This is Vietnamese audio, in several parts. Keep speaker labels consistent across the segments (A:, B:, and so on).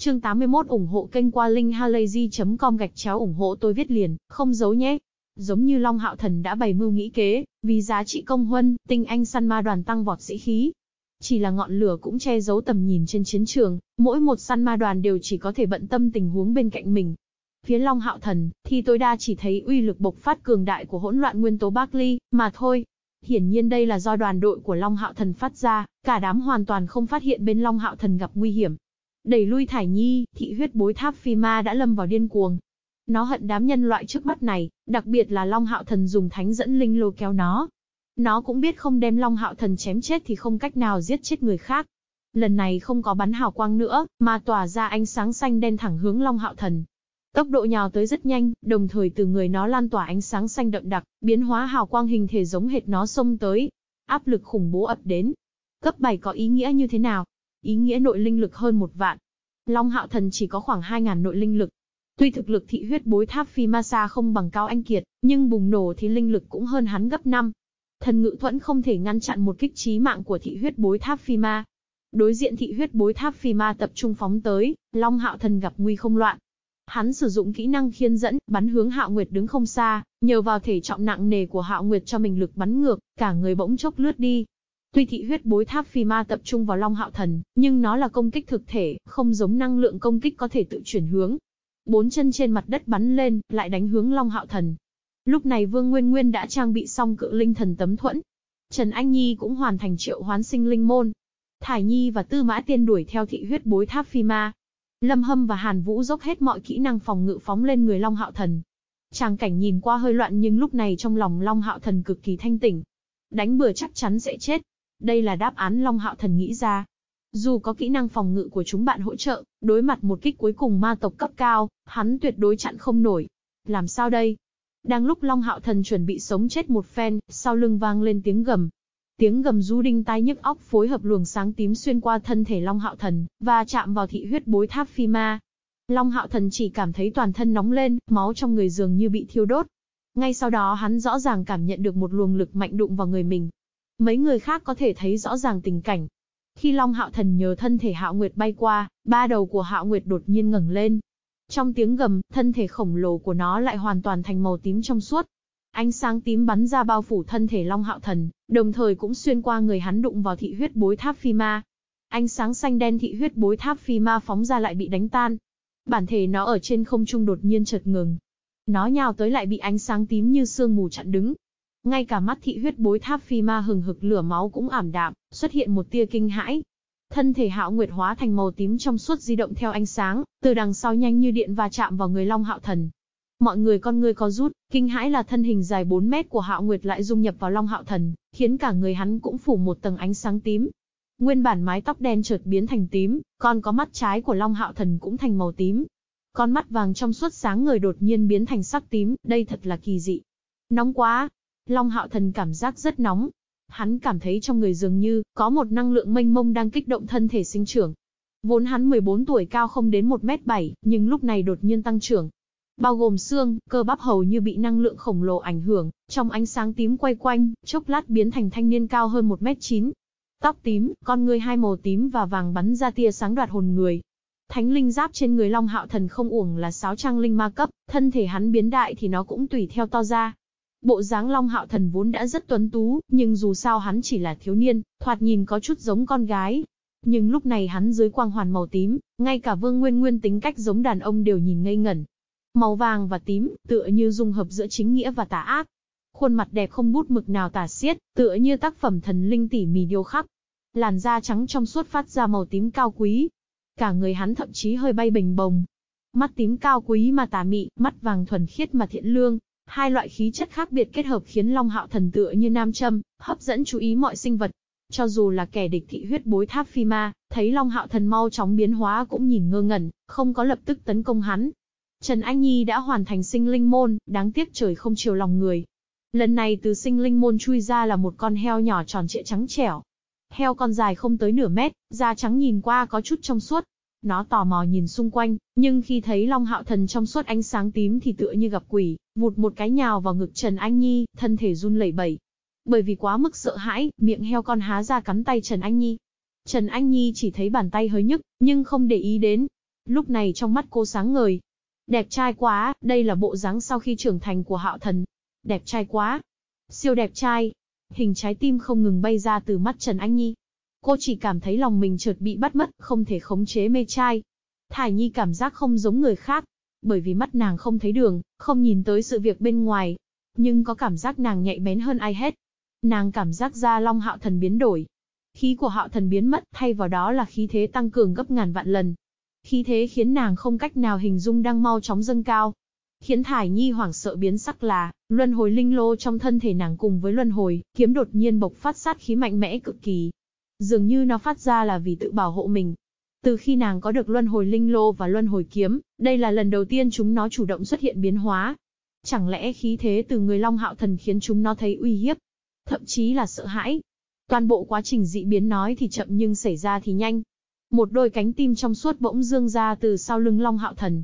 A: Chương 81 ủng hộ kênh qua linkhalazy.com gạch chéo ủng hộ tôi viết liền, không giấu nhé. Giống như Long Hạo Thần đã bày mưu nghĩ kế, vì giá trị công huân, tinh anh săn ma đoàn tăng vọt sĩ khí. Chỉ là ngọn lửa cũng che giấu tầm nhìn trên chiến trường, mỗi một săn ma đoàn đều chỉ có thể bận tâm tình huống bên cạnh mình. Phía Long Hạo Thần, thì tối đa chỉ thấy uy lực bộc phát cường đại của hỗn loạn nguyên tố Barkley, mà thôi. Hiển nhiên đây là do đoàn đội của Long Hạo Thần phát ra, cả đám hoàn toàn không phát hiện bên Long Hạo Thần gặp nguy hiểm. Đẩy lui Thải Nhi, thị huyết bối tháp phi ma đã lâm vào điên cuồng. Nó hận đám nhân loại trước mắt này, đặc biệt là Long Hạo Thần dùng thánh dẫn linh lô kéo nó. Nó cũng biết không đem Long Hạo Thần chém chết thì không cách nào giết chết người khác. Lần này không có bắn hào quang nữa, mà tỏa ra ánh sáng xanh đen thẳng hướng Long Hạo Thần. Tốc độ nhào tới rất nhanh, đồng thời từ người nó lan tỏa ánh sáng xanh đậm đặc, biến hóa hào quang hình thể giống hệt nó xông tới. Áp lực khủng bố ập đến. Cấp 7 có ý nghĩa như thế nào? Ý nghĩa nội linh lực hơn một vạn. Long Hạo Thần chỉ có khoảng 2.000 nội linh lực. Tuy thực lực thị huyết bối tháp phi ma sa không bằng cao anh kiệt, nhưng bùng nổ thì linh lực cũng hơn hắn gấp 5. Thần ngự thuẫn không thể ngăn chặn một kích trí mạng của thị huyết bối tháp phi ma. Đối diện thị huyết bối tháp phi ma tập trung phóng tới, Long Hạo Thần gặp nguy không loạn. Hắn sử dụng kỹ năng khiên dẫn, bắn hướng Hạo Nguyệt đứng không xa, nhờ vào thể trọng nặng nề của Hạo Nguyệt cho mình lực bắn ngược, cả người bỗng chốc lướt đi. Tuy thị huyết bối tháp phi ma tập trung vào Long Hạo Thần, nhưng nó là công kích thực thể, không giống năng lượng công kích có thể tự chuyển hướng. Bốn chân trên mặt đất bắn lên, lại đánh hướng Long Hạo Thần. Lúc này Vương Nguyên Nguyên đã trang bị xong cự linh thần tấm thuẫn. Trần Anh Nhi cũng hoàn thành triệu hoán sinh linh môn. Thải Nhi và Tư Mã Tiên đuổi theo thị huyết bối tháp phi ma, Lâm Hâm và Hàn Vũ dốc hết mọi kỹ năng phòng ngự phóng lên người Long Hạo Thần. Tràng cảnh nhìn qua hơi loạn nhưng lúc này trong lòng Long Hạo Thần cực kỳ thanh tỉnh. Đánh bừa chắc chắn sẽ chết. Đây là đáp án Long Hạo Thần nghĩ ra. Dù có kỹ năng phòng ngự của chúng bạn hỗ trợ, đối mặt một kích cuối cùng ma tộc cấp cao, hắn tuyệt đối chặn không nổi. Làm sao đây? Đang lúc Long Hạo Thần chuẩn bị sống chết một phen, sau lưng vang lên tiếng gầm, Tiếng gầm du đinh tai nhức óc phối hợp luồng sáng tím xuyên qua thân thể Long Hạo Thần, và chạm vào thị huyết bối tháp phi ma. Long Hạo Thần chỉ cảm thấy toàn thân nóng lên, máu trong người dường như bị thiêu đốt. Ngay sau đó hắn rõ ràng cảm nhận được một luồng lực mạnh đụng vào người mình. Mấy người khác có thể thấy rõ ràng tình cảnh. Khi Long Hạo Thần nhờ thân thể Hạo Nguyệt bay qua, ba đầu của Hạo Nguyệt đột nhiên ngẩng lên. Trong tiếng gầm, thân thể khổng lồ của nó lại hoàn toàn thành màu tím trong suốt, Ánh sáng tím bắn ra bao phủ thân thể Long Hạo Thần, đồng thời cũng xuyên qua người hắn đụng vào thị huyết bối tháp phi ma. Ánh sáng xanh đen thị huyết bối tháp phi ma phóng ra lại bị đánh tan. Bản thể nó ở trên không trung đột nhiên chợt ngừng. Nó nhào tới lại bị ánh sáng tím như sương mù chặn đứng. Ngay cả mắt thị huyết bối tháp phi ma hừng hực lửa máu cũng ảm đạm, xuất hiện một tia kinh hãi. Thân thể hạo nguyệt hóa thành màu tím trong suốt di động theo ánh sáng, từ đằng sau nhanh như điện và chạm vào người Long Hạo Thần. Mọi người con người có rút, kinh hãi là thân hình dài 4 mét của Hạo Nguyệt lại dung nhập vào Long Hạo Thần, khiến cả người hắn cũng phủ một tầng ánh sáng tím. Nguyên bản mái tóc đen chợt biến thành tím, còn có mắt trái của Long Hạo Thần cũng thành màu tím. Con mắt vàng trong suốt sáng người đột nhiên biến thành sắc tím, đây thật là kỳ dị. Nóng quá. Long Hạo Thần cảm giác rất nóng. Hắn cảm thấy trong người dường như có một năng lượng mênh mông đang kích động thân thể sinh trưởng. Vốn hắn 14 tuổi cao không đến 1m7, nhưng lúc này đột nhiên tăng trưởng, bao gồm xương, cơ bắp hầu như bị năng lượng khổng lồ ảnh hưởng, trong ánh sáng tím quay quanh, chốc lát biến thành thanh niên cao hơn 1m9. Tóc tím, con người hai màu tím và vàng bắn ra tia sáng đoạt hồn người. Thánh linh giáp trên người Long Hạo Thần không uổng là sáo trang linh ma cấp, thân thể hắn biến đại thì nó cũng tùy theo to ra. Bộ dáng Long Hạo Thần vốn đã rất tuấn tú, nhưng dù sao hắn chỉ là thiếu niên, thoạt nhìn có chút giống con gái. Nhưng lúc này hắn dưới quang hoàn màu tím, ngay cả Vương Nguyên Nguyên tính cách giống đàn ông đều nhìn ngây ngẩn, Màu vàng và tím, tựa như dung hợp giữa chính nghĩa và tà ác. Khuôn mặt đẹp không bút mực nào tả xiết, tựa như tác phẩm thần linh tỉ mỉ điêu khắc. Làn da trắng trong suốt phát ra màu tím cao quý. Cả người hắn thậm chí hơi bay bình bồng. Mắt tím cao quý mà tà mị, mắt vàng thuần khiết mà thiện lương. Hai loại khí chất khác biệt kết hợp khiến Long Hạo thần tựa như nam châm, hấp dẫn chú ý mọi sinh vật. Cho dù là kẻ địch thị huyết bối tháp phi ma, thấy Long Hạo thần mau chóng biến hóa cũng nhìn ngơ ngẩn, không có lập tức tấn công hắn, Trần Anh Nhi đã hoàn thành sinh linh môn, đáng tiếc trời không chiều lòng người. Lần này từ sinh linh môn chui ra là một con heo nhỏ tròn trịa trắng trẻo. Heo con dài không tới nửa mét, da trắng nhìn qua có chút trong suốt. Nó tò mò nhìn xung quanh, nhưng khi thấy Long Hạo Thần trong suốt ánh sáng tím thì tựa như gặp quỷ, vụt một cái nhào vào ngực Trần Anh Nhi, thân thể run lẩy bẩy. Bởi vì quá mức sợ hãi, miệng heo con há ra cắn tay Trần Anh Nhi. Trần Anh Nhi chỉ thấy bàn tay hơi nhức, nhưng không để ý đến, Lúc này trong mắt cô sáng ngời. Đẹp trai quá, đây là bộ dáng sau khi trưởng thành của hạo thần. Đẹp trai quá. Siêu đẹp trai. Hình trái tim không ngừng bay ra từ mắt Trần Anh Nhi. Cô chỉ cảm thấy lòng mình chợt bị bắt mất, không thể khống chế mê trai. Thải Nhi cảm giác không giống người khác. Bởi vì mắt nàng không thấy đường, không nhìn tới sự việc bên ngoài. Nhưng có cảm giác nàng nhạy bén hơn ai hết. Nàng cảm giác ra Long Hạo Thần biến đổi. Khí của Hạo Thần biến mất, thay vào đó là khí thế tăng cường gấp ngàn vạn lần. Khí thế khiến nàng không cách nào hình dung đang mau chóng dâng cao. Khiến Thải Nhi hoảng sợ biến sắc là, luân hồi linh lô trong thân thể nàng cùng với luân hồi, kiếm đột nhiên bộc phát sát khí mạnh mẽ cực kỳ. Dường như nó phát ra là vì tự bảo hộ mình. Từ khi nàng có được luân hồi linh lô và luân hồi kiếm, đây là lần đầu tiên chúng nó chủ động xuất hiện biến hóa. Chẳng lẽ khí thế từ người Long Hạo Thần khiến chúng nó thấy uy hiếp, thậm chí là sợ hãi. Toàn bộ quá trình dị biến nói thì chậm nhưng xảy ra thì nhanh. Một đôi cánh tim trong suốt bỗng dương ra từ sau lưng Long Hạo Thần.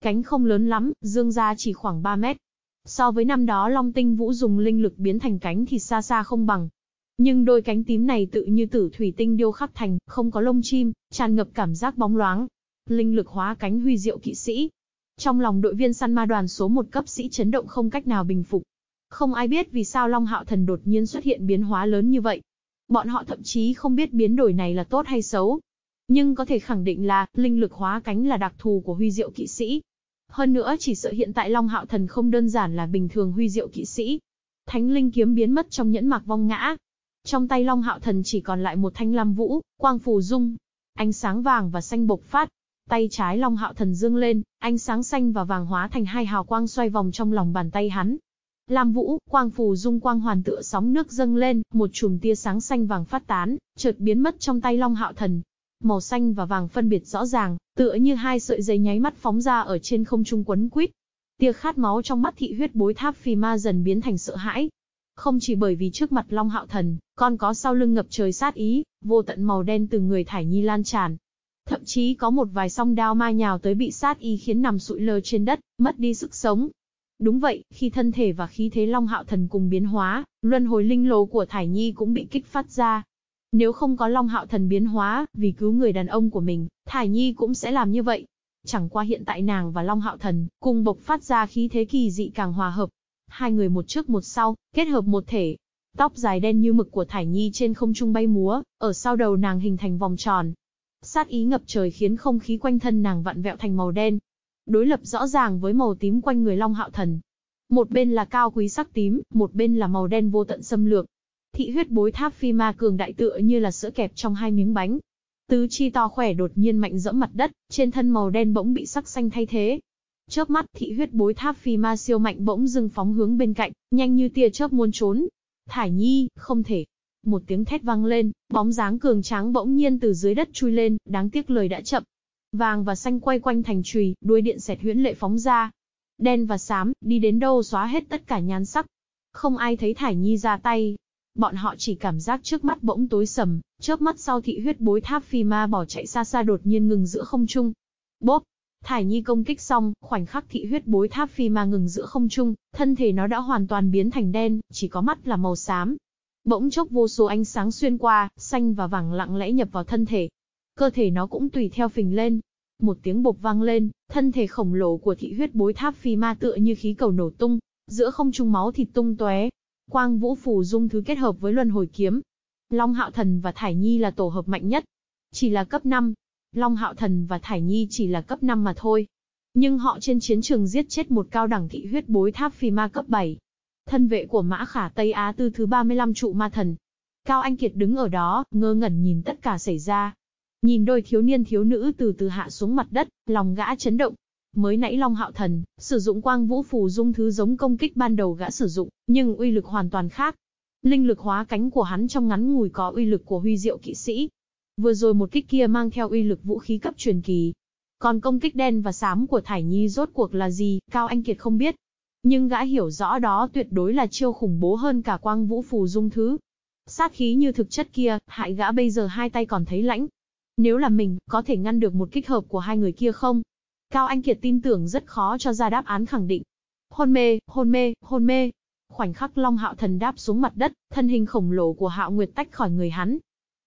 A: Cánh không lớn lắm, dương ra chỉ khoảng 3 mét. So với năm đó Long Tinh Vũ dùng linh lực biến thành cánh thì xa xa không bằng. Nhưng đôi cánh tím này tự như tử thủy tinh điêu khắc thành, không có lông chim, tràn ngập cảm giác bóng loáng. Linh lực hóa cánh huy diệu kỵ sĩ. Trong lòng đội viên săn ma đoàn số một cấp sĩ chấn động không cách nào bình phục. Không ai biết vì sao Long Hạo Thần đột nhiên xuất hiện biến hóa lớn như vậy. Bọn họ thậm chí không biết biến đổi này là tốt hay xấu. Nhưng có thể khẳng định là, linh lực hóa cánh là đặc thù của huy diệu kỵ sĩ. Hơn nữa chỉ sợ hiện tại Long Hạo Thần không đơn giản là bình thường huy diệu kỵ sĩ. Thánh linh kiếm biến mất trong nhẫn mạc vong ngã. Trong tay Long Hạo Thần chỉ còn lại một thanh lam vũ, quang phù dung. Ánh sáng vàng và xanh bộc phát. Tay trái Long Hạo Thần dương lên, ánh sáng xanh và vàng hóa thành hai hào quang xoay vòng trong lòng bàn tay hắn. Lam Vũ, quang phù dung quang hoàn tựa sóng nước dâng lên, một chùm tia sáng xanh vàng phát tán, chợt biến mất trong tay Long Hạo Thần. Màu xanh và vàng phân biệt rõ ràng, tựa như hai sợi dây nháy mắt phóng ra ở trên không trung quấn quýt. Tia khát máu trong mắt thị huyết bối tháp phi ma dần biến thành sợ hãi. Không chỉ bởi vì trước mặt Long Hạo Thần, còn có sau lưng ngập trời sát ý, vô tận màu đen từ người Thải Nhi lan tràn. Thậm chí có một vài song đao ma nhào tới bị sát ý khiến nằm sụi lơ trên đất, mất đi sức sống, Đúng vậy, khi thân thể và khí thế Long Hạo Thần cùng biến hóa, luân hồi linh lồ của Thải Nhi cũng bị kích phát ra. Nếu không có Long Hạo Thần biến hóa, vì cứu người đàn ông của mình, Thải Nhi cũng sẽ làm như vậy. Chẳng qua hiện tại nàng và Long Hạo Thần, cùng bộc phát ra khí thế kỳ dị càng hòa hợp. Hai người một trước một sau, kết hợp một thể. Tóc dài đen như mực của Thải Nhi trên không trung bay múa, ở sau đầu nàng hình thành vòng tròn. Sát ý ngập trời khiến không khí quanh thân nàng vặn vẹo thành màu đen, đối lập rõ ràng với màu tím quanh người Long Hạo Thần. Một bên là cao quý sắc tím, một bên là màu đen vô tận xâm lược. Thị huyết bối tháp phi ma cường đại tựa như là sữa kẹp trong hai miếng bánh. Tứ chi to khỏe đột nhiên mạnh dẫm mặt đất, trên thân màu đen bỗng bị sắc xanh thay thế. Chớp mắt, thị huyết bối tháp phi ma siêu mạnh bỗng dưng phóng hướng bên cạnh, nhanh như tia chớp muốn trốn. Thải Nhi, không thể. Một tiếng thét vang lên, bóng dáng cường tráng bỗng nhiên từ dưới đất chui lên, đáng tiếc lời đã chậm, Vàng và xanh quay quanh thành chùy, đuôi điện xẹt huyễn lệ phóng ra. Đen và xám, đi đến đâu xóa hết tất cả nhan sắc. Không ai thấy Thải Nhi ra tay. Bọn họ chỉ cảm giác trước mắt bỗng tối sầm, chớp mắt sau thị huyết bối tháp phi ma bỏ chạy xa xa đột nhiên ngừng giữa không trung. Bốp! Thải Nhi công kích xong, khoảnh khắc thị huyết bối tháp phi ma ngừng giữa không trung, thân thể nó đã hoàn toàn biến thành đen, chỉ có mắt là màu xám. Bỗng chốc vô số ánh sáng xuyên qua, xanh và vàng lặng lẽ nhập vào thân thể, cơ thể nó cũng tùy theo phình lên. Một tiếng bột vang lên, thân thể khổng lồ của thị huyết bối tháp phi ma tựa như khí cầu nổ tung, giữa không trung máu thịt tung tóe. Quang vũ phù dung thứ kết hợp với luân hồi kiếm. Long hạo thần và thải nhi là tổ hợp mạnh nhất. Chỉ là cấp 5. Long hạo thần và thải nhi chỉ là cấp 5 mà thôi. Nhưng họ trên chiến trường giết chết một cao đẳng thị huyết bối tháp phi ma cấp 7. Thân vệ của mã khả Tây Á tư thứ 35 trụ ma thần. Cao Anh Kiệt đứng ở đó, ngơ ngẩn nhìn tất cả xảy ra. Nhìn đôi thiếu niên thiếu nữ từ từ hạ xuống mặt đất, lòng gã chấn động. Mới nãy Long Hạo Thần, sử dụng quang vũ phù dung thứ giống công kích ban đầu gã sử dụng, nhưng uy lực hoàn toàn khác. Linh lực hóa cánh của hắn trong ngắn ngủi có uy lực của huy diệu kỵ sĩ. Vừa rồi một kích kia mang theo uy lực vũ khí cấp truyền kỳ. Còn công kích đen và xám của Thải Nhi rốt cuộc là gì, Cao Anh Kiệt không biết. Nhưng gã hiểu rõ đó tuyệt đối là chiêu khủng bố hơn cả quang vũ phù dung thứ. Sát khí như thực chất kia, hại gã bây giờ hai tay còn thấy lãnh, nếu là mình, có thể ngăn được một kích hợp của hai người kia không? Cao Anh Kiệt tin tưởng rất khó cho ra đáp án khẳng định. Hôn mê, hôn mê, hôn mê. Khoảnh khắc Long Hạo Thần đáp xuống mặt đất, thân hình khổng lồ của Hạo Nguyệt tách khỏi người hắn.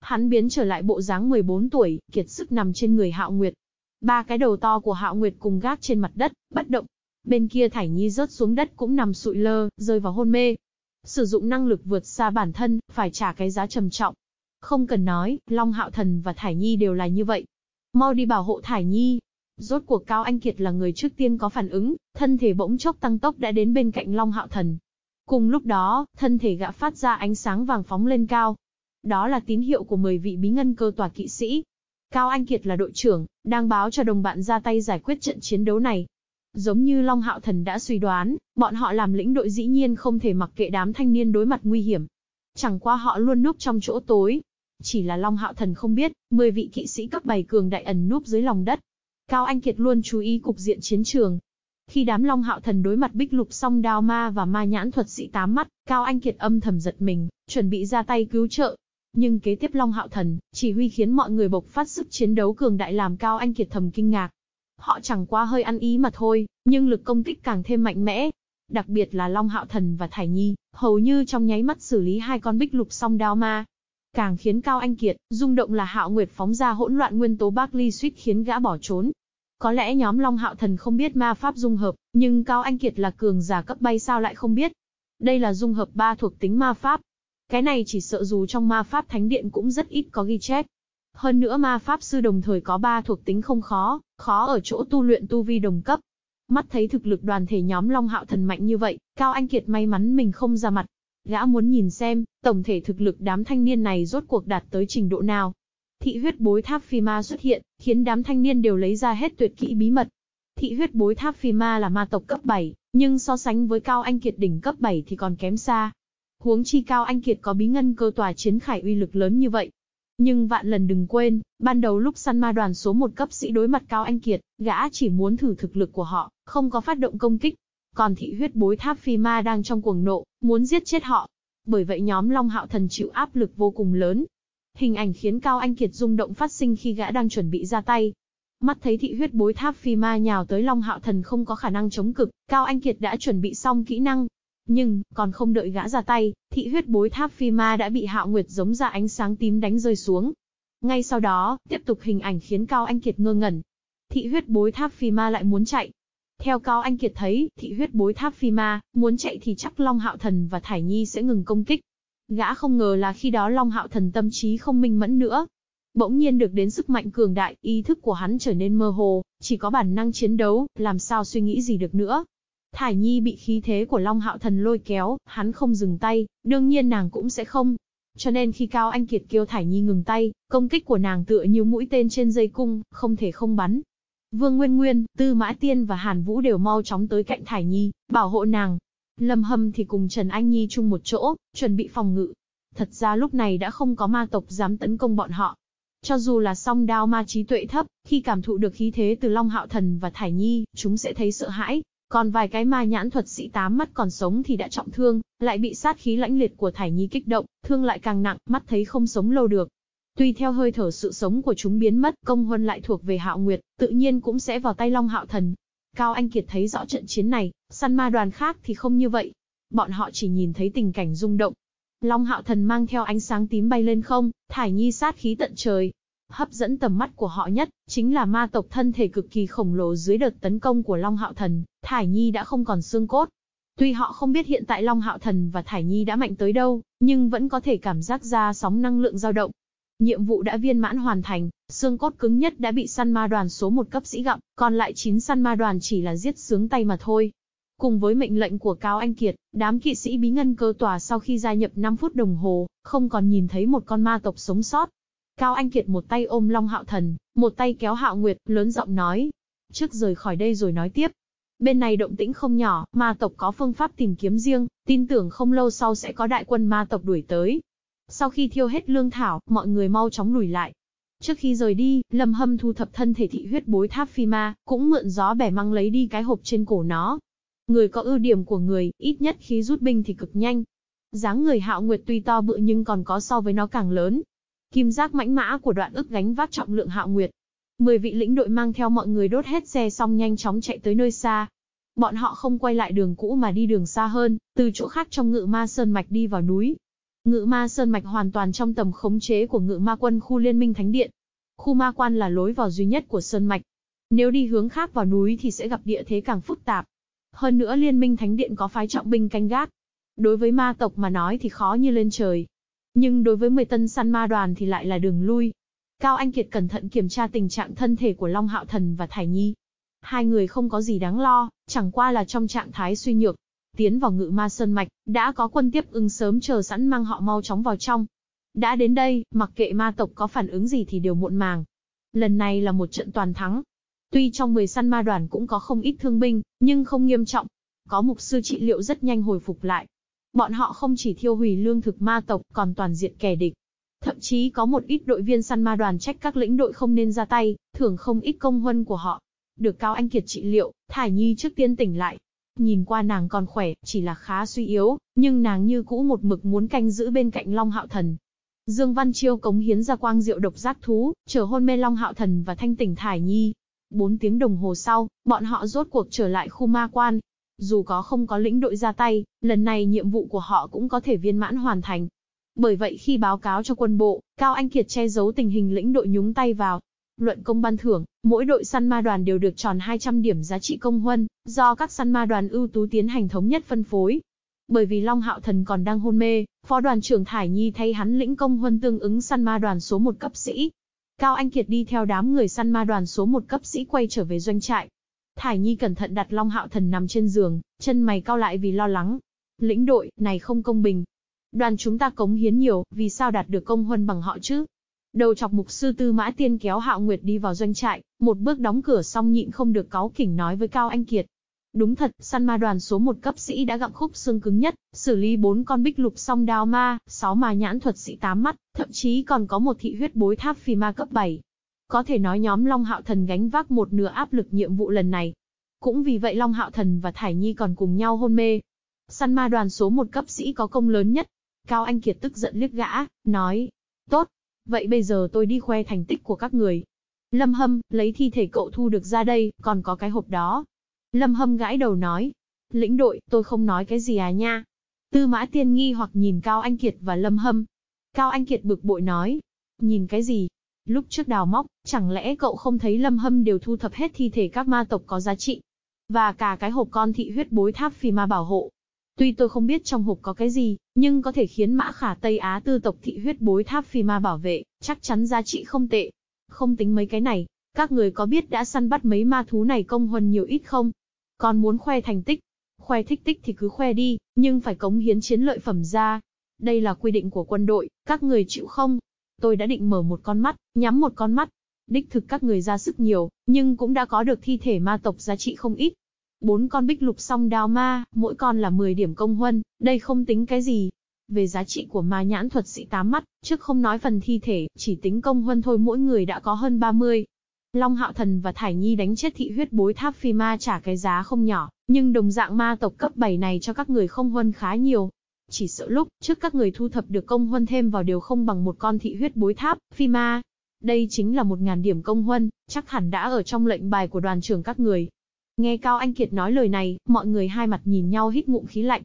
A: Hắn biến trở lại bộ dáng 14 tuổi, kiệt sức nằm trên người Hạo Nguyệt. Ba cái đầu to của Hạo Nguyệt cùng gác trên mặt đất, bất động. Bên kia Thải Nhi rớt xuống đất cũng nằm sụi lơ, rơi vào hôn mê. Sử dụng năng lực vượt xa bản thân, phải trả cái giá trầm trọng. Không cần nói, Long Hạo Thần và Thải Nhi đều là như vậy. Mau đi bảo hộ Thải Nhi. Rốt cuộc Cao Anh Kiệt là người trước tiên có phản ứng, thân thể bỗng chốc tăng tốc đã đến bên cạnh Long Hạo Thần. Cùng lúc đó, thân thể gã phát ra ánh sáng vàng phóng lên cao. Đó là tín hiệu của 10 vị bí ngân cơ tòa kỵ sĩ. Cao Anh Kiệt là đội trưởng, đang báo cho đồng bạn ra tay giải quyết trận chiến đấu này. Giống như Long Hạo Thần đã suy đoán, bọn họ làm lĩnh đội dĩ nhiên không thể mặc kệ đám thanh niên đối mặt nguy hiểm. Chẳng qua họ luôn núp trong chỗ tối. Chỉ là Long Hạo Thần không biết, 10 vị kỵ sĩ cấp 7 cường đại ẩn núp dưới lòng đất. Cao Anh Kiệt luôn chú ý cục diện chiến trường. Khi đám Long Hạo Thần đối mặt bích lục song đao ma và ma nhãn thuật sĩ tám mắt, Cao Anh Kiệt âm thầm giật mình, chuẩn bị ra tay cứu trợ. Nhưng kế tiếp Long Hạo Thần, chỉ huy khiến mọi người bộc phát sức chiến đấu cường đại làm Cao Anh Kiệt thầm kinh ngạc. Họ chẳng qua hơi ăn ý mà thôi, nhưng lực công kích càng thêm mạnh mẽ. Đặc biệt là Long Hạo Thần và Thải Nhi, hầu như trong nháy mắt xử lý hai con bích lục song đao ma. Càng khiến Cao Anh Kiệt, rung động là Hạo Nguyệt phóng ra hỗn loạn nguyên tố Barkley suýt khiến gã bỏ trốn. Có lẽ nhóm Long Hạo Thần không biết ma pháp dung hợp, nhưng Cao Anh Kiệt là cường giả cấp bay sao lại không biết. Đây là dung hợp ba thuộc tính ma pháp. Cái này chỉ sợ dù trong ma pháp thánh điện cũng rất ít có ghi chép. Hơn nữa ma pháp sư đồng thời có ba thuộc tính không khó, khó ở chỗ tu luyện tu vi đồng cấp. Mắt thấy thực lực đoàn thể nhóm Long Hạo Thần mạnh như vậy, Cao Anh Kiệt may mắn mình không ra mặt. Gã muốn nhìn xem, tổng thể thực lực đám thanh niên này rốt cuộc đạt tới trình độ nào. Thị huyết bối tháp phi ma xuất hiện, khiến đám thanh niên đều lấy ra hết tuyệt kỹ bí mật. Thị huyết bối tháp phi ma là ma tộc cấp 7, nhưng so sánh với Cao Anh Kiệt đỉnh cấp 7 thì còn kém xa. Huống chi Cao Anh Kiệt có bí ngân cơ tòa chiến khải uy lực lớn như vậy, nhưng vạn lần đừng quên, ban đầu lúc săn ma đoàn số một cấp sĩ đối mặt Cao Anh Kiệt, gã chỉ muốn thử thực lực của họ, không có phát động công kích. Còn thị huyết bối tháp phi ma đang trong cuồng nộ, muốn giết chết họ. Bởi vậy nhóm Long Hạo Thần chịu áp lực vô cùng lớn. Hình ảnh khiến Cao Anh Kiệt rung động phát sinh khi gã đang chuẩn bị ra tay. Mắt thấy thị huyết bối tháp phi ma nhào tới Long Hạo Thần không có khả năng chống cực, Cao Anh Kiệt đã chuẩn bị xong kỹ năng, nhưng, còn không đợi gã ra tay, thị huyết bối tháp phi ma đã bị hạo nguyệt giống ra ánh sáng tím đánh rơi xuống. Ngay sau đó, tiếp tục hình ảnh khiến Cao Anh Kiệt ngơ ngẩn. Thị huyết bối tháp phi ma lại muốn chạy. Theo Cao Anh Kiệt thấy, thị huyết bối tháp phi ma, muốn chạy thì chắc Long Hạo Thần và Thải Nhi sẽ ngừng công kích. Gã không ngờ là khi đó Long Hạo Thần tâm trí không minh mẫn nữa. Bỗng nhiên được đến sức mạnh cường đại, ý thức của hắn trở nên mơ hồ, chỉ có bản năng chiến đấu, làm sao suy nghĩ gì được nữa. Thải Nhi bị khí thế của Long Hạo Thần lôi kéo, hắn không dừng tay, đương nhiên nàng cũng sẽ không. Cho nên khi Cao Anh Kiệt kêu Thải Nhi ngừng tay, công kích của nàng tựa như mũi tên trên dây cung, không thể không bắn. Vương Nguyên Nguyên, Tư Mã Tiên và Hàn Vũ đều mau chóng tới cạnh Thải Nhi, bảo hộ nàng. Lâm Hâm thì cùng Trần Anh Nhi chung một chỗ, chuẩn bị phòng ngự. Thật ra lúc này đã không có ma tộc dám tấn công bọn họ. Cho dù là song đao ma trí tuệ thấp, khi cảm thụ được khí thế từ Long Hạo Thần và Thải Nhi, chúng sẽ thấy sợ hãi, còn vài cái ma nhãn thuật sĩ tám mắt còn sống thì đã trọng thương, lại bị sát khí lãnh liệt của Thải Nhi kích động, thương lại càng nặng, mắt thấy không sống lâu được. Tuy theo hơi thở sự sống của chúng biến mất, công huân lại thuộc về Hạo Nguyệt, tự nhiên cũng sẽ vào tay Long Hạo Thần. Cao Anh Kiệt thấy rõ trận chiến này, săn ma đoàn khác thì không như vậy. Bọn họ chỉ nhìn thấy tình cảnh rung động. Long Hạo Thần mang theo ánh sáng tím bay lên không, Thải Nhi sát khí tận trời, Hấp dẫn tầm mắt của họ nhất, chính là ma tộc thân thể cực kỳ khổng lồ dưới đợt tấn công của Long Hạo Thần, Thải Nhi đã không còn xương cốt. Tuy họ không biết hiện tại Long Hạo Thần và Thải Nhi đã mạnh tới đâu, nhưng vẫn có thể cảm giác ra sóng năng lượng dao động. Nhiệm vụ đã viên mãn hoàn thành, xương cốt cứng nhất đã bị săn ma đoàn số một cấp sĩ gặm, còn lại 9 săn ma đoàn chỉ là giết sướng tay mà thôi. Cùng với mệnh lệnh của Cao Anh Kiệt, đám kỵ sĩ bí ngân cơ tòa sau khi gia nhập 5 phút đồng hồ, không còn nhìn thấy một con ma tộc sống sót. Cao Anh Kiệt một tay ôm Long Hạo Thần, một tay kéo Hạo Nguyệt, lớn giọng nói. Trước rời khỏi đây rồi nói tiếp. Bên này động tĩnh không nhỏ, ma tộc có phương pháp tìm kiếm riêng, tin tưởng không lâu sau sẽ có đại quân ma tộc đuổi tới. Sau khi thiêu hết lương thảo, mọi người mau chóng lùi lại. Trước khi rời đi, Lâm Hâm thu thập thân thể thị huyết bối tháp phi ma, cũng mượn gió bẻ măng lấy đi cái hộp trên cổ nó. Người có ưu điểm của người, ít nhất khi rút binh thì cực nhanh. dáng người hạo nguyệt tuy to bự nhưng còn có so với nó càng lớn, Kim giác mãnh mã của đoạn ức gánh vác trọng lượng hạo nguyệt. Mười vị lĩnh đội mang theo mọi người đốt hết xe xong nhanh chóng chạy tới nơi xa. Bọn họ không quay lại đường cũ mà đi đường xa hơn, từ chỗ khác trong ngự ma sơn mạch đi vào núi. Ngự ma sơn mạch hoàn toàn trong tầm khống chế của ngự ma quân khu liên minh thánh điện. Khu ma quan là lối vào duy nhất của sơn mạch. Nếu đi hướng khác vào núi thì sẽ gặp địa thế càng phức tạp. Hơn nữa liên minh thánh điện có phái trọng binh canh gác. Đối với ma tộc mà nói thì khó như lên trời. Nhưng đối với 10 tân săn ma đoàn thì lại là đường lui. Cao Anh Kiệt cẩn thận kiểm tra tình trạng thân thể của Long Hạo Thần và Thải Nhi. Hai người không có gì đáng lo, chẳng qua là trong trạng thái suy nhược. Tiến vào ngự ma sơn mạch, đã có quân tiếp ứng sớm chờ sẵn mang họ mau chóng vào trong. Đã đến đây, mặc kệ ma tộc có phản ứng gì thì đều muộn màng. Lần này là một trận toàn thắng. Tuy trong 10 săn ma đoàn cũng có không ít thương binh, nhưng không nghiêm trọng. Có mục sư trị liệu rất nhanh hồi phục lại. Bọn họ không chỉ thiêu hủy lương thực ma tộc, còn toàn diện kẻ địch. Thậm chí có một ít đội viên săn ma đoàn trách các lĩnh đội không nên ra tay, thưởng không ít công huân của họ. Được Cao Anh Kiệt trị liệu, Thải Nhi trước tiên tỉnh lại. Nhìn qua nàng còn khỏe, chỉ là khá suy yếu, nhưng nàng như cũ một mực muốn canh giữ bên cạnh Long Hạo Thần. Dương Văn Chiêu cống hiến ra quang diệu độc giác thú, chờ hôn mê Long Hạo Thần và thanh tỉnh Thải Nhi. Bốn tiếng đồng hồ sau, bọn họ rốt cuộc trở lại khu ma quan. Dù có không có lĩnh đội ra tay, lần này nhiệm vụ của họ cũng có thể viên mãn hoàn thành. Bởi vậy khi báo cáo cho quân bộ, Cao Anh Kiệt che giấu tình hình lĩnh đội nhúng tay vào. Luận công ban thưởng, mỗi đội săn ma đoàn đều được tròn 200 điểm giá trị công huân, do các săn ma đoàn ưu tú tiến hành thống nhất phân phối. Bởi vì Long Hạo Thần còn đang hôn mê, phó đoàn trưởng Thải Nhi thay hắn lĩnh công huân tương ứng săn ma đoàn số 1 cấp sĩ. Cao Anh Kiệt đi theo đám người săn ma đoàn số 1 cấp sĩ quay trở về doanh trại. Thải Nhi cẩn thận đặt Long Hạo Thần nằm trên giường, chân mày cao lại vì lo lắng. Lĩnh đội, này không công bình, Đoàn chúng ta cống hiến nhiều, vì sao đạt được công huân bằng họ chứ? Đầu chọc mục sư tư mã tiên kéo Hạo Nguyệt đi vào doanh trại, một bước đóng cửa xong nhịn không được cáu kỉnh nói với Cao Anh Kiệt. Đúng thật, săn ma đoàn số một cấp sĩ đã gặm khúc xương cứng nhất, xử lý bốn con bích lục song đao ma, sáu ma nhãn thuật sĩ tám mắt, thậm chí còn có một thị huyết bối tháp phi ma cấp 7. Có thể nói nhóm Long Hạo Thần gánh vác một nửa áp lực nhiệm vụ lần này. Cũng vì vậy Long Hạo Thần và Thải Nhi còn cùng nhau hôn mê. Săn ma đoàn số một cấp sĩ có công lớn nhất, Cao Anh Kiệt tức giận liếc gã, nói. Tốt. Vậy bây giờ tôi đi khoe thành tích của các người. Lâm Hâm, lấy thi thể cậu thu được ra đây, còn có cái hộp đó. Lâm Hâm gãi đầu nói. Lĩnh đội, tôi không nói cái gì à nha. Tư mã tiên nghi hoặc nhìn Cao Anh Kiệt và Lâm Hâm. Cao Anh Kiệt bực bội nói. Nhìn cái gì? Lúc trước đào móc, chẳng lẽ cậu không thấy Lâm Hâm đều thu thập hết thi thể các ma tộc có giá trị? Và cả cái hộp con thị huyết bối tháp phi ma bảo hộ, Tuy tôi không biết trong hộp có cái gì, nhưng có thể khiến mã khả Tây Á tư tộc thị huyết bối tháp phi ma bảo vệ, chắc chắn giá trị không tệ. Không tính mấy cái này, các người có biết đã săn bắt mấy ma thú này công huân nhiều ít không? Còn muốn khoe thành tích? Khoe thích tích thì cứ khoe đi, nhưng phải cống hiến chiến lợi phẩm ra. Đây là quy định của quân đội, các người chịu không? Tôi đã định mở một con mắt, nhắm một con mắt. Đích thực các người ra sức nhiều, nhưng cũng đã có được thi thể ma tộc giá trị không ít. Bốn con bích lục song đao ma, mỗi con là 10 điểm công huân, đây không tính cái gì. Về giá trị của ma nhãn thuật sĩ tám mắt, trước không nói phần thi thể, chỉ tính công huân thôi mỗi người đã có hơn 30. Long Hạo Thần và Thải Nhi đánh chết thị huyết bối tháp phi ma trả cái giá không nhỏ, nhưng đồng dạng ma tộc cấp 7 này cho các người không huân khá nhiều. Chỉ sợ lúc trước các người thu thập được công huân thêm vào đều không bằng một con thị huyết bối tháp, phi ma. Đây chính là một ngàn điểm công huân, chắc hẳn đã ở trong lệnh bài của đoàn trưởng các người. Nghe Cao Anh Kiệt nói lời này, mọi người hai mặt nhìn nhau hít ngụm khí lạnh.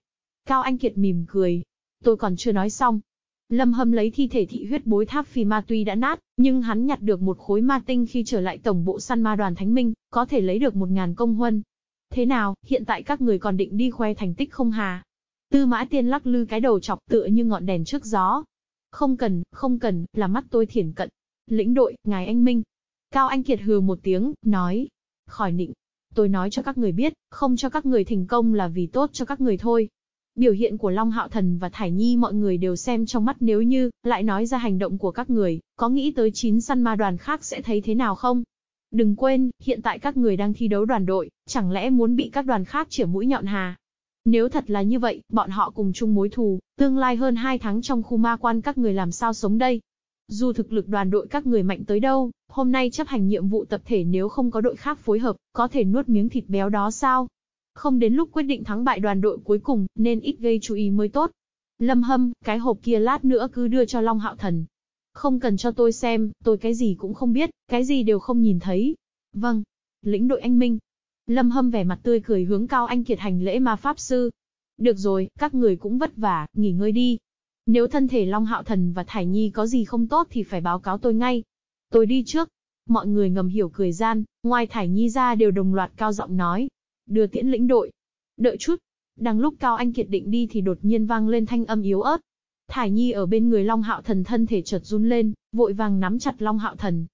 A: Cao Anh Kiệt mỉm cười. Tôi còn chưa nói xong. Lâm Hâm lấy thi thể thị huyết bối tháp phi ma tuy đã nát, nhưng hắn nhặt được một khối ma tinh khi trở lại tổng bộ săn ma đoàn Thánh Minh, có thể lấy được một ngàn công huân. Thế nào, hiện tại các người còn định đi khoe thành tích không hà? Tư mã tiên lắc lư cái đầu chọc tựa như ngọn đèn trước gió. Không cần, không cần, là mắt tôi thiển cận. Lĩnh đội, ngài anh Minh. Cao Anh Kiệt hừ một tiếng, nói. Khỏi nịnh, Tôi nói cho các người biết, không cho các người thành công là vì tốt cho các người thôi. Biểu hiện của Long Hạo Thần và Thải Nhi mọi người đều xem trong mắt nếu như, lại nói ra hành động của các người, có nghĩ tới chín săn ma đoàn khác sẽ thấy thế nào không? Đừng quên, hiện tại các người đang thi đấu đoàn đội, chẳng lẽ muốn bị các đoàn khác chỉa mũi nhọn hà? Nếu thật là như vậy, bọn họ cùng chung mối thù, tương lai hơn 2 tháng trong khu ma quan các người làm sao sống đây? Dù thực lực đoàn đội các người mạnh tới đâu, hôm nay chấp hành nhiệm vụ tập thể nếu không có đội khác phối hợp, có thể nuốt miếng thịt béo đó sao? Không đến lúc quyết định thắng bại đoàn đội cuối cùng, nên ít gây chú ý mới tốt. Lâm hâm, cái hộp kia lát nữa cứ đưa cho Long Hạo Thần. Không cần cho tôi xem, tôi cái gì cũng không biết, cái gì đều không nhìn thấy. Vâng. Lĩnh đội anh Minh. Lâm hâm vẻ mặt tươi cười hướng cao anh kiệt hành lễ ma pháp sư. Được rồi, các người cũng vất vả, nghỉ ngơi đi. Nếu thân thể Long Hạo Thần và Thải Nhi có gì không tốt thì phải báo cáo tôi ngay. Tôi đi trước. Mọi người ngầm hiểu cười gian, ngoài Thải Nhi ra đều đồng loạt cao giọng nói. Đưa tiễn lĩnh đội. Đợi chút. Đang lúc Cao Anh Kiệt định đi thì đột nhiên vang lên thanh âm yếu ớt. Thải Nhi ở bên người Long Hạo Thần thân thể chợt run lên, vội vàng nắm chặt Long Hạo Thần.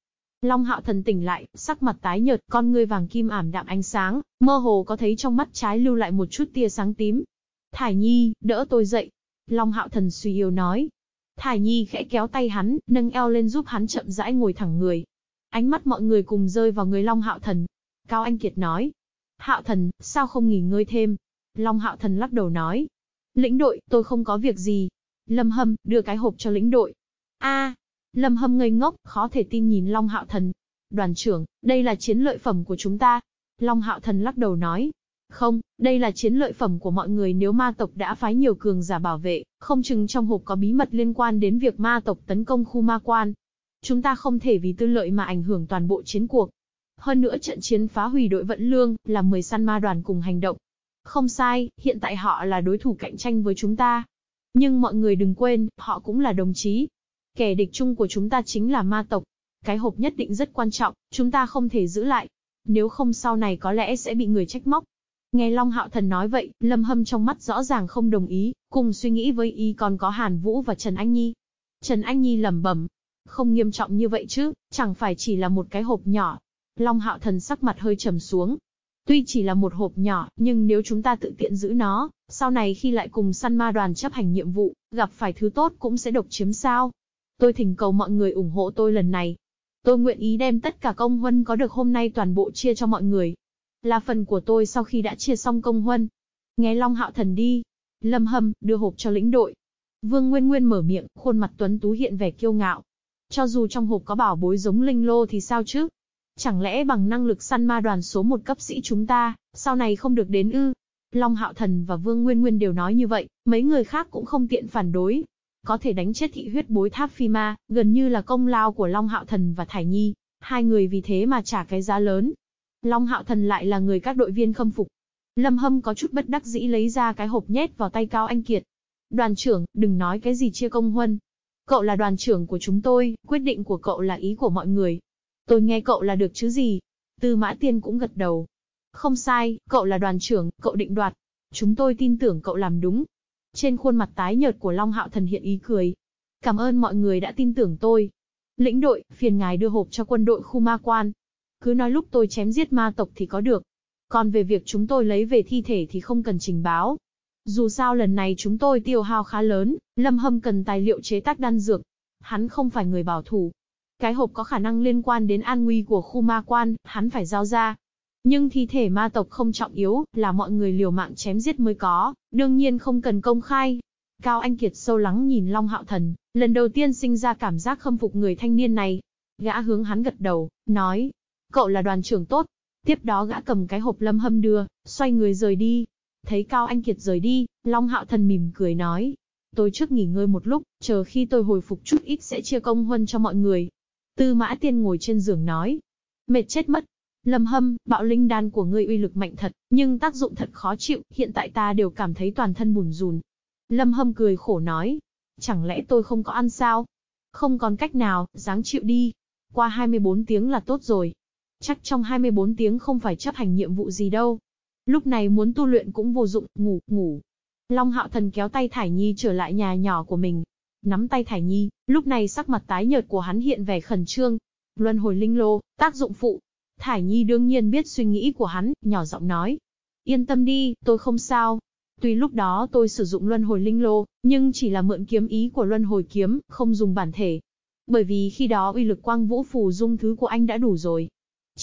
A: Long Hạo Thần tỉnh lại, sắc mặt tái nhợt, con ngươi vàng kim ảm đạm ánh sáng, mơ hồ có thấy trong mắt trái lưu lại một chút tia sáng tím. Thải Nhi, đỡ tôi dậy. Long Hạo Thần suy yếu nói. Thải Nhi khẽ kéo tay hắn, nâng eo lên giúp hắn chậm rãi ngồi thẳng người. Ánh mắt mọi người cùng rơi vào người Long Hạo Thần. Cao Anh Kiệt nói. Hạo Thần, sao không nghỉ ngơi thêm? Long Hạo Thần lắc đầu nói. Lĩnh đội, tôi không có việc gì. Lâm Hâm, đưa cái hộp cho lĩnh đội. A, Lâm Hâm ngây ngốc, khó thể tin nhìn Long Hạo Thần. Đoàn trưởng, đây là chiến lợi phẩm của chúng ta. Long Hạo Thần lắc đầu nói. Không, đây là chiến lợi phẩm của mọi người nếu ma tộc đã phái nhiều cường giả bảo vệ, không chừng trong hộp có bí mật liên quan đến việc ma tộc tấn công khu ma quan. Chúng ta không thể vì tư lợi mà ảnh hưởng toàn bộ chiến cuộc. Hơn nữa trận chiến phá hủy đội vận lương, làm mười săn ma đoàn cùng hành động. Không sai, hiện tại họ là đối thủ cạnh tranh với chúng ta. Nhưng mọi người đừng quên, họ cũng là đồng chí, Kẻ địch chung của chúng ta chính là ma tộc. Cái hộp nhất định rất quan trọng, chúng ta không thể giữ lại. Nếu không sau này có lẽ sẽ bị người trách móc. Nghe Long Hạo Thần nói vậy, Lâm Hâm trong mắt rõ ràng không đồng ý, cùng suy nghĩ với y còn có Hàn Vũ và Trần Anh Nhi. Trần Anh Nhi lẩm bẩm, không nghiêm trọng như vậy chứ, chẳng phải chỉ là một cái hộp nhỏ. Long Hạo Thần sắc mặt hơi trầm xuống. Tuy chỉ là một hộp nhỏ, nhưng nếu chúng ta tự tiện giữ nó, sau này khi lại cùng săn ma đoàn chấp hành nhiệm vụ, gặp phải thứ tốt cũng sẽ độc chiếm sao. Tôi thỉnh cầu mọi người ủng hộ tôi lần này. Tôi nguyện ý đem tất cả công huân có được hôm nay toàn bộ chia cho mọi người. Là phần của tôi sau khi đã chia xong công huân. Nghe Long Hạo Thần đi. Lâm Hâm, đưa hộp cho lĩnh đội. Vương Nguyên Nguyên mở miệng, khuôn mặt tuấn tú hiện vẻ kiêu ngạo. Cho dù trong hộp có bảo bối giống linh lô thì sao chứ? Chẳng lẽ bằng năng lực săn ma đoàn số một cấp sĩ chúng ta, sau này không được đến ư? Long Hạo Thần và Vương Nguyên Nguyên đều nói như vậy, mấy người khác cũng không tiện phản đối, có thể đánh chết thị huyết bối tháp phi ma, gần như là công lao của Long Hạo Thần và Thải Nhi. Hai người vì thế mà trả cái giá lớn. Long Hạo Thần lại là người các đội viên khâm phục. Lâm Hâm có chút bất đắc dĩ lấy ra cái hộp nhét vào tay Cao Anh Kiệt. Đoàn trưởng, đừng nói cái gì chia công huân. Cậu là đoàn trưởng của chúng tôi, quyết định của cậu là ý của mọi người. Tôi nghe cậu là được chứ gì. Tư Mã Tiên cũng gật đầu. Không sai, cậu là đoàn trưởng, cậu định đoạt. Chúng tôi tin tưởng cậu làm đúng, trên khuôn mặt tái nhợt của Long Hạo Thần hiện ý cười. Cảm ơn mọi người đã tin tưởng tôi. Lĩnh đội, phiền ngài đưa hộp cho quân đội khu ma quan. Cứ nói lúc tôi chém giết ma tộc thì có được. Còn về việc chúng tôi lấy về thi thể thì không cần trình báo. Dù sao lần này chúng tôi tiêu hao khá lớn, Lâm Hâm cần tài liệu chế tác đan dược. Hắn không phải người bảo thủ. Cái hộp có khả năng liên quan đến an nguy của khu ma quan, hắn phải giao ra. Nhưng thi thể ma tộc không trọng yếu, là mọi người liều mạng chém giết mới có, đương nhiên không cần công khai. Cao Anh Kiệt sâu lắng nhìn Long Hạo Thần, lần đầu tiên sinh ra cảm giác khâm phục người thanh niên này. Gã hướng hắn gật đầu, nói, cậu là đoàn trưởng tốt. Tiếp đó gã cầm cái hộp lâm hâm đưa, xoay người rời đi. Thấy Cao Anh Kiệt rời đi, Long Hạo Thần mỉm cười nói, tôi trước nghỉ ngơi một lúc, chờ khi tôi hồi phục chút ít sẽ chia công huân cho mọi người. Tư Mã Tiên ngồi trên giường nói, mệt chết mất, Lâm Hâm, bạo linh đan của ngươi uy lực mạnh thật, nhưng tác dụng thật khó chịu, hiện tại ta đều cảm thấy toàn thân bùn rùn. Lâm Hâm cười khổ nói, chẳng lẽ tôi không có ăn sao? Không còn cách nào, dáng chịu đi. Qua 24 tiếng là tốt rồi. Chắc trong 24 tiếng không phải chấp hành nhiệm vụ gì đâu. Lúc này muốn tu luyện cũng vô dụng, ngủ, ngủ. Long Hạo Thần kéo tay Thải Nhi trở lại nhà nhỏ của mình. Nắm tay Thải Nhi, lúc này sắc mặt tái nhợt của hắn hiện vẻ khẩn trương. Luân hồi linh lô, tác dụng phụ, Thải Nhi đương nhiên biết suy nghĩ của hắn, nhỏ giọng nói. Yên tâm đi, tôi không sao. Tuy lúc đó tôi sử dụng luân hồi linh lô, nhưng chỉ là mượn kiếm ý của luân hồi kiếm, không dùng bản thể. Bởi vì khi đó uy lực quang vũ phù dung thứ của anh đã đủ rồi.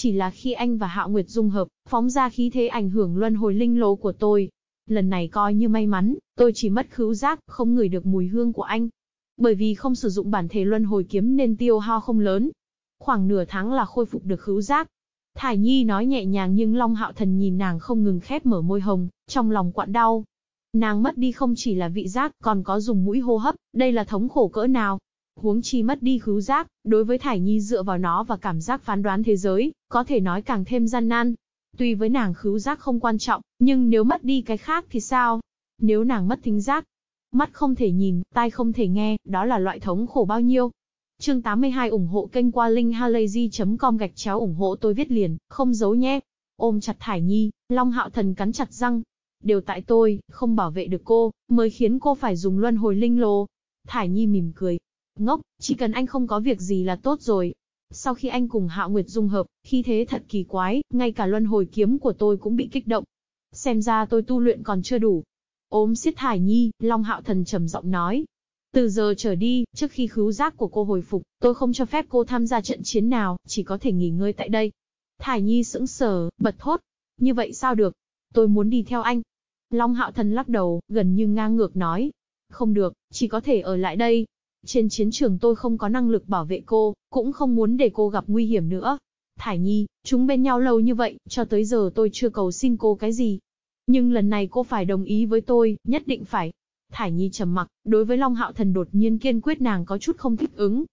A: Chỉ là khi anh và Hạo Nguyệt dung hợp, phóng ra khí thế ảnh hưởng luân hồi linh lô của tôi. Lần này coi như may mắn, tôi chỉ mất khứu giác, không ngửi được mùi hương của anh. Bởi vì không sử dụng bản thể luân hồi kiếm nên tiêu hao không lớn. Khoảng nửa tháng là khôi phục được khứu giác. Thải Nhi nói nhẹ nhàng nhưng Long Hạo Thần nhìn nàng không ngừng khép mở môi hồng, trong lòng quặn đau. Nàng mất đi không chỉ là vị giác, còn có dùng mũi hô hấp, đây là thống khổ cỡ nào. Huống chi mất đi khứu giác, đối với Thải Nhi dựa vào nó và cảm giác phán đoán thế giới, có thể nói càng thêm gian nan. Tuy với nàng khứu giác không quan trọng, nhưng nếu mất đi cái khác thì sao? Nếu nàng mất thính giác, mắt không thể nhìn, tai không thể nghe, đó là loại thống khổ bao nhiêu. Chương 82 ủng hộ kênh qua linkhalazy.com gạch chéo ủng hộ tôi viết liền, không giấu nhé. Ôm chặt Thải Nhi, Long Hạo Thần cắn chặt răng. Đều tại tôi, không bảo vệ được cô, mới khiến cô phải dùng luân hồi linh lô. Thải Nhi mỉm cười. Ngốc, chỉ cần anh không có việc gì là tốt rồi. Sau khi anh cùng Hạo Nguyệt dung hợp, khi thế thật kỳ quái, ngay cả luân hồi kiếm của tôi cũng bị kích động. Xem ra tôi tu luyện còn chưa đủ. Ôm siết Thải Nhi, Long Hạo Thần trầm giọng nói, từ giờ trở đi, trước khi khứu giác của cô hồi phục, tôi không cho phép cô tham gia trận chiến nào, chỉ có thể nghỉ ngơi tại đây. Thải Nhi sững sờ, bật thốt. Như vậy sao được? Tôi muốn đi theo anh. Long Hạo Thần lắc đầu, gần như ngang ngược nói. Không được, chỉ có thể ở lại đây. Trên chiến trường tôi không có năng lực bảo vệ cô, cũng không muốn để cô gặp nguy hiểm nữa. Thải Nhi, chúng bên nhau lâu như vậy, cho tới giờ tôi chưa cầu xin cô cái gì. Nhưng lần này cô phải đồng ý với tôi, nhất định phải. Thải Nhi trầm mặc, đối với Long Hạo Thần đột nhiên kiên quyết nàng có chút không thích ứng.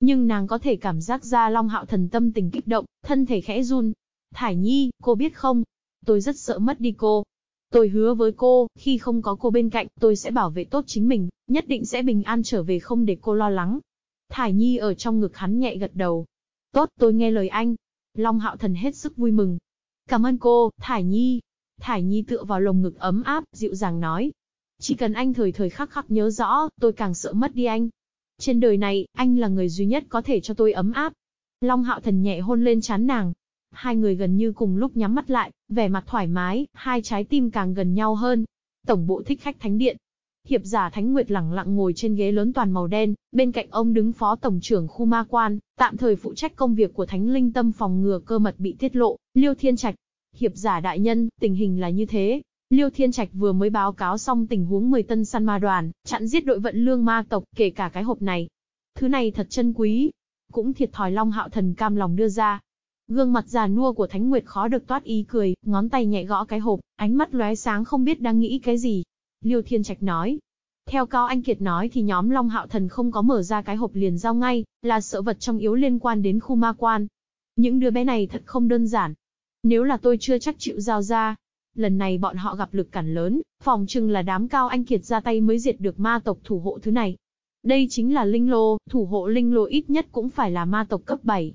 A: Nhưng nàng có thể cảm giác ra Long Hạo Thần tâm tình kích động, thân thể khẽ run. Thải Nhi, cô biết không? Tôi rất sợ mất đi cô. Tôi hứa với cô, khi không có cô bên cạnh, tôi sẽ bảo vệ tốt chính mình, nhất định sẽ bình an trở về không để cô lo lắng. Thải Nhi ở trong ngực hắn nhẹ gật đầu. Tốt, tôi nghe lời anh. Long Hạo Thần hết sức vui mừng. Cảm ơn cô, Thải Nhi. Thải Nhi tựa vào lồng ngực ấm áp, dịu dàng nói, chỉ cần anh thời thời khắc khắc nhớ rõ, tôi càng sợ mất đi anh. Trên đời này, anh là người duy nhất có thể cho tôi ấm áp. Long hạo thần nhẹ hôn lên chán nàng. Hai người gần như cùng lúc nhắm mắt lại, vẻ mặt thoải mái, hai trái tim càng gần nhau hơn. Tổng bộ thích khách thánh điện. Hiệp giả Thánh Nguyệt lẳng lặng ngồi trên ghế lớn toàn màu đen, bên cạnh ông đứng phó tổng trưởng khu ma quan, tạm thời phụ trách công việc của Thánh Linh Tâm phòng ngừa cơ mật bị tiết lộ, Liêu Thiên Trạch. Hiệp giả đại nhân, tình hình là như thế, Liêu Thiên Trạch vừa mới báo cáo xong tình huống 10 tân săn ma đoàn, chặn giết đội vận lương ma tộc, kể cả cái hộp này. Thứ này thật chân quý. Cũng thiệt thòi Long Hạo Thần cam lòng đưa ra. Gương mặt già nua của Thánh Nguyệt khó được toát ý cười, ngón tay nhẹ gõ cái hộp, ánh mắt lóe sáng không biết đang nghĩ cái gì. Liêu Thiên Trạch nói. Theo Cao Anh Kiệt nói thì nhóm Long Hạo Thần không có mở ra cái hộp liền giao ngay, là sợ vật trong yếu liên quan đến khu ma quan. Những đứa bé này thật không đơn giản. Nếu là tôi chưa chắc chịu giao ra, Lần này bọn họ gặp lực cản lớn, phòng chừng là đám cao anh kiệt ra tay mới diệt được ma tộc thủ hộ thứ này. Đây chính là linh lô, thủ hộ linh lô ít nhất cũng phải là ma tộc cấp 7.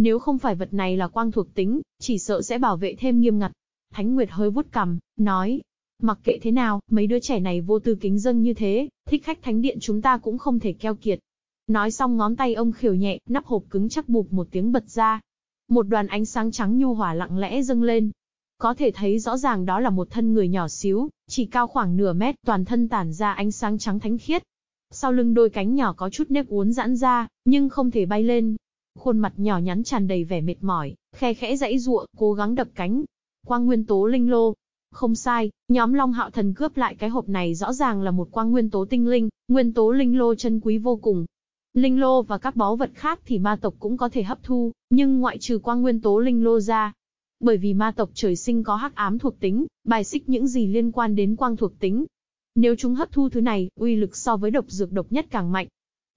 A: Nếu không phải vật này là quang thuộc tính, chỉ sợ sẽ bảo vệ thêm nghiêm ngặt. Thánh Nguyệt hơi vút cằm, nói, mặc kệ thế nào, mấy đứa trẻ này vô tư kính dân như thế, thích khách thánh điện chúng ta cũng không thể keo kiệt. Nói xong ngón tay ông khều nhẹ, nắp hộp cứng chắc bụp một tiếng bật ra. Một đoàn ánh sáng trắng nhu hòa lặng lẽ dâng lên, có thể thấy rõ ràng đó là một thân người nhỏ xíu, chỉ cao khoảng nửa mét, toàn thân tản ra ánh sáng trắng thánh khiết. Sau lưng đôi cánh nhỏ có chút nếp uốn giãn ra, nhưng không thể bay lên. Khuôn mặt nhỏ nhắn tràn đầy vẻ mệt mỏi, khe khẽ dãy ruộng, cố gắng đập cánh. Quang nguyên tố linh lô. Không sai, nhóm Long Hạo Thần cướp lại cái hộp này rõ ràng là một quang nguyên tố tinh linh, nguyên tố linh lô chân quý vô cùng, Linh lô và các báu vật khác thì ma tộc cũng có thể hấp thu, nhưng ngoại trừ quang nguyên tố linh lô ra, bởi vì ma tộc trời sinh có hắc ám thuộc tính, bài xích những gì liên quan đến quang thuộc tính. Nếu chúng hấp thu thứ này, uy lực so với độc dược độc nhất càng mạnh.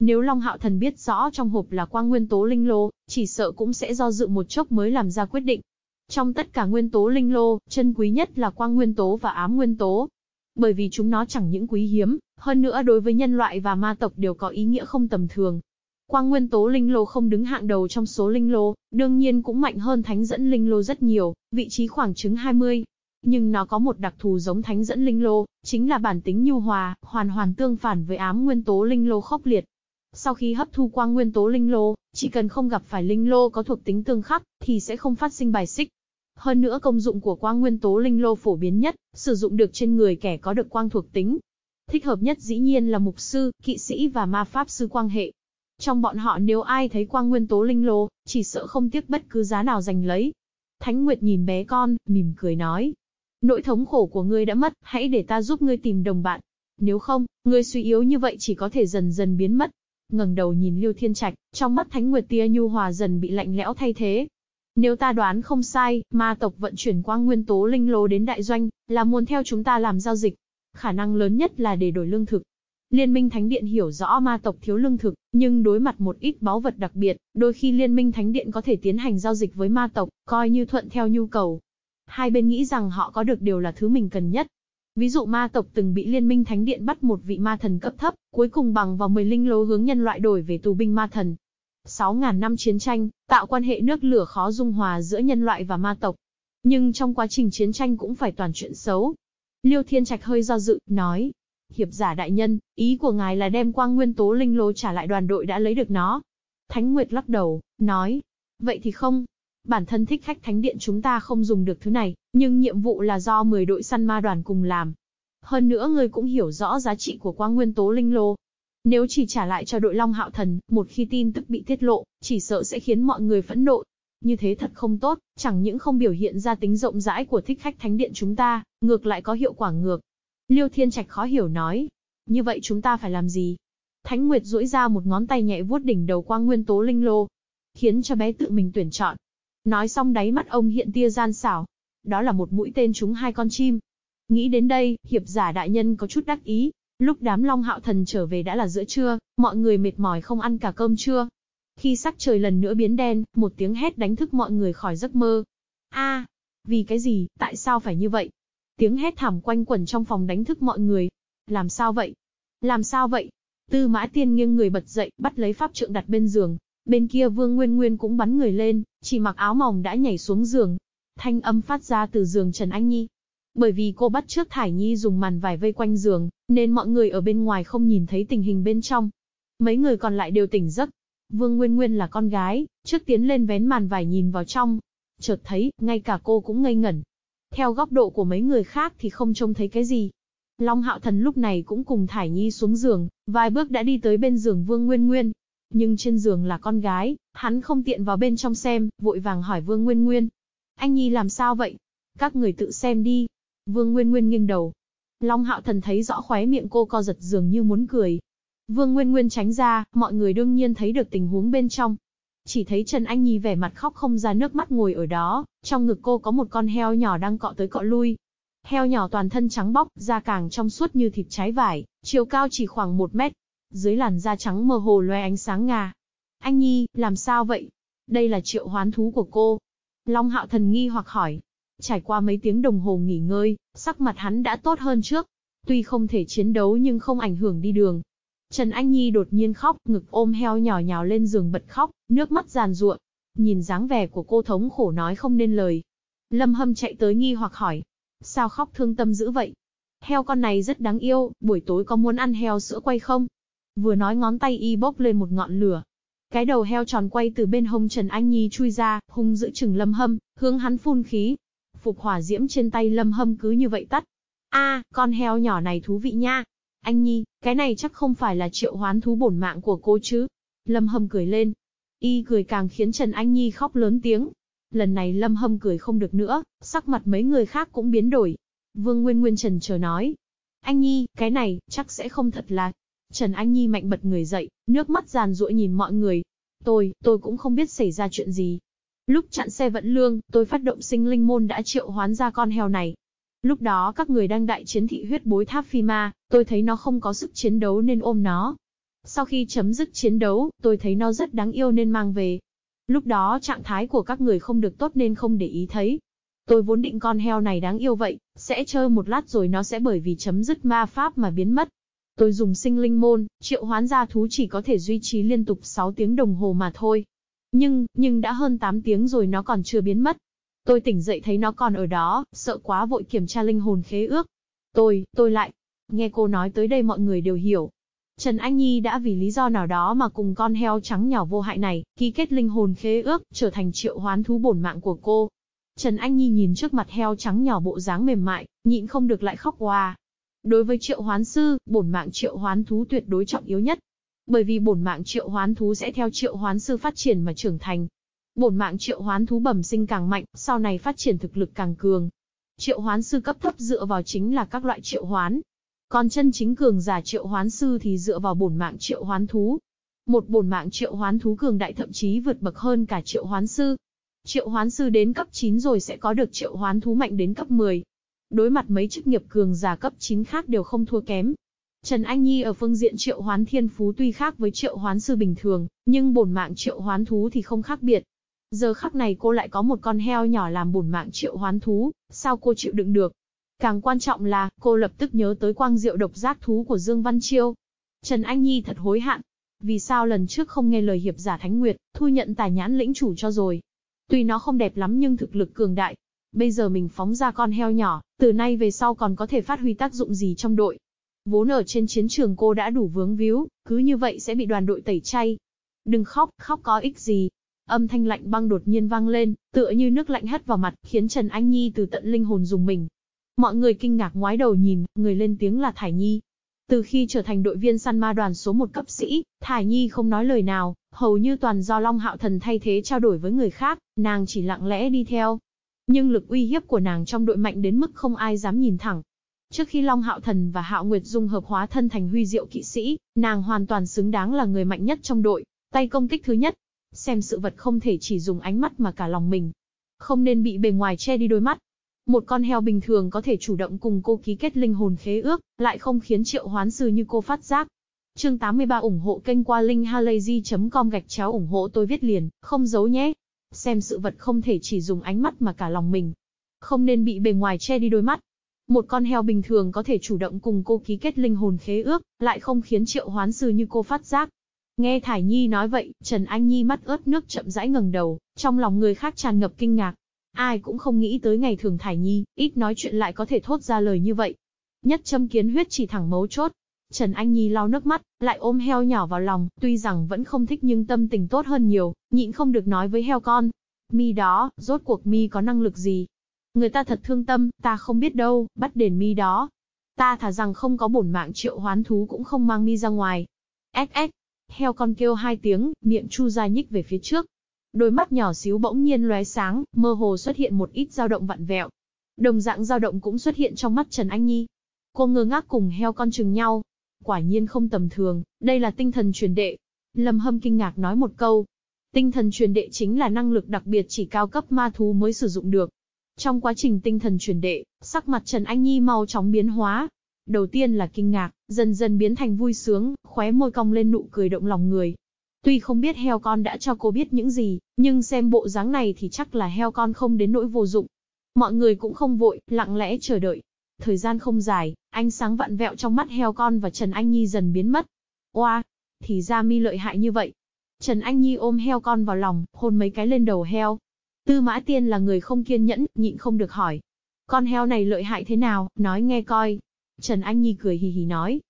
A: Nếu Long Hạo Thần biết rõ trong hộp là quang nguyên tố linh lô, chỉ sợ cũng sẽ do dự một chốc mới làm ra quyết định. Trong tất cả nguyên tố linh lô, chân quý nhất là quang nguyên tố và ám nguyên tố. Bởi vì chúng nó chẳng những quý hiếm, hơn nữa đối với nhân loại và ma tộc đều có ý nghĩa không tầm thường. Quang nguyên tố linh lô không đứng hạng đầu trong số linh lô, đương nhiên cũng mạnh hơn thánh dẫn linh lô rất nhiều, vị trí khoảng chứng 20. Nhưng nó có một đặc thù giống thánh dẫn linh lô, chính là bản tính nhu hòa, hoàn hoàn tương phản với ám nguyên tố linh lô khốc liệt. Sau khi hấp thu quang nguyên tố linh lô, chỉ cần không gặp phải linh lô có thuộc tính tương khắc, thì sẽ không phát sinh bài xích. Hơn nữa công dụng của quang nguyên tố linh lô phổ biến nhất, sử dụng được trên người kẻ có được quang thuộc tính. Thích hợp nhất dĩ nhiên là mục sư, kỵ sĩ và ma pháp sư quang hệ. Trong bọn họ nếu ai thấy quang nguyên tố linh lô, chỉ sợ không tiếc bất cứ giá nào giành lấy. Thánh Nguyệt nhìn bé con, mỉm cười nói. Nỗi thống khổ của ngươi đã mất, hãy để ta giúp ngươi tìm đồng bạn. Nếu không, ngươi suy yếu như vậy chỉ có thể dần dần biến mất ngẩng đầu nhìn Liêu Thiên Trạch, trong mắt Thánh Nguyệt tia nhu hòa dần bị lạnh lẽo thay thế. Nếu ta đoán không sai, ma tộc vận chuyển quang nguyên tố linh lô đến đại doanh, là muốn theo chúng ta làm giao dịch. Khả năng lớn nhất là để đổi lương thực. Liên minh Thánh Điện hiểu rõ ma tộc thiếu lương thực, nhưng đối mặt một ít báu vật đặc biệt, đôi khi Liên minh Thánh Điện có thể tiến hành giao dịch với ma tộc, coi như thuận theo nhu cầu. Hai bên nghĩ rằng họ có được điều là thứ mình cần nhất. Ví dụ ma tộc từng bị Liên minh Thánh Điện bắt một vị ma thần cấp thấp, cuối cùng bằng vào 10 linh lô hướng nhân loại đổi về tù binh ma thần. 6.000 năm chiến tranh, tạo quan hệ nước lửa khó dung hòa giữa nhân loại và ma tộc. Nhưng trong quá trình chiến tranh cũng phải toàn chuyện xấu. Liêu Thiên Trạch hơi do dự, nói. Hiệp giả đại nhân, ý của ngài là đem quang nguyên tố linh lô trả lại đoàn đội đã lấy được nó. Thánh Nguyệt lắc đầu, nói. Vậy thì không. Bản thân thích khách thánh điện chúng ta không dùng được thứ này, nhưng nhiệm vụ là do 10 đội săn ma đoàn cùng làm. Hơn nữa người cũng hiểu rõ giá trị của quang nguyên tố linh lô, nếu chỉ trả lại cho đội Long Hạo Thần, một khi tin tức bị tiết lộ, chỉ sợ sẽ khiến mọi người phẫn nộ. Như thế thật không tốt, chẳng những không biểu hiện ra tính rộng rãi của thích khách thánh điện chúng ta, ngược lại có hiệu quả ngược. Liêu Thiên Trạch khó hiểu nói. Như vậy chúng ta phải làm gì? Thánh Nguyệt duỗi ra một ngón tay nhẹ vuốt đỉnh đầu quang nguyên tố linh lô, khiến cho bé tự mình tuyển chọn. Nói xong đáy mắt ông hiện tia gian xảo. Đó là một mũi tên trúng hai con chim. Nghĩ đến đây, hiệp giả đại nhân có chút đắc ý, Lúc đám Long Hạo Thần trở về đã là giữa trưa, mọi người mệt mỏi không ăn cả cơm trưa. Khi sắc trời lần nữa biến đen, một tiếng hét đánh thức mọi người khỏi giấc mơ. A, vì cái gì, tại sao phải như vậy? Tiếng hét thảm quanh quẩn trong phòng đánh thức mọi người. Làm sao vậy? Làm sao vậy? Tư mã tiên nghiêng người bật dậy, bắt lấy pháp trượng đặt bên giường. Bên kia Vương Nguyên Nguyên cũng bắn người lên, chỉ mặc áo mỏng đã nhảy xuống giường. Thanh âm phát ra từ giường Trần Anh Nhi, bởi vì cô bắt trước Thải Nhi dùng màn vải vây quanh giường, nên mọi người ở bên ngoài không nhìn thấy tình hình bên trong. Mấy người còn lại đều tỉnh giấc. Vương Nguyên Nguyên là con gái, trước tiến lên vén màn vải nhìn vào trong. Chợt thấy, ngay cả cô cũng ngây ngẩn. Theo góc độ của mấy người khác thì không trông thấy cái gì. Long Hạo Thần lúc này cũng cùng Thải Nhi xuống giường, vài bước đã đi tới bên giường Vương Nguyên Nguyên. Nhưng trên giường là con gái, hắn không tiện vào bên trong xem, vội vàng hỏi Vương Nguyên Nguyên. Anh Nhi làm sao vậy? Các người tự xem đi, Vương Nguyên Nguyên nghiêng đầu. Long Hạo Thần thấy rõ khóe miệng cô co giật dường như muốn cười. Vương Nguyên Nguyên tránh ra, mọi người đương nhiên thấy được tình huống bên trong. Chỉ thấy Trần Anh Nhi vẻ mặt khóc không ra nước mắt ngồi ở đó, trong ngực cô có một con heo nhỏ đang cọ tới cọ lui. Heo nhỏ toàn thân trắng bóc, da càng trong suốt như thịt trái vải, chiều cao chỉ khoảng một mét. Dưới làn da trắng mơ hồ loe ánh sáng ngà. Anh Nhi, làm sao vậy? Đây là triệu hoán thú của cô. Long Hạo Thần nghi hoặc hỏi, Trải qua mấy tiếng đồng hồ nghỉ ngơi, sắc mặt hắn đã tốt hơn trước. Tuy không thể chiến đấu nhưng không ảnh hưởng đi đường. Trần Anh Nhi đột nhiên khóc, ngực ôm heo nhỏ nhào lên giường bật khóc, nước mắt giàn ruộng. Nhìn dáng vẻ của cô thống khổ nói không nên lời. Lâm Hâm chạy tới nghi hoặc hỏi. Sao khóc thương tâm dữ vậy? Heo con này rất đáng yêu, buổi tối có muốn ăn heo sữa quay không? Vừa nói ngón tay y bốc lên một ngọn lửa. Cái đầu heo tròn quay từ bên hông Trần Anh Nhi chui ra, hung giữ chừng lâm hâm, hướng hắn phun khí, phục hỏa diễm trên tay lâm hâm cứ như vậy tắt. a con heo nhỏ này thú vị nha. Anh Nhi, cái này chắc không phải là triệu hoán thú bổn mạng của cô chứ. Lâm hâm cười lên. Y cười càng khiến Trần Anh Nhi khóc lớn tiếng. Lần này Lâm hâm cười không được nữa, sắc mặt mấy người khác cũng biến đổi. Vương Nguyên Nguyên Trần chờ nói. Anh Nhi, cái này, chắc sẽ không thật là... Trần Anh Nhi mạnh bật người dậy, nước mắt giàn ruỗi nhìn mọi người. Tôi, tôi cũng không biết xảy ra chuyện gì, Lúc chặn xe vận lương, tôi phát động sinh linh môn đã triệu hoán ra con heo này. Lúc đó các người đang đại chiến thị huyết bối tháp phi ma, tôi thấy nó không có sức chiến đấu nên ôm nó. Sau khi chấm dứt chiến đấu, tôi thấy nó rất đáng yêu nên mang về. Lúc đó trạng thái của các người không được tốt nên không để ý thấy. Tôi vốn định con heo này đáng yêu vậy, sẽ chơi một lát rồi nó sẽ bởi vì chấm dứt ma pháp mà biến mất. Tôi dùng sinh linh môn, triệu hoán ra thú chỉ có thể duy trì liên tục 6 tiếng đồng hồ mà thôi. Nhưng, nhưng đã hơn 8 tiếng rồi nó còn chưa biến mất. Tôi tỉnh dậy thấy nó còn ở đó, sợ quá vội kiểm tra linh hồn khế ước. Tôi, tôi lại. Nghe cô nói tới đây mọi người đều hiểu. Trần Anh Nhi đã vì lý do nào đó mà cùng con heo trắng nhỏ vô hại này, ký kết linh hồn khế ước, trở thành triệu hoán thú bổn mạng của cô. Trần Anh Nhi nhìn trước mặt heo trắng nhỏ bộ dáng mềm mại, nhịn không được lại khóc hòa. Đối với triệu hoán sư, bổn mạng triệu hoán thú tuyệt đối trọng yếu nhất. Bởi vì bổn mạng triệu hoán thú sẽ theo triệu hoán sư phát triển mà trưởng thành. Bổn mạng triệu hoán thú bẩm sinh càng mạnh, sau này phát triển thực lực càng cường. Triệu hoán sư cấp thấp dựa vào chính là các loại triệu hoán. Còn chân chính cường giả triệu hoán sư thì dựa vào bổn mạng triệu hoán thú. Một bổn mạng triệu hoán thú cường đại thậm chí vượt bậc hơn cả triệu hoán sư. Triệu hoán sư đến cấp 9 rồi sẽ có được triệu hoán thú mạnh đến cấp 10. Đối mặt mấy chức nghiệp cường giả cấp 9 khác đều không thua kém, Trần Anh Nhi ở phương diện triệu hoán thiên phú tuy khác với triệu hoán sư bình thường, nhưng bổn mạng triệu hoán thú thì không khác biệt. Giờ khắc này cô lại có một con heo nhỏ làm bổn mạng triệu hoán thú, sao cô chịu đựng được? Càng quan trọng là, cô lập tức nhớ tới quang diệu độc giác thú của Dương Văn Chiêu. Trần Anh Nhi thật hối hạn. Vì sao lần trước không nghe lời hiệp giả Thánh Nguyệt, thu nhận tài nhãn lĩnh chủ cho rồi. Tuy nó không đẹp lắm nhưng thực lực cường đại. Bây giờ mình phóng ra con heo nhỏ, từ nay về sau còn có thể phát huy tác dụng gì trong đội. Vốn ở trên chiến trường cô đã đủ vướng víu, cứ như vậy sẽ bị đoàn đội tẩy chay. Đừng khóc, khóc có ích gì. Âm thanh lạnh băng đột nhiên vang lên, tựa như nước lạnh hất vào mặt, khiến Trần Anh Nhi từ tận linh hồn dùng mình. Mọi người kinh ngạc ngoái đầu nhìn, người lên tiếng là Thải Nhi. Từ khi trở thành đội viên săn ma đoàn số một cấp sĩ, Thải Nhi không nói lời nào, hầu như toàn do Long Hạo Thần thay thế trao đổi với người khác, nàng chỉ lặng lẽ đi theo. Nhưng lực uy hiếp của nàng trong đội mạnh đến mức không ai dám nhìn thẳng. Trước khi Long Hạo Thần và Hạo Nguyệt dung hợp hóa thân thành huy diệu kỵ sĩ, nàng hoàn toàn xứng đáng là người mạnh nhất trong đội, tay công kích thứ nhất. Xem sự vật không thể chỉ dùng ánh mắt mà cả lòng mình. Không nên bị bề ngoài che đi đôi mắt. Một con heo bình thường có thể chủ động cùng cô ký kết linh hồn khế ước, lại không khiến triệu hoán sư như cô phát giác. Chương 83 ủng hộ kênh qua linkhalazy.com gạch chéo ủng hộ tôi viết liền, không giấu nhé. Xem sự vật không thể chỉ dùng ánh mắt mà cả lòng mình. Không nên bị bề ngoài che đi đôi mắt. Một con heo bình thường có thể chủ động cùng cô ký kết linh hồn khế ước, lại không khiến triệu hoán sư như cô phát giác. Nghe Thải Nhi nói vậy, Trần Anh Nhi mắt ướt nước chậm rãi ngẩng đầu, trong lòng người khác tràn ngập kinh ngạc. Ai cũng không nghĩ tới ngày thường Thải Nhi, ít nói chuyện lại có thể thốt ra lời như vậy. Nhất châm kiến huyết chỉ thẳng mấu chốt. Trần Anh Nhi lau nước mắt, lại ôm heo nhỏ vào lòng, tuy rằng vẫn không thích nhưng tâm tình tốt hơn nhiều, nhịn không được nói với heo con. Mi đó, rốt cuộc Mi có năng lực gì? Người ta thật thương tâm, ta không biết đâu, bắt đền Mi đó. Ta thả rằng không có bổn mạng triệu hoán thú cũng không mang Mi ra ngoài. Ếch ếch, heo con kêu hai tiếng, miệng chu ra nhích về phía trước, Đôi mắt nhỏ xíu bỗng nhiên lóe sáng, mơ hồ xuất hiện một ít dao động vặn vẹo. Đồng dạng dao động cũng xuất hiện trong mắt Trần Anh Nhi. Cô ngơ ngác cùng heo con chừng nhau. Quả nhiên không tầm thường, đây là tinh thần truyền đệ. Lâm Hâm kinh ngạc nói một câu. Tinh thần truyền đệ chính là năng lực đặc biệt chỉ cao cấp ma thú mới sử dụng được. Trong quá trình tinh thần truyền đệ, sắc mặt Trần Anh Nhi mau chóng biến hóa. Đầu tiên là kinh ngạc, dần dần biến thành vui sướng, khóe môi cong lên nụ cười động lòng người. Tuy không biết heo con đã cho cô biết những gì, nhưng xem bộ dáng này thì chắc là heo con không đến nỗi vô dụng. Mọi người cũng không vội, lặng lẽ chờ đợi. Thời gian không dài, ánh sáng vặn vẹo trong mắt heo con và Trần Anh Nhi dần biến mất. Oa, thì ra mi lợi hại như vậy. Trần Anh Nhi ôm heo con vào lòng, hôn mấy cái lên đầu heo. Tư Mã Tiên là người không kiên nhẫn, nhịn không được hỏi. Con heo này lợi hại thế nào, nói nghe coi. Trần Anh Nhi cười hì hì nói,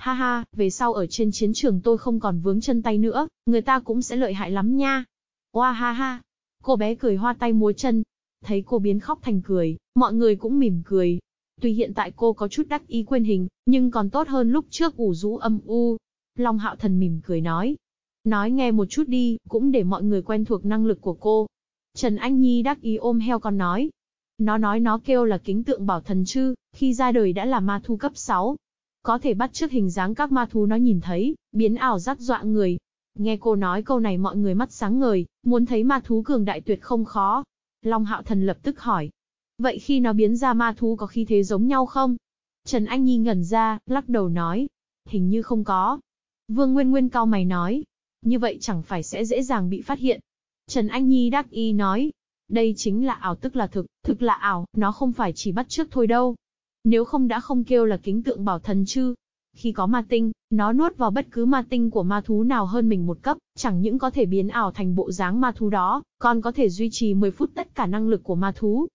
A: Ha ha, về sau ở trên chiến trường tôi không còn vướng chân tay nữa, người ta cũng sẽ lợi hại lắm nha. Oa ha ha. Cô bé cười hoa tay múa chân. Thấy cô biến khóc thành cười, mọi người cũng mỉm cười. Tuy hiện tại cô có chút đắc ý quên hình, nhưng còn tốt hơn lúc trước ủ rũ âm u. Long hạo thần mỉm cười nói. Nói nghe một chút đi, cũng để mọi người quen thuộc năng lực của cô. Trần Anh Nhi đắc ý ôm heo con nói. Nó nói nó kêu là kính tượng bảo thần chư, khi ra đời đã là ma thu cấp 6, có thể bắt chước hình dáng các ma thú nó nhìn thấy, biến ảo rắc dọa người. Nghe cô nói câu này mọi người mắt sáng ngời, muốn thấy ma thú cường đại tuyệt không khó. Long hạo thần lập tức hỏi. Vậy khi nó biến ra ma thú có khí thế giống nhau không? Trần Anh Nhi ngẩn ra, lắc đầu nói. Hình như không có. Vương Nguyên Nguyên cao mày nói. Như vậy chẳng phải sẽ dễ dàng bị phát hiện. Trần Anh Nhi đắc y nói. Đây chính là ảo tức là thực, thực là ảo, nó không phải chỉ bắt trước thôi đâu. Nếu không đã không kêu là kính tượng bảo thần chứ. Khi có ma tinh, nó nuốt vào bất cứ ma tinh của ma thú nào hơn mình một cấp, chẳng những có thể biến ảo thành bộ dáng ma thú đó, còn có thể duy trì 10 phút tất cả năng lực của ma thú.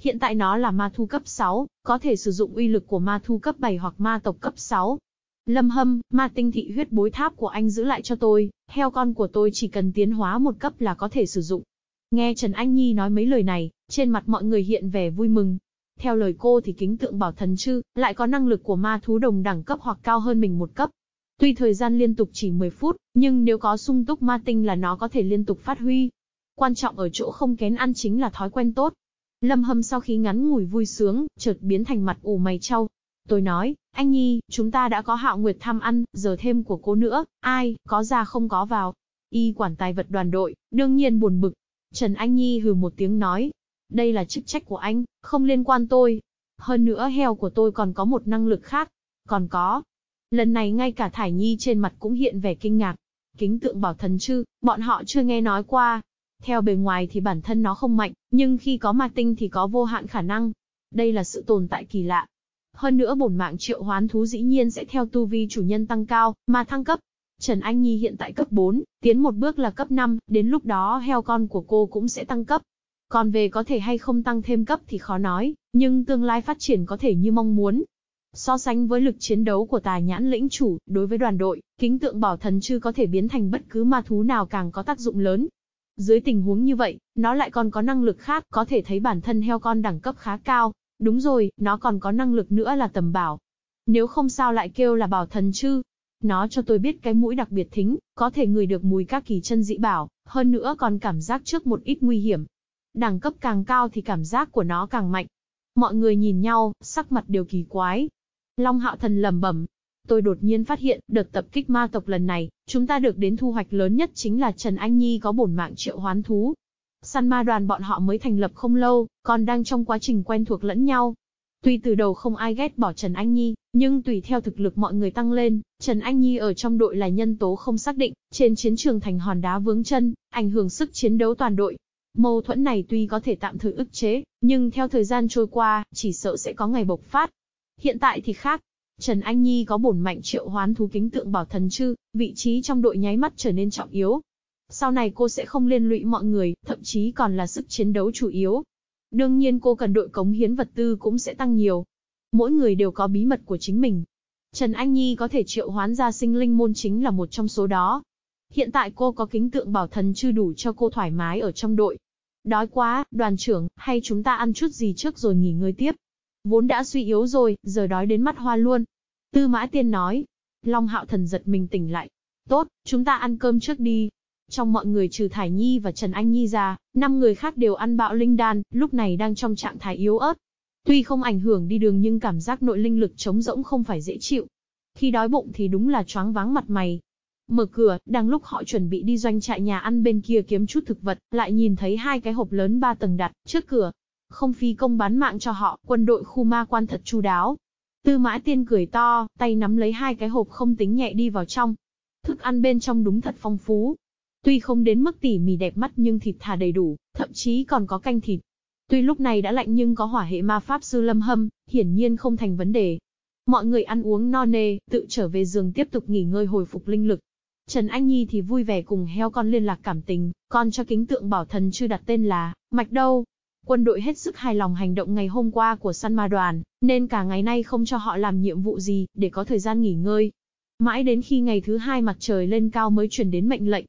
A: Hiện tại nó là ma thú cấp 6, có thể sử dụng uy lực của ma thú cấp 7 hoặc ma tộc cấp 6. Lâm hâm, ma tinh thị huyết bối tháp của anh giữ lại cho tôi, heo con của tôi chỉ cần tiến hóa một cấp là có thể sử dụng. Nghe Trần Anh Nhi nói mấy lời này, trên mặt mọi người hiện vẻ vui mừng, theo lời cô thì kính tượng bảo thần chư, lại có năng lực của ma thú đồng đẳng cấp hoặc cao hơn mình một cấp. Tuy thời gian liên tục chỉ 10 phút, nhưng nếu có sung túc ma tinh là nó có thể liên tục phát huy. Quan trọng ở chỗ không kén ăn chính là thói quen tốt. Lâm hâm sau khi ngắn ngủi vui sướng, chợt biến thành mặt ủ mày trao. Tôi nói, anh Nhi, chúng ta đã có hạo nguyệt tham ăn, giờ thêm của cô nữa, ai, có ra không có vào. Y quản tài vật đoàn đội, đương nhiên buồn bực. Trần Anh Nhi hừ một tiếng nói, đây là chức trách của anh, không liên quan tôi. Hơn nữa heo của tôi còn có một năng lực khác. Còn có. Lần này ngay cả Thải Nhi trên mặt cũng hiện vẻ kinh ngạc. Kính tượng bảo thần chư, bọn họ chưa nghe nói qua. Theo bề ngoài thì bản thân nó không mạnh, nhưng khi có ma tinh thì có vô hạn khả năng. Đây là sự tồn tại kỳ lạ. Hơn nữa bổn mạng triệu hoán thú dĩ nhiên sẽ theo tu vi chủ nhân tăng cao, mà thăng cấp. Trần Anh Nhi hiện tại cấp 4, tiến một bước là cấp 5, đến lúc đó heo con của cô cũng sẽ tăng cấp. Còn về có thể hay không tăng thêm cấp thì khó nói, nhưng tương lai phát triển có thể như mong muốn. So sánh với lực chiến đấu của tà nhãn lĩnh chủ, đối với đoàn đội, kính tượng bảo thần chư có thể biến thành bất cứ ma thú nào càng có tác dụng lớn. Dưới tình huống như vậy, nó lại còn có năng lực khác, có thể thấy bản thân heo con đẳng cấp khá cao. Đúng rồi, nó còn có năng lực nữa là tầm bảo. Nếu không sao lại kêu là bảo thần chứ? Nó cho tôi biết cái mũi đặc biệt thính, có thể ngửi được mùi các kỳ chân dị bảo, hơn nữa còn cảm giác trước một ít nguy hiểm. Đẳng cấp càng cao thì cảm giác của nó càng mạnh. Mọi người nhìn nhau, sắc mặt đều kỳ quái. Long Hạo Thần lẩm bẩm, tôi đột nhiên phát hiện, đợt tập kích ma tộc lần này, chúng ta được đến thu hoạch lớn nhất chính là Trần Anh Nhi có bổn mạng triệu hoán thú. Săn ma đoàn bọn họ mới thành lập không lâu, còn đang trong quá trình quen thuộc lẫn nhau. Tuy từ đầu không ai ghét bỏ Trần Anh Nhi, nhưng tùy theo thực lực mọi người tăng lên, Trần Anh Nhi ở trong đội là nhân tố không xác định, trên chiến trường thành hòn đá vướng chân, ảnh hưởng sức chiến đấu toàn đội. Mâu thuẫn này tuy có thể tạm thời ức chế, nhưng theo thời gian trôi qua, chỉ sợ sẽ có ngày bộc phát. Hiện tại thì khác, Trần Anh Nhi có bổn mạnh triệu hoán thú kính tượng bảo thần chư, vị trí trong đội nháy mắt trở nên trọng yếu. Sau này cô sẽ không liên lụy mọi người, thậm chí còn là sức chiến đấu chủ yếu. Đương nhiên cô cần đội cống hiến vật tư cũng sẽ tăng nhiều. Mỗi người đều có bí mật của chính mình. Trần Anh Nhi có thể triệu hoán ra sinh linh môn chính là một trong số đó. Hiện tại cô có kính tượng bảo thần chư đủ cho cô thoải mái ở trong đội. Đói quá, đoàn trưởng, hay chúng ta ăn chút gì trước rồi nghỉ ngơi tiếp. Vốn đã suy yếu rồi, giờ đói đến mắt hoa luôn. Tư Mã Tiên nói. Long Hạo Thần giật mình tỉnh lại. Tốt, chúng ta ăn cơm trước đi. Trong mọi người trừ Thải Nhi và Trần Anh Nhi ra, năm người khác đều ăn bạo linh đan, lúc này đang trong trạng thái yếu ớt. Tuy không ảnh hưởng đi đường nhưng cảm giác nội linh lực trống rỗng không phải dễ chịu. Khi đói bụng thì đúng là choáng váng mặt mày. Mở cửa, đang lúc họ chuẩn bị đi doanh trại nhà ăn bên kia kiếm chút thực vật, lại nhìn thấy hai cái hộp lớn ba tầng đặt trước cửa, không phi công bán mạng cho họ, quân đội khu ma quan thật chu đáo. Tư mã tiên cười to, tay nắm lấy hai cái hộp không tính nhẹ đi vào trong. Thức ăn bên trong đúng thật phong phú. Tuy không đến mức tỉ mỉ đẹp mắt nhưng thịt thà đầy đủ, thậm chí còn có canh thịt. Tuy lúc này đã lạnh nhưng có hỏa hệ ma pháp sư lâm hâm, hiển nhiên không thành vấn đề. Mọi người ăn uống no nê, tự trở về giường tiếp tục nghỉ ngơi hồi phục linh lực. Trần Anh Nhi thì vui vẻ cùng heo con liên lạc cảm tình, con cho kính tượng bảo thần chưa đặt tên là, Mạch đâu, Quân đội hết sức hài lòng hành động ngày hôm qua của săn ma đoàn, nên cả ngày nay không cho họ làm nhiệm vụ gì, để có thời gian nghỉ ngơi. Mãi đến khi ngày thứ hai mặt trời lên cao mới chuyển đến mệnh lệnh.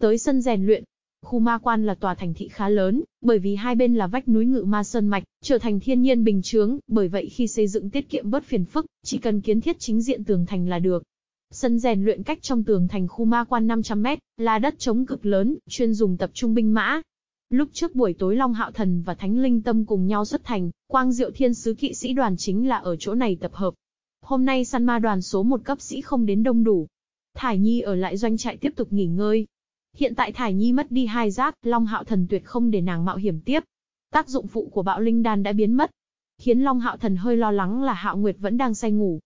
A: Tới sân rèn luyện. Khu ma quan là tòa thành thị khá lớn, bởi vì hai bên là vách núi ngự ma sơn mạch, trở thành thiên nhiên bình chướng, bởi vậy khi xây dựng tiết kiệm bớt phiền phức, chỉ cần kiến thiết chính diện tường thành là được. Sân rèn luyện cách trong tường thành khu ma quan 500 mét, là đất trống cực lớn, chuyên dùng tập trung binh mã, Lúc trước buổi tối Long Hạo Thần và Thánh Linh Tâm cùng nhau xuất thành, Quang Diệu Thiên Sứ kỵ sĩ đoàn chính là ở chỗ này tập hợp. Hôm nay săn ma đoàn số một cấp sĩ không đến đông đủ. Thải Nhi ở lại doanh trại tiếp tục nghỉ ngơi. Hiện tại Thải Nhi mất đi hai giác, Long Hạo Thần tuyệt không để nàng mạo hiểm tiếp. Tác dụng phụ của bạo linh đan đã biến mất. Khiến Long Hạo Thần hơi lo lắng là Hạo Nguyệt vẫn đang say ngủ.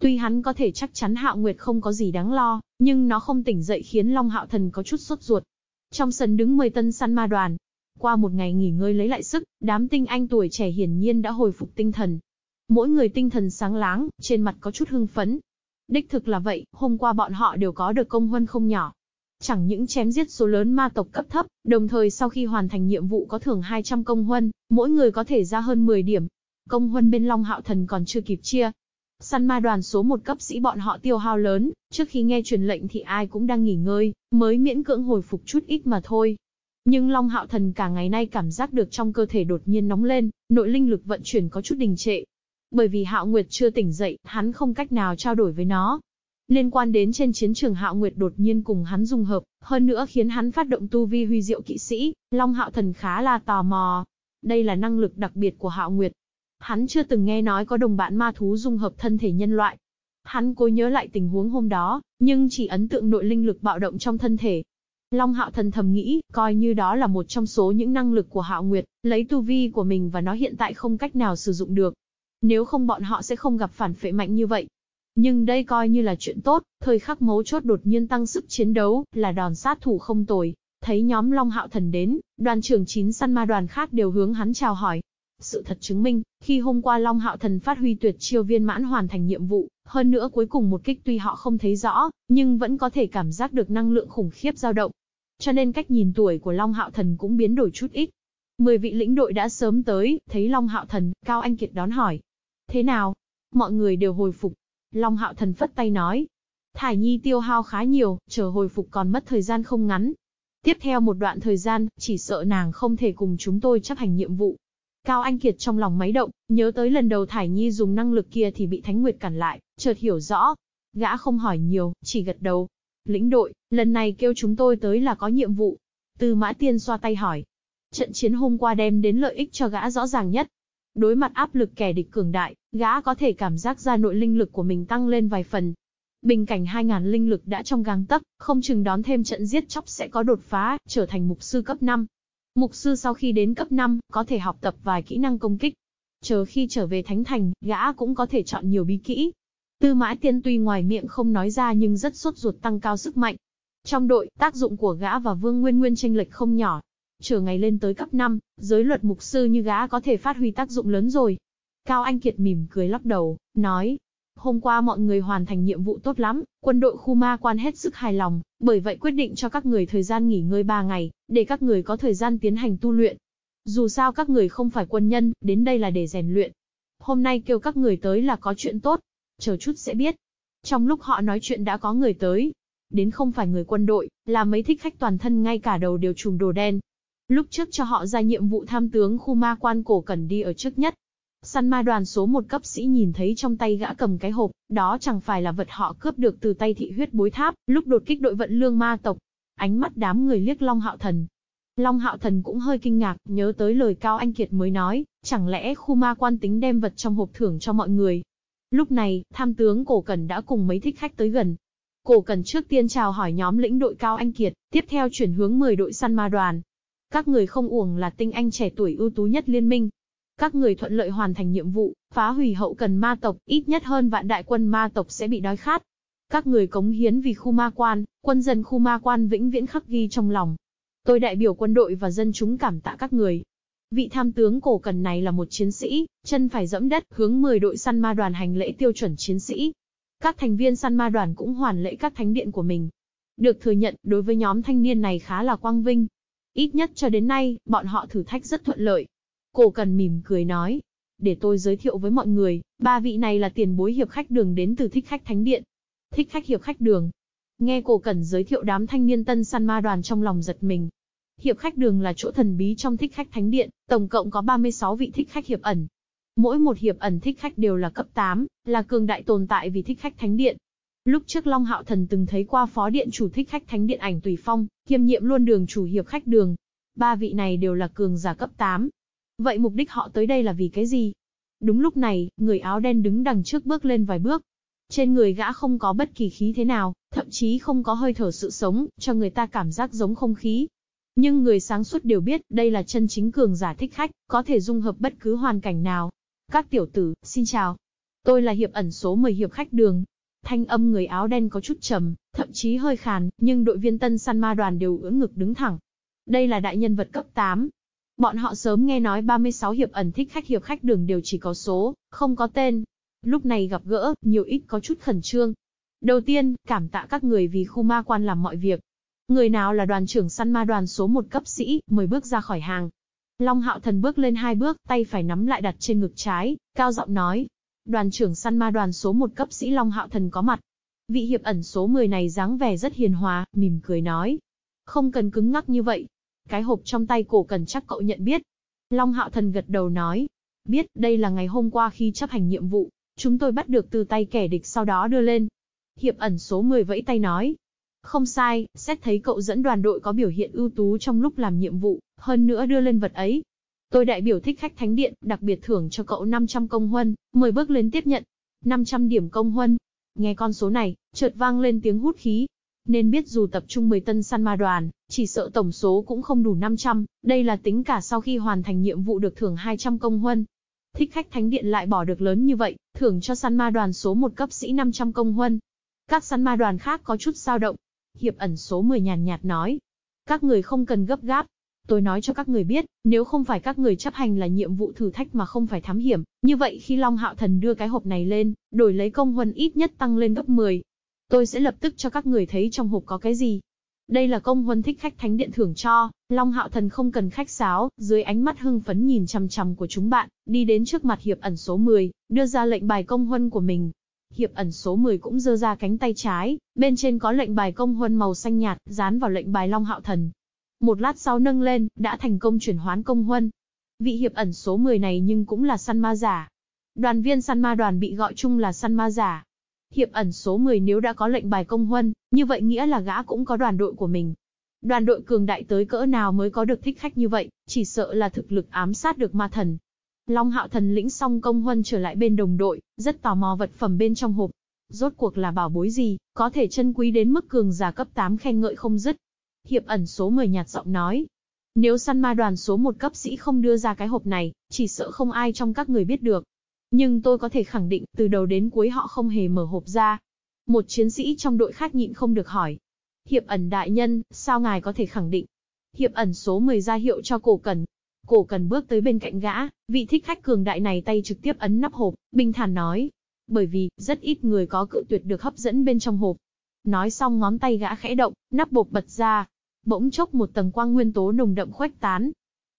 A: Tuy hắn có thể chắc chắn Hạo Nguyệt không có gì đáng lo, nhưng nó không tỉnh dậy khiến Long Hạo Thần có chút sốt ruột. Trong sân đứng 10 tân săn ma đoàn, qua một ngày nghỉ ngơi lấy lại sức, đám tinh anh tuổi trẻ hiển nhiên đã hồi phục tinh thần. Mỗi người tinh thần sáng láng, trên mặt có chút hưng phấn. Đích thực là vậy, hôm qua bọn họ đều có được công huân không nhỏ. Chẳng những chém giết số lớn ma tộc cấp thấp, đồng thời sau khi hoàn thành nhiệm vụ có thưởng 200 công huân, mỗi người có thể ra hơn 10 điểm. Công huân bên Long Hạo Thần còn chưa kịp chia. Săn ma đoàn số một cấp sĩ bọn họ tiêu hao lớn, trước khi nghe truyền lệnh thì ai cũng đang nghỉ ngơi, mới miễn cưỡng hồi phục chút ít mà thôi. Nhưng Long Hạo Thần cả ngày nay cảm giác được trong cơ thể đột nhiên nóng lên, nội linh lực vận chuyển có chút đình trệ. Bởi vì Hạo Nguyệt chưa tỉnh dậy, hắn không cách nào trao đổi với nó. Liên quan đến trên chiến trường Hạo Nguyệt đột nhiên cùng hắn dung hợp, hơn nữa khiến hắn phát động tu vi huy diệu kỵ sĩ, Long Hạo Thần khá là tò mò. Đây là năng lực đặc biệt của Hạo Nguyệt. Hắn chưa từng nghe nói có đồng bạn ma thú dung hợp thân thể nhân loại. Hắn cố nhớ lại tình huống hôm đó, nhưng chỉ ấn tượng nội linh lực bạo động trong thân thể, Long Hạo Thần thầm nghĩ, coi như đó là một trong số những năng lực của Hạo Nguyệt, lấy tu vi của mình và nó hiện tại không cách nào sử dụng được. Nếu không bọn họ sẽ không gặp phản phệ mạnh như vậy. Nhưng đây coi như là chuyện tốt, thời khắc mấu chốt đột nhiên tăng sức chiến đấu, là đòn sát thủ không tồi. Thấy nhóm Long Hạo Thần đến, đoàn trưởng chín săn ma đoàn khác đều hướng hắn chào hỏi. Sự thật chứng minh, khi hôm qua Long Hạo Thần phát huy tuyệt chiêu viên mãn hoàn thành nhiệm vụ, hơn nữa cuối cùng một kích tuy họ không thấy rõ, nhưng vẫn có thể cảm giác được năng lượng khủng khiếp dao động. Cho nên cách nhìn tuổi của Long Hạo Thần cũng biến đổi chút ít. Mười vị lĩnh đội đã sớm tới, thấy Long Hạo Thần, Cao Anh Kiệt đón hỏi. Thế nào? Mọi người đều hồi phục. Long Hạo Thần phất tay nói. Thải Nhi tiêu hao khá nhiều, chờ hồi phục còn mất thời gian không ngắn. Tiếp theo một đoạn thời gian, chỉ sợ nàng không thể cùng chúng tôi chấp hành nhiệm vụ. Cao Anh Kiệt trong lòng máy động, nhớ tới lần đầu Thải Nhi dùng năng lực kia thì bị Thánh Nguyệt cản lại, chợt hiểu rõ. Gã không hỏi nhiều, chỉ gật đầu. Lĩnh đội, lần này kêu chúng tôi tới là có nhiệm vụ. Tư Mã Tiên xoa tay hỏi. Trận chiến hôm qua đem đến lợi ích cho gã rõ ràng nhất. Đối mặt áp lực kẻ địch cường đại, gã có thể cảm giác ra nội linh lực của mình tăng lên vài phần. Bình cảnh 2.000 linh lực đã trong gang tấc, không chừng đón thêm trận giết chóc sẽ có đột phá, trở thành mục sư cấp 5. Mục sư sau khi đến cấp 5, có thể học tập vài kỹ năng công kích. Chờ khi trở về Thánh Thành, gã cũng có thể chọn nhiều bí kỹ. Tư mã tiên tuy ngoài miệng không nói ra nhưng rất sốt ruột tăng cao sức mạnh. Trong đội, tác dụng của gã và Vương Nguyên Nguyên tranh lệch không nhỏ. Chờ ngày lên tới cấp 5, giới luật mục sư như gã có thể phát huy tác dụng lớn rồi. Cao Anh Kiệt mỉm cười lắc đầu, nói, Hôm qua mọi người hoàn thành nhiệm vụ tốt lắm, quân đội khu ma quan hết sức hài lòng, bởi vậy quyết định cho các người thời gian nghỉ ngơi 3 ngày, để các người có thời gian tiến hành tu luyện. Dù sao các người không phải quân nhân, đến đây là để rèn luyện. Hôm nay kêu các người tới là có chuyện tốt, chờ chút sẽ biết. Trong lúc họ nói chuyện đã có người tới. Đến không phải người quân đội, là mấy thích khách toàn thân ngay cả đầu đều trùm đồ đen. Lúc trước cho họ ra nhiệm vụ tham tướng khu ma quan cổ cần đi ở trước nhất, Săn ma đoàn số một cấp sĩ nhìn thấy trong tay gã cầm cái hộp, đó chẳng phải là vật họ cướp được từ tay thị huyết bối tháp, lúc đột kích đội vận lương ma tộc. Ánh mắt đám người liếc Long Hạo Thần. Long Hạo Thần cũng hơi kinh ngạc, nhớ tới lời Cao Anh Kiệt mới nói, chẳng lẽ khu ma quan tính đem vật trong hộp thưởng cho mọi người. Lúc này, tham tướng Cổ Cần đã cùng mấy thích khách tới gần. Cổ Cần trước tiên chào hỏi nhóm lĩnh đội Cao Anh Kiệt, tiếp theo chuyển hướng 10 đội săn ma đoàn. Các người không uổng là tinh anh trẻ tuổi ưu tú nhất liên minh, các người thuận lợi hoàn thành nhiệm vụ, phá hủy hậu cần ma tộc, ít nhất hơn vạn đại quân ma tộc sẽ bị đói khát. Các người cống hiến vì khu ma quan, quân dân khu ma quan vĩnh viễn khắc ghi trong lòng. Tôi đại biểu quân đội và dân chúng cảm tạ các người. Vị tham tướng cổ cần này là một chiến sĩ, chân phải dẫm đất, hướng 10 đội săn ma đoàn hành lễ tiêu chuẩn chiến sĩ. Các thành viên săn ma đoàn cũng hoàn lễ các thánh điện của mình. Được thừa nhận, đối với nhóm thanh niên này khá là quang vinh. Ít nhất cho đến nay, bọn họ thử thách rất thuận lợi, Cổ cần mỉm cười nói. Để tôi giới thiệu với mọi người, ba vị này là tiền bối hiệp khách đường đến từ thích khách thánh điện. Thích khách hiệp khách đường. Nghe cổ cần giới thiệu đám thanh niên tân săn ma đoàn trong lòng giật mình. Hiệp khách đường là chỗ thần bí trong thích khách thánh điện, tổng cộng có 36 vị thích khách hiệp ẩn. Mỗi một hiệp ẩn thích khách đều là cấp 8, là cường đại tồn tại vì thích khách thánh điện. Lúc trước Long Hạo Thần từng thấy qua phó điện chủ thích khách thánh điện ảnh Tùy Phong, kiêm nhiệm luôn đường chủ hiệp khách đường. Ba vị này đều là cường giả cấp 8, Vậy mục đích họ tới đây là vì cái gì? Đúng lúc này, người áo đen đứng đằng trước bước lên vài bước. Trên người gã không có bất kỳ khí thế nào, thậm chí không có hơi thở sự sống, cho người ta cảm giác giống không khí. Nhưng người sáng suốt đều biết, đây là chân chính cường giả thích khách, có thể dung hợp bất cứ hoàn cảnh nào. Các tiểu tử, xin chào. Tôi là hiệp ẩn số 10 hiệp khách đường. Thanh âm người áo đen có chút trầm, thậm chí hơi khàn, nhưng đội viên tân săn ma đoàn đều ưỡn ngực đứng thẳng. Đây là đại nhân vật cấp 8, Bọn họ sớm nghe nói 36 hiệp ẩn thích khách hiệp khách đường đều chỉ có số, không có tên. Lúc này gặp gỡ, nhiều ít có chút khẩn trương. Đầu tiên, cảm tạ các người vì khu ma quan làm mọi việc. Người nào là đoàn trưởng săn ma đoàn số một cấp sĩ, mời bước ra khỏi hàng. Long hạo thần bước lên hai bước, tay phải nắm lại đặt trên ngực trái, cao giọng nói. Đoàn trưởng săn ma đoàn số một cấp sĩ Long hạo thần có mặt. Vị hiệp ẩn số 10 này dáng vẻ rất hiền hòa, mỉm cười nói. Không cần cứng ngắc như vậy, cái hộp trong tay cổ cần chắc cậu nhận biết. Long hạo thần gật đầu nói. Biết, đây là ngày hôm qua khi chấp hành nhiệm vụ, chúng tôi bắt được từ tay kẻ địch sau đó đưa lên. Hiệp ẩn số 10 vẫy tay nói. Không sai, xét thấy cậu dẫn đoàn đội có biểu hiện ưu tú trong lúc làm nhiệm vụ, hơn nữa đưa lên vật ấy. Tôi đại biểu thích khách thánh điện, đặc biệt thưởng cho cậu 500 công huân, mời bước lên tiếp nhận. 500 điểm công huân. Nghe con số này, chợt vang lên tiếng hút khí, nên biết dù tập trung 10 tân săn ma đoàn, chỉ sợ tổng số cũng không đủ 500, đây là tính cả sau khi hoàn thành nhiệm vụ được thưởng 200 công huân. Thích khách thánh điện lại bỏ được lớn như vậy, thưởng cho săn ma đoàn số một cấp sĩ 500 công huân. Các săn ma đoàn khác có chút dao động. Hiệp ẩn số 10 nhàn nhạt nói. Các người không cần gấp gáp. Tôi nói cho các người biết, nếu không phải các người chấp hành là nhiệm vụ thử thách mà không phải thám hiểm, như vậy khi Long Hạo Thần đưa cái hộp này lên, đổi lấy công huân ít nhất tăng lên gấp 10. Tôi sẽ lập tức cho các người thấy trong hộp có cái gì. Đây là công huân thích khách thánh điện thưởng cho, Long Hạo Thần không cần khách sáo, dưới ánh mắt hưng phấn nhìn chằm chằm của chúng bạn, đi đến trước mặt hiệp ẩn số 10, đưa ra lệnh bài công huân của mình. Hiệp ẩn số 10 cũng dơ ra cánh tay trái, bên trên có lệnh bài công huân màu xanh nhạt, dán vào lệnh bài Long Hạo Thần. Một lát sau nâng lên, đã thành công chuyển hoán công huân. Vị hiệp ẩn số 10 này nhưng cũng là săn ma giả. Đoàn viên săn ma đoàn bị gọi chung là săn ma giả. Hiệp ẩn số 10 nếu đã có lệnh bài công huân, như vậy nghĩa là gã cũng có đoàn đội của mình. Đoàn đội cường đại tới cỡ nào mới có được thích khách như vậy, chỉ sợ là thực lực ám sát được ma thần. Long hạo thần lĩnh xong công huân trở lại bên đồng đội, rất tò mò vật phẩm bên trong hộp. Rốt cuộc là bảo bối gì, có thể chân quý đến mức cường giả cấp 8 khen ngợi không dứt. Hiệp ẩn số 10 nhạt giọng nói. Nếu săn ma đoàn số 1 cấp sĩ không đưa ra cái hộp này, chỉ sợ không ai trong các người biết được. Nhưng tôi có thể khẳng định, từ đầu đến cuối họ không hề mở hộp ra. Một chiến sĩ trong đội khác nhịn không được hỏi. Hiệp ẩn đại nhân, sao ngài có thể khẳng định? Hiệp ẩn số 10 ra hiệu cho cổ cần. Cổ cần bước tới bên cạnh gã, vị thích khách cường đại này tay trực tiếp ấn nắp hộp, bình thản nói. Bởi vì, rất ít người có cự tuyệt được hấp dẫn bên trong hộp. Nói xong ngón tay gã khẽ động, nắp bột bật ra. Bỗng chốc một tầng quang nguyên tố nồng đậm khuếch tán.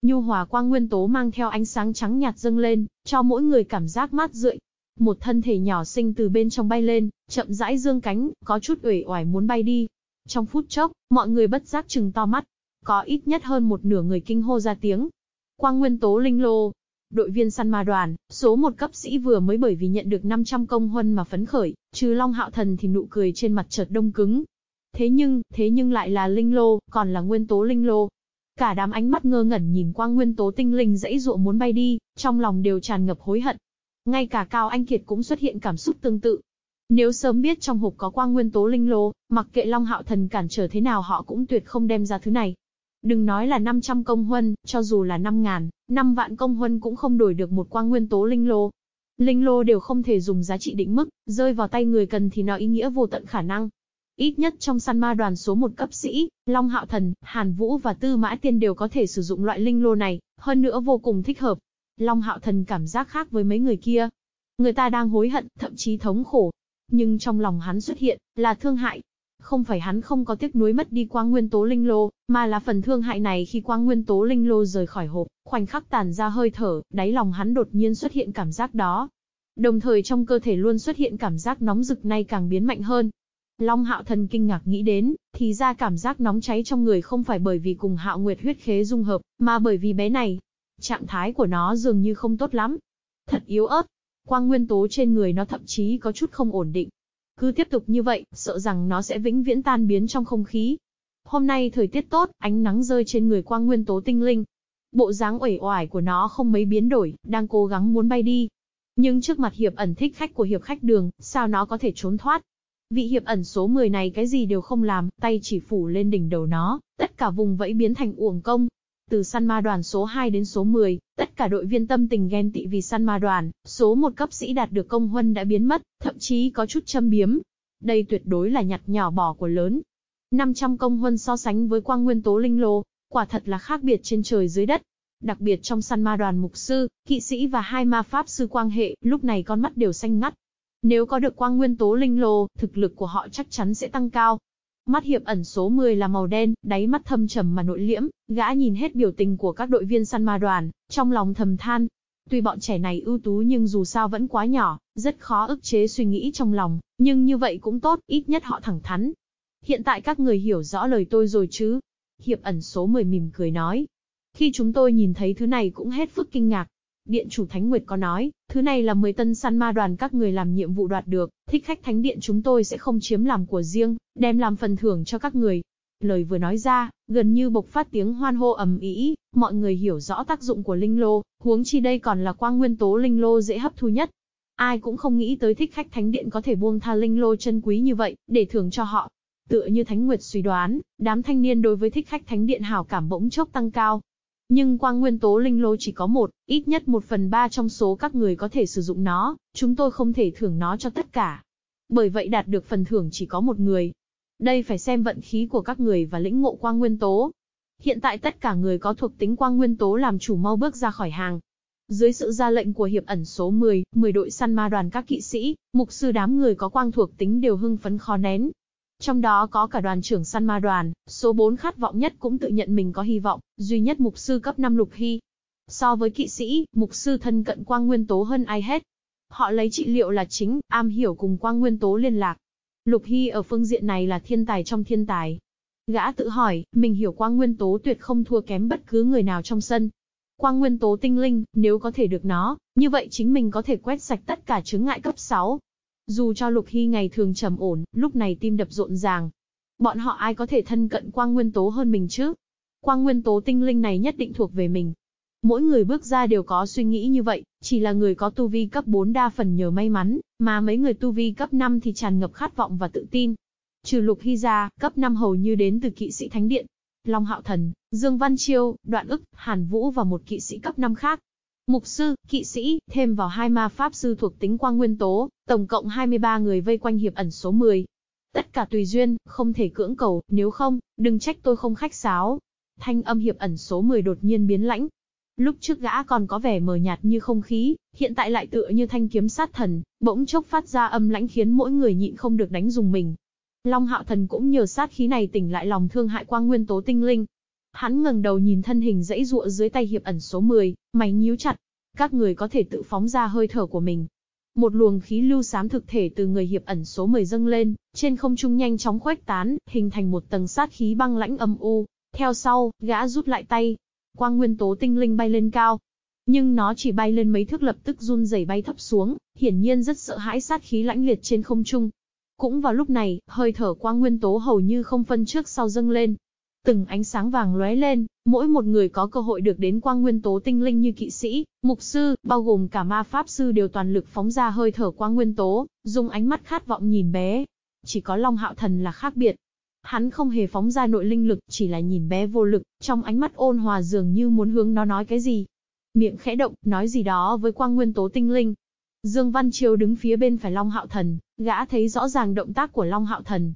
A: Nhu hòa quang nguyên tố mang theo ánh sáng trắng nhạt dâng lên, cho mỗi người cảm giác mát rượi. Một thân thể nhỏ xinh từ bên trong bay lên, chậm rãi dương cánh, có chút uể oải muốn bay đi. Trong phút chốc, mọi người bất giác chừng to mắt. Có ít nhất hơn một nửa người kinh hô ra tiếng. Quang nguyên tố linh lô, đội viên săn ma đoàn, số một cấp sĩ vừa mới bởi vì nhận được 500 công huân mà phấn khởi, trừ Long Hạo Thần thì nụ cười trên mặt chợt đông cứng. Thế nhưng, thế nhưng lại là linh lô, còn là nguyên tố linh lô. Cả đám ánh mắt ngơ ngẩn nhìn Quang nguyên tố tinh linh dãy dụa muốn bay đi, trong lòng đều tràn ngập hối hận. Ngay cả Cao Anh Kiệt cũng xuất hiện cảm xúc tương tự. Nếu sớm biết trong hộp có quang nguyên tố linh lô, mặc kệ Long Hạo Thần cản trở thế nào họ cũng tuyệt không đem ra thứ này. Đừng nói là 500 công huân, cho dù là 5 ngàn, 5 vạn công huân cũng không đổi được một quang nguyên tố linh lô. Linh lô đều không thể dùng giá trị định mức, rơi vào tay người cần thì nó ý nghĩa vô tận khả năng. Ít nhất trong săn ma đoàn số 1 cấp sĩ, Long Hạo Thần, Hàn Vũ và Tư Mã Tiên đều có thể sử dụng loại linh lô này, hơn nữa vô cùng thích hợp. Long Hạo Thần cảm giác khác với mấy người kia. Người ta đang hối hận, thậm chí thống khổ. Nhưng trong lòng hắn xuất hiện, là thương hại. Không phải hắn không có tiếc nuối mất đi quang nguyên tố linh lô, mà là phần thương hại này khi quang nguyên tố linh lô rời khỏi hộp, khoảnh khắc tàn ra hơi thở, đáy lòng hắn đột nhiên xuất hiện cảm giác đó. Đồng thời trong cơ thể luôn xuất hiện cảm giác nóng rực nay càng biến mạnh hơn. Long Hạo Thần kinh ngạc nghĩ đến, thì ra cảm giác nóng cháy trong người không phải bởi vì cùng Hạo Nguyệt huyết khế dung hợp, mà bởi vì bé này. Trạng thái của nó dường như không tốt lắm. Thật yếu ớt. Quang nguyên tố trên người nó thậm chí có chút không ổn định. Cứ tiếp tục như vậy, sợ rằng nó sẽ vĩnh viễn tan biến trong không khí. Hôm nay thời tiết tốt, ánh nắng rơi trên người quang nguyên tố tinh linh. Bộ dáng uể oải của nó không mấy biến đổi, đang cố gắng muốn bay đi. Nhưng trước mặt hiệp ẩn thích khách của hiệp khách đường, sao nó có thể trốn thoát? Vị hiệp ẩn số 10 này cái gì đều không làm, tay chỉ phủ lên đỉnh đầu nó, tất cả vùng vẫy biến thành uổng công. Từ săn ma đoàn số 2 đến số 10, tất cả đội viên tâm tình ghen tị vì săn ma đoàn, số một cấp sĩ đạt được công huân đã biến mất, thậm chí có chút châm biếm. Đây tuyệt đối là nhặt nhỏ bỏ của lớn. 500 công huân so sánh với quang nguyên tố linh lô, quả thật là khác biệt trên trời dưới đất. Đặc biệt trong săn ma đoàn mục sư, kỵ sĩ và hai ma pháp sư quang hệ, lúc này con mắt đều xanh ngắt. Nếu có được quang nguyên tố linh lô, thực lực của họ chắc chắn sẽ tăng cao. Mắt hiệp ẩn số 10 là màu đen, đáy mắt thâm trầm mà nội liễm, gã nhìn hết biểu tình của các đội viên săn ma đoàn, trong lòng thầm than. Tuy bọn trẻ này ưu tú nhưng dù sao vẫn quá nhỏ, rất khó ức chế suy nghĩ trong lòng, nhưng như vậy cũng tốt, ít nhất họ thẳng thắn. Hiện tại các người hiểu rõ lời tôi rồi chứ? Hiệp ẩn số 10 mỉm cười nói. Khi chúng tôi nhìn thấy thứ này cũng hết phức kinh ngạc, Điện chủ Thánh Nguyệt có nói, thứ này là 10 tân săn ma đoàn các người làm nhiệm vụ đoạt được, thích khách thánh điện chúng tôi sẽ không chiếm làm của riêng, đem làm phần thưởng cho các người. Lời vừa nói ra, gần như bộc phát tiếng hoan hô ầm ĩ, mọi người hiểu rõ tác dụng của linh lô, huống chi đây còn là quang nguyên tố linh lô dễ hấp thu nhất. Ai cũng không nghĩ tới thích khách thánh điện có thể buông tha linh lô chân quý như vậy, để thưởng cho họ. Tựa như Thánh Nguyệt suy đoán, đám thanh niên đối với thích khách thánh điện hào cảm bỗng chốc tăng cao, nhưng quang nguyên tố linh lô chỉ có một, ít nhất một phần ba trong số các người có thể sử dụng nó, chúng tôi không thể thưởng nó cho tất cả. Bởi vậy đạt được phần thưởng chỉ có một người. Đây phải xem vận khí của các người và lĩnh ngộ quang nguyên tố. Hiện tại tất cả người có thuộc tính quang nguyên tố làm chủ mau bước ra khỏi hàng. Dưới sự ra lệnh của hiệp ẩn số 10, 10 đội săn ma đoàn các kỵ sĩ, mục sư đám người có quang thuộc tính đều hưng phấn khó nén. Trong đó có cả đoàn trưởng săn ma đoàn, số 4 khát vọng nhất cũng tự nhận mình có hy vọng, duy nhất mục sư cấp 5 lục hy. So với kỵ sĩ, mục sư thân cận quang nguyên tố hơn ai hết. Họ lấy trị liệu là chính, am hiểu cùng quang nguyên tố liên lạc. Lục Hy ở phương diện này là thiên tài trong thiên tài. Gã tự hỏi, mình hiểu quang nguyên tố tuyệt không thua kém bất cứ người nào trong sân. Quang nguyên tố tinh linh, nếu có thể được nó, như vậy chính mình có thể quét sạch tất cả chứng ngại cấp 6. Dù cho Lục Hy ngày thường trầm ổn, lúc này tim đập rộn ràng. Bọn họ ai có thể thân cận quang nguyên tố hơn mình chứ? Quang nguyên tố tinh linh này nhất định thuộc về mình. Mỗi người bước ra đều có suy nghĩ như vậy, chỉ là người có tu vi cấp 4 đa phần nhờ may mắn, mà mấy người tu vi cấp 5 thì tràn ngập khát vọng và tự tin. Trừ Lục Hy ra, cấp 5 hầu như đến từ kỵ sĩ Thánh Điện. Long Hạo Thần, Dương Văn Chiêu, Đoạn ức, Hàn Vũ và một kỵ sĩ cấp 5 khác. Mục sư, kỵ sĩ, thêm vào hai ma pháp sư thuộc tính quang nguyên tố, tổng cộng 23 người vây quanh hiệp ẩn số 10. Tất cả tùy duyên, không thể cưỡng cầu, nếu không, đừng trách tôi không khách sáo. Thanh âm hiệp ẩn số 10 đột nhiên biến lãnh, Lúc trước gã còn có vẻ mờ nhạt như không khí, hiện tại lại tựa như thanh kiếm sát thần, bỗng chốc phát ra âm lãnh khiến mỗi người nhịn không được đánh dùng mình. Long hạo thần cũng nhờ sát khí này tỉnh lại lòng thương hại quang nguyên tố tinh linh. Hắn ngẩng đầu nhìn thân hình dãy dụa dưới tay hiệp ẩn số 10, mày nhíu chặt. Các người có thể tự phóng ra hơi thở của mình. Một luồng khí lưu xám thực thể từ người hiệp ẩn số 10 dâng lên, trên không trung nhanh chóng khuếch tán, hình thành một tầng sát khí băng lãnh âm u. Theo sau, gã rút lại tay, quang nguyên tố tinh linh bay lên cao. Nhưng nó chỉ bay lên mấy thước lập tức run rẩy bay thấp xuống, hiển nhiên rất sợ hãi sát khí lãnh liệt trên không trung. Cũng vào lúc này, hơi thở quang nguyên tố hầu như không phân trước sau dâng lên. Từng ánh sáng vàng lóe lên, mỗi một người có cơ hội được đến quang nguyên tố tinh linh như kỵ sĩ, mục sư, bao gồm cả ma pháp sư đều toàn lực phóng ra hơi thở quang nguyên tố, dùng ánh mắt khát vọng nhìn bé. Chỉ có Long Hạo Thần là khác biệt, Hắn không hề phóng ra nội linh lực, chỉ là nhìn bé vô lực, trong ánh mắt ôn hòa dường như muốn hướng nó nói cái gì. Miệng khẽ động, nói gì đó với quang nguyên tố tinh linh. Dương Văn Chiêu đứng phía bên phải Long Hạo Thần, gã thấy rõ ràng động tác của Long Hạo Thần.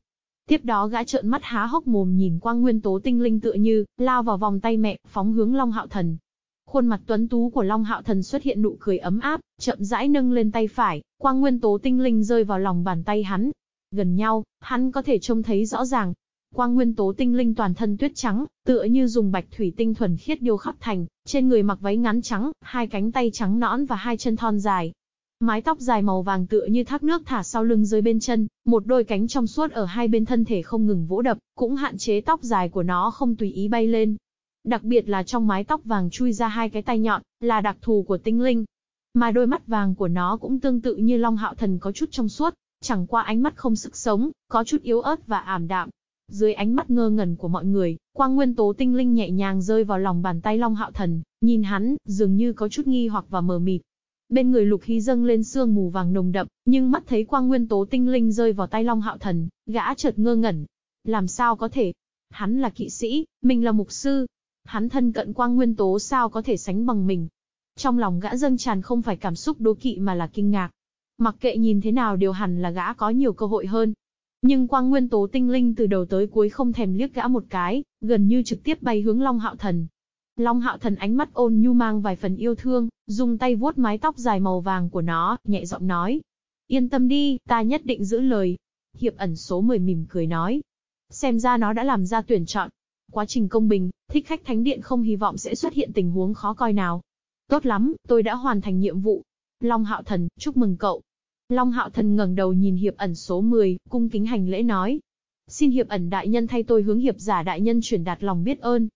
A: Tiếp đó gã trợn mắt há hốc mồm nhìn quang nguyên tố tinh linh tựa như, lao vào vòng tay mẹ, phóng hướng Long Hạo Thần. Khuôn mặt tuấn tú của Long Hạo Thần xuất hiện nụ cười ấm áp, chậm rãi nâng lên tay phải, quang nguyên tố tinh linh rơi vào lòng bàn tay hắn, Gần nhau, hắn có thể trông thấy rõ ràng. Quang nguyên tố tinh linh toàn thân tuyết trắng, tựa như dùng bạch thủy tinh thuần khiết điêu khắc thành, trên người mặc váy ngắn trắng, hai cánh tay trắng nõn và hai chân thon dài. Mái tóc dài màu vàng tựa như thác nước thả sau lưng dưới bên chân, một đôi cánh trong suốt ở hai bên thân thể không ngừng vỗ đập, cũng hạn chế tóc dài của nó không tùy ý bay lên. Đặc biệt là trong mái tóc vàng chui ra hai cái tay nhọn, là đặc thù của tinh linh. Mà đôi mắt vàng của nó cũng tương tự như Long Hạo Thần có chút trong suốt, chẳng qua ánh mắt không sức sống, có chút yếu ớt và ảm đạm. Dưới ánh mắt ngơ ngẩn của mọi người, quang nguyên tố tinh linh nhẹ nhàng rơi vào lòng bàn tay Long Hạo Thần, nhìn hắn, dường như có chút nghi hoặc và mờ mịt. Bên người Lục Hy dâng lên sương mù vàng nồng đậm, nhưng mắt thấy quang nguyên tố tinh linh rơi vào tay Long Hạo Thần, gã chợt ngơ ngẩn. Làm sao có thể? Hắn là kỵ sĩ, mình là mục sư. Hắn thân cận quang nguyên tố sao có thể sánh bằng mình? Trong lòng gã dâng tràn không phải cảm xúc đố kỵ mà là kinh ngạc. Mặc kệ nhìn thế nào đều hẳn là gã có nhiều cơ hội hơn. Nhưng quang nguyên tố tinh linh từ đầu tới cuối không thèm liếc gã một cái, gần như trực tiếp bay hướng Long Hạo Thần. Long Hạo Thần ánh mắt ôn nhu mang vài phần yêu thương, dùng tay vuốt mái tóc dài màu vàng của nó, nhẹ giọng nói. Yên tâm đi, ta nhất định giữ lời. Hiệp ẩn số 10 mỉm cười nói. Xem ra nó đã làm ra tuyển chọn. Quá trình công bình, thích khách thánh điện không hy vọng sẽ xuất hiện tình huống khó coi nào. Tốt lắm, tôi đã hoàn thành nhiệm vụ, Long Hạo Thần, chúc mừng cậu. Long Hạo Thần ngẩng đầu nhìn hiệp ẩn số 10, cung kính hành lễ nói. Xin hiệp ẩn đại nhân thay tôi hướng hiệp giả đại nhân chuyển đạt lòng biết ơn.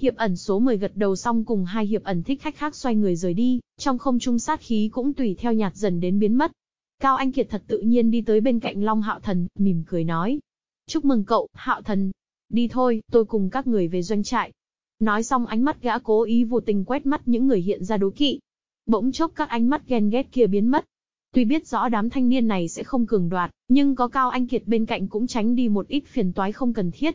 A: Hiệp ẩn số 10 gật đầu xong cùng hai hiệp ẩn thích khách khác xoay người rời đi, trong không trung sát khí cũng tùy theo nhạt dần đến biến mất. Cao Anh Kiệt thật tự nhiên đi tới bên cạnh Long Hạo Thần, mỉm cười nói. Chúc mừng cậu, Hạo Thần. Đi thôi, tôi cùng các người về doanh trại. Nói xong ánh mắt gã cố ý vô tình quét mắt những người hiện ra đố kỵ, Bỗng chốc các ánh mắt ghen ghét kia biến mất. Tuy biết rõ đám thanh niên này sẽ không cường đoạt, nhưng có Cao Anh Kiệt bên cạnh cũng tránh đi một ít phiền toái không cần thiết.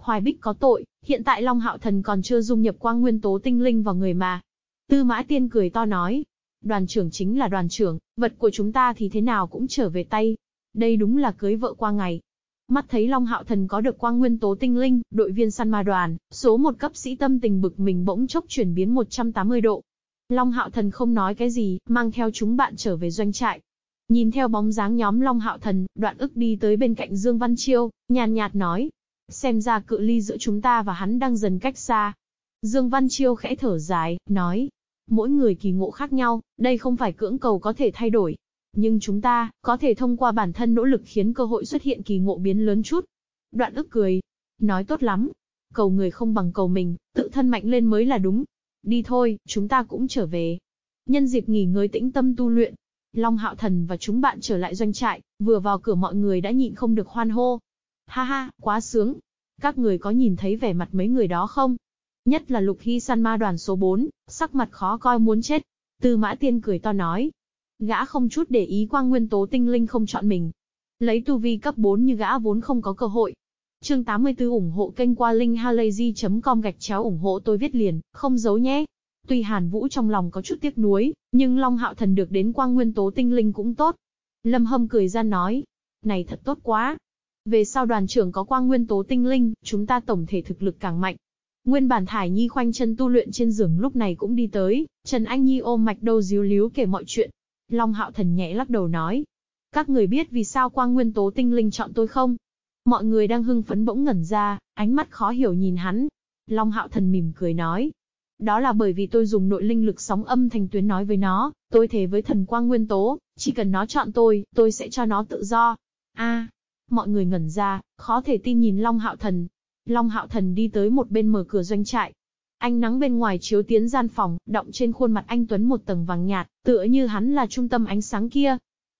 A: Hoài Bích có tội, hiện tại Long Hạo Thần còn chưa dung nhập quang nguyên tố tinh linh vào người mà. Tư Mã Tiên cười to nói, đoàn trưởng chính là đoàn trưởng, vật của chúng ta thì thế nào cũng trở về tay. Đây đúng là cưới vợ qua ngày. Mắt thấy Long Hạo Thần có được quang nguyên tố tinh linh, đội viên săn ma đoàn, số một cấp sĩ tâm tình bực mình bỗng chốc chuyển biến 180 độ. Long Hạo Thần không nói cái gì, mang theo chúng bạn trở về doanh trại. Nhìn theo bóng dáng nhóm Long Hạo Thần, đoạn ức đi tới bên cạnh Dương Văn Chiêu, nhàn nhạt nói. Xem ra cự ly giữa chúng ta và hắn đang dần cách xa. Dương Văn Chiêu khẽ thở dài, nói. Mỗi người kỳ ngộ khác nhau, đây không phải cưỡng cầu có thể thay đổi, nhưng chúng ta, có thể thông qua bản thân nỗ lực khiến cơ hội xuất hiện kỳ ngộ biến lớn chút. Đoạn ức cười. Nói tốt lắm. Cầu người không bằng cầu mình, tự thân mạnh lên mới là đúng. Đi thôi, chúng ta cũng trở về. Nhân dịp nghỉ ngơi tĩnh tâm tu luyện, Long Hạo Thần và chúng bạn trở lại doanh trại, vừa vào cửa mọi người đã nhịn không được hoan hô. Ha ha, quá sướng. Các người có nhìn thấy vẻ mặt mấy người đó không? Nhất là Lục Hy săn ma đoàn số 4, sắc mặt khó coi muốn chết. Tư Mã Tiên cười to nói, Gã không chút để ý quang nguyên tố tinh linh không chọn mình. Lấy tu vi cấp 4 như gã vốn không có cơ hội. Chương 84 ủng hộ kênh qua linkhalazy.com gạch chéo ủng hộ tôi viết liền, không giấu nhé. Tuy Hàn Vũ trong lòng có chút tiếc nuối, nhưng Long Hạo Thần được đến quang nguyên tố tinh linh cũng tốt. Lâm Hâm cười ra nói, này thật tốt quá. Về sau đoàn trưởng có quang nguyên tố tinh linh, chúng ta tổng thể thực lực càng mạnh. Nguyên bản Thải Nhi khoanh chân tu luyện trên giường lúc này cũng đi tới, Trần Anh Nhi ôm mạch đầu díu líu kể mọi chuyện. Long Hạo Thần nhẹ lắc đầu nói. Các người biết vì sao quang nguyên tố tinh linh chọn tôi không? Mọi người đang hưng phấn bỗng ngẩn ra, ánh mắt khó hiểu nhìn hắn. Long Hạo Thần mỉm cười nói. Đó là bởi vì tôi dùng nội linh lực sóng âm thành tuyến nói với nó, tôi thề với thần quang nguyên tố, chỉ cần nó chọn tôi, tôi sẽ cho nó tự do. A, mọi người ngẩn ra, khó thể tin nhìn Long Hạo Thần. Long Hạo Thần đi tới một bên mở cửa doanh trại, Ánh nắng bên ngoài chiếu tiến gian phòng, động trên khuôn mặt anh Tuấn một tầng vàng nhạt, tựa như hắn là trung tâm ánh sáng kia.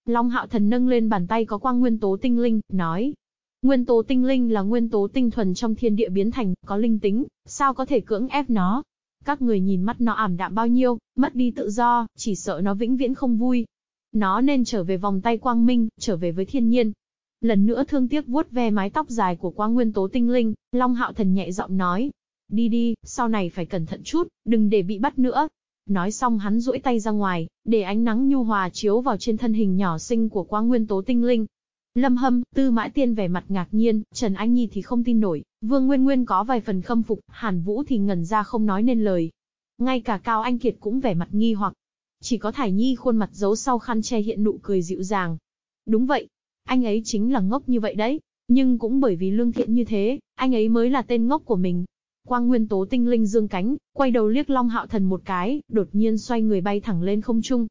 A: Long hạo thần nâng lên bàn tay có quang nguyên tố tinh linh, nói. Nguyên tố tinh linh là nguyên tố tinh thuần trong thiên địa biến thành, có linh tính, sao có thể cưỡng ép nó. Các người nhìn mắt nó ảm đạm bao nhiêu, mất đi tự do, chỉ sợ nó vĩnh viễn không vui. Nó nên trở về vòng tay quang minh, trở về với thiên nhiên. Lần nữa thương tiếc vuốt ve mái tóc dài của quang nguyên tố tinh linh, Long hạo thần nhẹ giọng nói, Đi đi, sau này phải cẩn thận chút, đừng để bị bắt nữa. Nói xong hắn duỗi tay ra ngoài, để ánh nắng nhu hòa chiếu vào trên thân hình nhỏ xinh của quang nguyên tố tinh linh. Lâm Hâm, Tư Mã Tiên vẻ mặt ngạc nhiên, Trần Anh Nhi thì không tin nổi, Vương Nguyên Nguyên có vài phần khâm phục, Hàn Vũ thì ngẩn ra không nói nên lời. Ngay cả Cao Anh Kiệt cũng vẻ mặt nghi hoặc. Chỉ có Thải Nhi khuôn mặt giấu sau khăn che hiện nụ cười dịu dàng. Đúng vậy, anh ấy chính là ngốc như vậy đấy, nhưng cũng bởi vì lương thiện như thế, anh ấy mới là tên ngốc của mình. Quang nguyên tố tinh linh dương cánh, quay đầu liếc Long Hạo Thần một cái, đột nhiên xoay người bay thẳng lên không trung.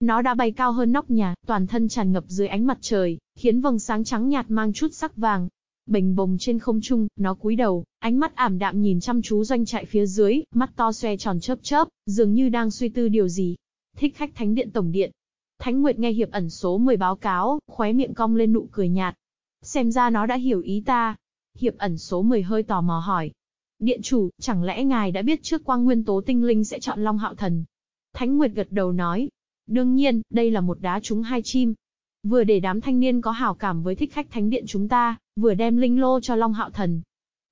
A: Nó đã bay cao hơn nóc nhà, toàn thân tràn ngập dưới ánh mặt trời, khiến vầng sáng trắng nhạt mang chút sắc vàng. Bình bồng trên không trung, nó cúi đầu, ánh mắt ảm đạm nhìn chăm chú doanh trại phía dưới, mắt to xoe tròn chớp chớp, dường như đang suy tư điều gì. Thích khách thánh điện tổng điện. Thánh Nguyệt nghe hiệp ẩn số 10 báo cáo, khóe miệng cong lên nụ cười nhạt. Xem ra nó đã hiểu ý ta. Hiệp ẩn số 10 hơi tò mò hỏi, Điện chủ, chẳng lẽ ngài đã biết trước quang nguyên tố tinh linh sẽ chọn Long Hạo Thần? Thánh Nguyệt gật đầu nói. Đương nhiên, đây là một đá trúng hai chim. Vừa để đám thanh niên có hảo cảm với thích khách thánh điện chúng ta, vừa đem linh lô cho Long Hạo Thần.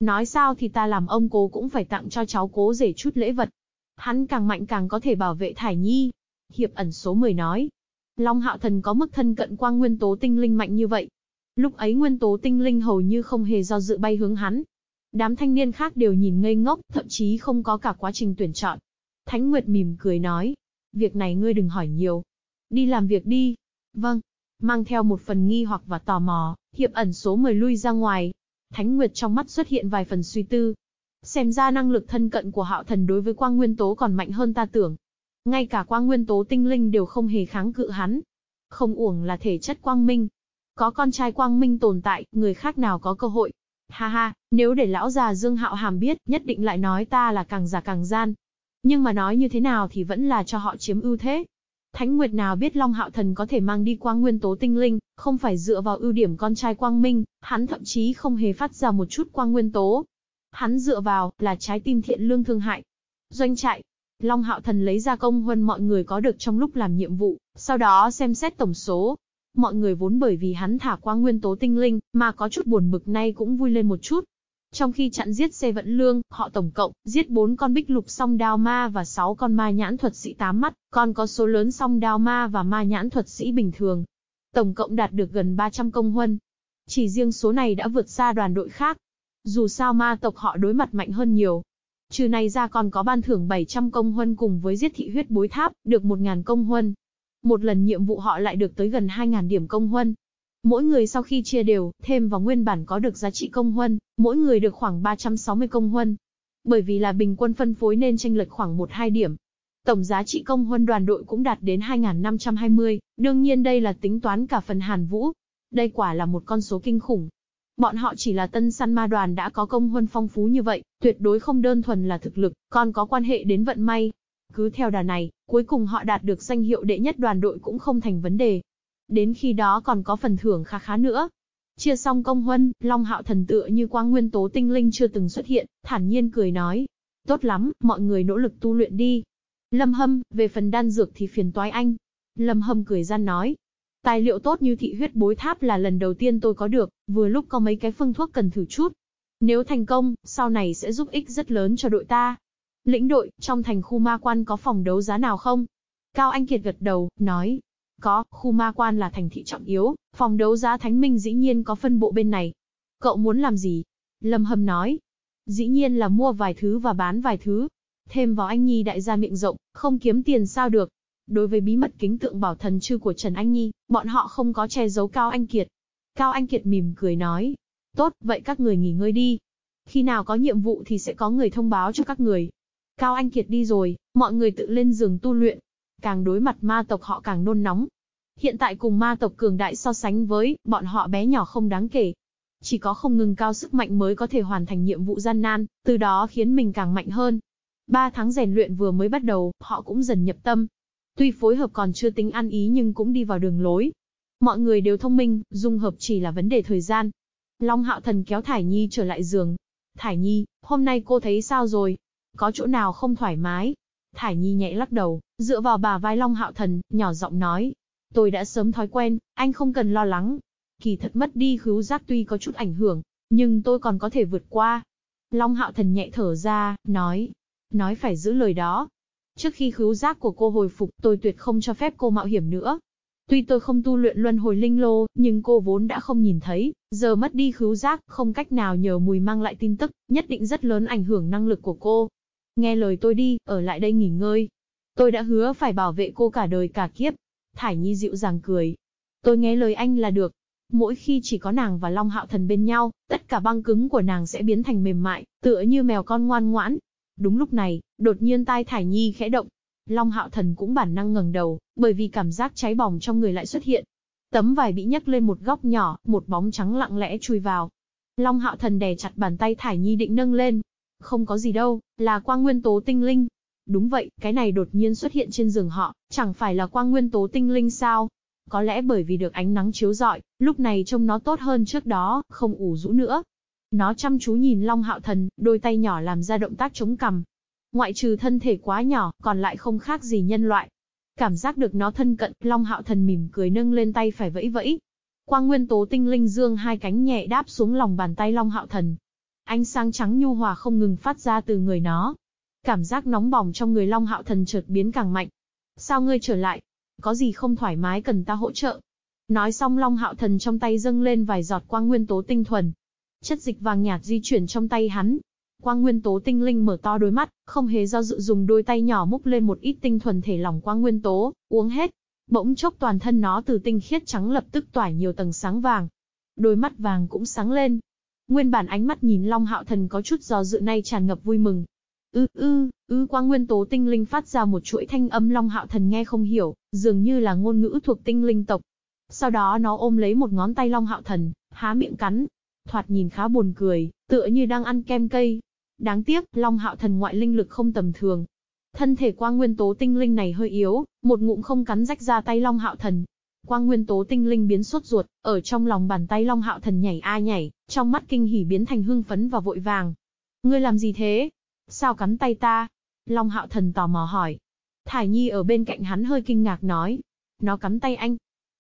A: Nói sao thì ta làm ông cố cũng phải tặng cho cháu cố rể chút lễ vật. Hắn càng mạnh càng có thể bảo vệ Thải Nhi. Hiệp ẩn số 10 nói. Long Hạo Thần có mức thân cận quang nguyên tố tinh linh mạnh như vậy. Lúc ấy nguyên tố tinh linh hầu như không hề do dự bay hướng hắn, Đám thanh niên khác đều nhìn ngây ngốc, thậm chí không có cả quá trình tuyển chọn. Thánh Nguyệt mỉm cười nói, việc này ngươi đừng hỏi nhiều. Đi làm việc đi. Vâng. Mang theo một phần nghi hoặc và tò mò, hiệp ẩn số 10 lui ra ngoài. Thánh Nguyệt trong mắt xuất hiện vài phần suy tư. Xem ra năng lực thân cận của hạo thần đối với quang nguyên tố còn mạnh hơn ta tưởng. Ngay cả quang nguyên tố tinh linh đều không hề kháng cự hắn. Không uổng là thể chất quang minh. Có con trai quang minh tồn tại, người khác nào có cơ hội. Ha ha, nếu để lão già Dương Hạo Hàm biết, nhất định lại nói ta là càng già càng gian. Nhưng mà nói như thế nào thì vẫn là cho họ chiếm ưu thế. Thánh Nguyệt nào biết Long Hạo Thần có thể mang đi quang nguyên tố tinh linh, không phải dựa vào ưu điểm con trai quang minh, hắn thậm chí không hề phát ra một chút quang nguyên tố. Hắn dựa vào, là trái tim thiện lương thương hại. Doanh trại. Long Hạo Thần lấy ra công huân mọi người có được trong lúc làm nhiệm vụ, sau đó xem xét tổng số, Mọi người vốn bởi vì hắn thả qua nguyên tố tinh linh, mà có chút buồn bực nay cũng vui lên một chút. Trong khi chặn giết xe vận lương, họ tổng cộng giết 4 con bích lục song đao ma và 6 con ma nhãn thuật sĩ tám mắt, còn có số lớn song đao ma và ma nhãn thuật sĩ bình thường. Tổng cộng đạt được gần 300 công huân. Chỉ riêng số này đã vượt xa đoàn đội khác. Dù sao ma tộc họ đối mặt mạnh hơn nhiều. Trừ này ra còn có ban thưởng 700 công huân cùng với giết thị huyết bối tháp, được 1.000 công huân. Một lần nhiệm vụ họ lại được tới gần 2.000 điểm công huân. Mỗi người sau khi chia đều, thêm vào nguyên bản có được giá trị công huân, mỗi người được khoảng 360 công huân. Bởi vì là bình quân phân phối nên tranh lệch khoảng 1-2 điểm. Tổng giá trị công huân đoàn đội cũng đạt đến 2.520, đương nhiên đây là tính toán cả phần Hàn Vũ. Đây quả là một con số kinh khủng. Bọn họ chỉ là tân săn ma đoàn đã có công huân phong phú như vậy, tuyệt đối không đơn thuần là thực lực, còn có quan hệ đến vận may. Cứ theo đà này, cuối cùng họ đạt được danh hiệu đệ nhất đoàn đội cũng không thành vấn đề. Đến khi đó còn có phần thưởng khá khá nữa. Chia xong công huân, Long Hạo thần tựa như quang nguyên tố tinh linh chưa từng xuất hiện, thản nhiên cười nói. Tốt lắm, mọi người nỗ lực tu luyện đi. Lâm Hâm, về phần đan dược thì phiền toái anh. Lâm Hâm cười gian nói. Tài liệu tốt như thị huyết bối tháp là lần đầu tiên tôi có được, vừa lúc có mấy cái phương thuốc cần thử chút. Nếu thành công, sau này sẽ giúp ích rất lớn cho đội ta. Lĩnh đội, trong thành khu ma quan có phòng đấu giá nào không? Cao Anh Kiệt gật đầu, nói. Có, khu ma quan là thành thị trọng yếu, phòng đấu giá Thánh Minh dĩ nhiên có phân bộ bên này. Cậu muốn làm gì? Lâm Hâm nói. Dĩ nhiên là mua vài thứ và bán vài thứ. Thêm vào anh Nhi đại gia miệng rộng, không kiếm tiền sao được. Đối với bí mật kính tượng bảo thần chư của Trần Anh Nhi, bọn họ không có che giấu Cao Anh Kiệt. Cao Anh Kiệt mỉm cười nói. Tốt, vậy các người nghỉ ngơi đi. Khi nào có nhiệm vụ thì sẽ có người thông báo cho các người. Cao Anh Kiệt đi rồi, mọi người tự lên giường tu luyện. Càng đối mặt ma tộc họ càng nôn nóng. Hiện tại cùng ma tộc cường đại so sánh với, bọn họ bé nhỏ không đáng kể. Chỉ có không ngừng cao sức mạnh mới có thể hoàn thành nhiệm vụ gian nan, từ đó khiến mình càng mạnh hơn. Ba tháng rèn luyện vừa mới bắt đầu, họ cũng dần nhập tâm. Tuy phối hợp còn chưa tính ăn ý nhưng cũng đi vào đường lối. Mọi người đều thông minh, dung hợp chỉ là vấn đề thời gian. Long Hạo Thần kéo Thải Nhi trở lại giường. Thải Nhi, hôm nay cô thấy sao rồi? Có chỗ nào không thoải mái? Thải Nhi nhẹ lắc đầu, dựa vào bà vai Long Hạo Thần, nhỏ giọng nói. Tôi đã sớm thói quen, anh không cần lo lắng. Kỳ thật mất đi khứu giác tuy có chút ảnh hưởng, nhưng tôi còn có thể vượt qua. Long Hạo Thần nhẹ thở ra, nói. Nói phải giữ lời đó. Trước khi khứu giác của cô hồi phục, tôi tuyệt không cho phép cô mạo hiểm nữa. Tuy tôi không tu luyện luân hồi linh lô, nhưng cô vốn đã không nhìn thấy, giờ mất đi khứu giác, không cách nào nhờ mùi mang lại tin tức, nhất định rất lớn ảnh hưởng năng lực của cô. Nghe lời tôi đi, ở lại đây nghỉ ngơi. Tôi đã hứa phải bảo vệ cô cả đời cả kiếp. Thải Nhi dịu dàng cười. Tôi nghe lời anh là được. Mỗi khi chỉ có nàng và Long Hạo Thần bên nhau, tất cả băng cứng của nàng sẽ biến thành mềm mại, tựa như mèo con ngoan ngoãn. Đúng lúc này, đột nhiên tai Thải Nhi khẽ động. Long Hạo Thần cũng bản năng ngẩng đầu, bởi vì cảm giác cháy bỏng trong người lại xuất hiện. Tấm vải bị nhấc lên một góc nhỏ, một bóng trắng lặng lẽ chui vào. Long Hạo Thần đè chặt bàn tay Thải Nhi định nâng lên, không có gì đâu, là quang nguyên tố tinh linh. Đúng vậy, cái này đột nhiên xuất hiện trên giường họ, chẳng phải là quang nguyên tố tinh linh sao? Có lẽ bởi vì được ánh nắng chiếu rọi, lúc này trông nó tốt hơn trước đó, không ủ rũ nữa. Nó chăm chú nhìn Long Hạo Thần, đôi tay nhỏ làm ra động tác chống cằm. Ngoại trừ thân thể quá nhỏ, còn lại không khác gì nhân loại. Cảm giác được nó thân cận, Long Hạo Thần mỉm cười nâng lên tay phải vẫy vẫy. Quang nguyên tố tinh linh dương hai cánh nhẹ đáp xuống lòng bàn tay Long Hạo Thần, Ánh sáng trắng nhu hòa không ngừng phát ra từ người nó. Cảm giác nóng bỏng trong người Long Hạo Thần chợt biến càng mạnh. Sao ngươi trở lại? Có gì không thoải mái cần ta hỗ trợ? Nói xong Long Hạo Thần trong tay dâng lên vài giọt quang nguyên tố tinh thuần. Chất dịch vàng nhạt di chuyển trong tay hắn. Quang nguyên tố tinh linh mở to đôi mắt, không hề do dự dùng đôi tay nhỏ múc lên một ít tinh thuần thể lỏng quang nguyên tố, uống hết. Bỗng chốc toàn thân nó từ tinh khiết trắng lập tức tỏa nhiều tầng sáng vàng. Đôi mắt vàng cũng sáng lên, Nguyên bản ánh mắt nhìn Long Hạo Thần có chút do dự nay tràn ngập vui mừng. Ư ư, ư quang nguyên tố tinh linh phát ra một chuỗi thanh âm Long Hạo Thần nghe không hiểu, dường như là ngôn ngữ thuộc tinh linh tộc. Sau đó nó ôm lấy một ngón tay Long Hạo Thần, há miệng cắn. Thoạt nhìn khá buồn cười, tựa như đang ăn kem cây. Đáng tiếc, Long Hạo Thần ngoại linh lực không tầm thường. Thân thể quang nguyên tố tinh linh này hơi yếu, một ngụm không cắn rách ra tay Long Hạo Thần, Quang nguyên tố tinh linh biến sốt ruột, ở trong lòng bàn tay Long Hạo Thần nhảy a nhảy, trong mắt kinh hỉ biến thành hưng phấn và vội vàng. Ngươi làm gì thế? Sao cắn tay ta? Long Hạo Thần tò mò hỏi. Thải Nhi ở bên cạnh hắn hơi kinh ngạc nói. Nó cắn tay anh.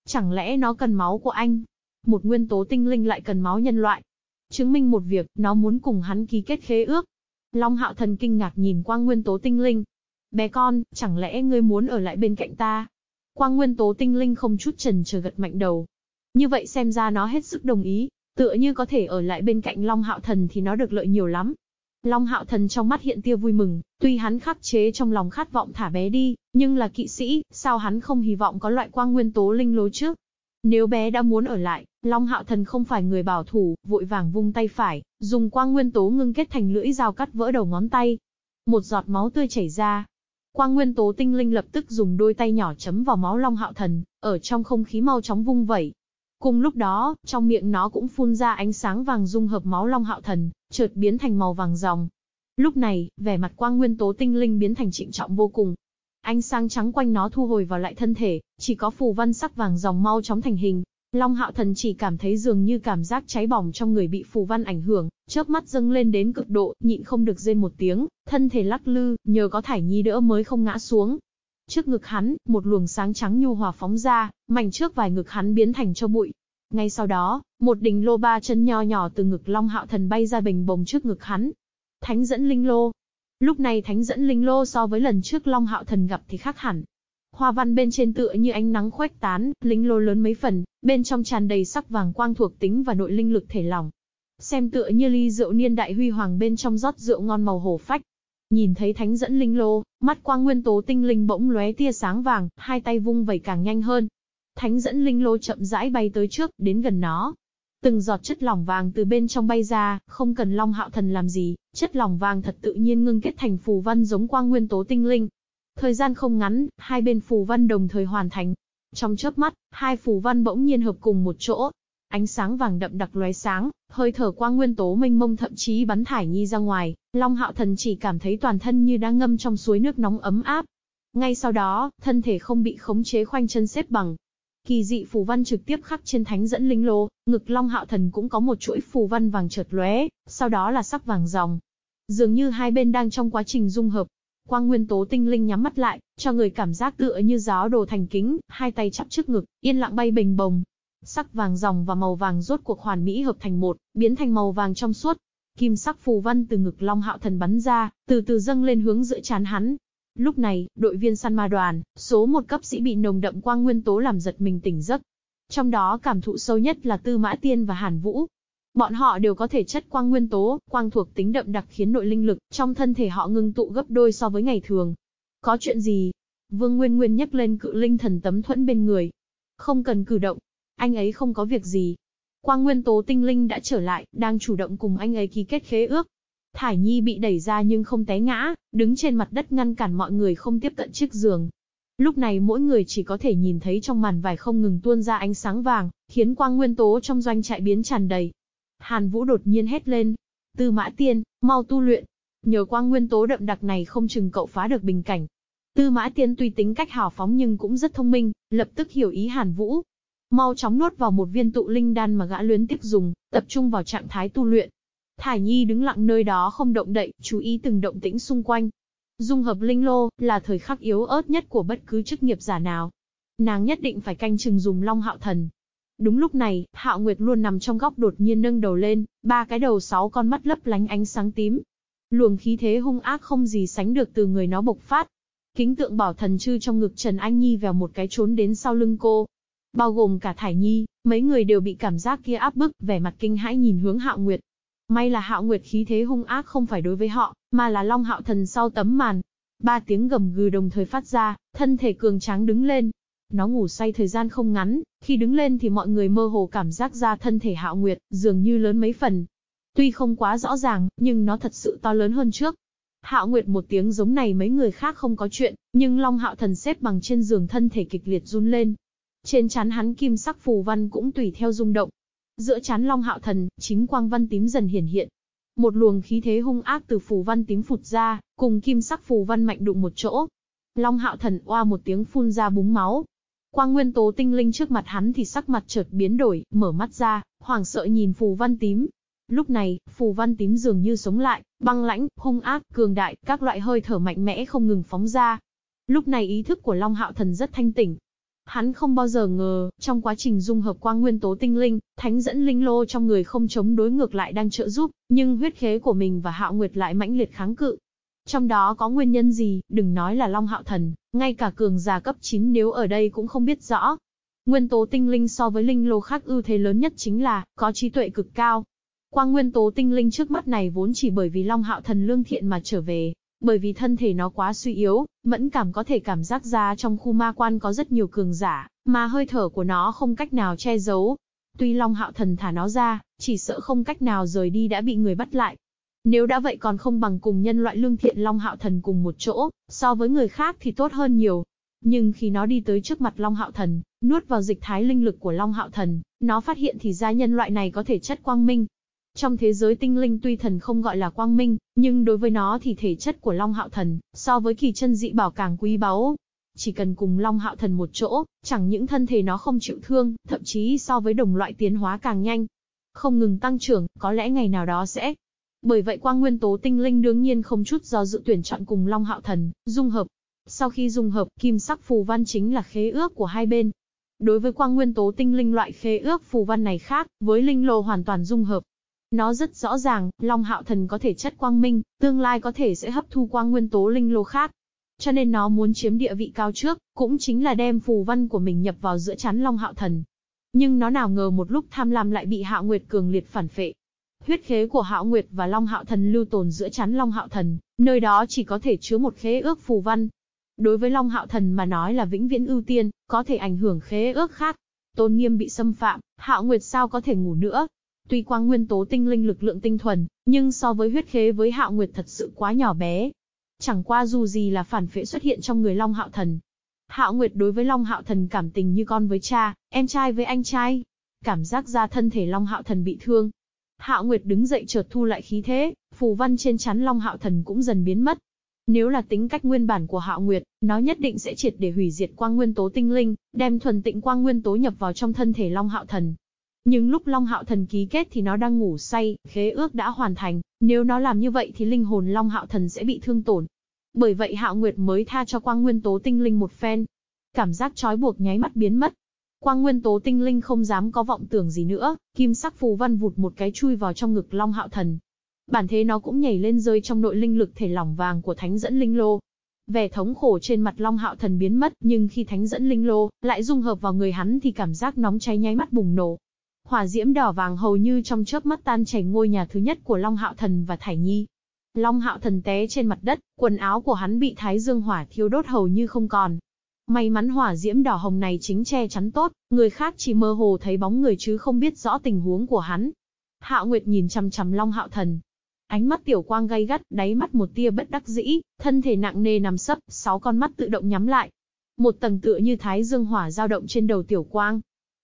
A: Chẳng lẽ nó cần máu của anh? Một nguyên tố tinh linh lại cần máu nhân loại. Chứng minh một việc, nó muốn cùng hắn ký kết khế ước. Long Hạo Thần kinh ngạc nhìn quang nguyên tố tinh linh. Bé con, chẳng lẽ ngươi muốn ở lại bên cạnh ta? Quang nguyên tố tinh linh không chút chần chờ gật mạnh đầu. Như vậy xem ra nó hết sức đồng ý, tựa như có thể ở lại bên cạnh Long Hạo Thần thì nó được lợi nhiều lắm. Long Hạo Thần trong mắt hiện tia vui mừng, tuy hắn khắc chế trong lòng khát vọng thả bé đi, nhưng là kỵ sĩ, sao hắn không hy vọng có loại quang nguyên tố linh lối trước? Nếu bé đã muốn ở lại, Long Hạo Thần không phải người bảo thủ, vội vàng vung tay phải, dùng quang nguyên tố ngưng kết thành lưỡi dao cắt vỡ đầu ngón tay. Một giọt máu tươi chảy ra. Quang nguyên tố tinh linh lập tức dùng đôi tay nhỏ chấm vào máu Long Hạo Thần, ở trong không khí mau chóng vung vẩy. Cùng lúc đó, trong miệng nó cũng phun ra ánh sáng vàng dung hợp máu Long Hạo Thần, chợt biến thành màu vàng ròng. Lúc này, vẻ mặt quang nguyên tố tinh linh biến thành trịnh trọng vô cùng, Ánh sáng trắng quanh nó thu hồi vào lại thân thể, chỉ có phù văn sắc vàng dòng mau chóng thành hình. Long hạo thần chỉ cảm thấy dường như cảm giác cháy bỏng trong người bị phù văn ảnh hưởng, chớp mắt dâng lên đến cực độ, nhịn không được rên một tiếng, thân thể lắc lư, nhờ có thải nhi đỡ mới không ngã xuống. Trước ngực hắn, một luồng sáng trắng nhu hòa phóng ra, mảnh trước vài ngực hắn biến thành cho bụi. Ngay sau đó, một đỉnh lô ba chân nho nhỏ từ ngực Long Hạo Thần bay ra bình bồng trước ngực hắn. Thánh dẫn linh lô, Lúc này thánh dẫn linh lô so với lần trước Long Hạo Thần gặp thì khác hẳn. Hoa văn bên trên tựa như ánh nắng khuếch tán, linh lô lớn mấy phần, bên trong tràn đầy sắc vàng quang thuộc tính và nội linh lực thể lòng. Xem tựa như ly rượu niên đại huy hoàng bên trong rót rượu ngon màu hổ phách. Nhìn thấy thánh dẫn linh lô, mắt quang nguyên tố tinh linh bỗng lóe tia sáng vàng, hai tay vung vẩy càng nhanh hơn. Thánh dẫn linh lô chậm rãi bay tới trước, đến gần nó, Từng giọt chất lỏng vàng từ bên trong bay ra, không cần Long Hạo Thần làm gì, chất lỏng vàng thật tự nhiên ngưng kết thành phù văn giống quang nguyên tố tinh linh. Thời gian không ngắn, hai bên phù văn đồng thời hoàn thành. Trong chớp mắt, hai phù văn bỗng nhiên hợp cùng một chỗ. Ánh sáng vàng đậm đặc lóe sáng, hơi thở quang nguyên tố mênh mông thậm chí bắn thải nhi ra ngoài, Long Hạo Thần chỉ cảm thấy toàn thân như đang ngâm trong suối nước nóng ấm áp. Ngay sau đó, thân thể không bị khống chế khoanh chân xếp bằng, Kỳ dị phù văn trực tiếp khắc trên thánh dẫn linh lô, ngực Long Hạo Thần cũng có một chuỗi phù văn vàng chợt lóe, sau đó là sắc vàng ròng. Dường như hai bên đang trong quá trình dung hợp. Quang nguyên tố tinh linh nhắm mắt lại, cho người cảm giác tựa như gió đồ thành kính, hai tay chắp trước ngực, yên lặng bay bình bồng. Sắc vàng ròng và màu vàng rốt cuộc hoàn mỹ hợp thành một, biến thành màu vàng trong suốt. Kim sắc phù văn từ ngực Long Hạo Thần bắn ra, từ từ dâng lên hướng giữa chán hắn, Lúc này, đội viên săn ma đoàn, số một cấp sĩ bị nồng đậm quang nguyên tố làm giật mình tỉnh giấc. Trong đó cảm thụ sâu nhất là Tư Mã Tiên và Hàn Vũ. Bọn họ đều có thể chất quang nguyên tố, quang thuộc tính đậm đặc khiến nội linh lực trong thân thể họ ngưng tụ gấp đôi so với ngày thường. Có chuyện gì? Vương Nguyên Nguyên nhắc lên cự linh thần tấm thuẫn bên người. Không cần cử động. Anh ấy không có việc gì. Quang nguyên tố tinh linh đã trở lại, đang chủ động cùng anh ấy ký kết khế ước. Thải Nhi bị đẩy ra nhưng không té ngã, đứng trên mặt đất ngăn cản mọi người không tiếp cận chiếc giường. Lúc này mỗi người chỉ có thể nhìn thấy trong màn vải không ngừng tuôn ra ánh sáng vàng, khiến quang nguyên tố trong doanh trại biến tràn đầy. Hàn Vũ đột nhiên hét lên. Tư mã tiên, mau tu luyện. Nhờ quang nguyên tố đậm đặc này không chừng cậu phá được bình cảnh. Tư mã tiên tuy tính cách hào phóng nhưng cũng rất thông minh, lập tức hiểu ý Hàn Vũ. Mau chóng nuốt vào một viên tụ linh đan mà gã luyến tiếp dùng, tập trung vào trạng thái tu luyện. Thải Nhi đứng lặng nơi đó không động đậy, chú ý từng động tĩnh xung quanh. Dung hợp linh lô, là thời khắc yếu ớt nhất của bất cứ chức nghiệp giả nào. Nàng nhất định phải canh chừng dùng long hạo thần. Đúng lúc này, Hạo Nguyệt luôn nằm trong góc đột nhiên nâng đầu lên, ba cái đầu sáu con mắt lấp lánh ánh sáng tím. Luồng khí thế hung ác không gì sánh được từ người nó bộc phát. Kính tượng bảo thần chư trong ngực Trần Anh Nhi vèo một cái trốn đến sau lưng cô. Bao gồm cả Thải Nhi, mấy người đều bị cảm giác kia áp bức, vẻ mặt kinh hãi nhìn hướng Hạo Nguyệt. May là hạo nguyệt khí thế hung ác không phải đối với họ, mà là long hạo thần sau tấm màn. Ba tiếng gầm gừ đồng thời phát ra, thân thể cường tráng đứng lên. Nó ngủ say thời gian không ngắn, khi đứng lên thì mọi người mơ hồ cảm giác ra thân thể hạo nguyệt, dường như lớn mấy phần. Tuy không quá rõ ràng, nhưng nó thật sự to lớn hơn trước. Hạo Nguyệt một tiếng giống này mấy người khác không có chuyện, nhưng Long Hạo Thần xếp bằng trên giường thân thể kịch liệt run lên. Trên chán hắn kim sắc phù văn cũng tùy theo rung động, Giữa chán Long Hạo Thần, chính quang văn tím dần hiển hiện. Một luồng khí thế hung ác từ phù văn tím phụt ra, cùng kim sắc phù văn mạnh đụng một chỗ. Long Hạo Thần oa một tiếng phun ra búng máu. Quang nguyên tố tinh linh trước mặt hắn thì sắc mặt chợt biến đổi, mở mắt ra, hoảng sợ nhìn phù văn tím. Lúc này, phù văn tím dường như sống lại, băng lãnh, hung ác, cường đại, các loại hơi thở mạnh mẽ không ngừng phóng ra. Lúc này ý thức của Long Hạo Thần rất thanh tỉnh, Hắn không bao giờ ngờ, trong quá trình dung hợp quang nguyên tố tinh linh, thánh dẫn linh lô trong người không chống đối ngược lại đang trợ giúp, nhưng huyết khế của mình và Hạo Nguyệt lại mãnh liệt kháng cự. Trong đó có nguyên nhân gì, đừng nói là Long Hạo Thần, ngay cả cường già cấp 9 nếu ở đây cũng không biết rõ. Nguyên tố tinh linh so với linh lô khác ưu thế lớn nhất chính là, có trí tuệ cực cao. Quang nguyên tố tinh linh trước mắt này vốn chỉ bởi vì Long Hạo Thần lương thiện mà trở về, bởi vì thân thể nó quá suy yếu, mẫn cảm có thể cảm giác ra trong khu ma quan có rất nhiều cường giả, mà hơi thở của nó không cách nào che giấu. Tuy Long Hạo Thần thả nó ra, chỉ sợ không cách nào rời đi đã bị người bắt lại. Nếu đã vậy còn không bằng cùng nhân loại lương thiện Long Hạo Thần cùng một chỗ, so với người khác thì tốt hơn nhiều. Nhưng khi nó đi tới trước mặt Long Hạo Thần, nuốt vào dịch thái linh lực của Long Hạo Thần, nó phát hiện thì ra nhân loại này có thể chất quang minh, trong thế giới tinh linh tuy thần không gọi là quang minh, nhưng đối với nó thì thể chất của Long Hạo Thần, so với kỳ chân dị bảo càng quý báu. Chỉ cần cùng Long Hạo Thần một chỗ, chẳng những thân thể nó không chịu thương, thậm chí so với đồng loại tiến hóa càng nhanh. Không ngừng tăng trưởng, có lẽ ngày nào đó sẽ. Bởi vậy quang nguyên tố tinh linh đương nhiên không chút do dự tuyển chọn cùng Long Hạo Thần, dung hợp. Sau khi dung hợp, kim sắc phù văn chính là khế ước của hai bên. Đối với quang nguyên tố tinh linh loại khế ước phù văn này khác, với linh lô hoàn toàn dung hợp. Nó rất rõ ràng, Long Hạo Thần có thể chất quang minh, tương lai có thể sẽ hấp thu quang nguyên tố linh lô khác. Cho nên nó muốn chiếm địa vị cao trước, cũng chính là đem phù văn của mình nhập vào giữa chắn Long Hạo Thần. Nhưng nó nào ngờ một lúc tham lam lại bị Hạo Nguyệt cường liệt phản phệ. Huyết khế của Hạo Nguyệt và Long Hạo Thần lưu tồn giữa chắn Long Hạo Thần, nơi đó chỉ có thể chứa một khế ước phù văn. Đối với Long Hạo Thần mà nói là vĩnh viễn ưu tiên, có thể ảnh hưởng khế ước khác. Tôn nghiêm bị xâm phạm, Hạo Nguyệt sao có thể ngủ nữa, Tuy quang nguyên tố tinh linh lực lượng tinh thuần, nhưng so với huyết khế với hạo nguyệt thật sự quá nhỏ bé. Chẳng qua dù gì là phản phệ xuất hiện trong người Long Hạo Thần. Hạo Nguyệt đối với Long Hạo Thần cảm tình như con với cha, em trai với anh trai. Cảm giác ra thân thể Long Hạo Thần bị thương. Hạo Nguyệt đứng dậy chợt thu lại khí thế, phù văn trên chắn Long Hạo Thần cũng dần biến mất. Nếu là tính cách nguyên bản của Hạo Nguyệt, nó nhất định sẽ triệt để hủy diệt quang nguyên tố tinh linh, đem thuần tịnh quang nguyên tố nhập vào trong thân thể Long Hạo Thần. Nhưng lúc Long Hạo Thần ký kết thì nó đang ngủ say, khế ước đã hoàn thành, nếu nó làm như vậy thì linh hồn Long Hạo Thần sẽ bị thương tổn. Bởi vậy Hạo Nguyệt mới tha cho quang nguyên tố tinh linh một phen. Cảm giác trói buộc nháy mắt biến mất. Quang nguyên tố tinh linh không dám có vọng tưởng gì nữa, kim sắc phù văn vụt một cái chui vào trong ngực Long Hạo Thần. Bản thế nó cũng nhảy lên rơi trong nội linh lực thể lỏng vàng của thánh dẫn linh lô, Vẻ thống khổ trên mặt Long Hạo Thần biến mất, nhưng khi thánh dẫn linh lô lại dung hợp vào người hắn thì cảm giác nóng cháy nháy mắt bùng nổ. Hỏa diễm đỏ vàng hầu như trong chớp mắt tan chảy ngôi nhà thứ nhất của Long Hạo Thần và Thải Nhi. Long Hạo Thần té trên mặt đất, quần áo của hắn bị thái dương hỏa thiêu đốt hầu như không còn. May mắn hỏa diễm đỏ hồng này chính che chắn tốt, người khác chỉ mơ hồ thấy bóng người chứ không biết rõ tình huống của hắn. Hạo Nguyệt nhìn chằm chằm Long Hạo Thần. Ánh mắt tiểu quang gay gắt, đáy mắt một tia bất đắc dĩ, thân thể nặng nề nằm sấp, sáu con mắt tự động nhắm lại. Một tầng tựa như thái dương hỏa dao động trên đầu tiểu quang,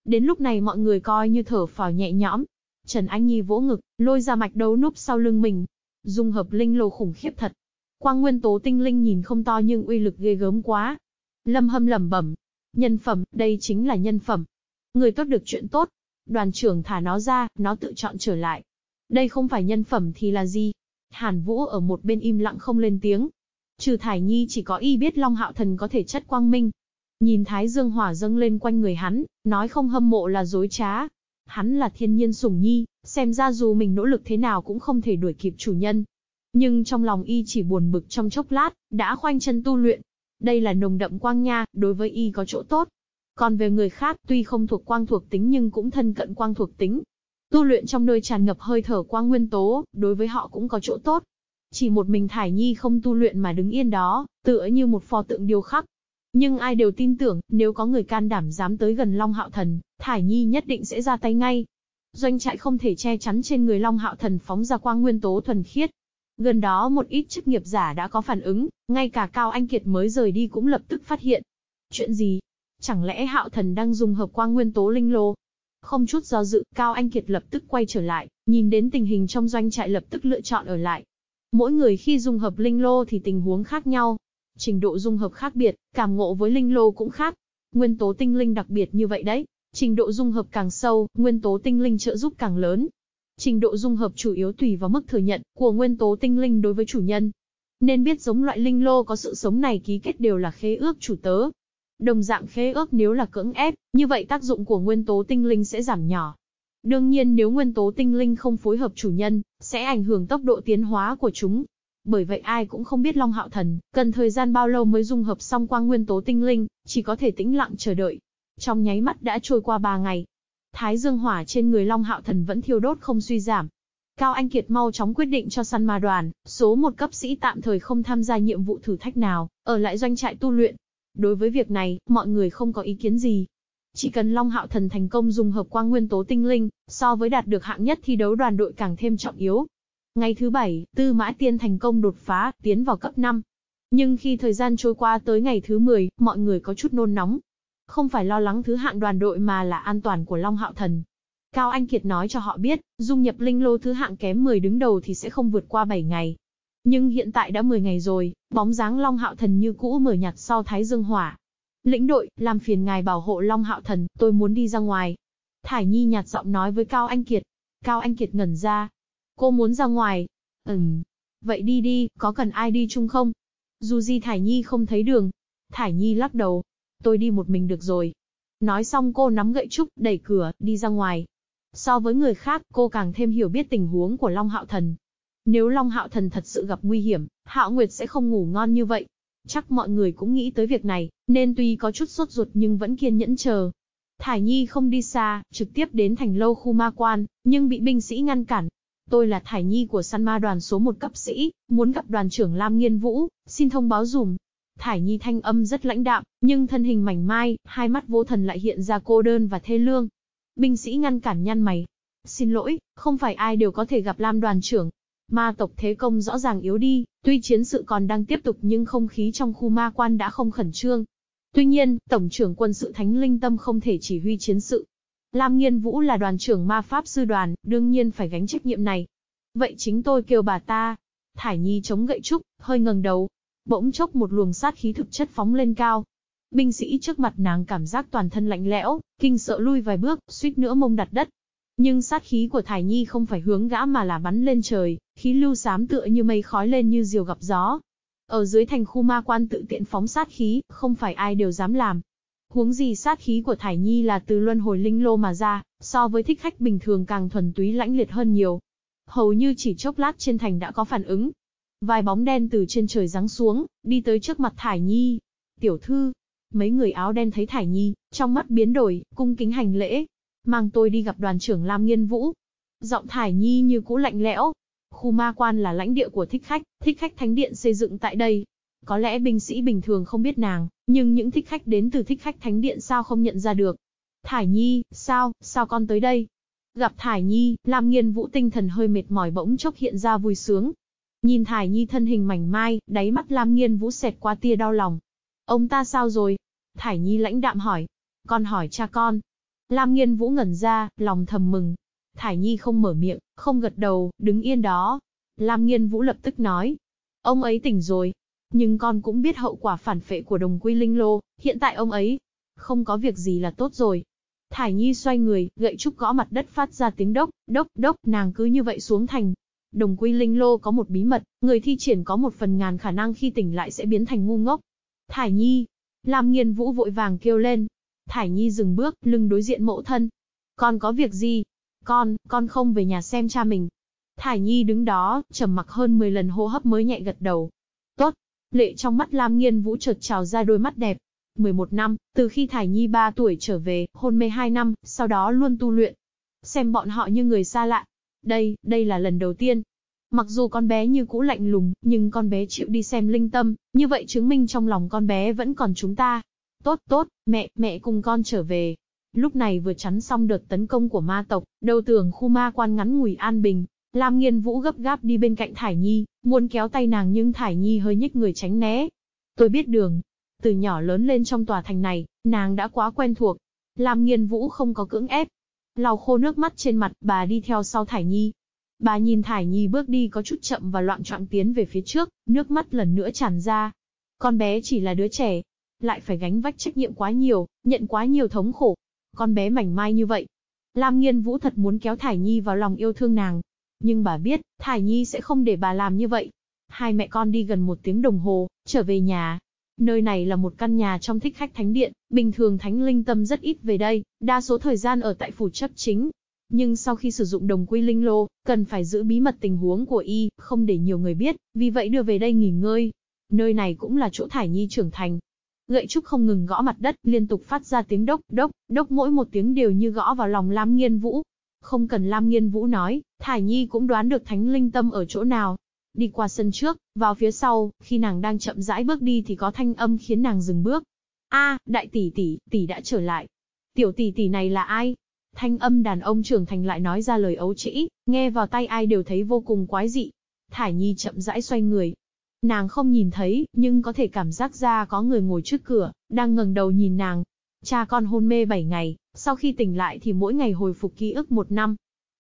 A: Đến lúc này mọi người coi như thở phào nhẹ nhõm. Trần Anh Nhi vỗ ngực, lôi ra mạch đấu núp sau lưng mình. Dung hợp linh lô khủng khiếp thật. Quang nguyên tố tinh linh nhìn không to nhưng uy lực ghê gớm quá. Lâm hâm lẩm bẩm. Nhân phẩm, đây chính là nhân phẩm. Người tốt được chuyện tốt. Đoàn trưởng thả nó ra, nó tự chọn trở lại. Đây không phải nhân phẩm thì là gì? Hàn Vũ ở một bên im lặng không lên tiếng. Trừ Thải Nhi chỉ có y biết Long Hạo Thần có thể chất quang minh, Nhìn Thái Dương hỏa dâng lên quanh người hắn, nói không hâm mộ là dối trá. Hắn là thiên nhiên sủng nhi, xem ra dù mình nỗ lực thế nào cũng không thể đuổi kịp chủ nhân. Nhưng trong lòng y chỉ buồn bực trong chốc lát, đã khoanh chân tu luyện. Đây là nồng đậm quang nha, đối với y có chỗ tốt. Còn về người khác, tuy không thuộc quang thuộc tính nhưng cũng thân cận quang thuộc tính. Tu luyện trong nơi tràn ngập hơi thở quang nguyên tố, đối với họ cũng có chỗ tốt. Chỉ một mình Thải Nhi không tu luyện mà đứng yên đó, tựa như một pho tượng điêu khắc, nhưng ai đều tin tưởng, nếu có người can đảm dám tới gần Long Hạo Thần, Thải Nhi nhất định sẽ ra tay ngay. Doanh trại không thể che chắn trên người Long Hạo Thần phóng ra quang nguyên tố thuần khiết. Gần đó một ít chức nghiệp giả đã có phản ứng, ngay cả Cao Anh Kiệt mới rời đi cũng lập tức phát hiện. Chuyện gì? Chẳng lẽ Hạo Thần đang dùng hợp quang nguyên tố linh lô? Không chút do dự, Cao Anh Kiệt lập tức quay trở lại, nhìn đến tình hình trong doanh trại lập tức lựa chọn ở lại. Mỗi người khi dùng hợp linh lô thì tình huống khác nhau, Trình độ dung hợp khác biệt, cảm ngộ với linh lô cũng khác. Nguyên tố tinh linh đặc biệt như vậy đấy. Trình độ dung hợp càng sâu, nguyên tố tinh linh trợ giúp càng lớn. Trình độ dung hợp chủ yếu tùy vào mức thừa nhận của nguyên tố tinh linh đối với chủ nhân. Nên biết giống loại linh lô có sự sống này ký kết đều là khế ước chủ tớ. Đồng dạng khế ước nếu là cưỡng ép, như vậy tác dụng của nguyên tố tinh linh sẽ giảm nhỏ. Đương nhiên nếu nguyên tố tinh linh không phối hợp chủ nhân, sẽ ảnh hưởng tốc độ tiến hóa của chúng, bởi vậy ai cũng không biết Long Hạo Thần, cần thời gian bao lâu mới dung hợp xong quang nguyên tố tinh linh, chỉ có thể tĩnh lặng chờ đợi. Trong nháy mắt đã trôi qua ba ngày. Thái dương hỏa trên người Long Hạo Thần vẫn thiêu đốt không suy giảm. Cao Anh Kiệt mau chóng quyết định cho săn ma đoàn, số một cấp sĩ tạm thời không tham gia nhiệm vụ thử thách nào, ở lại doanh trại tu luyện. Đối với việc này, mọi người không có ý kiến gì. Chỉ cần Long Hạo Thần thành công dùng hợp quang nguyên tố tinh linh, so với đạt được hạng nhất thi đấu đoàn đội càng thêm trọng yếu. Ngày thứ bảy, Tư Mã Tiên thành công đột phá, tiến vào cấp 5. Nhưng khi thời gian trôi qua tới ngày thứ 10, mọi người có chút nôn nóng. Không phải lo lắng thứ hạng đoàn đội mà là an toàn của Long Hạo Thần. Cao Anh Kiệt nói cho họ biết, dung nhập linh lô thứ hạng kém 10 đứng đầu thì sẽ không vượt qua 7 ngày. Nhưng hiện tại đã 10 ngày rồi, bóng dáng Long Hạo Thần như cũ mở nhạt sau Thái Dương Hỏa. Lĩnh đội, làm phiền ngài bảo hộ Long Hạo Thần, tôi muốn đi ra ngoài. Thải Nhi nhạt giọng nói với Cao Anh Kiệt. Cao Anh Kiệt ngẩn ra. Cô muốn ra ngoài. Ừm. Vậy đi đi, có cần ai đi chung không? Dù gì Thải Nhi không thấy đường. Thải Nhi lắc đầu. Tôi đi một mình được rồi. Nói xong cô nắm gậy trúc, đẩy cửa, đi ra ngoài. So với người khác, cô càng thêm hiểu biết tình huống của Long Hạo Thần. Nếu Long Hạo Thần thật sự gặp nguy hiểm, Hạo Nguyệt sẽ không ngủ ngon như vậy. Chắc mọi người cũng nghĩ tới việc này, nên tuy có chút sốt ruột nhưng vẫn kiên nhẫn chờ. Thải Nhi không đi xa, trực tiếp đến thành lâu khu ma quan, nhưng bị binh sĩ ngăn cản. Tôi là Thải Nhi của săn ma đoàn số một cấp sĩ, muốn gặp đoàn trưởng Lam Nghiên Vũ, xin thông báo dùm. Thải Nhi thanh âm rất lãnh đạm, nhưng thân hình mảnh mai, hai mắt vô thần lại hiện ra cô đơn và thê lương. Binh sĩ ngăn cản nhăn mày. Xin lỗi, không phải ai đều có thể gặp Lam đoàn trưởng. Ma tộc thế công rõ ràng yếu đi, tuy chiến sự còn đang tiếp tục nhưng không khí trong khu ma quan đã không khẩn trương. Tuy nhiên, Tổng trưởng quân sự Thánh Linh Tâm không thể chỉ huy chiến sự. Lam Nghiên Vũ là đoàn trưởng ma pháp sư đoàn, đương nhiên phải gánh trách nhiệm này. Vậy chính tôi kêu bà ta. Thải Nhi chống gậy trúc, hơi ngẩng đầu. Bỗng chốc một luồng sát khí thực chất phóng lên cao, Binh sĩ trước mặt nàng cảm giác toàn thân lạnh lẽo, kinh sợ lui vài bước, suýt nữa mông đặt đất. Nhưng sát khí của Thải Nhi không phải hướng gã mà là bắn lên trời, khí lưu xám tựa như mây khói lên như diều gặp gió. Ở dưới thành khu ma quan tự tiện phóng sát khí, không phải ai đều dám làm. Huống gì sát khí của Thải Nhi là từ luân hồi linh lô mà ra, so với thích khách bình thường càng thuần túy lãnh liệt hơn nhiều. Hầu như chỉ chốc lát trên thành đã có phản ứng. Vài bóng đen từ trên trời giáng xuống, đi tới trước mặt Thải Nhi. Tiểu thư, Mấy người áo đen thấy Thải Nhi, trong mắt biến đổi, cung kính hành lễ. Mang tôi đi gặp đoàn trưởng Lam Nghiên Vũ. Giọng Thải Nhi như cũ lạnh lẽo. Khu ma quan là lãnh địa của thích khách, thích khách thánh điện xây dựng tại đây. Có lẽ binh sĩ bình thường không biết nàng, nhưng những thích khách đến từ thích khách thánh điện sao không nhận ra được. Thải Nhi, sao, sao con tới đây? Gặp Thải Nhi, Lam Nghiên Vũ tinh thần hơi mệt mỏi bỗng chốc hiện ra vui sướng. Nhìn Thải Nhi thân hình mảnh mai, đáy mắt Lam Nghiên Vũ xẹt qua tia đau lòng. Ông ta sao rồi? Thải Nhi lãnh đạm hỏi. Con hỏi cha con. Lam Nghiên Vũ ngẩn ra, lòng thầm mừng. Thải Nhi không mở miệng, không gật đầu, đứng yên đó. Lam Nghiên Vũ lập tức nói. Ông ấy tỉnh rồi. Nhưng con cũng biết hậu quả phản phệ của đồng quy linh lô, hiện tại ông ấy. Không có việc gì là tốt rồi. Thải Nhi xoay người, gậy trúc gõ mặt đất phát ra tiếng đốc, đốc, đốc, nàng cứ như vậy xuống thành. Đồng quy linh lô có một bí mật, người thi triển có một phần ngàn khả năng khi tỉnh lại sẽ biến thành ngu ngốc. Thải Nhi. Lam nghiền Vũ vội vàng kêu lên. Thải Nhi dừng bước, lưng đối diện mẫu thân. Con có việc gì? Con, con không về nhà xem cha mình. Thải Nhi đứng đó, trầm mặc hơn 10 lần hô hấp mới nhẹ gật đầu. Tốt. Lệ trong mắt Lam Nghiên Vũ chợt trào ra đôi mắt đẹp. 11 năm, từ khi Thải Nhi 3 tuổi trở về, hôn mê 2 năm, sau đó luôn tu luyện. Xem bọn họ như người xa lạ. Đây, đây là lần đầu tiên, Mặc dù con bé như cũ lạnh lùng, nhưng con bé chịu đi xem linh tâm, như vậy chứng minh trong lòng con bé vẫn còn chúng ta. Tốt tốt, mẹ, mẹ cùng con trở về. Lúc này vừa chắn xong đợt tấn công của ma tộc, đầu tường khu ma quan ngắn ngủi an bình. Lam nghiên vũ gấp gáp đi bên cạnh Thải Nhi, muốn kéo tay nàng nhưng Thải Nhi hơi nhích người tránh né. Tôi biết đường. Từ nhỏ lớn lên trong tòa thành này, nàng đã quá quen thuộc. Lam nghiên vũ không có cưỡng ép. Lau khô nước mắt trên mặt, bà đi theo sau Thải Nhi, Bà nhìn Thải Nhi bước đi có chút chậm và loạn trọng tiến về phía trước, nước mắt lần nữa tràn ra. Con bé chỉ là đứa trẻ, lại phải gánh vách trách nhiệm quá nhiều, nhận quá nhiều thống khổ. Con bé mảnh mai như vậy. Lam Nghiên Vũ thật muốn kéo Thải Nhi vào lòng yêu thương nàng. Nhưng bà biết, Thải Nhi sẽ không để bà làm như vậy. Hai mẹ con đi gần một tiếng đồng hồ, trở về nhà. Nơi này là một căn nhà trong thích khách thánh điện, bình thường thánh linh tâm rất ít về đây, đa số thời gian ở tại phủ chấp chính, nhưng sau khi sử dụng đồng quy linh lô, cần phải giữ bí mật tình huống của y, không để nhiều người biết, vì vậy đưa về đây nghỉ ngơi. Nơi này cũng là chỗ Thải Nhi trưởng thành. Gậy trúc không ngừng gõ mặt đất, liên tục phát ra tiếng đốc, đốc, đốc mỗi một tiếng đều như gõ vào lòng Lam Nghiên Vũ. Không cần Lam Nghiên Vũ nói, Thải Nhi cũng đoán được thánh linh tâm ở chỗ nào. Đi qua sân trước, vào phía sau, khi nàng đang chậm rãi bước đi thì có thanh âm khiến nàng dừng bước. A, đại tỷ tỷ, tỷ đã trở lại. Tiểu tỷ tỷ này là ai? Thanh âm đàn ông trưởng thành lại nói ra lời ấu trĩ, nghe vào tay ai đều thấy vô cùng quái dị. Thải Nhi chậm rãi xoay người. Nàng không nhìn thấy, nhưng có thể cảm giác ra có người ngồi trước cửa, đang ngẩng đầu nhìn nàng. Cha con hôn mê 7 ngày, sau khi tỉnh lại thì mỗi ngày hồi phục ký ức một năm.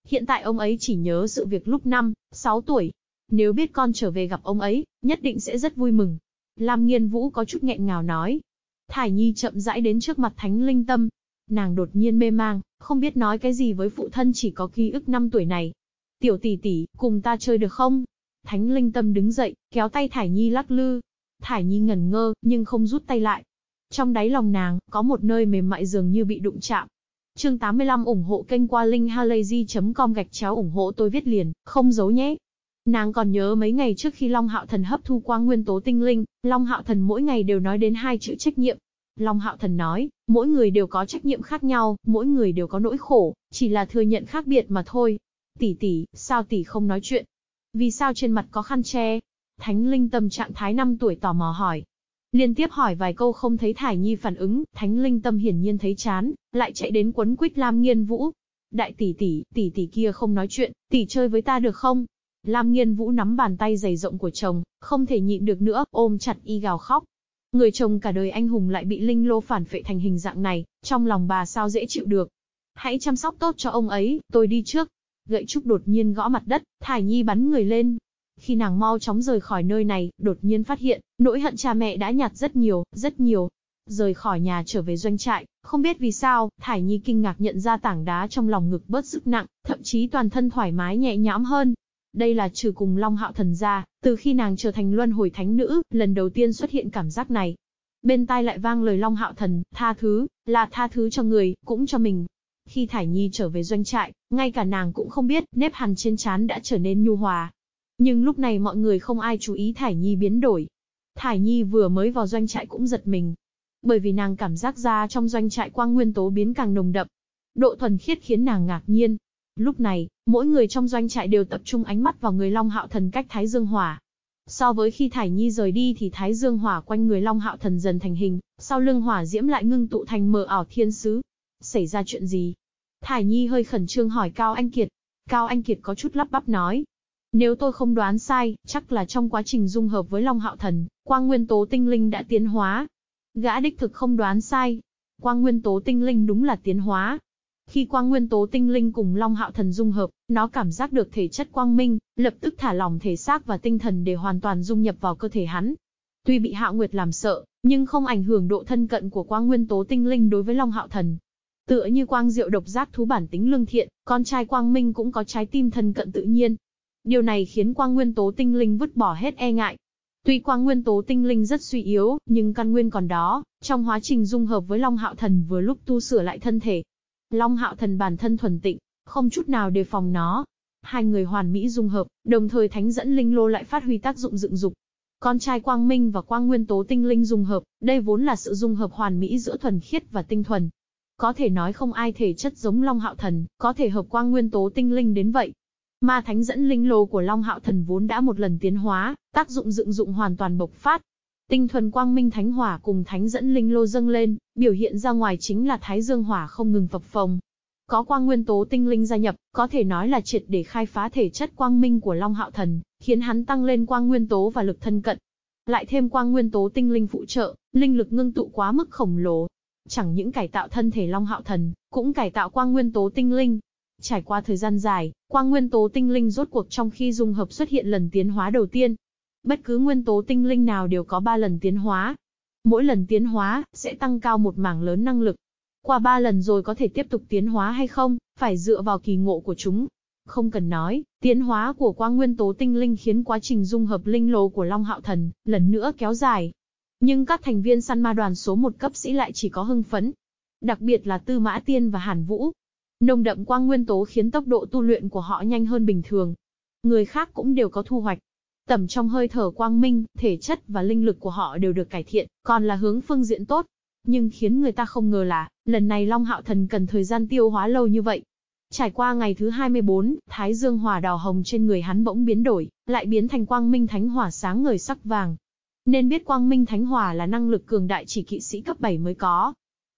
A: Hiện tại ông ấy chỉ nhớ sự việc lúc năm, 6 tuổi. Nếu biết con trở về gặp ông ấy, nhất định sẽ rất vui mừng. Lam Nghiên Vũ có chút nghẹn ngào nói. Thải Nhi chậm rãi đến trước mặt Thánh Linh Tâm. Nàng đột nhiên mê mang, không biết nói cái gì với phụ thân chỉ có ký ức năm tuổi này. Tiểu tỷ tỷ, cùng ta chơi được không? Thánh Linh Tâm đứng dậy, kéo tay Thải Nhi lắc lư. Thải Nhi ngẩn ngơ, nhưng không rút tay lại. Trong đáy lòng nàng, có một nơi mềm mại dường như bị đụng chạm. Chương 85 ủng hộ kênh qua linkhalazy.com gạch chéo ủng hộ tôi viết liền, không giấu nhé. Nàng còn nhớ mấy ngày trước khi Long Hạo Thần hấp thu qua nguyên tố tinh linh, Long Hạo Thần mỗi ngày đều nói đến hai chữ trách nhiệm. Long Hạo Thần nói, mỗi người đều có trách nhiệm khác nhau, mỗi người đều có nỗi khổ, chỉ là thừa nhận khác biệt mà thôi. Tỷ tỷ, sao tỷ không nói chuyện? Vì sao trên mặt có khăn che? Thánh Linh Tâm trạng thái 5 tuổi tò mò hỏi. Liên tiếp hỏi vài câu không thấy Thải Nhi phản ứng, Thánh Linh Tâm hiển nhiên thấy chán, lại chạy đến quấn quýt Lam Nghiên Vũ. Đại tỷ tỷ, tỷ tỷ kia không nói chuyện, tỷ chơi với ta được không? Lam Nghiên Vũ nắm bàn tay dày rộng của chồng, không thể nhịn được nữa, ôm chặt y gào khóc. Người chồng cả đời anh hùng lại bị linh lô phản phệ thành hình dạng này, trong lòng bà sao dễ chịu được. Hãy chăm sóc tốt cho ông ấy, tôi đi trước. Gậy trúc đột nhiên gõ mặt đất, Thải Nhi bắn người lên. Khi nàng mau chóng rời khỏi nơi này, đột nhiên phát hiện, nỗi hận cha mẹ đã nhạt rất nhiều, rất nhiều. Rời khỏi nhà trở về doanh trại, không biết vì sao, Thải Nhi kinh ngạc nhận ra tảng đá trong lòng ngực bớt sức nặng, thậm chí toàn thân thoải mái nhẹ nhõm hơn. Đây là trừ cùng Long Hạo Thần ra, từ khi nàng trở thành luân hồi thánh nữ, lần đầu tiên xuất hiện cảm giác này. Bên tai lại vang lời Long Hạo Thần, tha thứ, là tha thứ cho người, cũng cho mình. Khi Thải Nhi trở về doanh trại, ngay cả nàng cũng không biết, nếp hằn trên trán đã trở nên nhu hòa. Nhưng lúc này mọi người không ai chú ý Thải Nhi biến đổi. Thải Nhi vừa mới vào doanh trại cũng giật mình. Bởi vì nàng cảm giác ra trong doanh trại quang nguyên tố biến càng nồng đậm. Độ thuần khiết khiến nàng ngạc nhiên, Lúc này, mỗi người trong doanh trại đều tập trung ánh mắt vào người Long Hạo Thần cách Thái Dương Hỏa. So với khi Thải Nhi rời đi thì Thái Dương Hỏa quanh người Long Hạo Thần dần thành hình, sau lưng hỏa diễm lại ngưng tụ thành mờ ảo thiên sứ. Xảy ra chuyện gì? Thải Nhi hơi khẩn trương hỏi Cao Anh Kiệt. Cao Anh Kiệt có chút lắp bắp nói. Nếu tôi không đoán sai, chắc là trong quá trình dung hợp với Long Hạo Thần, quang nguyên tố tinh linh đã tiến hóa. Gã đích thực không đoán sai. Quang nguyên tố tinh linh đúng là tiến hóa, khi quang nguyên tố tinh linh cùng Long Hạo Thần dung hợp, nó cảm giác được thể chất quang minh, lập tức thả lỏng thể xác và tinh thần để hoàn toàn dung nhập vào cơ thể hắn. Tuy bị Hạo Nguyệt làm sợ, nhưng không ảnh hưởng độ thân cận của quang nguyên tố tinh linh đối với Long Hạo Thần. Tựa như quang diệu độc giác thú bản tính lương thiện, con trai quang minh cũng có trái tim thân cận tự nhiên. Điều này khiến quang nguyên tố tinh linh vứt bỏ hết e ngại. Tuy quang nguyên tố tinh linh rất suy yếu, nhưng căn nguyên còn đó, trong quá trình dung hợp với Long Hạo Thần vừa lúc tu sửa lại thân thể, Long hạo thần bản thân thuần tịnh, không chút nào đề phòng nó. Hai người hoàn mỹ dung hợp, đồng thời thánh dẫn linh lô lại phát huy tác dụng dựng dục. Con trai quang minh và quang nguyên tố tinh linh dung hợp, đây vốn là sự dung hợp hoàn mỹ giữa thuần khiết và tinh thuần. Có thể nói không ai thể chất giống Long Hạo Thần, có thể hợp quang nguyên tố tinh linh đến vậy. Ma thánh dẫn linh lô của Long Hạo Thần vốn đã một lần tiến hóa, tác dụng dựng dụng hoàn toàn bộc phát, Tinh thuần quang minh thánh hỏa cùng thánh dẫn linh lô dâng lên, biểu hiện ra ngoài chính là thái dương hỏa không ngừng phập phồng. Có quang nguyên tố tinh linh gia nhập, có thể nói là triệt để khai phá thể chất quang minh của Long Hạo Thần, khiến hắn tăng lên quang nguyên tố và lực thân cận. Lại thêm quang nguyên tố tinh linh phụ trợ, linh lực ngưng tụ quá mức khổng lồ. Chẳng những cải tạo thân thể Long Hạo Thần, cũng cải tạo quang nguyên tố tinh linh. Trải qua thời gian dài, quang nguyên tố tinh linh rốt cuộc trong khi dung hợp xuất hiện lần tiến hóa đầu tiên, Bất cứ nguyên tố tinh linh nào đều có 3 lần tiến hóa. Mỗi lần tiến hóa, sẽ tăng cao một mảng lớn năng lực. Qua 3 lần rồi có thể tiếp tục tiến hóa hay không, phải dựa vào kỳ ngộ của chúng. Không cần nói, tiến hóa của quang nguyên tố tinh linh khiến quá trình dung hợp linh lô của Long Hạo Thần, lần nữa kéo dài. Nhưng các thành viên săn ma đoàn số một cấp sĩ lại chỉ có hưng phấn. Đặc biệt là Tư Mã Tiên và Hàn Vũ. Nồng đậm quang nguyên tố khiến tốc độ tu luyện của họ nhanh hơn bình thường. Người khác cũng đều có thu hoạch. Tầm trong hơi thở quang minh, thể chất và linh lực của họ đều được cải thiện, còn là hướng phương diện tốt. Nhưng khiến người ta không ngờ là, lần này Long Hạo Thần cần thời gian tiêu hóa lâu như vậy. Trải qua ngày thứ 24, Thái Dương Hỏa đào hồng trên người hắn bỗng biến đổi, lại biến thành quang minh thánh hỏa sáng ngời sắc vàng. Nên biết quang minh thánh hỏa là năng lực cường đại chỉ kỵ sĩ cấp 7 mới có.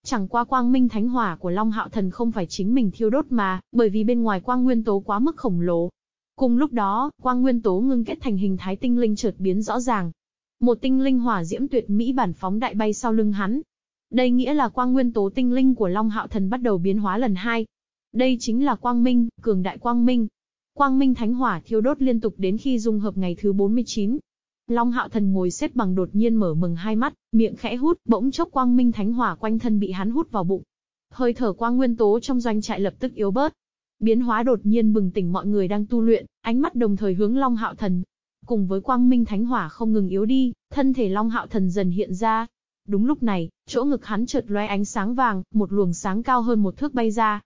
A: Chẳng qua quang minh thánh hỏa của Long Hạo Thần không phải chính mình thiêu đốt mà, bởi vì bên ngoài quang nguyên tố quá mức khổng lồ. Cùng lúc đó, quang nguyên tố ngưng kết thành hình thái tinh linh chợt biến rõ ràng. Một tinh linh hỏa diễm tuyệt mỹ bản phóng đại bay sau lưng hắn. Đây nghĩa là quang nguyên tố tinh linh của Long Hạo Thần bắt đầu biến hóa lần hai. Đây chính là quang minh, cường đại quang minh. Quang minh thánh hỏa thiêu đốt liên tục đến khi dung hợp ngày thứ 49. Long Hạo Thần ngồi xếp bằng đột nhiên mở mừng hai mắt, miệng khẽ hút, bỗng chốc quang minh thánh hỏa quanh thân bị hắn hút vào bụng. Hơi thở quang nguyên tố trong doanh trại lập tức yếu bớt. Biến hóa đột nhiên bừng tỉnh mọi người đang tu luyện, ánh mắt đồng thời hướng Long Hạo Thần. Cùng với quang minh thánh hỏa không ngừng yếu đi, thân thể Long Hạo Thần dần hiện ra. Đúng lúc này, chỗ ngực hắn chợt lóe ánh sáng vàng, một luồng sáng cao hơn một thước bay ra,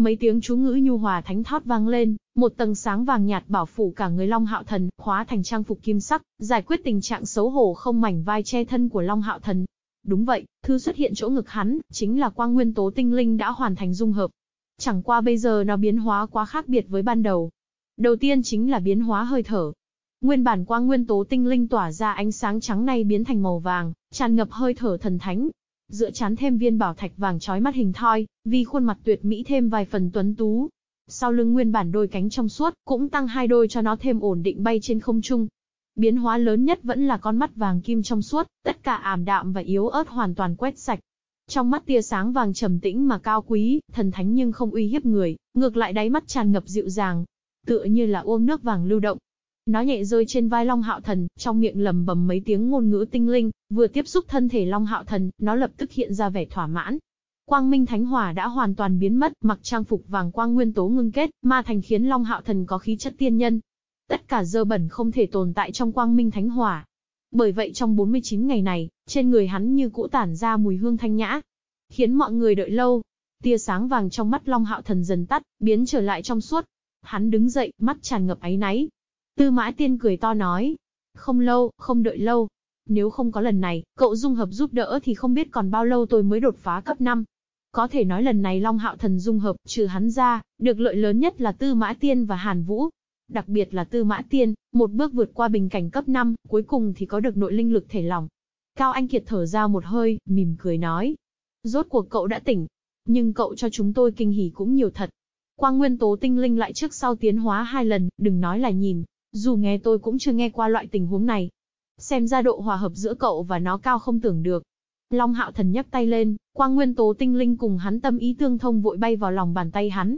A: Mấy tiếng chú ngữ nhu hòa thánh thót vang lên, một tầng sáng vàng nhạt bảo phủ cả người Long Hạo Thần, hóa thành trang phục kim sắc, giải quyết tình trạng xấu hổ không mảnh vai che thân của Long Hạo Thần. Đúng vậy, thứ xuất hiện chỗ ngực hắn, chính là quang nguyên tố tinh linh đã hoàn thành dung hợp. Chẳng qua bây giờ nó biến hóa quá khác biệt với ban đầu. Đầu tiên chính là biến hóa hơi thở. Nguyên bản quang nguyên tố tinh linh tỏa ra ánh sáng trắng này biến thành màu vàng, tràn ngập hơi thở thần thánh, dựa chán thêm viên bảo thạch vàng trói mắt hình thoi, vì khuôn mặt tuyệt mỹ thêm vài phần tuấn tú. Sau lưng nguyên bản đôi cánh trong suốt, cũng tăng hai đôi cho nó thêm ổn định bay trên không trung. Biến hóa lớn nhất vẫn là con mắt vàng kim trong suốt, tất cả ảm đạm và yếu ớt hoàn toàn quét sạch. Trong mắt tia sáng vàng trầm tĩnh mà cao quý, thần thánh nhưng không uy hiếp người, ngược lại đáy mắt tràn ngập dịu dàng, tựa như là uông nước vàng lưu động, nó nhẹ rơi trên vai Long Hạo Thần, trong miệng lầm bầm mấy tiếng ngôn ngữ tinh linh, vừa tiếp xúc thân thể Long Hạo Thần, nó lập tức hiện ra vẻ thỏa mãn. Quang Minh Thánh Hỏa đã hoàn toàn biến mất, mặc trang phục vàng quang nguyên tố ngưng kết, ma thành khiến Long Hạo Thần có khí chất tiên nhân. Tất cả dơ bẩn không thể tồn tại trong Quang Minh Thánh Hỏa. Bởi vậy trong 49 ngày này, trên người hắn như cũ tản ra mùi hương thanh nhã, khiến mọi người đợi lâu. Tia sáng vàng trong mắt Long Hạo Thần dần tắt, biến trở lại trong suốt. Hắn đứng dậy, mắt tràn ngập áy náy, Tư mã tiên cười to nói. Không lâu, không đợi lâu. Nếu không có lần này, cậu dung hợp giúp đỡ thì không biết còn bao lâu tôi mới đột phá cấp 5. Có thể nói lần này Long Hạo Thần dung hợp, trừ hắn ra, được lợi lớn nhất là Tư Mã Tiên và Hàn Vũ. Đặc biệt là Tư Mã Tiên, một bước vượt qua bình cảnh cấp 5, cuối cùng thì có được nội linh lực thể lòng. Cao Anh Kiệt thở ra một hơi, mỉm cười nói. Rốt cuộc cậu đã tỉnh. Nhưng cậu cho chúng tôi kinh hỉ cũng nhiều thật. Quang nguyên tố tinh linh lại trước sau tiến hóa hai lần, đừng nói là nhìn, dù nghe tôi cũng chưa nghe qua loại tình huống này. Xem ra độ hòa hợp giữa cậu và nó cao không tưởng được. Long hạo thần nhấc tay lên, quang nguyên tố tinh linh cùng hắn tâm ý tương thông vội bay vào lòng bàn tay hắn.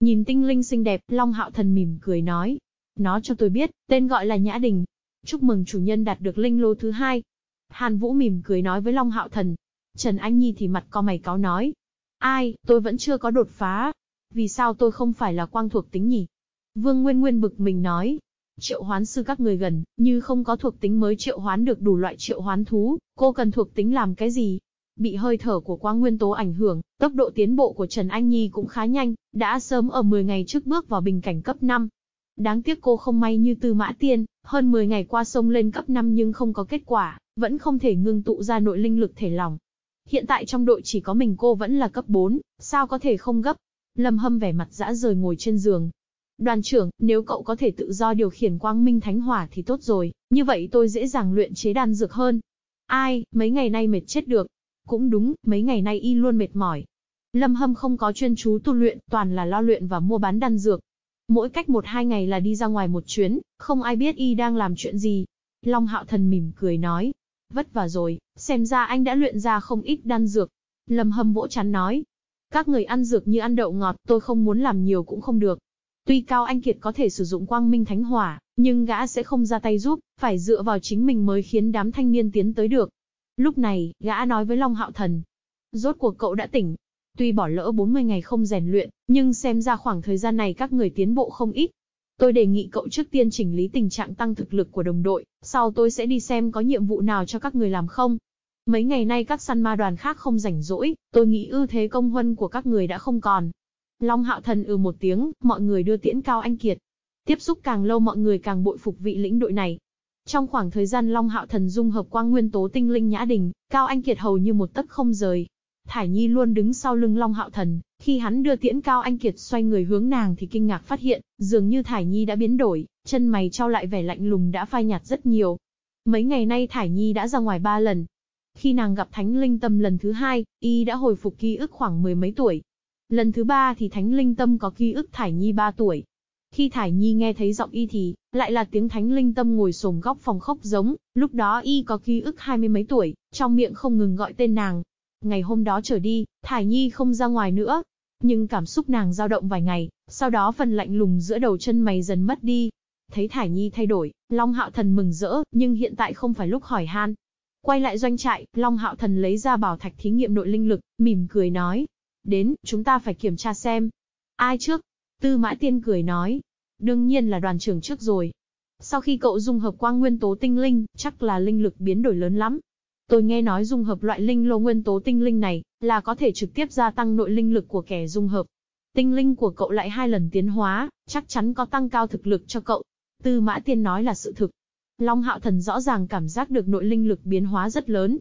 A: Nhìn tinh linh xinh đẹp, Long hạo thần mỉm cười nói. Nó cho tôi biết, tên gọi là Nhã Đình. Chúc mừng chủ nhân đạt được linh lô thứ hai. Hàn Vũ mỉm cười nói với Long hạo thần. Trần Anh Nhi thì mặt co mày cáo nói. Ai, tôi vẫn chưa có đột phá. Vì sao tôi không phải là quang thuộc tính nhỉ? Vương Nguyên Nguyên bực mình nói, Triệu hoán sư các người gần, như không có thuộc tính mới triệu hoán được đủ loại triệu hoán thú, cô cần thuộc tính làm cái gì? Bị hơi thở của quang nguyên tố ảnh hưởng, tốc độ tiến bộ của Trần Anh Nhi cũng khá nhanh, đã sớm ở 10 ngày trước bước vào bình cảnh cấp 5. Đáng tiếc cô không may như Tư Mã Tiên, hơn 10 ngày qua sông lên cấp 5 nhưng không có kết quả, vẫn không thể ngưng tụ ra nội linh lực thể lòng. Hiện tại trong đội chỉ có mình cô vẫn là cấp 4, sao có thể không gấp? Lâm Hâm vẻ mặt dã rời ngồi trên giường, Đoàn trưởng, nếu cậu có thể tự do điều khiển quang minh thánh hỏa thì tốt rồi, như vậy tôi dễ dàng luyện chế đan dược hơn. Ai, mấy ngày nay mệt chết được. Cũng đúng, mấy ngày nay y luôn mệt mỏi. Lâm Hâm không có chuyên chú tu luyện, toàn là lo luyện và mua bán đan dược. Mỗi cách một hai ngày là đi ra ngoài một chuyến, không ai biết y đang làm chuyện gì. Long Hạo Thần mỉm cười nói. Vất vả rồi, xem ra anh đã luyện ra không ít đan dược. Lâm Hâm vỗ chán nói. Các người ăn dược như ăn đậu ngọt, tôi không muốn làm nhiều cũng không được. Tuy Cao Anh Kiệt có thể sử dụng quang minh thánh hỏa, nhưng gã sẽ không ra tay giúp, phải dựa vào chính mình mới khiến đám thanh niên tiến tới được. Lúc này, gã nói với Long Hạo Thần. Rốt cuộc cậu đã tỉnh. Tuy bỏ lỡ 40 ngày không rèn luyện, nhưng xem ra khoảng thời gian này các người tiến bộ không ít. Tôi đề nghị cậu trước tiên chỉnh lý tình trạng tăng thực lực của đồng đội, sau tôi sẽ đi xem có nhiệm vụ nào cho các người làm không. Mấy ngày nay các săn ma đoàn khác không rảnh rỗi, tôi nghĩ ưu thế công huân của các người đã không còn, Long Hạo Thần ừ một tiếng, mọi người đưa tiễn Cao Anh Kiệt. Tiếp xúc càng lâu mọi người càng bội phục vị lĩnh đội này. Trong khoảng thời gian Long Hạo Thần dung hợp quang nguyên tố tinh linh nhã đình, Cao Anh Kiệt hầu như một tấc không rời. Thải Nhi luôn đứng sau lưng Long Hạo Thần, khi hắn đưa tiễn Cao Anh Kiệt xoay người hướng nàng thì kinh ngạc phát hiện, dường như Thải Nhi đã biến đổi, chân mày trao lại vẻ lạnh lùng đã phai nhạt rất nhiều. Mấy ngày nay Thải Nhi đã ra ngoài ba lần. Khi nàng gặp Thánh Linh Tâm lần thứ hai, y đã hồi phục ký ức khoảng mười mấy tuổi. Lần thứ ba thì Thánh Linh Tâm có ký ức Thải Nhi ba tuổi, khi Thải Nhi nghe thấy giọng y thì, lại là tiếng thánh linh tâm ngồi sồm góc phòng khóc giống, lúc đó y có ký ức hai mươi mấy tuổi, trong miệng không ngừng gọi tên nàng. Ngày hôm đó trở đi, Thải Nhi không ra ngoài nữa. Nhưng cảm xúc nàng dao động vài ngày, sau đó phần lạnh lùng giữa đầu chân mày dần mất đi. Thấy Thải Nhi thay đổi, Long Hạo Thần mừng rỡ, nhưng hiện tại không phải lúc hỏi han. Quay lại doanh trại, Long Hạo Thần lấy ra bảo thạch thí nghiệm nội linh lực, mỉm cười nói. Đến, chúng ta phải kiểm tra xem. Ai trước? Tư Mã Tiên cười nói. Đương nhiên là đoàn trưởng trước rồi. Sau khi cậu dung hợp quang nguyên tố tinh linh, chắc là linh lực biến đổi lớn lắm. Tôi nghe nói dung hợp loại linh lô nguyên tố tinh linh này, là có thể trực tiếp gia tăng nội linh lực của kẻ dung hợp. Tinh linh của cậu lại hai lần tiến hóa, chắc chắn có tăng cao thực lực cho cậu. Tư Mã Tiên nói là sự thực. Long Hạo Thần rõ ràng cảm giác được nội linh lực biến hóa rất lớn.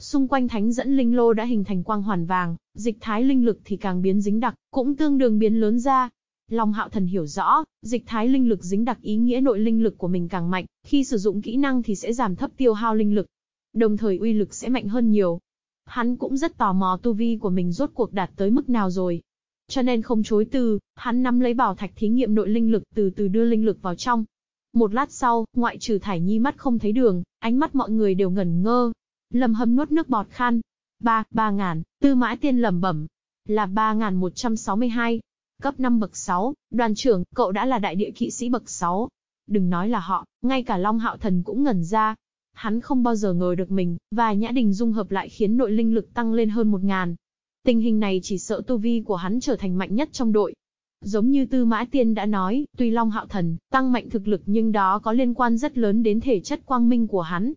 A: Xung quanh thánh dẫn linh lô đã hình thành quang hoàn vàng, dịch thái linh lực thì càng biến dính đặc, cũng tương đương biến lớn ra. Long Hạo Thần hiểu rõ, dịch thái linh lực dính đặc ý nghĩa nội linh lực của mình càng mạnh, khi sử dụng kỹ năng thì sẽ giảm thấp tiêu hao linh lực, đồng thời uy lực sẽ mạnh hơn nhiều. Hắn cũng rất tò mò tu vi của mình rốt cuộc đạt tới mức nào rồi. Cho nên không chối từ, hắn nắm lấy bảo thạch thí nghiệm nội linh lực từ từ đưa linh lực vào trong. Một lát sau, ngoại trừ thải nhi mắt không thấy đường, ánh mắt mọi người đều ngẩn ngơ. Lâm hâm nuốt nước bọt khan. Ba, ba ngàn, tư mã tiên lẩm bẩm. Là ba ngàn một trăm sáu mươi hai. Cấp năm bậc sáu đoàn trưởng, cậu đã là đại địa kỵ sĩ bậc sáu Đừng nói là họ, ngay cả Long Hạo Thần cũng ngẩn ra. Hắn không bao giờ ngờ được mình, và Nhã Đình dung hợp lại khiến nội linh lực tăng lên hơn một ngàn Tình hình này chỉ sợ tu vi của hắn trở thành mạnh nhất trong đội. Giống như Tư Mã Tiên đã nói, tuy Long Hạo Thần tăng mạnh thực lực nhưng đó có liên quan rất lớn đến thể chất quang minh của hắn.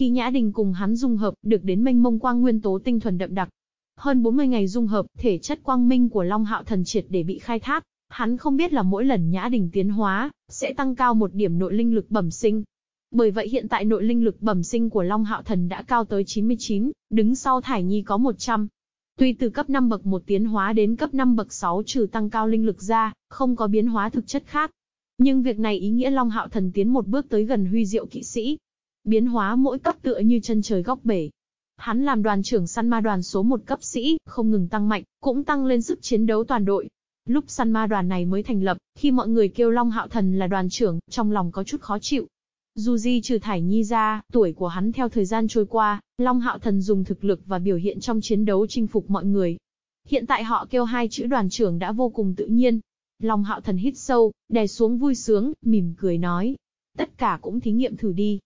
A: Khi Nhã Đình cùng hắn dung hợp, được đến mênh mông quang nguyên tố tinh thuần đậm đặc, hơn 40 ngày dung hợp, thể chất quang minh của Long Hạo Thần triệt để bị khai thác. Hắn không biết là mỗi lần nhã đình tiến hóa, sẽ tăng cao một điểm nội linh lực bẩm sinh. Bởi vậy hiện tại nội linh lực bẩm sinh của Long Hạo Thần đã cao tới 99, đứng sau Thải Nhi có 100. Tuy từ cấp 5 bậc 1 tiến hóa đến cấp 5 bậc 6 trừ tăng cao linh lực ra, không có biến hóa thực chất khác. Nhưng việc này ý nghĩa Long Hạo Thần tiến một bước tới gần huy diệu kỵ sĩ. Biến hóa mỗi cấp tựa như chân trời góc bể, Hắn làm đoàn trưởng săn ma đoàn số một cấp sĩ, không ngừng tăng mạnh, cũng tăng lên sức chiến đấu toàn đội. Lúc săn ma đoàn này mới thành lập, khi mọi người kêu Long Hạo Thần là đoàn trưởng, trong lòng có chút khó chịu. Dù di trừ thải nhi ra, tuổi của hắn theo thời gian trôi qua, Long Hạo Thần dùng thực lực và biểu hiện trong chiến đấu chinh phục mọi người. Hiện tại họ kêu hai chữ đoàn trưởng đã vô cùng tự nhiên. Long Hạo Thần hít sâu, đè xuống vui sướng, mỉm cười nói. Tất cả cũng thí nghiệm thử đi,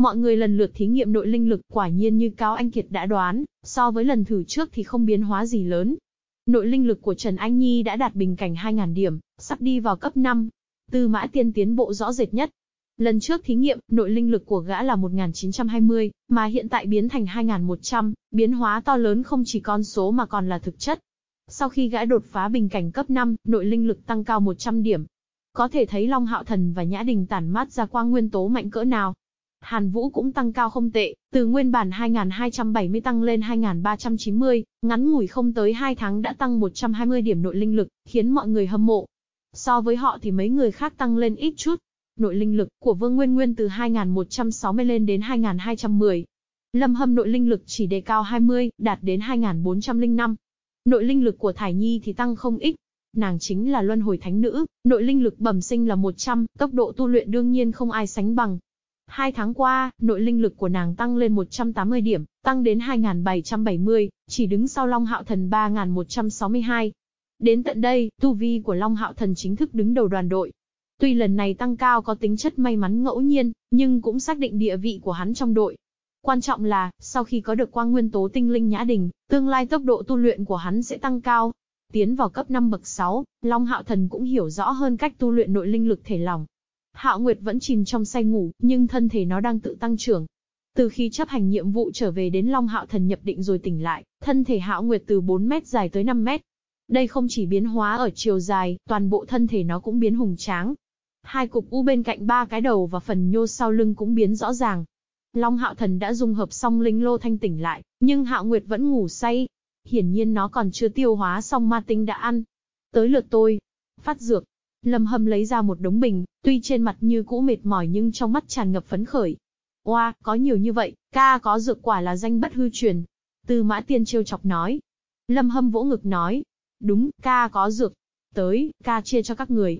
A: Mọi người lần lượt thí nghiệm nội linh lực, quả nhiên như Cao Anh Kiệt đã đoán, so với lần thử trước thì không biến hóa gì lớn. Nội linh lực của Trần Anh Nhi đã đạt bình cảnh 2.000 điểm, sắp đi vào cấp 5. Tư mã tiên tiến bộ rõ rệt nhất. Lần trước thí nghiệm, nội linh lực của gã là 1920, mà hiện tại biến thành 2100, biến hóa to lớn không chỉ con số mà còn là thực chất. Sau khi gã đột phá bình cảnh cấp 5, nội linh lực tăng cao 100 điểm. Có thể thấy Long Hạo Thần và Nhã Đình tản mát ra quang nguyên tố mạnh cỡ nào. Hàn Vũ cũng tăng cao không tệ, từ nguyên bản 2270 tăng lên 2390, ngắn ngủi không tới 2 tháng đã tăng 120 điểm nội linh lực, khiến mọi người hâm mộ. So với họ thì mấy người khác tăng lên ít chút. Nội linh lực của Vương Nguyên Nguyên từ 2160 lên đến 2210. Lâm Hâm nội linh lực chỉ đề cao 20, đạt đến 2405. Nội linh lực của Thải Nhi thì tăng không ít, nàng chính là luân hồi thánh nữ, nội linh lực bẩm sinh là 100, tốc độ tu luyện đương nhiên không ai sánh bằng, Hai tháng qua, nội linh lực của nàng tăng lên 180 điểm, tăng đến 2.770, chỉ đứng sau Long Hạo Thần 3.162. Đến tận đây, tu vi của Long Hạo Thần chính thức đứng đầu đoàn đội. Tuy lần này tăng cao có tính chất may mắn ngẫu nhiên, nhưng cũng xác định địa vị của hắn trong đội. Quan trọng là, sau khi có được quang nguyên tố tinh linh nhã đình, tương lai tốc độ tu luyện của hắn sẽ tăng cao. Tiến vào cấp 5 bậc 6, Long Hạo Thần cũng hiểu rõ hơn cách tu luyện nội linh lực thể lòng, Hạo Nguyệt vẫn chìm trong say ngủ, nhưng thân thể nó đang tự tăng trưởng. Từ khi chấp hành nhiệm vụ trở về đến Long Hạo Thần nhập định rồi tỉnh lại, thân thể Hạo Nguyệt từ 4 mét dài tới 5 mét. Đây không chỉ biến hóa ở chiều dài, toàn bộ thân thể nó cũng biến hùng tráng. Hai cục u bên cạnh ba cái đầu và phần nhô sau lưng cũng biến rõ ràng. Long Hạo Thần đã dung hợp xong linh lô thanh tỉnh lại, nhưng Hạo Nguyệt vẫn ngủ say. Hiển nhiên nó còn chưa tiêu hóa xong ma tinh đã ăn. Tới lượt tôi. Phát dược. Lâm Hâm lấy ra một đống bình, tuy trên mặt như cũ mệt mỏi nhưng trong mắt tràn ngập phấn khởi. Oa, có nhiều như vậy, ca có dược quả là danh bất hư truyền. Tư Mã Tiên trêu chọc nói. Lâm Hâm vỗ ngực nói. Đúng, ca có dược. Tới, ca chia cho các người.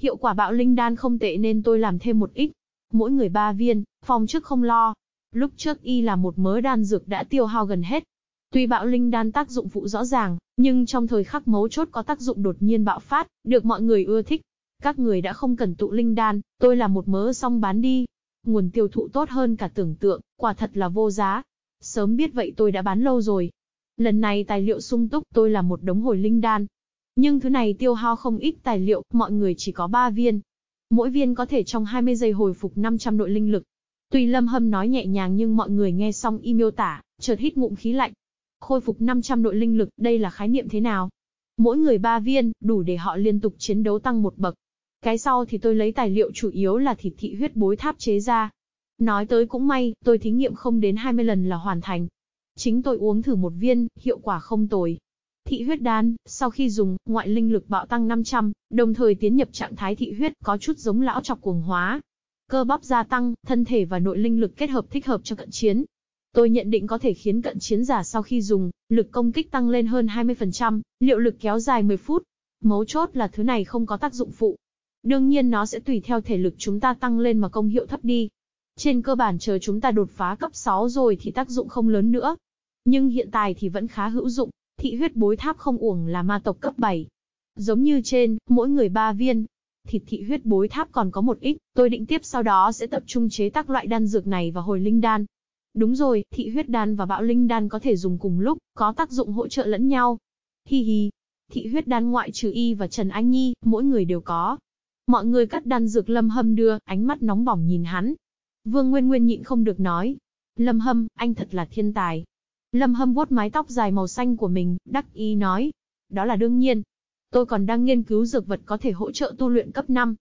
A: Hiệu quả bạo linh đan không tệ nên tôi làm thêm một ít. Mỗi người ba viên, phòng trước không lo. Lúc trước y là một mớ đan dược đã tiêu hao gần hết. Tuy bạo linh đan tác dụng phụ rõ ràng, nhưng trong thời khắc mấu chốt có tác dụng đột nhiên bạo phát, được mọi người ưa thích. Các người đã không cần tụ linh đan, tôi là một mớ xong bán đi. Nguồn tiêu thụ tốt hơn cả tưởng tượng, quả thật là vô giá. Sớm biết vậy tôi đã bán lâu rồi. Lần này tài liệu sung túc tôi là một đống hồi linh đan. Nhưng thứ này tiêu hao không ít tài liệu, mọi người chỉ có 3 viên. Mỗi viên có thể trong 20 giây hồi phục 500 nội linh lực. Tuy Lâm Hâm nói nhẹ nhàng nhưng mọi người nghe xong y miêu tả, chợt hít ngụm khí lạnh. Khôi phục 500 nội linh lực, đây là khái niệm thế nào? Mỗi người 3 viên, đủ để họ liên tục chiến đấu tăng một bậc. Cái sau thì tôi lấy tài liệu chủ yếu là thịt thị huyết bối tháp chế ra. Nói tới cũng may, tôi thí nghiệm không đến 20 lần là hoàn thành. Chính tôi uống thử một viên, hiệu quả không tồi. Thị huyết đan, sau khi dùng, ngoại linh lực bạo tăng 500, đồng thời tiến nhập trạng thái thị huyết, có chút giống lão chọc cuồng hóa. Cơ bắp gia tăng, thân thể và nội linh lực kết hợp thích hợp cho cận chiến. Tôi nhận định có thể khiến cận chiến giả sau khi dùng, lực công kích tăng lên hơn 20%, liệu lực kéo dài 10 phút. Mấu chốt là thứ này không có tác dụng phụ. Đương nhiên nó sẽ tùy theo thể lực chúng ta tăng lên mà công hiệu thấp đi. Trên cơ bản chờ chúng ta đột phá cấp 6 rồi thì tác dụng không lớn nữa. Nhưng hiện tại thì vẫn khá hữu dụng, thị huyết bối tháp không uổng là ma tộc cấp 7. Giống như trên, mỗi người 3 viên. Thịt thị huyết bối tháp còn có một ít, tôi định tiếp sau đó sẽ tập trung chế tác loại đan dược này và hồi linh đan. Đúng rồi, thị huyết đan và bạo linh đan có thể dùng cùng lúc, có tác dụng hỗ trợ lẫn nhau. Hi hi. Thị huyết đan ngoại trừ y và Trần Anh Nhi, mỗi người đều có. Mọi người cắt đan dược lâm hâm đưa, ánh mắt nóng bỏng nhìn hắn. Vương Nguyên Nguyên nhịn không được nói. Lâm hâm, anh thật là thiên tài. Lâm hâm vuốt mái tóc dài màu xanh của mình, đắc ý nói. Đó là đương nhiên. Tôi còn đang nghiên cứu dược vật có thể hỗ trợ tu luyện cấp 5.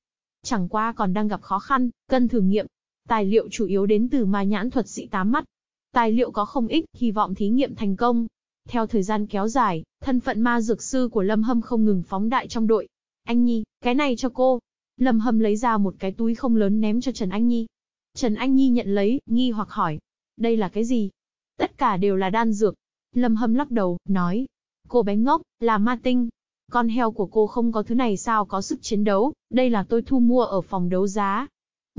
A: Chẳng qua còn đang gặp khó khăn, cần thử nghiệm. Tài liệu chủ yếu đến từ ma nhãn thuật sĩ tám mắt. Tài liệu có không ít, hy vọng thí nghiệm thành công. Theo thời gian kéo dài, thân phận ma dược sư của Lâm Hâm không ngừng phóng đại trong đội. Anh Nhi, cái này cho cô. Lâm Hâm lấy ra một cái túi không lớn ném cho Trần Anh Nhi. Trần Anh Nhi nhận lấy, nghi hoặc hỏi. Đây là cái gì? Tất cả đều là đan dược. Lâm Hâm lắc đầu, nói. Cô bé ngốc, là ma tinh. Con heo của cô không có thứ này sao có sức chiến đấu, đây là tôi thu mua ở phòng đấu giá.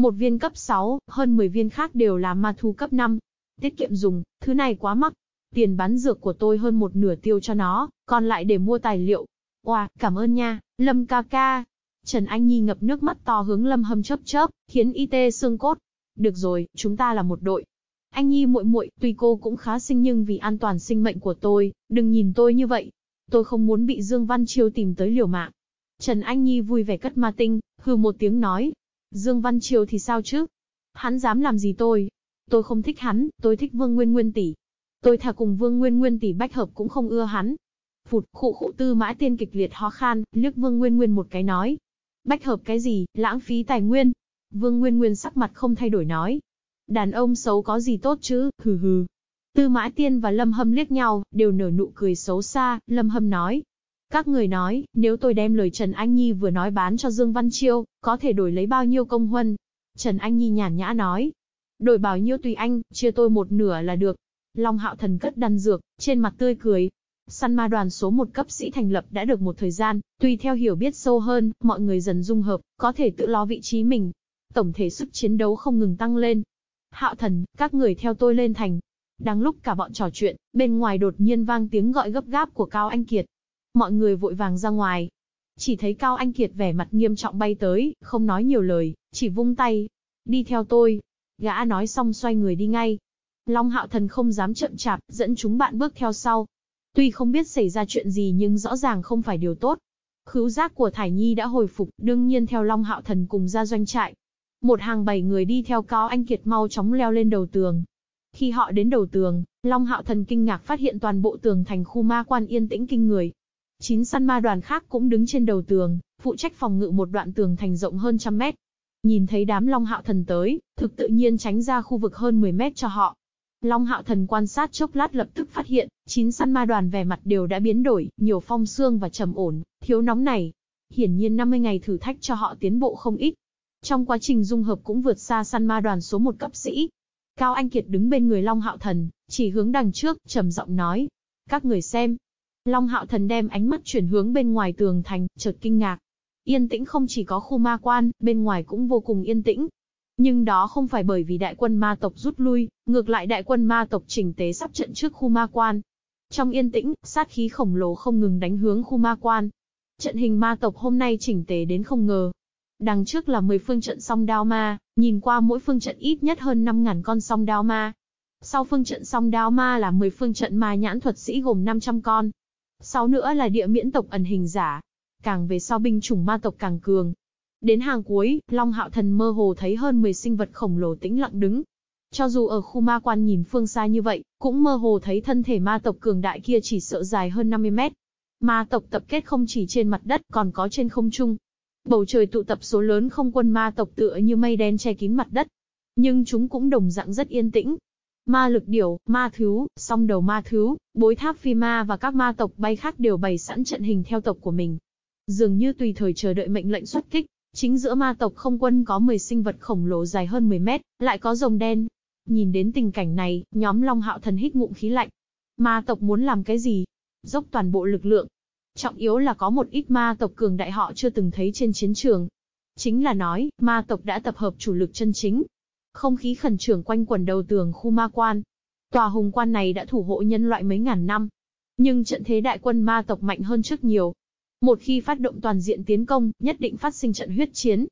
A: Một viên cấp 6, hơn 10 viên khác đều là ma thu cấp 5. Tiết kiệm dùng, thứ này quá mắc. Tiền bán dược của tôi hơn một nửa tiêu cho nó, còn lại để mua tài liệu. Wow, cảm ơn nha, Lâm ca ca. Trần Anh Nhi ngập nước mắt to hướng Lâm Hâm chớp chớp, khiến y tê xương cốt. Được rồi, chúng ta là một đội, anh Nhi muội muội, tuy cô cũng khá xinh nhưng vì an toàn sinh mệnh của tôi, đừng nhìn tôi như vậy. Tôi không muốn bị Dương Văn Chiêu tìm tới liều mạng. Trần Anh Nhi vui vẻ cất ma tinh, hừ một tiếng nói. Dương Văn Triều thì sao chứ? Hắn dám làm gì tôi? Tôi không thích hắn, tôi thích Vương Nguyên Nguyên tỷ. Tôi thà cùng Vương Nguyên Nguyên tỷ bách hợp cũng không ưa hắn. Phụt, khụ khụ tư mã tiên kịch liệt ho khan, liếc Vương Nguyên Nguyên một cái nói. Bách hợp cái gì, lãng phí tài nguyên. Vương Nguyên Nguyên sắc mặt không thay đổi nói. Đàn ông xấu có gì tốt chứ, hừ hừ. Tư Mã Tiên và Lâm Hâm liếc nhau, đều nở nụ cười xấu xa, Lâm Hâm nói. Các người nói, nếu tôi đem lời Trần Anh Nhi vừa nói bán cho Dương Văn Chiêu, có thể đổi lấy bao nhiêu công huân? Trần Anh Nhi nhàn nhã nói. Đổi bao nhiêu tùy anh, chia tôi một nửa là được. Long Hạo Thần cất đan dược, trên mặt tươi cười. Săn ma đoàn số một cấp sĩ thành lập đã được một thời gian, tùy theo hiểu biết sâu hơn, mọi người dần dung hợp, có thể tự lo vị trí mình. Tổng thể sức chiến đấu không ngừng tăng lên, Hạo thần, các người theo tôi lên thành. Đang lúc cả bọn trò chuyện, bên ngoài đột nhiên vang tiếng gọi gấp gáp của Cao Anh Kiệt. Mọi người vội vàng ra ngoài. Chỉ thấy Cao Anh Kiệt vẻ mặt nghiêm trọng bay tới, không nói nhiều lời, chỉ vung tay. Đi theo tôi. Gã nói xong xoay người đi ngay. Long Hạo Thần không dám chậm chạp, dẫn chúng bạn bước theo sau. Tuy không biết xảy ra chuyện gì nhưng rõ ràng không phải điều tốt. Khứu giác của Thải Nhi đã hồi phục, đương nhiên theo Long Hạo Thần cùng ra doanh trại. Một hàng bảy người đi theo Cao Anh Kiệt mau chóng leo lên đầu tường. Khi họ đến đầu tường, Long Hạo Thần kinh ngạc phát hiện toàn bộ tường thành khu ma quan yên tĩnh kinh người. Chín săn ma đoàn khác cũng đứng trên đầu tường, phụ trách phòng ngự một đoạn tường thành rộng hơn trăm mét. Nhìn thấy đám Long Hạo Thần tới, thực tự nhiên tránh ra khu vực hơn 10 mét cho họ. Long Hạo Thần quan sát chốc lát lập tức phát hiện, chín săn ma đoàn vẻ mặt đều đã biến đổi, nhiều phong xương và trầm ổn, thiếu nóng này. Hiển nhiên 50 ngày thử thách cho họ tiến bộ không ít. Trong quá trình dung hợp cũng vượt xa săn ma đoàn số một cấp sĩ. Cao Anh Kiệt đứng bên người Long Hạo Thần, chỉ hướng đằng trước, trầm giọng nói. Các người xem. Long Hạo Thần đem ánh mắt chuyển hướng bên ngoài tường thành, chợt kinh ngạc. Yên tĩnh không chỉ có khu ma quan, bên ngoài cũng vô cùng yên tĩnh. Nhưng đó không phải bởi vì đại quân ma tộc rút lui, ngược lại đại quân ma tộc chỉnh tế sắp trận trước khu ma quan. Trong yên tĩnh, sát khí khổng lồ không ngừng đánh hướng khu ma quan. Trận hình ma tộc hôm nay chỉnh tế đến không ngờ. Đằng trước là 10 phương trận song đao ma, nhìn qua mỗi phương trận ít nhất hơn 5.000 con song đao ma. Sau phương trận song đao ma là 10 phương trận ma nhãn thuật sĩ gồm 500 con. Sau nữa là địa miễn tộc ẩn hình giả. Càng về sau binh chủng ma tộc càng cường, Đến hàng cuối, Long Hạo Thần mơ hồ thấy hơn 10 sinh vật khổng lồ tĩnh lặng đứng. Cho dù ở khu ma quan nhìn phương xa như vậy, cũng mơ hồ thấy thân thể ma tộc cường đại kia chỉ sợ dài hơn 50 mét. Ma tộc tập kết không chỉ trên mặt đất còn có trên không trung. Bầu trời tụ tập số lớn không quân ma tộc tựa như mây đen che kín mặt đất. Nhưng chúng cũng đồng dạng rất yên tĩnh. Ma lực điểu, ma thứ, song đầu ma thứ, bối tháp phi ma và các ma tộc bay khác đều bày sẵn trận hình theo tộc của mình. Dường như tùy thời chờ đợi mệnh lệnh xuất kích. Chính giữa ma tộc không quân có 10 sinh vật khổng lồ dài hơn 10 mét, lại có rồng đen. Nhìn đến tình cảnh này, nhóm Long Hạo Thần hít ngụm khí lạnh. Ma tộc muốn làm cái gì? Dốc toàn bộ lực lượng. Trọng yếu là có một ít ma tộc cường đại họ chưa từng thấy trên chiến trường. Chính là nói, ma tộc đã tập hợp chủ lực chân chính. Không khí khẩn trương quanh quần đầu tường khu ma quan. Tòa hùng quan này đã thủ hộ nhân loại mấy ngàn năm. Nhưng trận thế đại quân ma tộc mạnh hơn trước nhiều, một khi phát động toàn diện tiến công, nhất định phát sinh trận huyết chiến.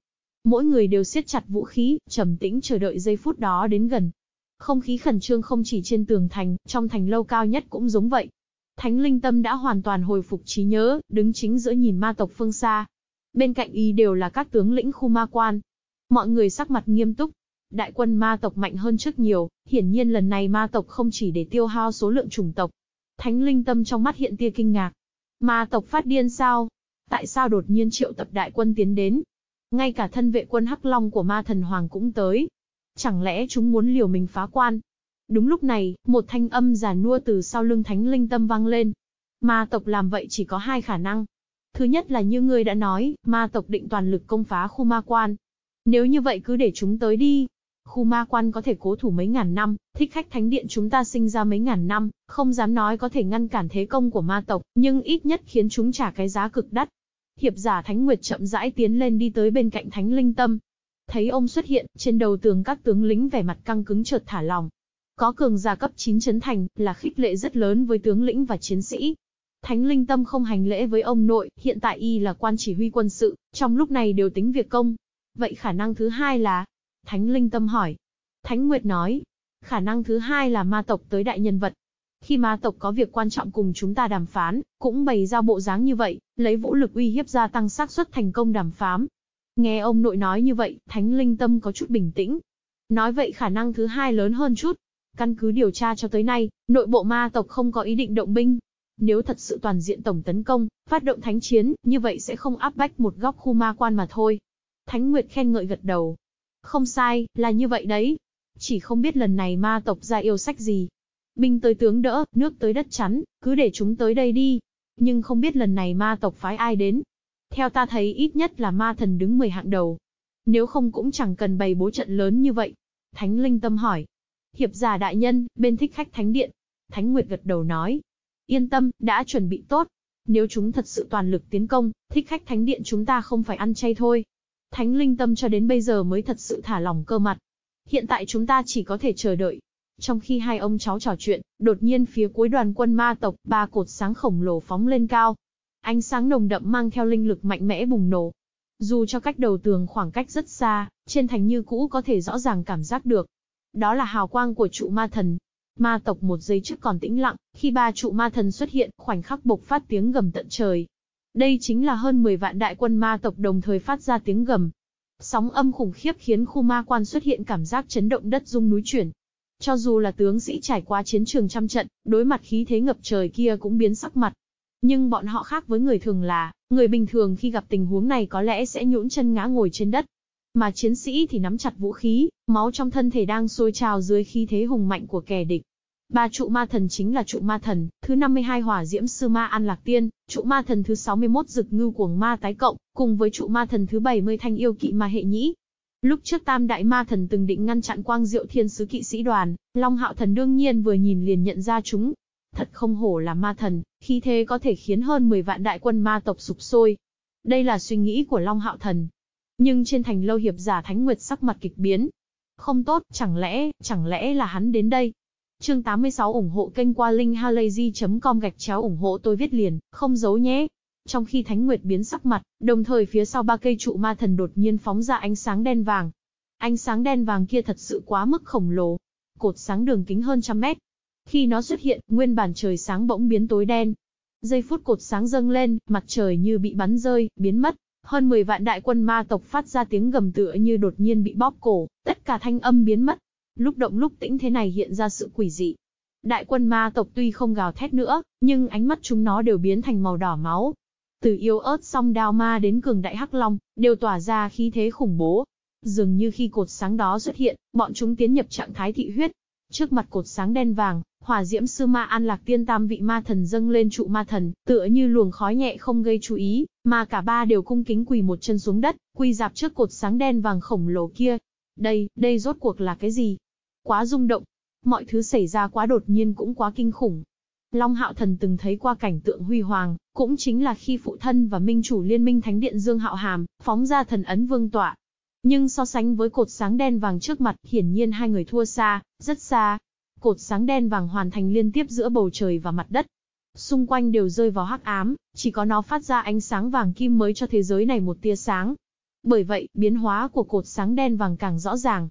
A: Mỗi người đều siết chặt vũ khí, trầm tĩnh chờ đợi giây phút đó đến gần. Không khí khẩn trương không chỉ trên tường thành, trong thành lâu cao nhất cũng giống vậy. Thánh linh tâm đã hoàn toàn hồi phục trí nhớ, đứng chính giữa nhìn ma tộc phương xa. Bên cạnh y đều là các tướng lĩnh khu ma quan. Mọi người sắc mặt nghiêm túc. Đại quân ma tộc mạnh hơn trước nhiều, hiển nhiên lần này ma tộc không chỉ để tiêu hao số lượng chủng tộc. Thánh linh tâm trong mắt hiện tia kinh ngạc, Ma tộc phát điên sao? Tại sao đột nhiên triệu tập đại quân tiến đến? Ngay cả thân vệ quân Hắc Long của ma thần Hoàng cũng tới. Chẳng lẽ chúng muốn liều mình phá quan? Đúng lúc này, một thanh âm giả nua từ sau lưng thánh linh tâm vang lên. Ma tộc làm vậy chỉ có hai khả năng. Thứ nhất là như ngươi đã nói, ma tộc định toàn lực công phá khu ma quan. Nếu như vậy cứ để chúng tới đi, Khu ma quan có thể cố thủ mấy ngàn năm, thích khách thánh điện chúng ta sinh ra mấy ngàn năm, không dám nói có thể ngăn cản thế công của ma tộc, nhưng ít nhất khiến chúng trả cái giá cực đắt. Hiệp giả Thánh Nguyệt chậm rãi tiến lên đi tới bên cạnh Thánh Linh Tâm. Thấy ông xuất hiện, trên đầu tường các tướng lính vẻ mặt căng cứng chợt thả lòng. Có cường giả cấp 9 chấn thành, là khích lệ rất lớn với tướng lĩnh và chiến sĩ. Thánh Linh Tâm không hành lễ với ông nội, hiện tại y là quan chỉ huy quân sự, trong lúc này đều tính việc công. Vậy khả năng thứ hai là, Thánh Linh Tâm hỏi. Thánh Nguyệt nói, khả năng thứ hai là ma tộc tới đại nhân vật. Khi ma tộc có việc quan trọng cùng chúng ta đàm phán, cũng bày ra bộ dáng như vậy, lấy vũ lực uy hiếp gia tăng xác suất thành công đàm phán. Nghe ông nội nói như vậy, Thánh Linh Tâm có chút bình tĩnh. Nói vậy khả năng thứ hai lớn hơn chút. Căn cứ điều tra cho tới nay, nội bộ ma tộc không có ý định động binh. Nếu thật sự toàn diện tổng tấn công, phát động thánh chiến, như vậy sẽ không áp bách một góc khu ma quan mà thôi. Thánh Nguyệt khen ngợi gật đầu, không sai, là như vậy đấy. Chỉ không biết lần này ma tộc ra yêu sách gì. Binh tới tướng đỡ, nước tới đất chắn, cứ để chúng tới đây đi. Nhưng không biết lần này ma tộc phái ai đến. Theo ta thấy ít nhất là ma thần đứng 10 hạng đầu. Nếu không cũng chẳng cần bày bố trận lớn như vậy. Thánh Linh Tâm hỏi. Hiệp giả đại nhân, bên thích khách thánh điện. Thánh Nguyệt gật đầu nói. Yên tâm, đã chuẩn bị tốt. Nếu chúng thật sự toàn lực tiến công, thích khách thánh điện chúng ta không phải ăn chay thôi. Thánh linh tâm cho đến bây giờ mới thật sự thả lòng cơ mặt. Hiện tại chúng ta chỉ có thể chờ đợi. Trong khi hai ông cháu trò chuyện, đột nhiên phía cuối đoàn quân ma tộc, ba cột sáng khổng lồ phóng lên cao. Ánh sáng nồng đậm mang theo linh lực mạnh mẽ bùng nổ. Dù cho cách đầu tường khoảng cách rất xa, trên thành như cũ có thể rõ ràng cảm giác được. Đó là hào quang của trụ ma thần. Ma tộc một giây trước còn tĩnh lặng, khi ba trụ ma thần xuất hiện, khoảnh khắc bộc phát tiếng gầm tận trời, đây chính là hơn 10 vạn đại quân ma tộc đồng thời phát ra tiếng gầm. Sóng âm khủng khiếp khiến khu ma quan xuất hiện cảm giác chấn động đất rung núi chuyển. Cho dù là tướng sĩ trải qua chiến trường trăm trận, đối mặt khí thế ngập trời kia cũng biến sắc mặt. Nhưng bọn họ khác với người thường là, người bình thường khi gặp tình huống này có lẽ sẽ nhũn chân ngã ngồi trên đất. Mà chiến sĩ thì nắm chặt vũ khí, máu trong thân thể đang sôi trào dưới khí thế hùng mạnh của kẻ địch. Ba trụ ma thần chính là trụ ma thần, thứ 52 hỏa diễm sư ma an lạc tiên, trụ ma thần thứ 61 dực ngư cuồng ma tái cộng, cùng với trụ ma thần thứ 70 thanh yêu kỵ ma hệ nhĩ. Lúc trước tam đại ma thần từng định ngăn chặn quang diệu thiên sứ kỵ sĩ đoàn, Long hạo thần đương nhiên vừa nhìn liền nhận ra chúng. Thật không hổ là ma thần, khi thế có thể khiến hơn 10 vạn đại quân ma tộc sụp sôi. Đây là suy nghĩ của Long hạo thần. Nhưng trên thành lâu hiệp giả Thánh Nguyệt sắc mặt kịch biến. Không tốt, chẳng lẽ, chẳng lẽ là hắn đến đây, Chương 86 ủng hộ kênh qua linkhalazy.com gạch chéo ủng hộ tôi viết liền, không giấu nhé. Trong khi Thánh Nguyệt biến sắc mặt, đồng thời phía sau ba cây trụ ma thần đột nhiên phóng ra ánh sáng đen vàng. Ánh sáng đen vàng kia thật sự quá mức khổng lồ. Cột sáng đường kính hơn trăm mét. Khi nó xuất hiện, nguyên bản trời sáng bỗng biến tối đen. Giây phút cột sáng dâng lên, mặt trời như bị bắn rơi, biến mất. Hơn 10 vạn đại quân ma tộc phát ra tiếng gầm tựa như đột nhiên bị bóp cổ, tất cả thanh âm biến mất lúc động lúc tĩnh thế này hiện ra sự quỷ dị. Đại quân ma tộc tuy không gào thét nữa, nhưng ánh mắt chúng nó đều biến thành màu đỏ máu. Từ yêu ớt song đao ma đến cường đại hắc long, đều tỏa ra khí thế khủng bố. Dường như khi cột sáng đó xuất hiện, bọn chúng tiến nhập trạng thái thị huyết. Trước mặt cột sáng đen vàng, hỏa diễm sư ma an lạc tiên tam vị ma thần dâng lên trụ ma thần, tựa như luồng khói nhẹ không gây chú ý, mà cả ba đều cung kính quỳ một chân xuống đất, quỳ dạp trước cột sáng đen vàng khổng lồ kia. Đây, đây rốt cuộc là cái gì? Quá rung động. Mọi thứ xảy ra quá đột nhiên cũng quá kinh khủng. Long Hạo Thần từng thấy qua cảnh tượng huy hoàng, cũng chính là khi phụ thân và minh chủ liên minh Thánh Điện Dương Hạo Hàm, phóng ra thần ấn vương tọa. Nhưng so sánh với cột sáng đen vàng trước mặt, hiển nhiên hai người thua xa, rất xa. Cột sáng đen vàng hoàn thành liên tiếp giữa bầu trời và mặt đất. Xung quanh đều rơi vào hắc ám, chỉ có nó phát ra ánh sáng vàng kim mới cho thế giới này một tia sáng. Bởi vậy, biến hóa của cột sáng đen vàng càng rõ ràng.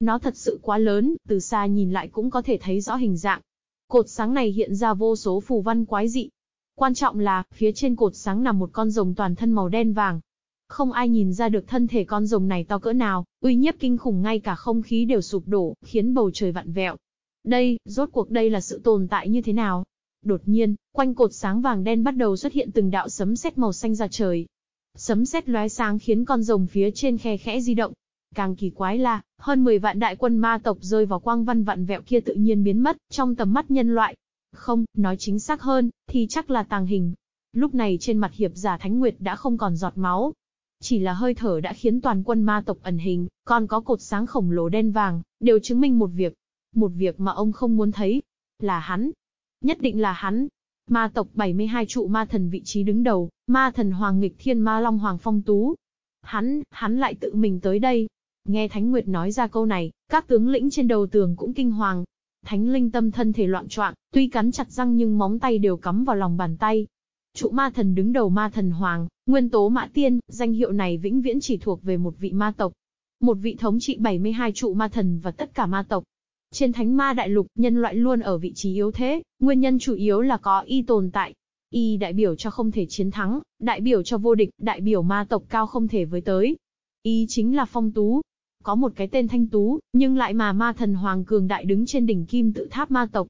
A: Nó thật sự quá lớn, từ xa nhìn lại cũng có thể thấy rõ hình dạng. Cột sáng này hiện ra vô số phù văn quái dị. Quan trọng là, phía trên cột sáng nằm một con rồng toàn thân màu đen vàng. Không ai nhìn ra được thân thể con rồng này to cỡ nào, uy nhiếp kinh khủng ngay cả không khí đều sụp đổ, khiến bầu trời vặn vẹo. Đây, rốt cuộc đây là sự tồn tại như thế nào? Đột nhiên, quanh cột sáng vàng đen bắt đầu xuất hiện từng đạo sấm sét màu xanh ra trời. Sấm sét lóe sáng khiến con rồng phía trên khe khẽ di động, Càng kỳ quái là, hơn 10 vạn đại quân ma tộc rơi vào quang văn vạn vẹo kia tự nhiên biến mất, trong tầm mắt nhân loại. Không, nói chính xác hơn, thì chắc là tàng hình. Lúc này trên mặt hiệp giả Thánh Nguyệt đã không còn giọt máu. Chỉ là hơi thở đã khiến toàn quân ma tộc ẩn hình, còn có cột sáng khổng lồ đen vàng, đều chứng minh một việc. Một việc mà ông không muốn thấy. Là hắn. Nhất định là hắn. Ma tộc 72 trụ ma thần vị trí đứng đầu, ma thần Hoàng nghịch thiên ma long Hoàng Phong Tú. Hắn, hắn lại tự mình tới đây, Nghe Thánh Nguyệt nói ra câu này, các tướng lĩnh trên đầu tường cũng kinh hoàng. Thánh linh tâm thân thể loạn choạng, tuy cắn chặt răng nhưng móng tay đều cắm vào lòng bàn tay. Trụ ma thần đứng đầu ma thần hoàng, nguyên tố mã tiên, danh hiệu này vĩnh viễn chỉ thuộc về một vị ma tộc. Một vị thống trị 72 trụ ma thần và tất cả ma tộc. Trên thánh ma đại lục, nhân loại luôn ở vị trí yếu thế, nguyên nhân chủ yếu là có y tồn tại. Y đại biểu cho không thể chiến thắng, đại biểu cho vô địch, đại biểu ma tộc cao không thể với tới. Y chính là phong tú, có một cái tên thanh tú, nhưng lại mà ma thần hoàng cường đại đứng trên đỉnh kim tự tháp ma tộc.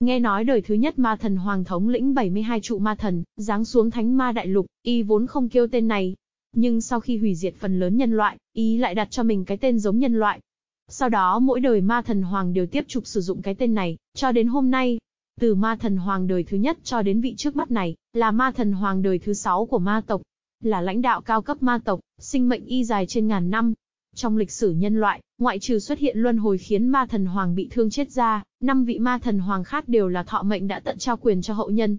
A: Nghe nói đời thứ nhất ma thần hoàng thống lĩnh 72 trụ ma thần, giáng xuống thánh ma đại lục, y vốn không kêu tên này. Nhưng sau khi hủy diệt phần lớn nhân loại, y lại đặt cho mình cái tên giống nhân loại. Sau đó mỗi đời ma thần hoàng đều tiếp tục sử dụng cái tên này, cho đến hôm nay. Từ ma thần hoàng đời thứ nhất cho đến vị trước mắt này, là ma thần hoàng đời thứ sáu của ma tộc. Là lãnh đạo cao cấp ma tộc, sinh mệnh y dài trên ngàn năm, trong lịch sử nhân loại, ngoại trừ xuất hiện luân hồi khiến ma thần hoàng bị thương chết ra, năm vị ma thần hoàng khác đều là thọ mệnh đã tận trao quyền cho hậu nhân.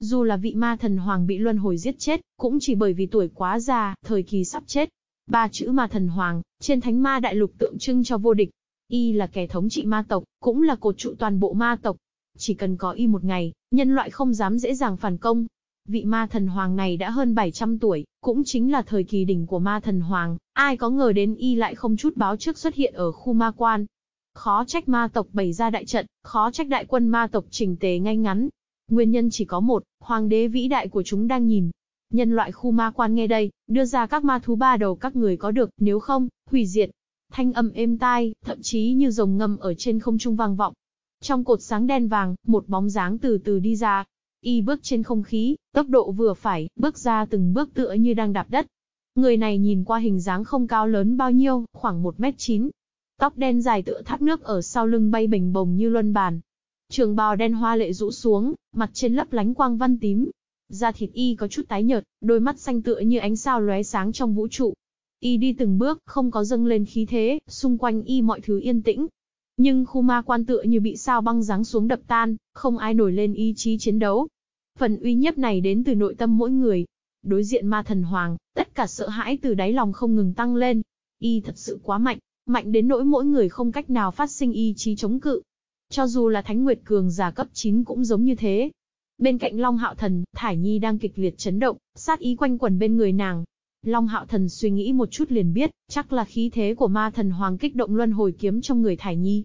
A: Dù là vị ma thần hoàng bị luân hồi giết chết, cũng chỉ bởi vì tuổi quá già, thời kỳ sắp chết. Ba chữ ma thần hoàng, trên thánh ma đại lục tượng trưng cho vô địch. Y là kẻ thống trị ma tộc, cũng là cột trụ toàn bộ ma tộc. Chỉ cần có y một ngày, nhân loại không dám dễ dàng phản công, Vị ma thần hoàng này đã hơn 700 tuổi, cũng chính là thời kỳ đỉnh của ma thần hoàng, ai có ngờ đến y lại không chút báo trước xuất hiện ở khu ma quan. Khó trách ma tộc bày ra đại trận, khó trách đại quân ma tộc trình tề ngay ngắn. Nguyên nhân chỉ có một, hoàng đế vĩ đại của chúng đang nhìn. Nhân loại khu ma quan nghe đây, đưa ra các ma thú ba đầu các người có được, nếu không, hủy diệt. Thanh âm êm tai, thậm chí như rồng ngâm ở trên không trung vang vọng. Trong cột sáng đen vàng, một bóng dáng từ từ đi ra, Y bước trên không khí, tốc độ vừa phải, bước ra từng bước tựa như đang đạp đất. Người này nhìn qua hình dáng không cao lớn bao nhiêu, khoảng 1m9. Tóc đen dài tựa thác nước ở sau lưng bay bình bồng như luân bàn. Trường bào đen hoa lệ rũ xuống, mặt trên lấp lánh quang văn tím. Da thịt y có chút tái nhợt, đôi mắt xanh tựa như ánh sao lóe sáng trong vũ trụ. Y đi từng bước, không có dâng lên khí thế, xung quanh y mọi thứ yên tĩnh. Nhưng khu ma quan tựa như bị sao băng giáng xuống đập tan, không ai nổi lên ý chí chiến đấu. Phần uy nhiếp này đến từ nội tâm mỗi người. Đối diện ma thần hoàng, tất cả sợ hãi từ đáy lòng không ngừng tăng lên. Y thật sự quá mạnh, mạnh đến nỗi mỗi người không cách nào phát sinh ý chí chống cự. Cho dù là Thánh Nguyệt Cường giả cấp 9 cũng giống như thế. Bên cạnh Long Hạo Thần, Thải Nhi đang kịch liệt chấn động, sát ý quanh quẩn bên người nàng. Long Hạo Thần suy nghĩ một chút liền biết, chắc là khí thế của ma thần hoàng kích động luân hồi kiếm trong người Thải Nhi.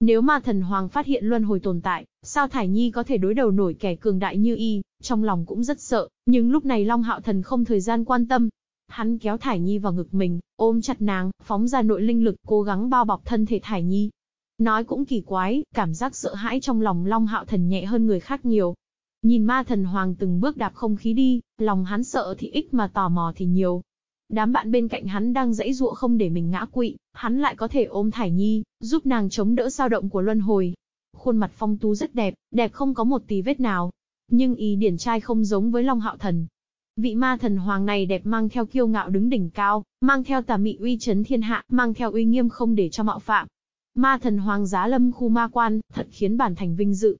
A: Nếu ma thần hoàng phát hiện luân hồi tồn tại, sao Thải Nhi có thể đối đầu nổi kẻ cường đại như y, trong lòng cũng rất sợ, nhưng lúc này Long Hạo Thần không thời gian quan tâm. Hắn kéo Thải Nhi vào ngực mình, ôm chặt nàng, phóng ra nội linh lực cố gắng bao bọc thân thể Thải Nhi. Nói cũng kỳ quái, cảm giác sợ hãi trong lòng Long Hạo Thần nhẹ hơn người khác nhiều. Nhìn ma thần hoàng từng bước đạp không khí đi, lòng hắn sợ thì ít mà tò mò thì nhiều. Đám bạn bên cạnh hắn đang dãy dụa không để mình ngã quỵ, hắn lại có thể ôm Thải Nhi, giúp nàng chống đỡ sao động của luân hồi. Khuôn mặt phong tú rất đẹp, đẹp không có một tí vết nào. Nhưng ý điển trai không giống với Long Hạo Thần. Vị ma thần hoàng này đẹp mang theo kiêu ngạo đứng đỉnh cao, mang theo tà mị uy chấn thiên hạ, mang theo uy nghiêm không để cho mạo phạm. Ma thần hoàng giá lâm khu ma quan, thật khiến bản thành vinh dự.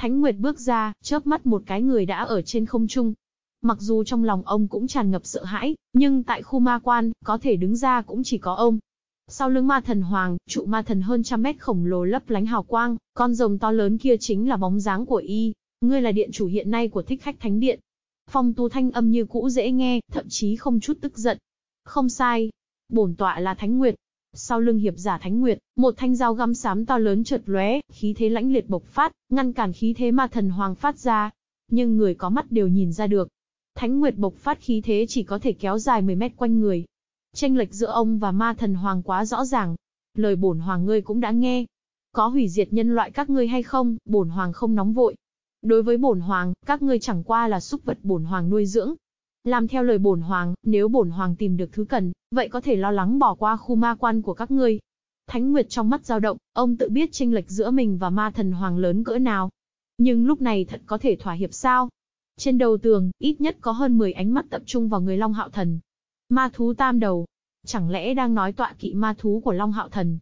A: Thánh Nguyệt bước ra, chớp mắt một cái người đã ở trên không trung. Mặc dù trong lòng ông cũng tràn ngập sợ hãi, nhưng tại khu ma quan, có thể đứng ra cũng chỉ có ông. Sau lưng ma thần hoàng, trụ ma thần hơn trăm mét khổng lồ lấp lánh hào quang, con rồng to lớn kia chính là bóng dáng của y. Ngươi là điện chủ hiện nay của thích khách thánh điện. Phong tu thanh âm như cũ dễ nghe, thậm chí không chút tức giận. Không sai. Bổn tọa là Thánh Nguyệt, sau lưng hiệp giả Thánh Nguyệt, một thanh dao găm xám to lớn chợt lóe, khí thế lãnh liệt bộc phát, ngăn cản khí thế ma thần hoàng phát ra. Nhưng người có mắt đều nhìn ra được. Thánh Nguyệt bộc phát khí thế chỉ có thể kéo dài 10 mét quanh người. Tranh lệch giữa ông và ma thần hoàng quá rõ ràng. Lời bổn hoàng ngươi cũng đã nghe. Có hủy diệt nhân loại các ngươi hay không, bổn hoàng không nóng vội. Đối với bổn hoàng, các ngươi chẳng qua là súc vật bổn hoàng nuôi dưỡng, làm theo lời bổn hoàng, nếu bổn hoàng tìm được thứ cần, vậy có thể lo lắng bỏ qua khu ma quan của các ngươi. Thánh Nguyệt trong mắt dao động, ông tự biết chênh lệch giữa mình và ma thần hoàng lớn cỡ nào. Nhưng lúc này thật có thể thỏa hiệp sao? Trên đầu tường, ít nhất có hơn 10 ánh mắt tập trung vào người Long Hạo Thần. Ma thú tam đầu. Chẳng lẽ đang nói tọa kỵ ma thú của Long Hạo Thần?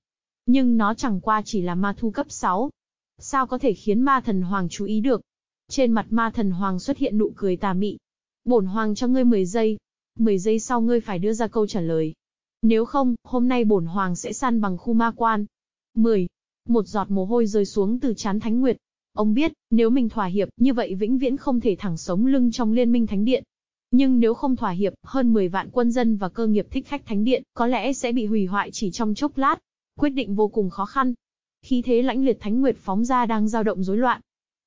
A: Nhưng nó chẳng qua chỉ là ma thú cấp 6. Sao có thể khiến ma thần hoàng chú ý được? Trên mặt ma thần hoàng xuất hiện nụ cười tà mị, Bổn hoàng cho ngươi 10 giây. 10 giây sau ngươi phải đưa ra câu trả lời. Nếu không, hôm nay bổn hoàng sẽ săn bằng khu ma quan. 10. Một giọt mồ hôi rơi xuống từ chán Thánh Nguyệt. Ông biết, nếu mình thỏa hiệp, như vậy vĩnh viễn không thể thẳng sống lưng trong liên minh thánh điện. Nhưng nếu không thỏa hiệp, hơn 10 vạn quân dân và cơ nghiệp thích khách thánh điện, có lẽ sẽ bị hủy hoại chỉ trong chốc lát. Quyết định vô cùng khó khăn. Khi thế lãnh liệt Thánh Nguyệt phóng ra đang dao động rối loạn.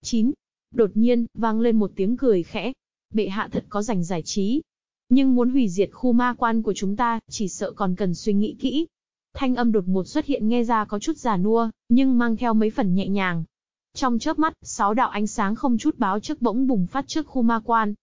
A: 9. Đột nhiên, vang lên một tiếng cười khẽ, bệ hạ thật có dành giải trí. Nhưng muốn hủy diệt khu ma quan của chúng ta, chỉ sợ còn cần suy nghĩ kỹ. Thanh âm đột ngột xuất hiện nghe ra có chút già nua, nhưng mang theo mấy phần nhẹ nhàng. Trong chớp mắt, sáu đạo ánh sáng không chút báo trước bỗng bùng phát trước khu ma quan.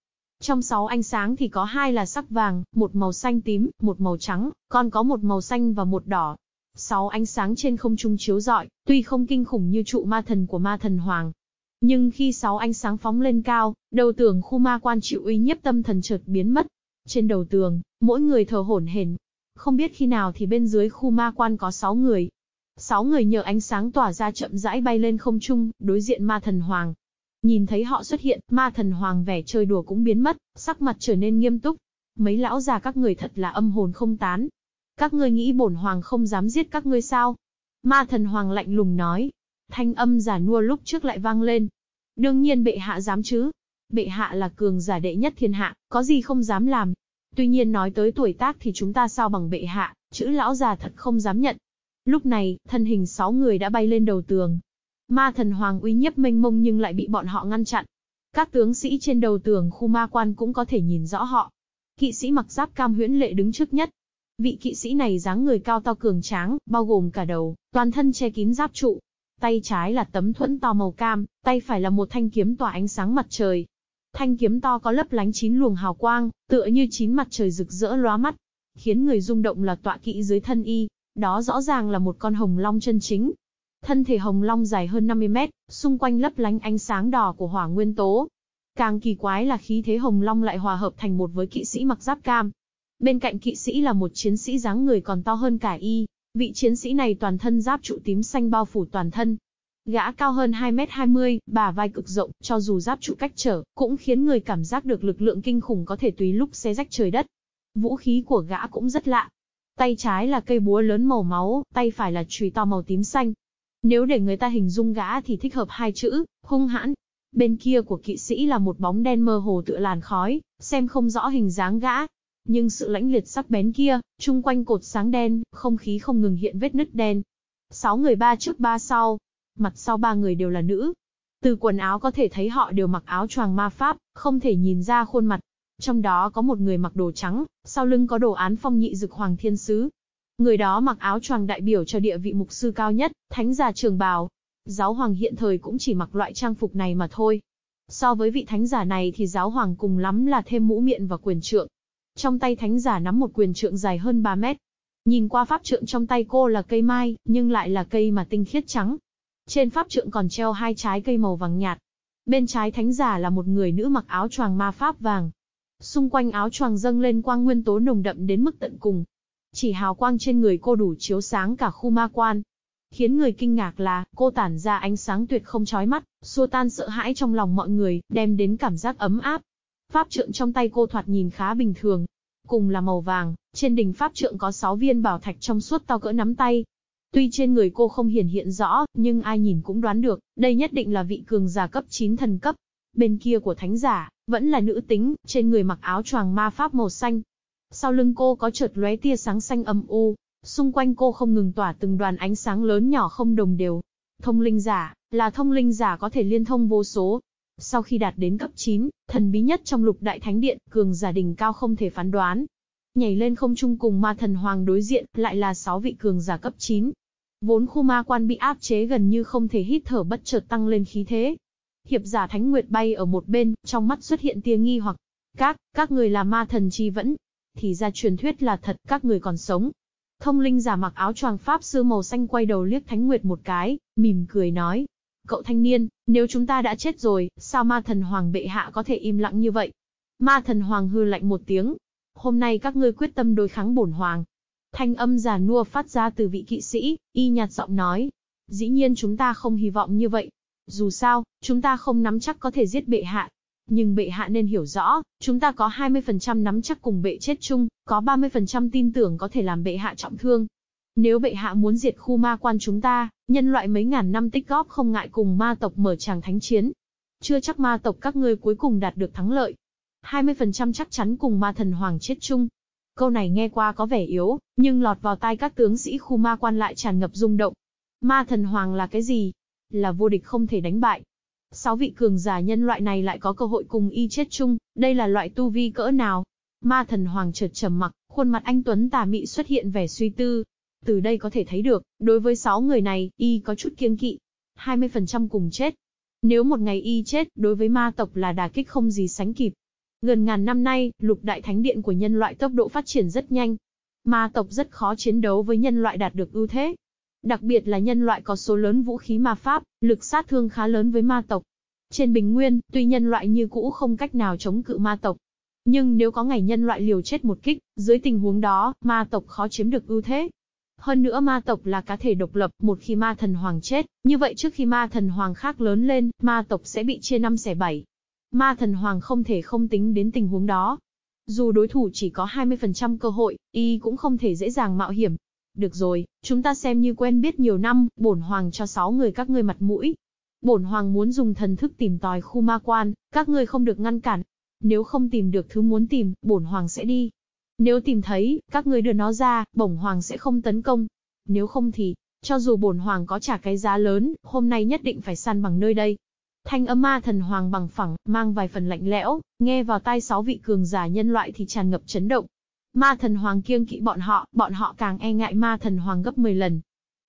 A: Trong sáu ánh sáng thì có hai là sắc vàng, một màu xanh tím, một màu trắng, còn có một màu xanh và một đỏ. Sáu ánh sáng trên không trung chiếu rọi, tuy không kinh khủng như trụ ma thần của ma thần hoàng, nhưng khi sáu ánh sáng phóng lên cao, đầu tường khu ma quan chịu uy nhiếp tâm thần chợt biến mất. Trên đầu tường, mỗi người thở hổn hển. Không biết khi nào thì bên dưới khu ma quan có sáu người. Sáu người nhờ ánh sáng tỏa ra chậm rãi bay lên không trung, đối diện ma thần hoàng. Nhìn thấy họ xuất hiện, ma thần hoàng vẻ chơi đùa cũng biến mất, sắc mặt trở nên nghiêm túc. Mấy lão già các người thật là âm hồn không tán. Các ngươi nghĩ bổn hoàng không dám giết các ngươi sao? Ma thần hoàng lạnh lùng nói, Thanh âm giả nua lúc trước lại vang lên. Đương nhiên bệ hạ dám chứ. Bệ hạ là cường giả đệ nhất thiên hạ, có gì không dám làm. Tuy nhiên nói tới tuổi tác thì chúng ta sao bằng bệ hạ, chữ lão già thật không dám nhận. Lúc này, thân hình sáu người đã bay lên đầu tường. Ma thần hoàng uy nhiếp mênh mông nhưng lại bị bọn họ ngăn chặn. Các tướng sĩ trên đầu tường khu ma quan cũng có thể nhìn rõ họ. Kỵ sĩ mặc giáp cam huyễn lệ đứng trước nhất. Vị kỵ sĩ này dáng người cao to cường tráng, bao gồm cả đầu, toàn thân che kín giáp trụ, Tay trái là tấm thuẫn to màu cam, tay phải là một thanh kiếm tỏa ánh sáng mặt trời. Thanh kiếm to có lấp lánh chín luồng hào quang, tựa như chín mặt trời rực rỡ lóa mắt. Khiến người rung động là tọa kỵ dưới thân y, đó rõ ràng là một con hồng long chân chính. Thân thể hồng long dài hơn 50 mét, xung quanh lấp lánh ánh sáng đỏ của hỏa nguyên tố. Càng kỳ quái là khí thế hồng long lại hòa hợp thành một với kỵ sĩ mặc giáp cam. Bên cạnh kỵ sĩ là một chiến sĩ dáng người còn to hơn cả y, vị chiến sĩ này toàn thân giáp trụ tím xanh bao phủ toàn thân, Gã cao hơn 2m20, bà vai cực rộng, cho dù giáp trụ cách trở, cũng khiến người cảm giác được lực lượng kinh khủng có thể tùy lúc xé rách trời đất. Vũ khí của gã cũng rất lạ. Tay trái là cây búa lớn màu máu, tay phải là chùy to màu tím xanh. Nếu để người ta hình dung gã thì thích hợp hai chữ, hung hãn. Bên kia của kỵ sĩ là một bóng đen mơ hồ tựa làn khói, xem không rõ hình dáng gã. Nhưng sự lãnh liệt sắc bén kia, chung quanh cột sáng đen, không khí không ngừng hiện vết nứt đen. Sáu người ba trước ba sau, mặt sau ba người đều là nữ. Từ quần áo có thể thấy họ đều mặc áo choàng ma pháp, không thể nhìn ra khuôn mặt. Trong đó có một người mặc đồ trắng, sau lưng có đồ án phong nhị dực hoàng thiên sứ. Người đó mặc áo choàng đại biểu cho địa vị mục sư cao nhất, thánh giả trường bào. Giáo hoàng hiện thời cũng chỉ mặc loại trang phục này mà thôi. So với vị thánh giả này thì giáo hoàng cùng lắm là thêm mũ miệng và quyền trượng. Trong tay thánh giả nắm một quyền trượng dài hơn 3 mét. Nhìn qua pháp trượng trong tay cô là cây mai, nhưng lại là cây mà tinh khiết trắng, trên pháp trượng còn treo hai trái cây màu vàng nhạt. Bên trái thánh giả là một người nữ mặc áo choàng ma pháp vàng. Xung quanh áo choàng dâng lên quang nguyên tố nồng đậm đến mức tận cùng. Chỉ hào quang trên người cô đủ chiếu sáng cả khu ma quan. Khiến người kinh ngạc là, cô tản ra ánh sáng tuyệt không chói mắt, xua tan sợ hãi trong lòng mọi người, đem đến cảm giác ấm áp. Pháp trượng trong tay cô thoạt nhìn khá bình thường. Cùng là màu vàng, trên đỉnh pháp trượng có 6 viên bảo thạch trong suốt to cỡ nắm tay, Tuy trên người cô không hiển hiện rõ, nhưng ai nhìn cũng đoán được, đây nhất định là vị cường giả cấp 9 thần cấp. Bên kia của thánh giả, vẫn là nữ tính, trên người mặc áo choàng ma pháp màu xanh. Sau lưng cô có chợt lóe tia sáng xanh âm u, xung quanh cô không ngừng tỏa từng đoàn ánh sáng lớn nhỏ không đồng đều. Thông linh giả, là thông linh giả có thể liên thông vô số. Sau khi đạt đến cấp 9, thần bí nhất trong lục đại thánh điện, cường giả đỉnh cao không thể phán đoán. Nhảy lên không trung cùng ma thần hoàng đối diện, lại là 6 vị cường giả cấp 9, Vốn khu ma quan bị áp chế gần như không thể hít thở bất chợt tăng lên khí thế. Hiệp giả Thánh Nguyệt bay ở một bên, trong mắt xuất hiện tia nghi hoặc. Các, các người là ma thần chi vẫn. Thì ra truyền thuyết là thật, các người còn sống. Thông linh giả mặc áo choàng pháp sư màu xanh quay đầu liếc Thánh Nguyệt một cái, mỉm cười nói. Cậu thanh niên, nếu chúng ta đã chết rồi, sao ma thần hoàng bệ hạ có thể im lặng như vậy? Ma thần hoàng hư lạnh một tiếng. Hôm nay các ngươi quyết tâm đối kháng bổn hoàng, Thanh âm già nua phát ra từ vị kỵ sĩ, y nhạt giọng nói. Dĩ nhiên chúng ta không hy vọng như vậy. Dù sao, chúng ta không nắm chắc có thể giết bệ hạ. Nhưng bệ hạ nên hiểu rõ, chúng ta có 20% nắm chắc cùng bệ chết chung, có 30% tin tưởng có thể làm bệ hạ trọng thương. Nếu bệ hạ muốn diệt khu ma quan chúng ta, nhân loại mấy ngàn năm tích góp không ngại cùng ma tộc mở tràng thánh chiến. Chưa chắc ma tộc các ngươi cuối cùng đạt được thắng lợi. 20% chắc chắn cùng ma thần hoàng chết chung, Câu này nghe qua có vẻ yếu, nhưng lọt vào tai các tướng sĩ khu ma quan lại tràn ngập rung động. Ma thần hoàng là cái gì? Là vô địch không thể đánh bại. Sáu vị cường giả nhân loại này lại có cơ hội cùng y chết chung, đây là loại tu vi cỡ nào? Ma thần hoàng chợt trầm mặc, khuôn mặt anh Tuấn tà mị xuất hiện vẻ suy tư. Từ đây có thể thấy được, đối với sáu người này, y có chút kiêng kỵ. 20% cùng chết. Nếu một ngày y chết, đối với ma tộc là đà kích không gì sánh kịp. Gần ngàn năm nay, lục đại thánh điện của nhân loại tốc độ phát triển rất nhanh. Ma tộc rất khó chiến đấu với nhân loại đạt được ưu thế. Đặc biệt là nhân loại có số lớn vũ khí ma pháp, lực sát thương khá lớn với ma tộc. Trên bình nguyên, tuy nhân loại như cũ không cách nào chống cự ma tộc. Nhưng nếu có ngày nhân loại liều chết một kích, dưới tình huống đó, ma tộc khó chiếm được ưu thế. Hơn nữa ma tộc là cá thể độc lập, một khi ma thần hoàng chết, như vậy trước khi ma thần hoàng khác lớn lên, ma tộc sẽ bị chia năm xẻ bảy. Ma thần hoàng không thể không tính đến tình huống đó. Dù đối thủ chỉ có 20% cơ hội, y cũng không thể dễ dàng mạo hiểm. Được rồi, chúng ta xem như quen biết nhiều năm, bổn hoàng cho 6 người các ngươi mặt mũi. Bổn hoàng muốn dùng thần thức tìm tòi khu ma quan, các ngươi không được ngăn cản. Nếu không tìm được thứ muốn tìm, bổn hoàng sẽ đi. Nếu tìm thấy, các ngươi đưa nó ra, bổn hoàng sẽ không tấn công. Nếu không thì, cho dù bổn hoàng có trả cái giá lớn, hôm nay nhất định phải săn bằng nơi đây. Thanh âm ma thần hoàng bằng phẳng, mang vài phần lạnh lẽo, nghe vào tai sáu vị cường giả nhân loại thì tràn ngập chấn động. Ma thần hoàng kiêng kỵ bọn họ, bọn họ càng e ngại ma thần hoàng gấp 10 lần.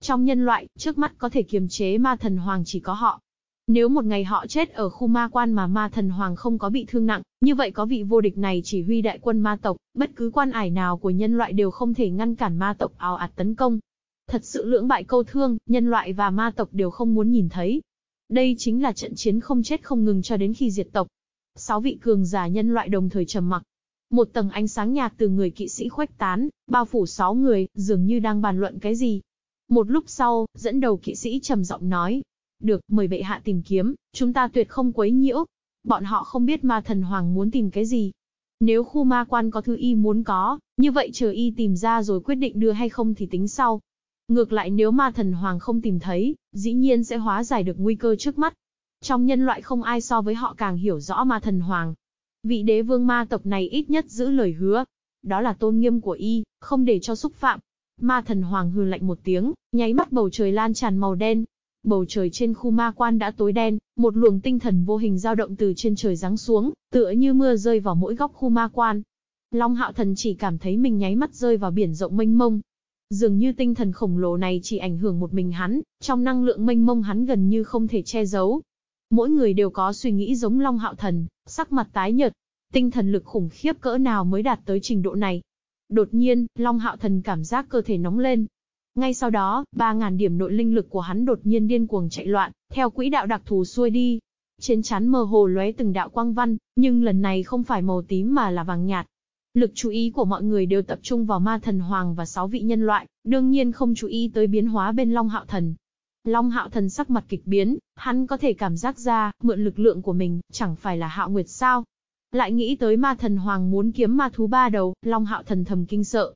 A: Trong nhân loại, trước mắt có thể kiềm chế ma thần hoàng chỉ có họ. Nếu một ngày họ chết ở khu ma quan mà ma thần hoàng không có bị thương nặng, như vậy có vị vô địch này chỉ huy đại quân ma tộc, bất cứ quan ải nào của nhân loại đều không thể ngăn cản ma tộc ào ạt tấn công. Thật sự lưỡng bại câu thương, nhân loại và ma tộc đều không muốn nhìn thấy. Đây chính là trận chiến không chết không ngừng cho đến khi diệt tộc. Sáu vị cường giả nhân loại đồng thời trầm mặc. Một tầng ánh sáng nhạt từ người kỵ sĩ khuếch tán, bao phủ sáu người, dường như đang bàn luận cái gì. Một lúc sau, dẫn đầu kỵ sĩ trầm giọng nói, được, mời bệ hạ tìm kiếm, chúng ta tuyệt không quấy nhiễu. Bọn họ không biết ma thần hoàng muốn tìm cái gì. Nếu khu ma quan có thứ y muốn có, như vậy chờ y tìm ra rồi quyết định đưa hay không thì tính sau. Ngược lại nếu ma thần hoàng không tìm thấy, dĩ nhiên sẽ hóa giải được nguy cơ trước mắt. Trong nhân loại không ai so với họ càng hiểu rõ ma thần hoàng. Vị đế vương ma tộc này ít nhất giữ lời hứa. Đó là tôn nghiêm của y, không để cho xúc phạm. Ma thần hoàng hừ lạnh một tiếng, nháy mắt bầu trời lan tràn màu đen, Bầu trời trên khu ma quan đã tối đen, một luồng tinh thần vô hình dao động từ trên trời giáng xuống, tựa như mưa rơi vào mỗi góc khu ma quan. Long hạo thần chỉ cảm thấy mình nháy mắt rơi vào biển rộng mênh mông. Dường như tinh thần khổng lồ này chỉ ảnh hưởng một mình hắn, trong năng lượng mênh mông hắn gần như không thể che giấu. Mỗi người đều có suy nghĩ giống Long hạo thần, sắc mặt tái nhợt. Tinh thần lực khủng khiếp cỡ nào mới đạt tới trình độ này. Đột nhiên, Long hạo thần cảm giác cơ thể nóng lên, ngay sau đó, 3.000 điểm nội linh lực của hắn đột nhiên điên cuồng chạy loạn, theo quỹ đạo đặc thù xuôi đi. Trên chán mơ hồ lóe từng đạo quang văn, nhưng lần này không phải màu tím mà là vàng nhạt. Lực chú ý của mọi người đều tập trung vào ma thần hoàng và sáu vị nhân loại, đương nhiên không chú ý tới biến hóa bên Long Hạo Thần. Long Hạo Thần sắc mặt kịch biến, hắn có thể cảm giác ra, mượn lực lượng của mình, chẳng phải là Hạo Nguyệt sao? Lại nghĩ tới ma thần hoàng muốn kiếm ma thú ba đầu, Long Hạo Thần thầm kinh sợ,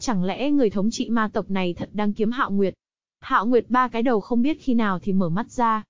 A: Chẳng lẽ người thống trị ma tộc này thật đang kiếm Hạo Nguyệt? Hạo Nguyệt ba cái đầu không biết khi nào thì mở mắt ra.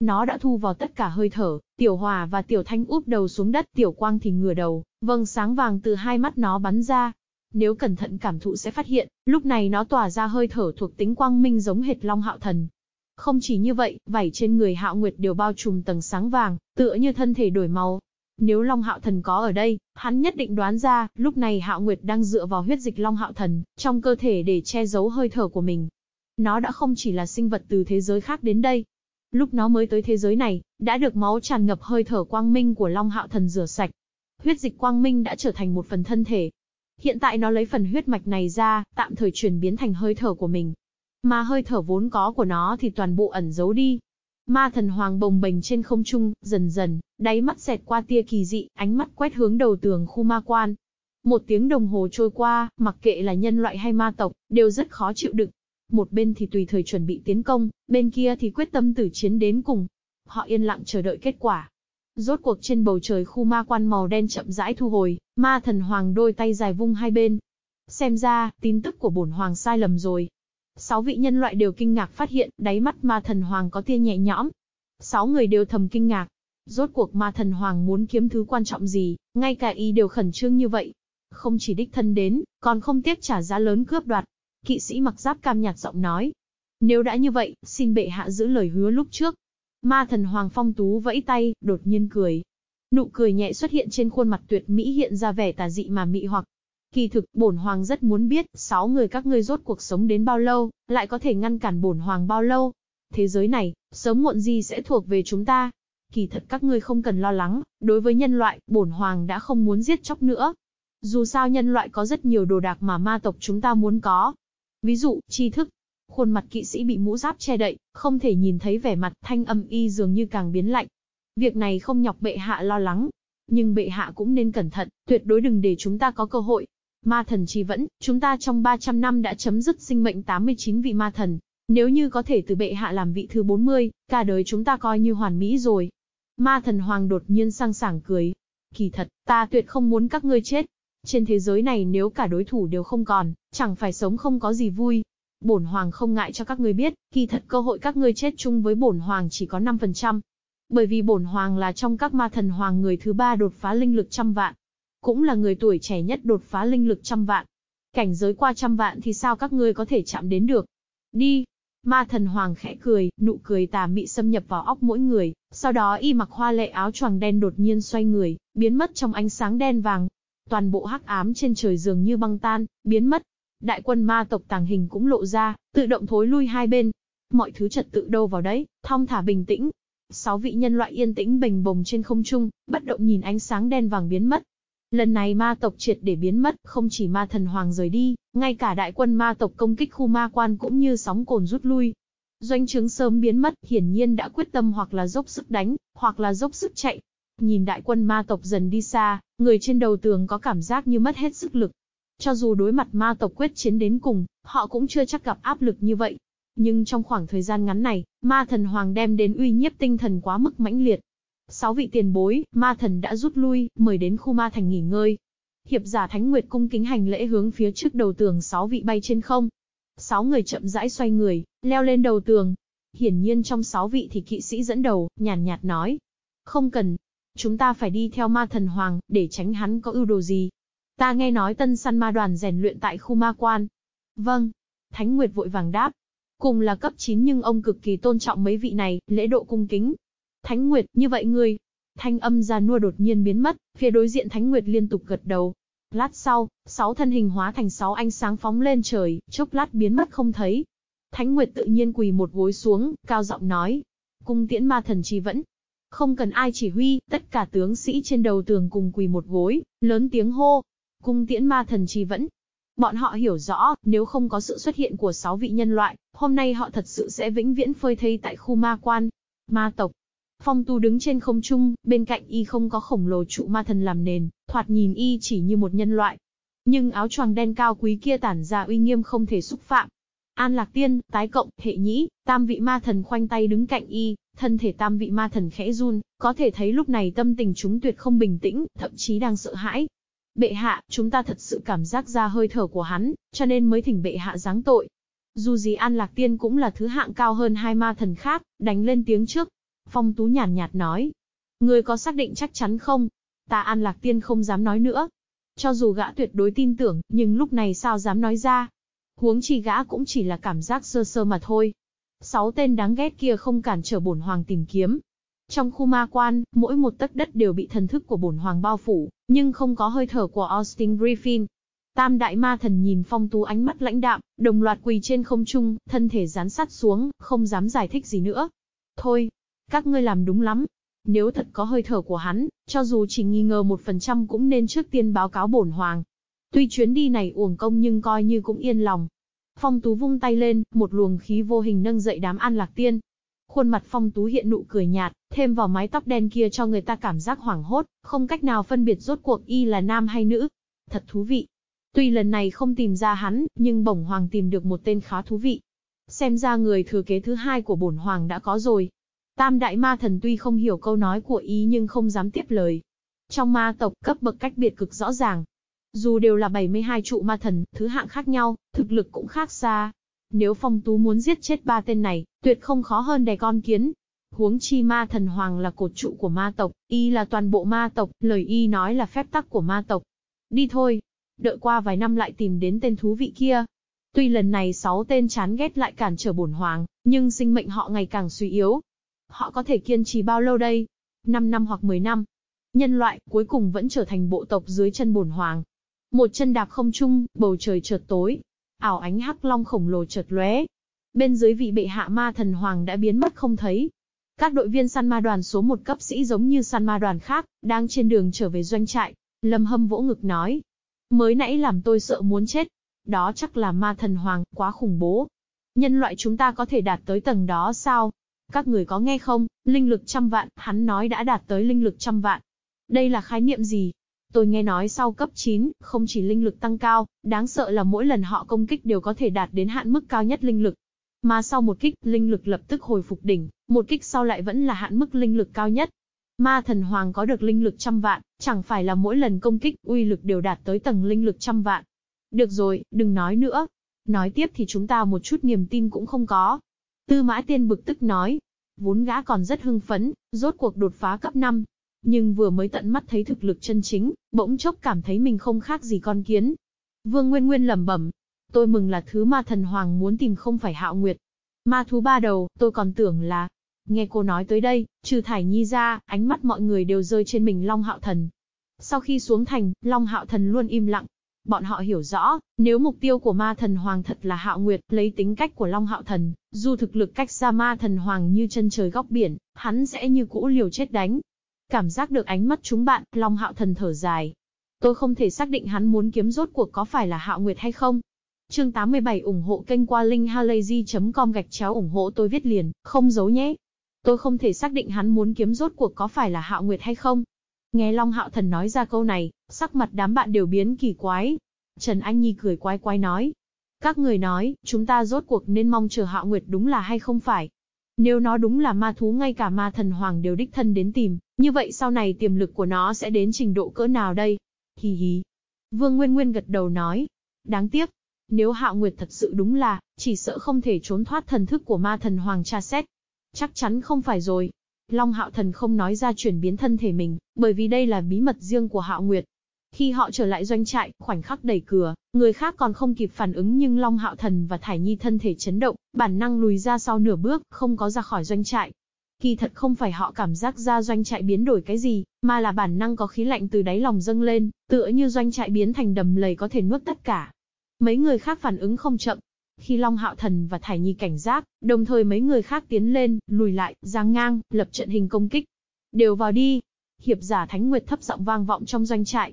A: Nó đã thu vào tất cả hơi thở, Tiểu Hòa và Tiểu Thanh úp đầu xuống đất, Tiểu Quang thì ngửa đầu, vầng sáng vàng từ hai mắt nó bắn ra. Nếu cẩn thận cảm thụ sẽ phát hiện, lúc này nó tỏa ra hơi thở thuộc tính quang minh giống hệt Long Hạo Thần. Không chỉ như vậy, vảy trên người Hạo Nguyệt đều bao trùm tầng sáng vàng, tựa như thân thể đổi màu, nếu Long Hạo Thần có ở đây, hắn nhất định đoán ra, lúc này Hạo Nguyệt đang dựa vào huyết dịch Long Hạo Thần, trong cơ thể để che giấu hơi thở của mình. Nó đã không chỉ là sinh vật từ thế giới khác đến đây. Lúc nó mới tới thế giới này, đã được máu tràn ngập hơi thở quang minh của Long Hạo Thần rửa sạch. Huyết dịch quang minh đã trở thành một phần thân thể. Hiện tại nó lấy phần huyết mạch này ra, tạm thời chuyển biến thành hơi thở của mình. Mà hơi thở vốn có của nó thì toàn bộ ẩn giấu đi, Ma thần hoàng bồng bềnh trên không trung, dần dần, đáy mắt xẹt qua tia kỳ dị, ánh mắt quét hướng đầu tường khu ma quan. Một tiếng đồng hồ trôi qua, mặc kệ là nhân loại hay ma tộc, đều rất khó chịu đựng. Một bên thì tùy thời chuẩn bị tiến công, bên kia thì quyết tâm tử chiến đến cùng. Họ yên lặng chờ đợi kết quả. Rốt cuộc trên bầu trời khu ma quan màu đen chậm rãi thu hồi, ma thần hoàng đôi tay dài vung hai bên. Xem ra, tin tức của bổn hoàng sai lầm rồi, Sáu vị nhân loại đều kinh ngạc phát hiện, đáy mắt ma thần hoàng có tia nhẹ nhõm. Sáu người đều thầm kinh ngạc. Rốt cuộc ma thần hoàng muốn kiếm thứ quan trọng gì, ngay cả y đều khẩn trương như vậy. Không chỉ đích thân đến, còn không tiếc trả giá lớn cướp đoạt. Kỵ sĩ mặc giáp cam nhạt giọng nói. Nếu đã như vậy, xin bệ hạ giữ lời hứa lúc trước. Ma thần hoàng phong tú vẫy tay, đột nhiên cười. Nụ cười nhẹ xuất hiện trên khuôn mặt tuyệt mỹ hiện ra vẻ tà dị mà mị hoặc. Kỳ thực, bổn hoàng rất muốn biết, sáu người các ngươi rốt cuộc sống đến bao lâu, lại có thể ngăn cản bổn hoàng bao lâu. Thế giới này, sớm muộn gì sẽ thuộc về chúng ta. Kỳ thật các ngươi không cần lo lắng, đối với nhân loại, bổn hoàng đã không muốn giết chóc nữa. Dù sao nhân loại có rất nhiều đồ đạc mà ma tộc chúng ta muốn có. Ví dụ, tri thức. Khuôn mặt kỵ sĩ bị mũ giáp che đậy, không thể nhìn thấy vẻ mặt thanh âm y dường như càng biến lạnh. Việc này không nhọc bệ hạ lo lắng, nhưng bệ hạ cũng nên cẩn thận, tuyệt đối đừng để chúng ta có cơ hội. Ma thần chi vẫn, chúng ta trong 300 năm đã chấm dứt sinh mệnh 89 vị ma thần. Nếu như có thể từ bệ hạ làm vị thứ 40, cả đời chúng ta coi như hoàn mỹ rồi. Ma thần hoàng đột nhiên sang sảng cười. Kỳ thật, ta tuyệt không muốn các ngươi chết. Trên thế giới này nếu cả đối thủ đều không còn, chẳng phải sống không có gì vui. Bổn hoàng không ngại cho các ngươi biết, kỳ thật cơ hội các ngươi chết chung với bổn hoàng chỉ có 5%. Bởi vì bổn hoàng là trong các ma thần hoàng người thứ ba đột phá linh lực trăm vạn cũng là người tuổi trẻ nhất đột phá linh lực trăm vạn. Cảnh giới qua trăm vạn thì sao các ngươi có thể chạm đến được? Đi! Ma thần hoàng khẽ cười, nụ cười tà mị xâm nhập vào óc mỗi người, sau đó y mặc hoa lệ áo choàng đen đột nhiên xoay người, biến mất trong ánh sáng đen vàng. Toàn bộ hắc ám trên trời dường như băng tan, biến mất. Đại quân ma tộc tàng hình cũng lộ ra, tự động thối lui hai bên. Mọi thứ trật tự đâu vào đấy, thong thả bình tĩnh. Sáu vị nhân loại yên tĩnh bình bồng trên không trung, bất động nhìn ánh sáng đen vàng biến mất. Lần này ma tộc triệt để biến mất, không chỉ ma thần hoàng rời đi, ngay cả đại quân ma tộc công kích khu ma quan cũng như sóng cồn rút lui. Doanh chứng sớm biến mất, hiển nhiên đã quyết tâm hoặc là dốc sức đánh, hoặc là dốc sức chạy. Nhìn đại quân ma tộc dần đi xa, người trên đầu tường có cảm giác như mất hết sức lực. Cho dù đối mặt ma tộc quyết chiến đến cùng, họ cũng chưa chắc gặp áp lực như vậy. Nhưng trong khoảng thời gian ngắn này, ma thần hoàng đem đến uy nhiếp tinh thần quá mức mãnh liệt. Sáu vị tiền bối, ma thần đã rút lui, mời đến khu ma thành nghỉ ngơi. Hiệp giả Thánh Nguyệt cung kính hành lễ hướng phía trước đầu tường sáu vị bay trên không. Sáu người chậm rãi xoay người, leo lên đầu tường. Hiển nhiên trong sáu vị thì kỵ sĩ dẫn đầu, nhàn nhạt nói. Không cần. Chúng ta phải đi theo ma thần hoàng, để tránh hắn có ưu đồ gì. Ta nghe nói tân săn ma đoàn rèn luyện tại khu ma quan. Vâng. Thánh Nguyệt vội vàng đáp. Cùng là cấp 9 nhưng ông cực kỳ tôn trọng mấy vị này, lễ độ cung kính. Thánh Nguyệt, như vậy ngươi. Thanh âm già nua đột nhiên biến mất, phía đối diện Thánh Nguyệt liên tục gật đầu. Lát sau, sáu thân hình hóa thành sáu ánh sáng phóng lên trời, chốc lát biến mất không thấy. Thánh Nguyệt tự nhiên quỳ một gối xuống, cao giọng nói. Cung tiễn ma thần chi vẫn. Không cần ai chỉ huy, tất cả tướng sĩ trên đầu tường cùng quỳ một gối, lớn tiếng hô. Cung tiễn ma thần chi vẫn. Bọn họ hiểu rõ, nếu không có sự xuất hiện của sáu vị nhân loại, hôm nay họ thật sự sẽ vĩnh viễn phơi thây tại khu ma quan. Ma tộc. Phong tu đứng trên không trung, bên cạnh y không có khổng lồ trụ ma thần làm nền, thoạt nhìn y chỉ như một nhân loại. Nhưng áo choàng đen cao quý kia tản ra uy nghiêm không thể xúc phạm. An Lạc Tiên, tái cộng, hệ nhĩ, tam vị ma thần khoanh tay đứng cạnh y, thân thể tam vị ma thần khẽ run, có thể thấy lúc này tâm tình chúng tuyệt không bình tĩnh, thậm chí đang sợ hãi. Bệ hạ, chúng ta thật sự cảm giác ra hơi thở của hắn, cho nên mới thỉnh bệ hạ giáng tội. Dù gì An Lạc Tiên cũng là thứ hạng cao hơn hai ma thần khác, đánh lên tiếng trước. Phong Tú nhàn nhạt nói. Người có xác định chắc chắn không? Ta An Lạc Tiên không dám nói nữa. Cho dù gã tuyệt đối tin tưởng, nhưng lúc này sao dám nói ra? Huống chi gã cũng chỉ là cảm giác sơ sơ mà thôi. Sáu tên đáng ghét kia không cản trở bổn hoàng tìm kiếm, trong khu ma quan, mỗi một tấc đất đều bị thần thức của bổn hoàng bao phủ, nhưng không có hơi thở của Austin Griffin. Tam đại ma thần nhìn phong tú ánh mắt lãnh đạm, đồng loạt quỳ trên không trung, thân thể dán sát xuống, không dám giải thích gì nữa. Thôi, các ngươi làm đúng lắm. Nếu thật có hơi thở của hắn, cho dù chỉ nghi ngờ một phần trăm cũng nên trước tiên báo cáo bổn hoàng. Tuy chuyến đi này uổng công nhưng coi như cũng yên lòng. Phong tú vung tay lên, một luồng khí vô hình nâng dậy đám an lạc tiên, Khuôn mặt phong tú hiện nụ cười nhạt, thêm vào mái tóc đen kia cho người ta cảm giác hoảng hốt, không cách nào phân biệt rốt cuộc y là nam hay nữ. Thật thú vị. Tuy lần này không tìm ra hắn, nhưng bổng hoàng tìm được một tên khá thú vị. Xem ra người thừa kế thứ hai của bổn hoàng đã có rồi. Tam đại ma thần tuy không hiểu câu nói của y nhưng không dám tiếp lời. Trong ma tộc, cấp bậc cách biệt cực rõ ràng. Dù đều là 72 trụ ma thần, thứ hạng khác nhau, thực lực cũng khác xa. Nếu Phong Tú muốn giết chết ba tên này, tuyệt không khó hơn đè con kiến. Huống chi ma thần hoàng là cột trụ của ma tộc, y là toàn bộ ma tộc, lời y nói là phép tắc của ma tộc. Đi thôi. Đợi qua vài năm lại tìm đến tên thú vị kia. Tuy lần này sáu tên chán ghét lại cản trở bổn hoàng, nhưng sinh mệnh họ ngày càng suy yếu. Họ có thể kiên trì bao lâu đây? 5 năm hoặc 10 năm. Nhân loại cuối cùng vẫn trở thành bộ tộc dưới chân bổn hoàng. Một chân đạp không trung, bầu trời chợt tối, ảo ánh hắc long khổng lồ chợt lóe. Bên dưới vị bệ hạ ma thần hoàng đã biến mất không thấy. Các đội viên săn ma đoàn số một cấp sĩ giống như săn ma đoàn khác, đang trên đường trở về doanh trại. Lâm hâm vỗ ngực nói. Mới nãy làm tôi sợ muốn chết. Đó chắc là ma thần hoàng, quá khủng bố. Nhân loại chúng ta có thể đạt tới tầng đó sao? Các người có nghe không, linh lực trăm vạn, hắn nói đã đạt tới linh lực trăm vạn. Đây là khái niệm gì? Tôi nghe nói sau cấp 9, không chỉ linh lực tăng cao, đáng sợ là mỗi lần họ công kích đều có thể đạt đến hạn mức cao nhất linh lực. Mà sau một kích, linh lực lập tức hồi phục đỉnh, một kích sau lại vẫn là hạn mức linh lực cao nhất. Ma thần hoàng có được linh lực trăm vạn, chẳng phải là mỗi lần công kích, uy lực đều đạt tới tầng linh lực trăm vạn. Được rồi, đừng nói nữa. Nói tiếp thì chúng ta một chút niềm tin cũng không có. Tư mã tiên bực tức nói. Vốn gã còn rất hưng phấn, rốt cuộc đột phá cấp 5, nhưng vừa mới tận mắt thấy thực lực chân chính, bỗng chốc cảm thấy mình không khác gì con kiến. Vương Nguyên Nguyên lẩm bẩm, tôi mừng là thứ ma thần hoàng muốn tìm không phải hạo nguyệt. Ma thú ba đầu, tôi còn tưởng là... Nghe cô nói tới đây, trừ thải nhi ra, ánh mắt mọi người đều rơi trên mình Long Hạo Thần. Sau khi xuống thành, Long Hạo Thần luôn im lặng. Bọn họ hiểu rõ, nếu mục tiêu của ma thần hoàng thật là hạo nguyệt, lấy tính cách của Long Hạo Thần, dù thực lực cách xa ma thần hoàng như chân trời góc biển, hắn sẽ như cũ liều chết đánh. Cảm giác được ánh mắt chúng bạn, Long Hạo Thần thở dài. Tôi không thể xác định hắn muốn kiếm rốt cuộc có phải là hạo nguyệt hay không. Chương 87 ủng hộ kênh qua linkhalazy.com gạch chéo ủng hộ tôi viết liền, không giấu nhé. Tôi không thể xác định hắn muốn kiếm rốt cuộc có phải là hạo nguyệt hay không. Nghe Long Hạo Thần nói ra câu này, sắc mặt đám bạn đều biến kỳ quái. Trần Anh Nhi cười quái quái nói. Các người nói, chúng ta rốt cuộc nên mong chờ Hạo Nguyệt đúng là hay không phải. Nếu nó đúng là ma thú ngay cả ma thần hoàng đều đích thân đến tìm, như vậy sau này tiềm lực của nó sẽ đến trình độ cỡ nào đây? Hì hì. Vương Nguyên Nguyên gật đầu nói. Đáng tiếc. Nếu Hạo Nguyệt thật sự đúng là, chỉ sợ không thể trốn thoát thần thức của ma thần hoàng tra xét. Chắc chắn không phải rồi. Long Hạo Thần không nói ra chuyển biến thân thể mình, bởi vì đây là bí mật riêng của Hạo Nguyệt. Khi họ trở lại doanh trại, khoảnh khắc đẩy cửa, người khác còn không kịp phản ứng nhưng Long Hạo Thần và Thải Nhi thân thể chấn động, bản năng lùi ra sau nửa bước, không có ra khỏi doanh trại. Kỳ thật không phải họ cảm giác ra doanh trại biến đổi cái gì, mà là bản năng có khí lạnh từ đáy lòng dâng lên, tựa như doanh trại biến thành đầm lầy có thể nuốt tất cả. Mấy người khác phản ứng không chậm, khi Long Hạo Thần và Thải Nhi cảnh giác, đồng thời mấy người khác tiến lên, lùi lại, giang ngang, lập trận hình công kích. Đều vào đi. Hiệp giả Thánh Nguyệt thấp giọng vang vọng trong doanh trại.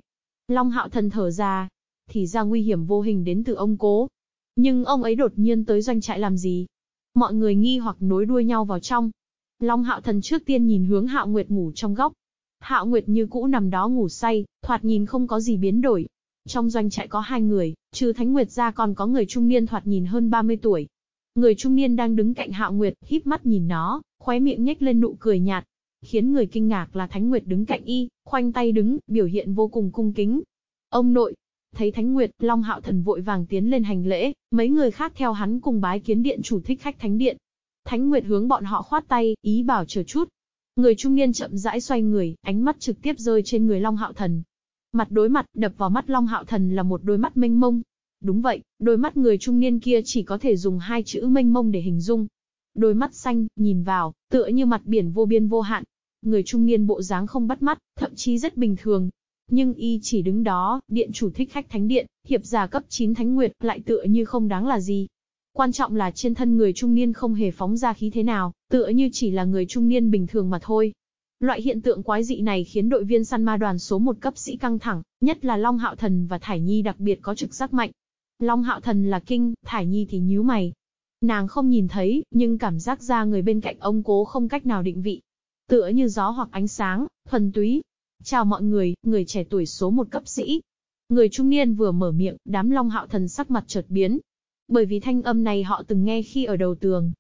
A: Long Hạo Thần thở ra. Thì ra nguy hiểm vô hình đến từ ông cố. Nhưng ông ấy đột nhiên tới doanh trại làm gì? Mọi người nghi hoặc nối đuôi nhau vào trong. Long Hạo Thần trước tiên nhìn hướng Hạo Nguyệt ngủ trong góc. Hạo Nguyệt như cũ nằm đó ngủ say, thoạt nhìn không có gì biến đổi, trong doanh trại có hai người, trừ Thánh Nguyệt ra còn có người trung niên thoạt nhìn hơn 30 tuổi. Người trung niên đang đứng cạnh Hạo Nguyệt, híp mắt nhìn nó, khóe miệng nhếch lên nụ cười nhạt. Khiến người kinh ngạc là Thánh Nguyệt đứng cạnh y, khoanh tay đứng, biểu hiện vô cùng cung kính. Ông nội, thấy Thánh Nguyệt, Long Hạo Thần vội vàng tiến lên hành lễ, mấy người khác theo hắn cùng bái kiến điện chủ thích khách Thánh Điện. Thánh Nguyệt hướng bọn họ khoát tay, ý bảo chờ chút. Người trung niên chậm rãi xoay người, ánh mắt trực tiếp rơi trên người Long Hạo Thần, Mặt đối mặt, đập vào mắt Long Hạo Thần là một đôi mắt mênh mông. Đúng vậy, đôi mắt người trung niên kia chỉ có thể dùng hai chữ mênh mông để hình dung. Đôi mắt xanh, nhìn vào, tựa như mặt biển vô biên vô hạn. Người trung niên bộ dáng không bắt mắt, thậm chí rất bình thường. Nhưng y chỉ đứng đó, điện chủ thích khách thánh điện, hiệp giả cấp 9 thánh nguyệt, lại tựa như không đáng là gì. Quan trọng là trên thân người trung niên không hề phóng ra khí thế nào, tựa như chỉ là người trung niên bình thường mà thôi. Loại hiện tượng quái dị này khiến đội viên săn ma đoàn số một cấp sĩ căng thẳng, nhất là Long Hạo Thần và Thải Nhi đặc biệt có trực giác mạnh. Long Hạo Thần là kinh, Thải Nhi thì nhíu mày. Nàng không nhìn thấy, nhưng cảm giác ra người bên cạnh ông cố không cách nào định vị. Tựa như gió hoặc ánh sáng, thuần túy. Chào mọi người, người trẻ tuổi số một cấp sĩ. Người trung niên vừa mở miệng, đám Long Hạo Thần sắc mặt chợt biến. Bởi vì thanh âm này họ từng nghe khi ở đầu tường,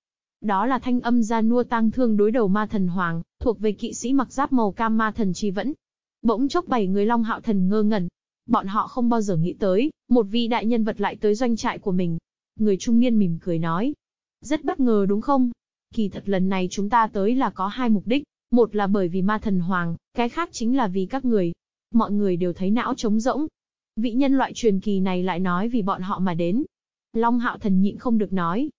A: đó là thanh âm gia nua tang thương đối đầu ma thần hoàng, thuộc về kỵ sĩ mặc giáp màu cam ma thần chi vẫn. Bỗng chốc bảy người Long Hạo Thần ngơ ngẩn. Bọn họ không bao giờ nghĩ tới, một vị đại nhân vật lại tới doanh trại của mình. Người trung niên mỉm cười nói. Rất bất ngờ đúng không? Kỳ thật lần này chúng ta tới là có hai mục đích. Một là bởi vì ma thần hoàng, cái khác chính là vì các người. Mọi người đều thấy não trống rỗng. Vị nhân loại truyền kỳ này lại nói vì bọn họ mà đến. Long hạo thần nhịn không được nói,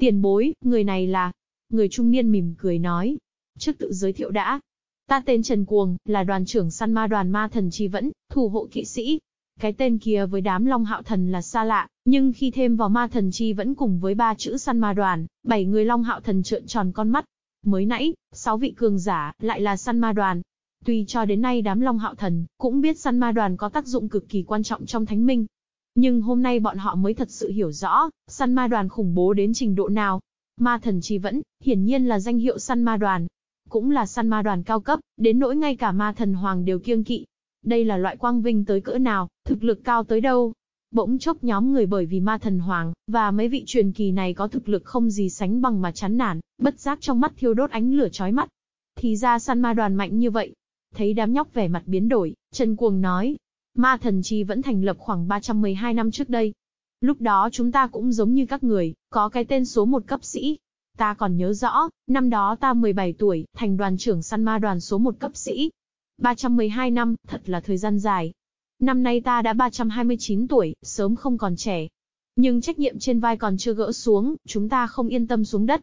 A: Tiền bối, người này là... Người trung niên mỉm cười nói. Trước tự giới thiệu đã. Ta tên Trần Cuồng, là đoàn trưởng săn ma đoàn ma thần chi vẫn, thủ hộ kỵ sĩ. Cái tên kia với đám long hạo thần là xa lạ, nhưng khi thêm vào ma thần chi vẫn cùng với ba chữ săn ma đoàn, bảy người long hạo thần trợn tròn con mắt. Mới nãy, sáu vị cường giả, lại là săn ma đoàn. Tuy cho đến nay đám long hạo thần, cũng biết săn ma đoàn có tác dụng cực kỳ quan trọng trong thánh minh, nhưng hôm nay bọn họ mới thật sự hiểu rõ, săn ma đoàn khủng bố đến trình độ nào. Ma thần chi vẫn, hiển nhiên là danh hiệu săn ma đoàn. Cũng là săn ma đoàn cao cấp, đến nỗi ngay cả ma thần hoàng đều kiêng kỵ. Đây là loại quang vinh tới cỡ nào, thực lực cao tới đâu. Bỗng chốc nhóm người bởi vì ma thần hoàng, và mấy vị truyền kỳ này có thực lực không gì sánh bằng mà chán nản, bất giác trong mắt thiêu đốt ánh lửa chói mắt. Thì ra săn ma đoàn mạnh như vậy. Thấy đám nhóc vẻ mặt biến đổi, Trần Cuồng nói, Ma thần chi vẫn thành lập khoảng 312 năm trước đây. Lúc đó chúng ta cũng giống như các người, có cái tên số một cấp sĩ. Ta còn nhớ rõ, năm đó ta 17 tuổi, thành đoàn trưởng săn ma đoàn số một cấp sĩ. 312 năm, thật là thời gian dài. Năm nay ta đã 329 tuổi, sớm không còn trẻ. Nhưng trách nhiệm trên vai còn chưa gỡ xuống, chúng ta không yên tâm xuống đất.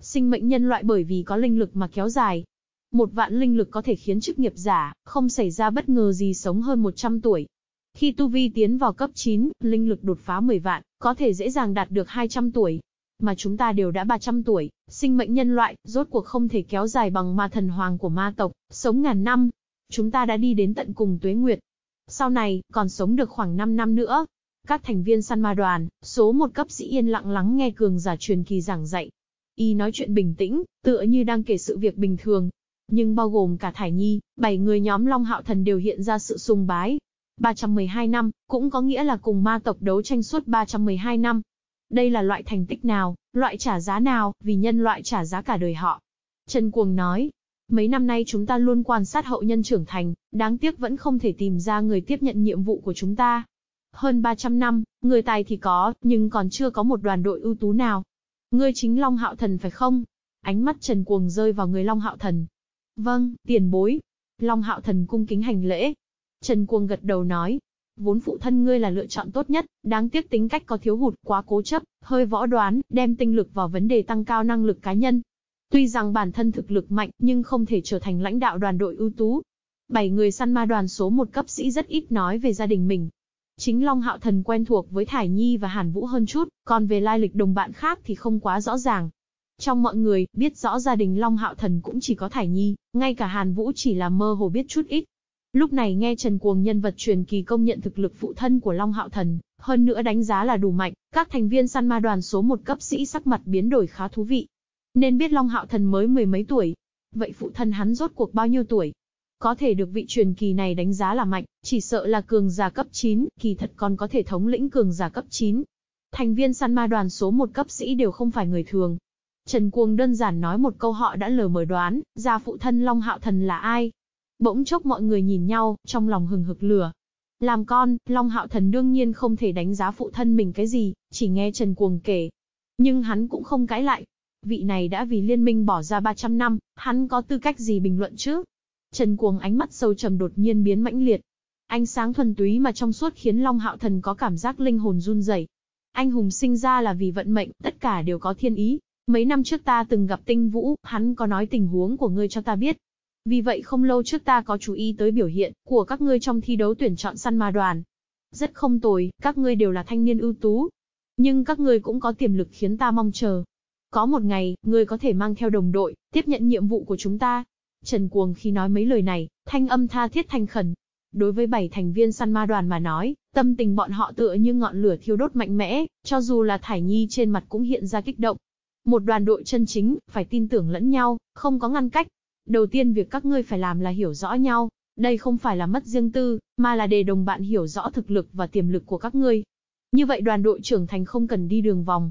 A: Sinh mệnh nhân loại bởi vì có linh lực mà kéo dài, một vạn linh lực có thể khiến chức nghiệp giả, không xảy ra bất ngờ gì sống hơn 100 tuổi. Khi tu vi tiến vào cấp 9, linh lực đột phá 10 vạn, có thể dễ dàng đạt được 200 tuổi. Mà chúng ta đều đã 300 tuổi, sinh mệnh nhân loại, rốt cuộc không thể kéo dài bằng ma thần hoàng của ma tộc, sống ngàn năm. Chúng ta đã đi đến tận cùng tuế nguyệt. Sau này, còn sống được khoảng 5 năm nữa. Các thành viên săn ma đoàn, số một cấp sĩ yên lặng lắng nghe cường giả truyền kỳ giảng dạy. Y nói chuyện bình tĩnh, tựa như đang kể sự việc bình thường. Nhưng bao gồm cả Thải Nhi, bảy người nhóm Long Hạo Thần đều hiện ra sự sùng bái, 312 năm, cũng có nghĩa là cùng ma tộc đấu tranh suốt 312 năm. Đây là loại thành tích nào, loại trả giá nào, vì nhân loại trả giá cả đời họ. Trần Cuồng nói, mấy năm nay chúng ta luôn quan sát hậu nhân trưởng thành, đáng tiếc vẫn không thể tìm ra người tiếp nhận nhiệm vụ của chúng ta. Hơn 300 năm, người tài thì có, nhưng còn chưa có một đoàn đội ưu tú nào. Ngươi chính Long Hạo Thần phải không? Ánh mắt Trần Cuồng rơi vào người Long Hạo Thần. Vâng, tiền bối. Long Hạo Thần cung kính hành lễ, Trần Cuồng gật đầu nói, vốn phụ thân ngươi là lựa chọn tốt nhất, đáng tiếc tính cách có thiếu hụt, quá cố chấp, hơi võ đoán, đem tinh lực vào vấn đề tăng cao năng lực cá nhân. Tuy rằng bản thân thực lực mạnh, nhưng không thể trở thành lãnh đạo đoàn đội ưu tú. Bảy người săn ma đoàn số một cấp sĩ rất ít nói về gia đình mình. Chính Long Hạo Thần quen thuộc với Thải Nhi và Hàn Vũ hơn chút, còn về lai lịch đồng bạn khác thì không quá rõ ràng. Trong mọi người, biết rõ gia đình Long Hạo Thần cũng chỉ có Thải Nhi, ngay cả Hàn Vũ chỉ là mơ hồ biết chút ít. Lúc này nghe Trần Cuồng nhân vật truyền kỳ công nhận thực lực phụ thân của Long Hạo Thần, hơn nữa đánh giá là đủ mạnh, các thành viên săn ma đoàn số một cấp sĩ sắc mặt biến đổi khá thú vị. Nên biết Long Hạo Thần mới mười mấy tuổi. Vậy phụ thân hắn rốt cuộc bao nhiêu tuổi? Có thể được vị truyền kỳ này đánh giá là mạnh, chỉ sợ là cường giả cấp 9, kỳ thật còn có thể thống lĩnh cường giả cấp 9. Thành viên săn ma đoàn số một cấp sĩ đều không phải người thường. Trần Cuồng đơn giản nói một câu họ đã lờ mờ đoán, ra phụ thân Long Hạo Thần là ai. Bỗng chốc mọi người nhìn nhau, trong lòng hừng hực lửa. Làm con, Long Hạo Thần đương nhiên không thể đánh giá phụ thân mình cái gì, chỉ nghe Trần Cuồng kể. Nhưng hắn cũng không cãi lại. Vị này đã vì liên minh bỏ ra 300 năm, hắn có tư cách gì bình luận chứ? Trần Cuồng ánh mắt sâu trầm đột nhiên biến mãnh liệt. Ánh sáng thuần túy mà trong suốt khiến Long Hạo Thần có cảm giác linh hồn run rẩy. Anh hùng sinh ra là vì vận mệnh, tất cả đều có thiên ý. Mấy năm trước ta từng gặp Tinh Vũ, hắn có nói tình huống của ngươi cho ta biết, vì vậy không lâu trước ta có chú ý tới biểu hiện của các ngươi trong thi đấu tuyển chọn săn ma đoàn. Rất không tồi, các ngươi đều là thanh niên ưu tú. Nhưng các ngươi cũng có tiềm lực khiến ta mong chờ. Có một ngày, ngươi có thể mang theo đồng đội, tiếp nhận nhiệm vụ của chúng ta. Trần Cuồng khi nói mấy lời này, thanh âm tha thiết thanh khẩn. Đối với bảy thành viên săn ma đoàn mà nói, tâm tình bọn họ tựa như ngọn lửa thiêu đốt mạnh mẽ, cho dù là Thải Nhi trên mặt cũng hiện ra kích động. Một đoàn đội chân chính, phải tin tưởng lẫn nhau, không có ngăn cách, Đầu tiên việc các ngươi phải làm là hiểu rõ nhau, đây không phải là mất riêng tư, mà là để đồng bạn hiểu rõ thực lực và tiềm lực của các ngươi. Như vậy đoàn đội trưởng thành không cần đi đường vòng.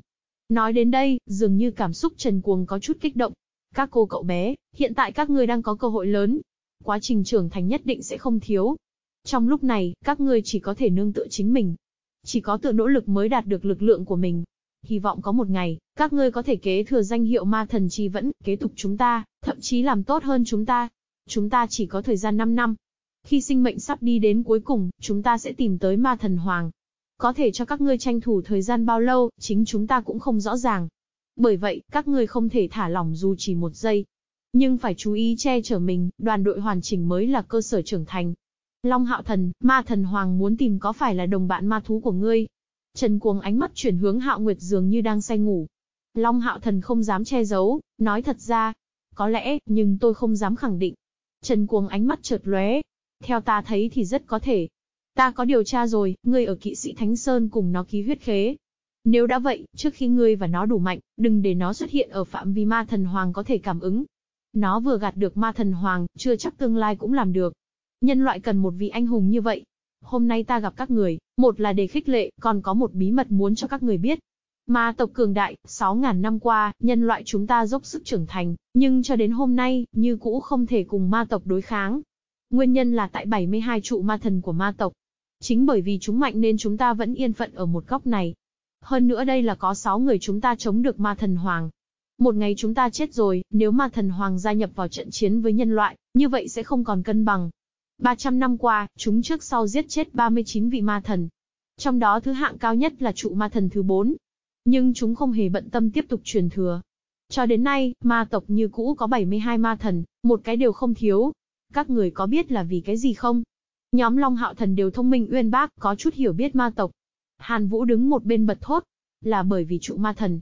A: Nói đến đây, dường như cảm xúc Trần Cuồng có chút kích động. Các cô cậu bé, hiện tại các ngươi đang có cơ hội lớn. Quá trình trưởng thành nhất định sẽ không thiếu. Trong lúc này, các ngươi chỉ có thể nương tựa chính mình. Chỉ có tự nỗ lực mới đạt được lực lượng của mình. Hy vọng có một ngày, các ngươi có thể kế thừa danh hiệu ma thần chi vẫn, kế tục chúng ta, thậm chí làm tốt hơn chúng ta. Chúng ta chỉ có thời gian 5 năm. Khi sinh mệnh sắp đi đến cuối cùng, chúng ta sẽ tìm tới ma thần hoàng. Có thể cho các ngươi tranh thủ thời gian bao lâu, chính chúng ta cũng không rõ ràng. Bởi vậy, các ngươi không thể thả lỏng dù chỉ một giây. Nhưng phải chú ý che chở mình, đoàn đội hoàn chỉnh mới là cơ sở trưởng thành. Long hạo thần, ma thần hoàng muốn tìm có phải là đồng bạn ma thú của ngươi, Trần Cuồng ánh mắt chuyển hướng Hạo Nguyệt dường như đang say ngủ. Long Hạo Thần không dám che giấu, nói thật ra. Có lẽ, nhưng tôi không dám khẳng định. Trần Cuồng ánh mắt chợt lóe. Theo ta thấy thì rất có thể. Ta có điều tra rồi, ngươi ở kỵ sĩ Thánh Sơn cùng nó ký huyết khế. Nếu đã vậy, trước khi ngươi và nó đủ mạnh, đừng để nó xuất hiện ở phạm vi ma thần hoàng có thể cảm ứng. Nó vừa gạt được ma thần hoàng, chưa chắc tương lai cũng làm được. Nhân loại cần một vị anh hùng như vậy, Hôm nay ta gặp các người, một là để khích lệ, còn có một bí mật muốn cho các người biết. Ma tộc cường đại, 6.000 năm qua, nhân loại chúng ta dốc sức trưởng thành, nhưng cho đến hôm nay, như cũ không thể cùng ma tộc đối kháng. Nguyên nhân là tại 72 trụ ma thần của ma tộc. Chính bởi vì chúng mạnh nên chúng ta vẫn yên phận ở một góc này. Hơn nữa đây là có 6 người chúng ta chống được ma thần hoàng. Một ngày chúng ta chết rồi, nếu ma thần hoàng gia nhập vào trận chiến với nhân loại, như vậy sẽ không còn cân bằng. 300 năm qua, chúng trước sau giết chết 39 vị ma thần. Trong đó thứ hạng cao nhất là trụ ma thần thứ 4. Nhưng chúng không hề bận tâm tiếp tục truyền thừa. Cho đến nay, ma tộc như cũ có 72 ma thần, một cái đều không thiếu. Các người có biết là vì cái gì không? Nhóm Long Hạo Thần đều thông minh uyên bác, có chút hiểu biết ma tộc. Hàn Vũ đứng một bên bật thốt, là bởi vì trụ ma thần.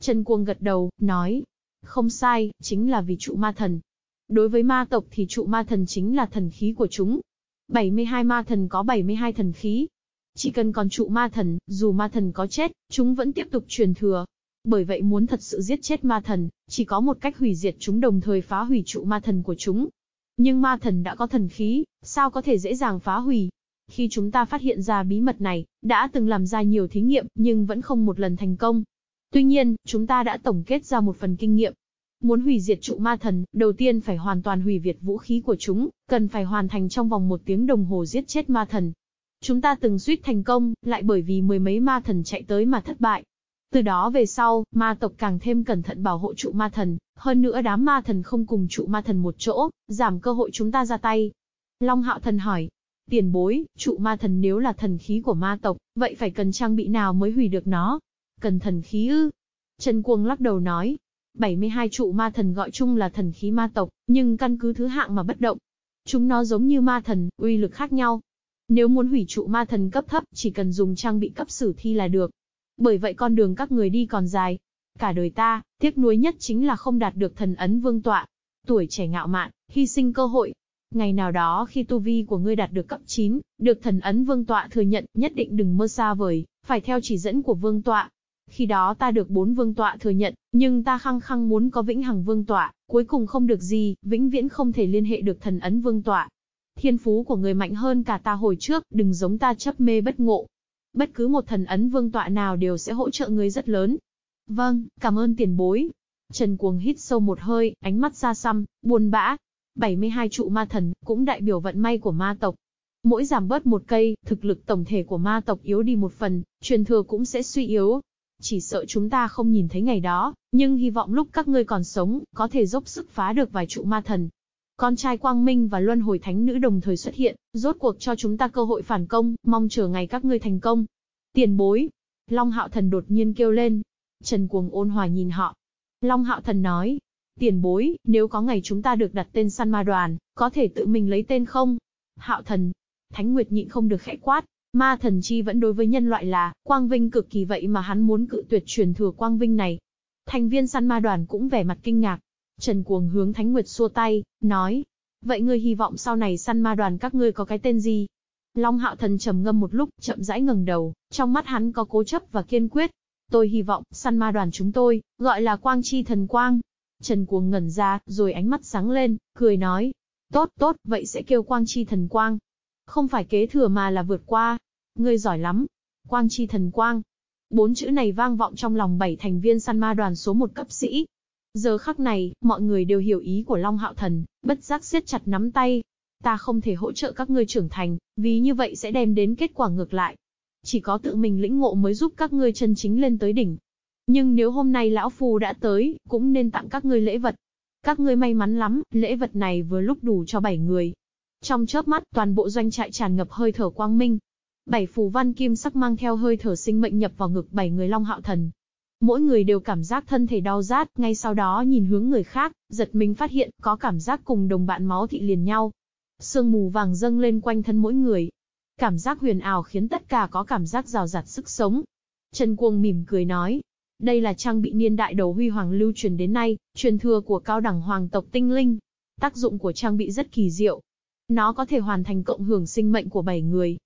A: Trần Cuồng gật đầu, nói, không sai, chính là vì trụ ma thần. Đối với ma tộc thì trụ ma thần chính là thần khí của chúng. 72 ma thần có 72 thần khí. Chỉ cần còn trụ ma thần, dù ma thần có chết, chúng vẫn tiếp tục truyền thừa. Bởi vậy muốn thật sự giết chết ma thần, chỉ có một cách hủy diệt chúng đồng thời phá hủy trụ ma thần của chúng. Nhưng ma thần đã có thần khí, sao có thể dễ dàng phá hủy? Khi chúng ta phát hiện ra bí mật này, đã từng làm ra nhiều thí nghiệm, nhưng vẫn không một lần thành công. Tuy nhiên, chúng ta đã tổng kết ra một phần kinh nghiệm. Muốn hủy diệt trụ ma thần, đầu tiên phải hoàn toàn hủy diệt vũ khí của chúng, cần phải hoàn thành trong vòng một tiếng đồng hồ giết chết ma thần. Chúng ta từng suýt thành công, lại bởi vì mười mấy ma thần chạy tới mà thất bại. Từ đó về sau, ma tộc càng thêm cẩn thận bảo hộ trụ ma thần, hơn nữa đám ma thần không cùng trụ ma thần một chỗ, giảm cơ hội chúng ta ra tay. Long hạo thần hỏi, tiền bối, trụ ma thần nếu là thần khí của ma tộc, vậy phải cần trang bị nào mới hủy được nó? Cần thần khí ư? Trần Cuồng lắc đầu nói, 72 trụ ma thần gọi chung là thần khí ma tộc, nhưng căn cứ thứ hạng mà bất động. Chúng nó giống như ma thần, uy lực khác nhau. Nếu muốn hủy trụ ma thần cấp thấp, chỉ cần dùng trang bị cấp sử thi là được. Bởi vậy con đường các người đi còn dài. Cả đời ta, tiếc nuối nhất chính là không đạt được thần ấn vương tọa. Tuổi trẻ ngạo mạn, hy sinh cơ hội. Ngày nào đó khi tu vi của ngươi đạt được cấp 9, được thần ấn vương tọa thừa nhận, nhất định đừng mơ xa vời, phải theo chỉ dẫn của vương tọa. Khi đó ta được bốn vương tọa thừa nhận, nhưng ta khăng khăng muốn có vĩnh hằng vương tọa, cuối cùng không được gì, vĩnh viễn không thể liên hệ được thần ấn vương tọa. Thiên phú của người mạnh hơn cả ta hồi trước, đừng giống ta chấp mê bất ngộ, bất cứ một thần ấn vương tọa nào đều sẽ hỗ trợ ngươi rất lớn. Vâng, cảm ơn tiền bối. Trần Cuồng hít sâu một hơi, ánh mắt xa xăm, buồn bã. 72 trụ ma thần, cũng đại biểu vận may của ma tộc. Mỗi giảm bớt một cây, thực lực tổng thể của ma tộc yếu đi một phần, truyền thừa cũng sẽ suy yếu. Chỉ sợ chúng ta không nhìn thấy ngày đó, nhưng hy vọng lúc các ngươi còn sống, có thể dốc sức phá được vài trụ ma thần, con trai Quang Minh và Luân Hồi Thánh Nữ đồng thời xuất hiện, rốt cuộc cho chúng ta cơ hội phản công, mong chờ ngày các ngươi thành công. Tiền bối. Long Hạo Thần đột nhiên kêu lên. Trần Cuồng ôn hòa nhìn họ. Long Hạo Thần nói. Tiền bối, nếu có ngày chúng ta được đặt tên săn ma đoàn, có thể tự mình lấy tên không? Hạo Thần. Thánh Nguyệt nhịn không được khẽ quát. Ma thần chi vẫn đối với nhân loại là, quang vinh cực kỳ vậy mà hắn muốn cự tuyệt truyền thừa quang vinh này. Thành viên săn ma đoàn cũng vẻ mặt kinh ngạc, Trần Cuồng hướng Thánh Nguyệt xua tay, nói. Vậy ngươi hy vọng sau này săn ma đoàn các ngươi có cái tên gì? Long Hạo Thần trầm ngâm một lúc, chậm rãi ngẩng đầu, trong mắt hắn có cố chấp và kiên quyết. Tôi hy vọng, săn ma đoàn chúng tôi, gọi là Quang Chi Thần Quang. Trần Cuồng ngẩn ra, rồi ánh mắt sáng lên, cười nói. Tốt, tốt, vậy sẽ kêu Quang Chi Thần Quang. Không phải kế thừa mà là vượt qua. Ngươi giỏi lắm. Quang Chi Thần Quang. Bốn chữ này vang vọng trong lòng bảy thành viên săn ma đoàn số một cấp sĩ, Giờ khắc này, mọi người đều hiểu ý của Long Hạo Thần, bất giác siết chặt nắm tay. Ta không thể hỗ trợ các ngươi trưởng thành, vì như vậy sẽ đem đến kết quả ngược lại. Chỉ có tự mình lĩnh ngộ mới giúp các ngươi chân chính lên tới đỉnh. Nhưng nếu hôm nay Lão Phu đã tới, cũng nên tặng các ngươi lễ vật. Các ngươi may mắn lắm, lễ vật này vừa lúc đủ cho bảy người. Trong chớp mắt, toàn bộ doanh trại tràn ngập hơi thở quang minh. Bảy phù văn kim sắc mang theo hơi thở sinh mệnh nhập vào ngực bảy người Long Hạo Thần. Mỗi người đều cảm giác thân thể đau rát, ngay sau đó nhìn hướng người khác, giật mình phát hiện có cảm giác cùng đồng bạn máu thị liền nhau. Sương mù vàng dâng lên quanh thân mỗi người. Cảm giác huyền ảo khiến tất cả có cảm giác rào rạt sức sống. Trần Cuồng mỉm cười nói, đây là trang bị niên đại đầu huy hoàng lưu truyền đến nay, truyền thừa của cao đẳng hoàng tộc tinh linh. Tác dụng của trang bị rất kỳ diệu. Nó có thể hoàn thành cộng hưởng sinh mệnh của 7 người.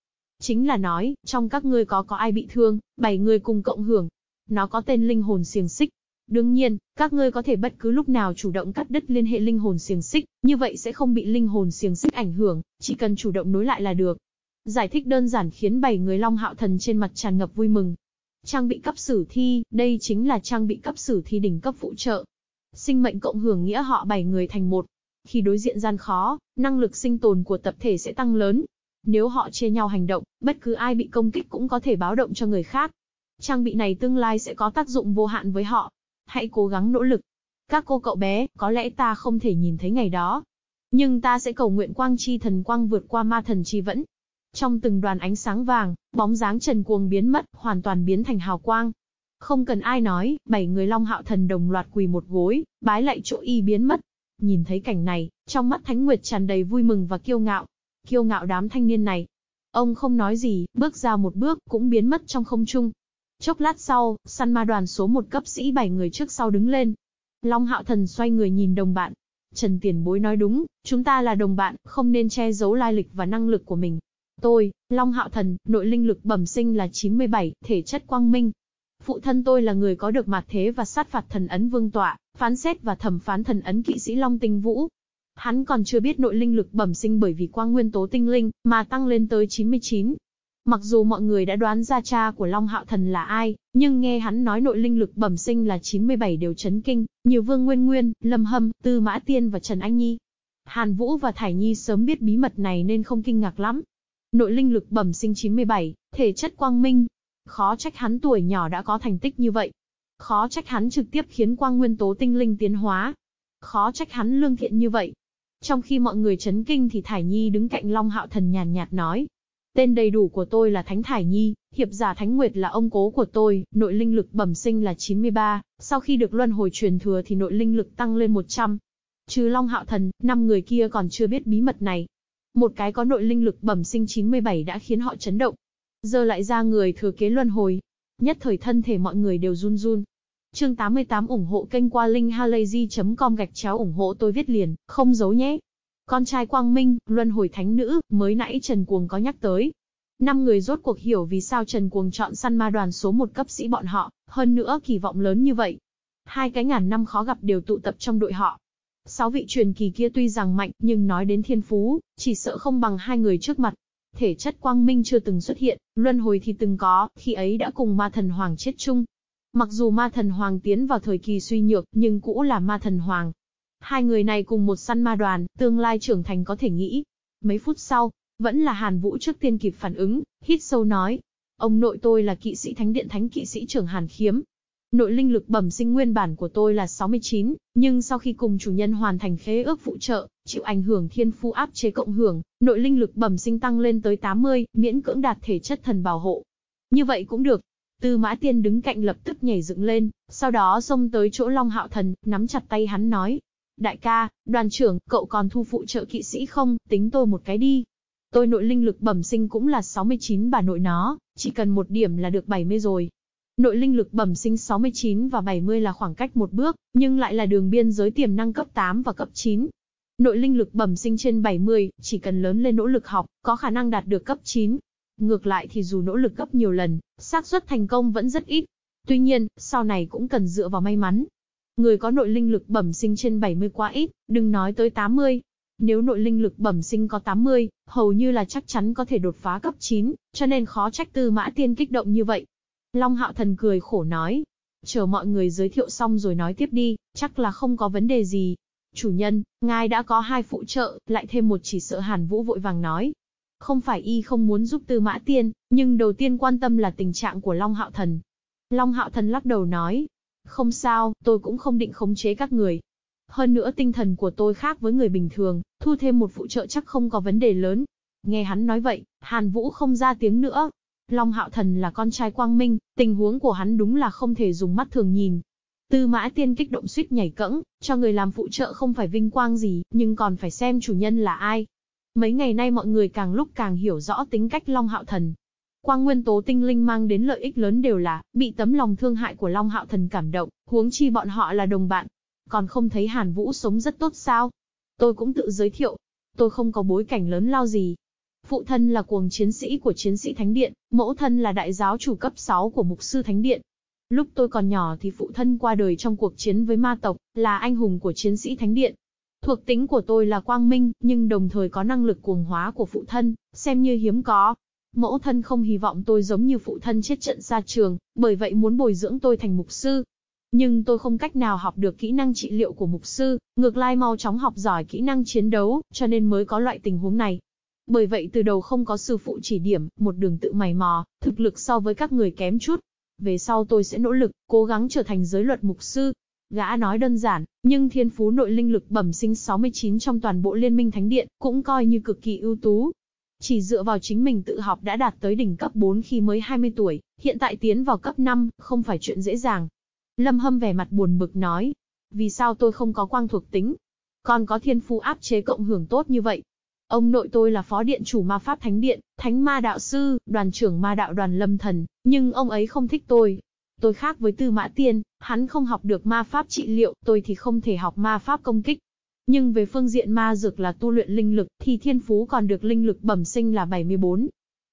A: Chính là nói, trong các ngươi có có ai bị thương, 7 người cùng cộng hưởng, nó có tên linh hồn xiềng xích. Đương nhiên, các ngươi có thể bất cứ lúc nào chủ động cắt đứt liên hệ linh hồn xiềng xích, như vậy sẽ không bị linh hồn xiềng xích ảnh hưởng, chỉ cần chủ động nối lại là được. Giải thích đơn giản khiến bảy người Long Hạo Thần trên mặt tràn ngập vui mừng. Trang bị cấp sử thi, đây chính là trang bị cấp sử thi đỉnh cấp phụ trợ. Sinh mệnh cộng hưởng nghĩa họ bảy người thành một. Khi đối diện gian khó, năng lực sinh tồn của tập thể sẽ tăng lớn. Nếu họ chia nhau hành động, bất cứ ai bị công kích cũng có thể báo động cho người khác, Trang bị này tương lai sẽ có tác dụng vô hạn với họ. Hãy cố gắng nỗ lực. Các cô cậu bé, có lẽ ta không thể nhìn thấy ngày đó. Nhưng ta sẽ cầu nguyện quang chi thần quang vượt qua ma thần chi vẫn. Trong từng đoàn ánh sáng vàng, bóng dáng trần cuồng biến mất, hoàn toàn biến thành hào quang. Không cần ai nói, bảy người long hạo thần đồng loạt quỳ một gối, bái lại chỗ y biến mất. Nhìn thấy cảnh này, trong mắt Thánh Nguyệt tràn đầy vui mừng và kiêu ngạo. kiêu ngạo đám thanh niên này. Ông không nói gì, bước ra một bước, cũng biến mất trong không trung. Chốc lát sau, săn ma đoàn số một cấp sĩ bảy người trước sau đứng lên. Long Hạo Thần xoay người nhìn đồng bạn. Trần Tiền Bối nói đúng, chúng ta là đồng bạn, không nên che giấu lai lịch và năng lực của mình. Tôi, Long Hạo Thần, nội linh lực bẩm sinh là 97, thể chất quang minh. Phụ thân tôi là người có được mặt thế và sát phạt thần ấn vương tọa, phán xét và thẩm phán thần ấn kỵ sĩ Long Tinh Vũ. Hắn còn chưa biết nội linh lực bẩm sinh bởi vì quang nguyên tố tinh linh, mà tăng lên tới 99. Mặc dù mọi người đã đoán ra cha của Long Hạo Thần là ai, nhưng nghe hắn nói nội linh lực bẩm sinh là 97 đều chấn kinh, nhiều Vương Nguyên Nguyên, Lâm Hâm, Tư Mã Tiên và Trần Anh Nhi. Hàn Vũ và Thải Nhi sớm biết bí mật này nên không kinh ngạc lắm. Nội linh lực bẩm sinh 97, thể chất quang minh. Khó trách hắn tuổi nhỏ đã có thành tích như vậy. Khó trách hắn trực tiếp khiến quang nguyên tố tinh linh tiến hóa. Khó trách hắn lương thiện như vậy. Trong khi mọi người chấn kinh thì Thải Nhi đứng cạnh Long Hạo Thần nhàn nhạt nói. Tên đầy đủ của tôi là Thánh Thải Nhi, hiệp giả Thánh Nguyệt là ông cố của tôi, nội linh lực bẩm sinh là 93, sau khi được luân hồi truyền thừa thì nội linh lực tăng lên 100. Trừ Long Hạo Thần, năm người kia còn chưa biết bí mật này. Một cái có nội linh lực bẩm sinh 97 đã khiến họ chấn động. Giờ lại ra người thừa kế luân hồi. Nhất thời thân thể mọi người đều run run. Chương 88 ủng hộ kênh qua linkhalazy.com gạch chéo ủng hộ tôi viết liền, không giấu nhé. Con trai Quang Minh, luân hồi thánh nữ, mới nãy Trần Cuồng có nhắc tới. Năm người rốt cuộc hiểu vì sao Trần Cuồng chọn săn ma đoàn số một cấp sĩ bọn họ, hơn nữa kỳ vọng lớn như vậy. Hai cái ngàn năm khó gặp đều tụ tập trong đội họ. Sáu vị truyền kỳ kia tuy rằng mạnh, nhưng nói đến thiên phú, chỉ sợ không bằng hai người trước mặt. Thể chất quang minh chưa từng xuất hiện, luân hồi thì từng có, khi ấy đã cùng ma thần hoàng chết chung. Mặc dù ma thần hoàng tiến vào thời kỳ suy nhược, nhưng cũ là ma thần hoàng. Hai người này cùng một săn ma đoàn, tương lai trưởng thành có thể nghĩ. Mấy phút sau, vẫn là Hàn Vũ trước tiên kịp phản ứng, hít sâu nói. Ông nội tôi là kỵ sĩ thánh điện thánh kỵ sĩ trưởng Hàn Khiếm, Nội linh lực bẩm sinh nguyên bản của tôi là 69, nhưng sau khi cùng chủ nhân hoàn thành khế ước phụ trợ, chịu ảnh hưởng thiên phu áp chế cộng hưởng, nội linh lực bẩm sinh tăng lên tới 80, miễn cưỡng đạt thể chất thần bảo hộ. Như vậy cũng được. Tư Mã Tiên đứng cạnh lập tức nhảy dựng lên, sau đó xông tới chỗ Long Hạo Thần, nắm chặt tay hắn nói. Đại ca, đoàn trưởng, cậu còn thu phụ trợ kỵ sĩ không, tính tôi một cái đi. Tôi nội linh lực bẩm sinh cũng là 69 bà nội nó, chỉ cần một điểm là được 70 rồi. Nội linh lực bẩm sinh 69 và 70 là khoảng cách một bước, nhưng lại là đường biên giới tiềm năng cấp 8 và cấp 9. Nội linh lực bẩm sinh trên 70, chỉ cần lớn lên nỗ lực học, có khả năng đạt được cấp 9. Ngược lại thì dù nỗ lực gấp nhiều lần, xác suất thành công vẫn rất ít. Tuy nhiên, sau này cũng cần dựa vào may mắn. Người có nội linh lực bẩm sinh trên 70 quá ít, đừng nói tới 80. Nếu nội linh lực bẩm sinh có 80, hầu như là chắc chắn có thể đột phá cấp 9, cho nên khó trách tư mã tiên kích động như vậy. Long Hạo Thần cười khổ nói. Chờ mọi người giới thiệu xong rồi nói tiếp đi, chắc là không có vấn đề gì. Chủ nhân, ngài đã có hai phụ trợ, lại thêm một chỉ sợ Hàn Vũ vội vàng nói. Không phải y không muốn giúp Tư Mã Tiên, nhưng đầu tiên quan tâm là tình trạng của Long Hạo Thần. Long Hạo Thần lắc đầu nói. Không sao, tôi cũng không định khống chế các người. Hơn nữa tinh thần của tôi khác với người bình thường, thu thêm một phụ trợ chắc không có vấn đề lớn. Nghe hắn nói vậy, Hàn Vũ không ra tiếng nữa, Long Hạo Thần là con trai quang minh, tình huống của hắn đúng là không thể dùng mắt thường nhìn. Tư mã tiên kích động suýt nhảy cẫng, cho người làm phụ trợ không phải vinh quang gì, nhưng còn phải xem chủ nhân là ai. Mấy ngày nay mọi người càng lúc càng hiểu rõ tính cách Long Hạo Thần. Quang nguyên tố tinh linh mang đến lợi ích lớn đều là, bị tấm lòng thương hại của Long Hạo Thần cảm động, huống chi bọn họ là đồng bạn. Còn không thấy Hàn Vũ sống rất tốt sao? Tôi cũng tự giới thiệu. Tôi không có bối cảnh lớn lao gì, Phụ thân là cuồng chiến sĩ của chiến sĩ Thánh Điện, mẫu thân là đại giáo chủ cấp 6 của mục sư Thánh Điện. Lúc tôi còn nhỏ thì phụ thân qua đời trong cuộc chiến với ma tộc, là anh hùng của chiến sĩ Thánh Điện. Thuộc tính của tôi là quang minh, nhưng đồng thời có năng lực cuồng hóa của phụ thân, xem như hiếm có. Mẫu thân không hy vọng tôi giống như phụ thân chết trận xa trường, bởi vậy muốn bồi dưỡng tôi thành mục sư. Nhưng tôi không cách nào học được kỹ năng trị liệu của mục sư, ngược lại mau chóng học giỏi kỹ năng chiến đấu, cho nên mới có loại tình huống này. Bởi vậy từ đầu không có sư phụ chỉ điểm, một đường tự mày mò, thực lực so với các người kém chút. Về sau tôi sẽ nỗ lực, cố gắng trở thành giới luật mục sư. Gã nói đơn giản, nhưng thiên phú nội linh lực bẩm sinh 69 trong toàn bộ liên minh thánh điện, cũng coi như cực kỳ ưu tú. Chỉ dựa vào chính mình tự học đã đạt tới đỉnh cấp 4 khi mới 20 tuổi, hiện tại tiến vào cấp 5, không phải chuyện dễ dàng. Lâm Hâm vẻ mặt buồn bực nói, vì sao tôi không có quang thuộc tính? Còn có thiên phú áp chế cộng hưởng tốt như vậy, Ông nội tôi là phó điện chủ ma pháp thánh điện, thánh ma đạo sư, đoàn trưởng ma đạo đoàn lâm thần, nhưng ông ấy không thích tôi. Tôi khác với tư mã tiên, hắn không học được ma pháp trị liệu, tôi thì không thể học ma pháp công kích. Nhưng về phương diện ma dược là tu luyện linh lực, thì thiên phú còn được linh lực bẩm sinh là 74.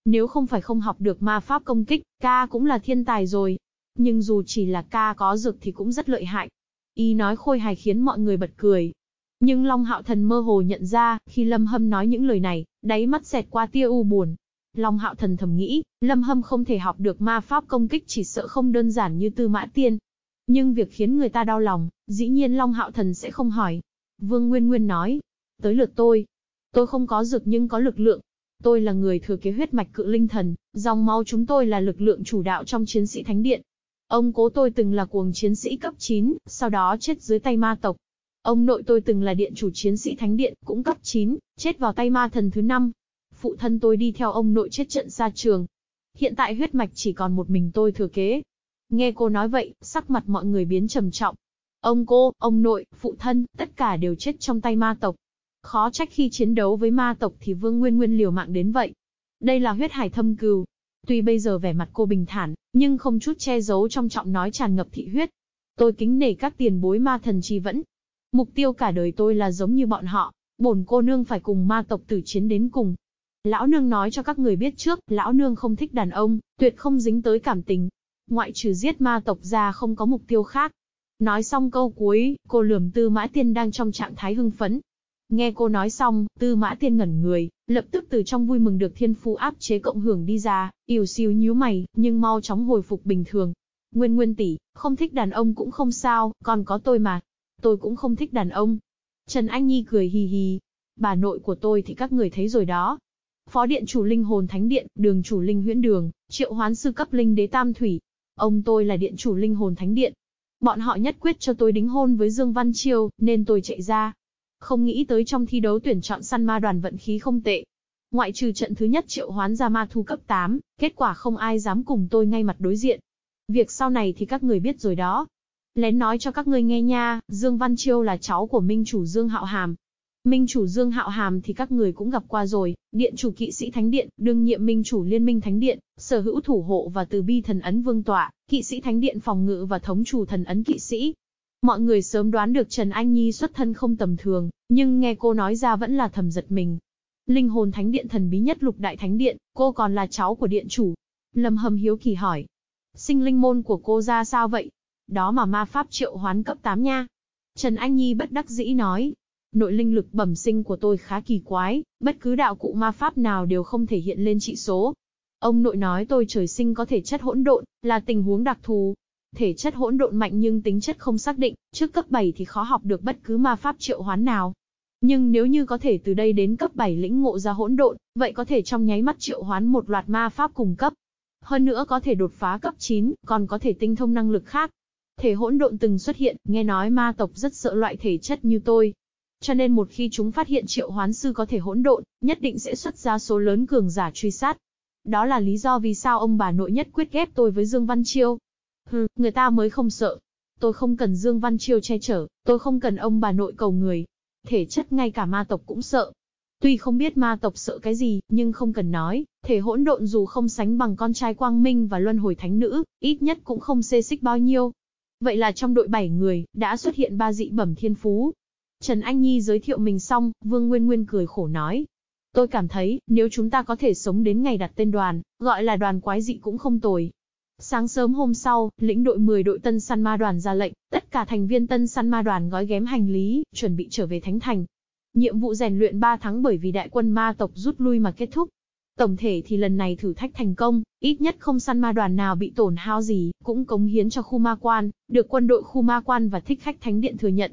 A: Nếu không phải không học được ma pháp công kích, ca cũng là thiên tài rồi. Nhưng dù chỉ là ca có dược thì cũng rất lợi hại. Y nói khôi hài khiến mọi người bật cười. Nhưng Long Hạo Thần mơ hồ nhận ra, khi Lâm Hâm nói những lời này, đáy mắt xẹt qua tia u buồn. Long Hạo Thần thầm nghĩ, Lâm Hâm không thể học được ma pháp công kích chỉ sợ không đơn giản như Tư Mã Tiên. Nhưng việc khiến người ta đau lòng, dĩ nhiên Long Hạo Thần sẽ không hỏi. Vương Nguyên Nguyên nói, tới lượt tôi. Tôi không có dược nhưng có lực lượng. Tôi là người thừa kế huyết mạch cự linh thần, dòng máu chúng tôi là lực lượng chủ đạo trong chiến sĩ thánh điện. Ông cố tôi từng là cuồng chiến sĩ cấp 9, sau đó chết dưới tay ma tộc. Ông nội tôi từng là điện chủ chiến sĩ thánh điện, cũng cấp 9, chết vào tay ma thần thứ 5. Phụ thân tôi đi theo ông nội chết trận xa trường. Hiện tại huyết mạch chỉ còn một mình tôi thừa kế. Nghe cô nói vậy, sắc mặt mọi người biến trầm trọng. Ông cô, ông nội, phụ thân, tất cả đều chết trong tay ma tộc. Khó trách khi chiến đấu với ma tộc thì Vương Nguyên Nguyên liều mạng đến vậy. Đây là huyết hải thâm cừu. Tuy bây giờ vẻ mặt cô bình thản, nhưng không chút che giấu trong trọng nói tràn ngập thị huyết. Tôi kính nể các tiền bối ma thần chi vẫn. Mục tiêu cả đời tôi là giống như bọn họ, bổn cô nương phải cùng ma tộc tử chiến đến cùng. Lão nương nói cho các người biết trước, lão nương không thích đàn ông, tuyệt không dính tới cảm tình. Ngoại trừ giết ma tộc ra không có mục tiêu khác. Nói xong câu cuối, cô lườm tư mã tiên đang trong trạng thái hưng phấn. Nghe cô nói xong, tư mã tiên ngẩn người, lập tức từ trong vui mừng được thiên phu áp chế cộng hưởng đi ra, ỉu xìu nhíu mày, nhưng mau chóng hồi phục bình thường. Nguyên Nguyên tỷ, không thích đàn ông cũng không sao, còn có tôi mà. Tôi cũng không thích đàn ông. Trần Anh Nhi cười hì hì. Bà nội của tôi thì các người thấy rồi đó. Phó điện chủ linh hồn thánh điện, đường chủ linh huyễn đường, triệu hoán sư cấp linh đế tam thủy. Ông tôi là điện chủ linh hồn thánh điện, Bọn họ nhất quyết cho tôi đính hôn với Dương Văn Chiêu, nên tôi chạy ra. Không nghĩ tới trong thi đấu tuyển chọn săn ma đoàn vận khí không tệ. Ngoại trừ trận thứ nhất triệu hoán ra ma thu cấp 8, kết quả không ai dám cùng tôi ngay mặt đối diện. Việc sau này thì các người biết rồi đó. Lén nói cho các ngươi nghe nha, Dương Văn Chiêu là cháu của Minh chủ Dương Hạo Hàm, Minh chủ Dương Hạo Hàm thì các người cũng gặp qua rồi, điện chủ kỵ sĩ Thánh Điện, đương nhiệm Minh chủ Liên minh Thánh Điện, sở hữu thủ hộ và từ bi thần ấn vương tọa, kỵ sĩ Thánh Điện phòng ngự và thống chủ thần ấn kỵ sĩ. Mọi người sớm đoán được Trần Anh Nhi xuất thân không tầm thường, nhưng nghe cô nói ra vẫn là thầm giật mình. Linh hồn Thánh Điện thần bí nhất lục đại Thánh Điện, cô còn là cháu của điện chủ. Lâm Hầm hiếu kỳ hỏi. Sinh linh môn của cô ra sao vậy? Đó mà ma pháp triệu hoán cấp 8 nha. Trần Anh Nhi bất đắc dĩ nói, Nội linh lực bẩm sinh của tôi khá kỳ quái, bất cứ đạo cụ ma pháp nào đều không thể hiện lên trị số. Ông nội nói tôi trời sinh có thể chất hỗn độn, là tình huống đặc thù. Thể chất hỗn độn mạnh nhưng tính chất không xác định, trước cấp 7 thì khó học được bất cứ ma pháp triệu hoán nào. Nhưng nếu như có thể từ đây đến cấp 7 lĩnh ngộ ra hỗn độn, vậy có thể trong nháy mắt triệu hoán một loạt ma pháp cùng cấp. Hơn nữa có thể đột phá cấp 9, còn có thể tinh thông năng lực khác. Thể hỗn độn từng xuất hiện, nghe nói ma tộc rất sợ loại thể chất như tôi, cho nên một khi chúng phát hiện triệu hoán sư có thể hỗn độn, nhất định sẽ xuất ra số lớn cường giả truy sát. Đó là lý do vì sao ông bà nội nhất quyết ghép tôi với Dương Văn Chiêu. Hừ, người ta mới không sợ. Tôi không cần Dương Văn Chiêu che chở, tôi không cần ông bà nội cầu người. Thể chất ngay cả ma tộc cũng sợ. Tuy không biết ma tộc sợ cái gì, nhưng không cần nói, thể hỗn độn dù không sánh bằng con trai Quang Minh và Luân Hồi Thánh Nữ, ít nhất cũng không xê xích bao nhiêu. Vậy là trong đội 7 người, đã xuất hiện ba dị bẩm thiên phú, Trần Anh Nhi giới thiệu mình xong, Vương Nguyên Nguyên cười khổ nói. Tôi cảm thấy, nếu chúng ta có thể sống đến ngày đặt tên đoàn, gọi là đoàn quái dị cũng không tồi. Sáng sớm hôm sau, lĩnh đội 10 đội tân săn ma đoàn ra lệnh, tất cả thành viên tân săn ma đoàn gói ghém hành lý, chuẩn bị trở về Thánh Thành. Nhiệm vụ rèn luyện 3 tháng bởi vì đại quân ma tộc rút lui mà kết thúc. Tổng thể thì lần này thử thách thành công, ít nhất không săn ma đoàn nào bị tổn hao gì, cũng cống hiến cho khu ma quan, được quân đội khu ma quan và thích khách thánh điện thừa nhận.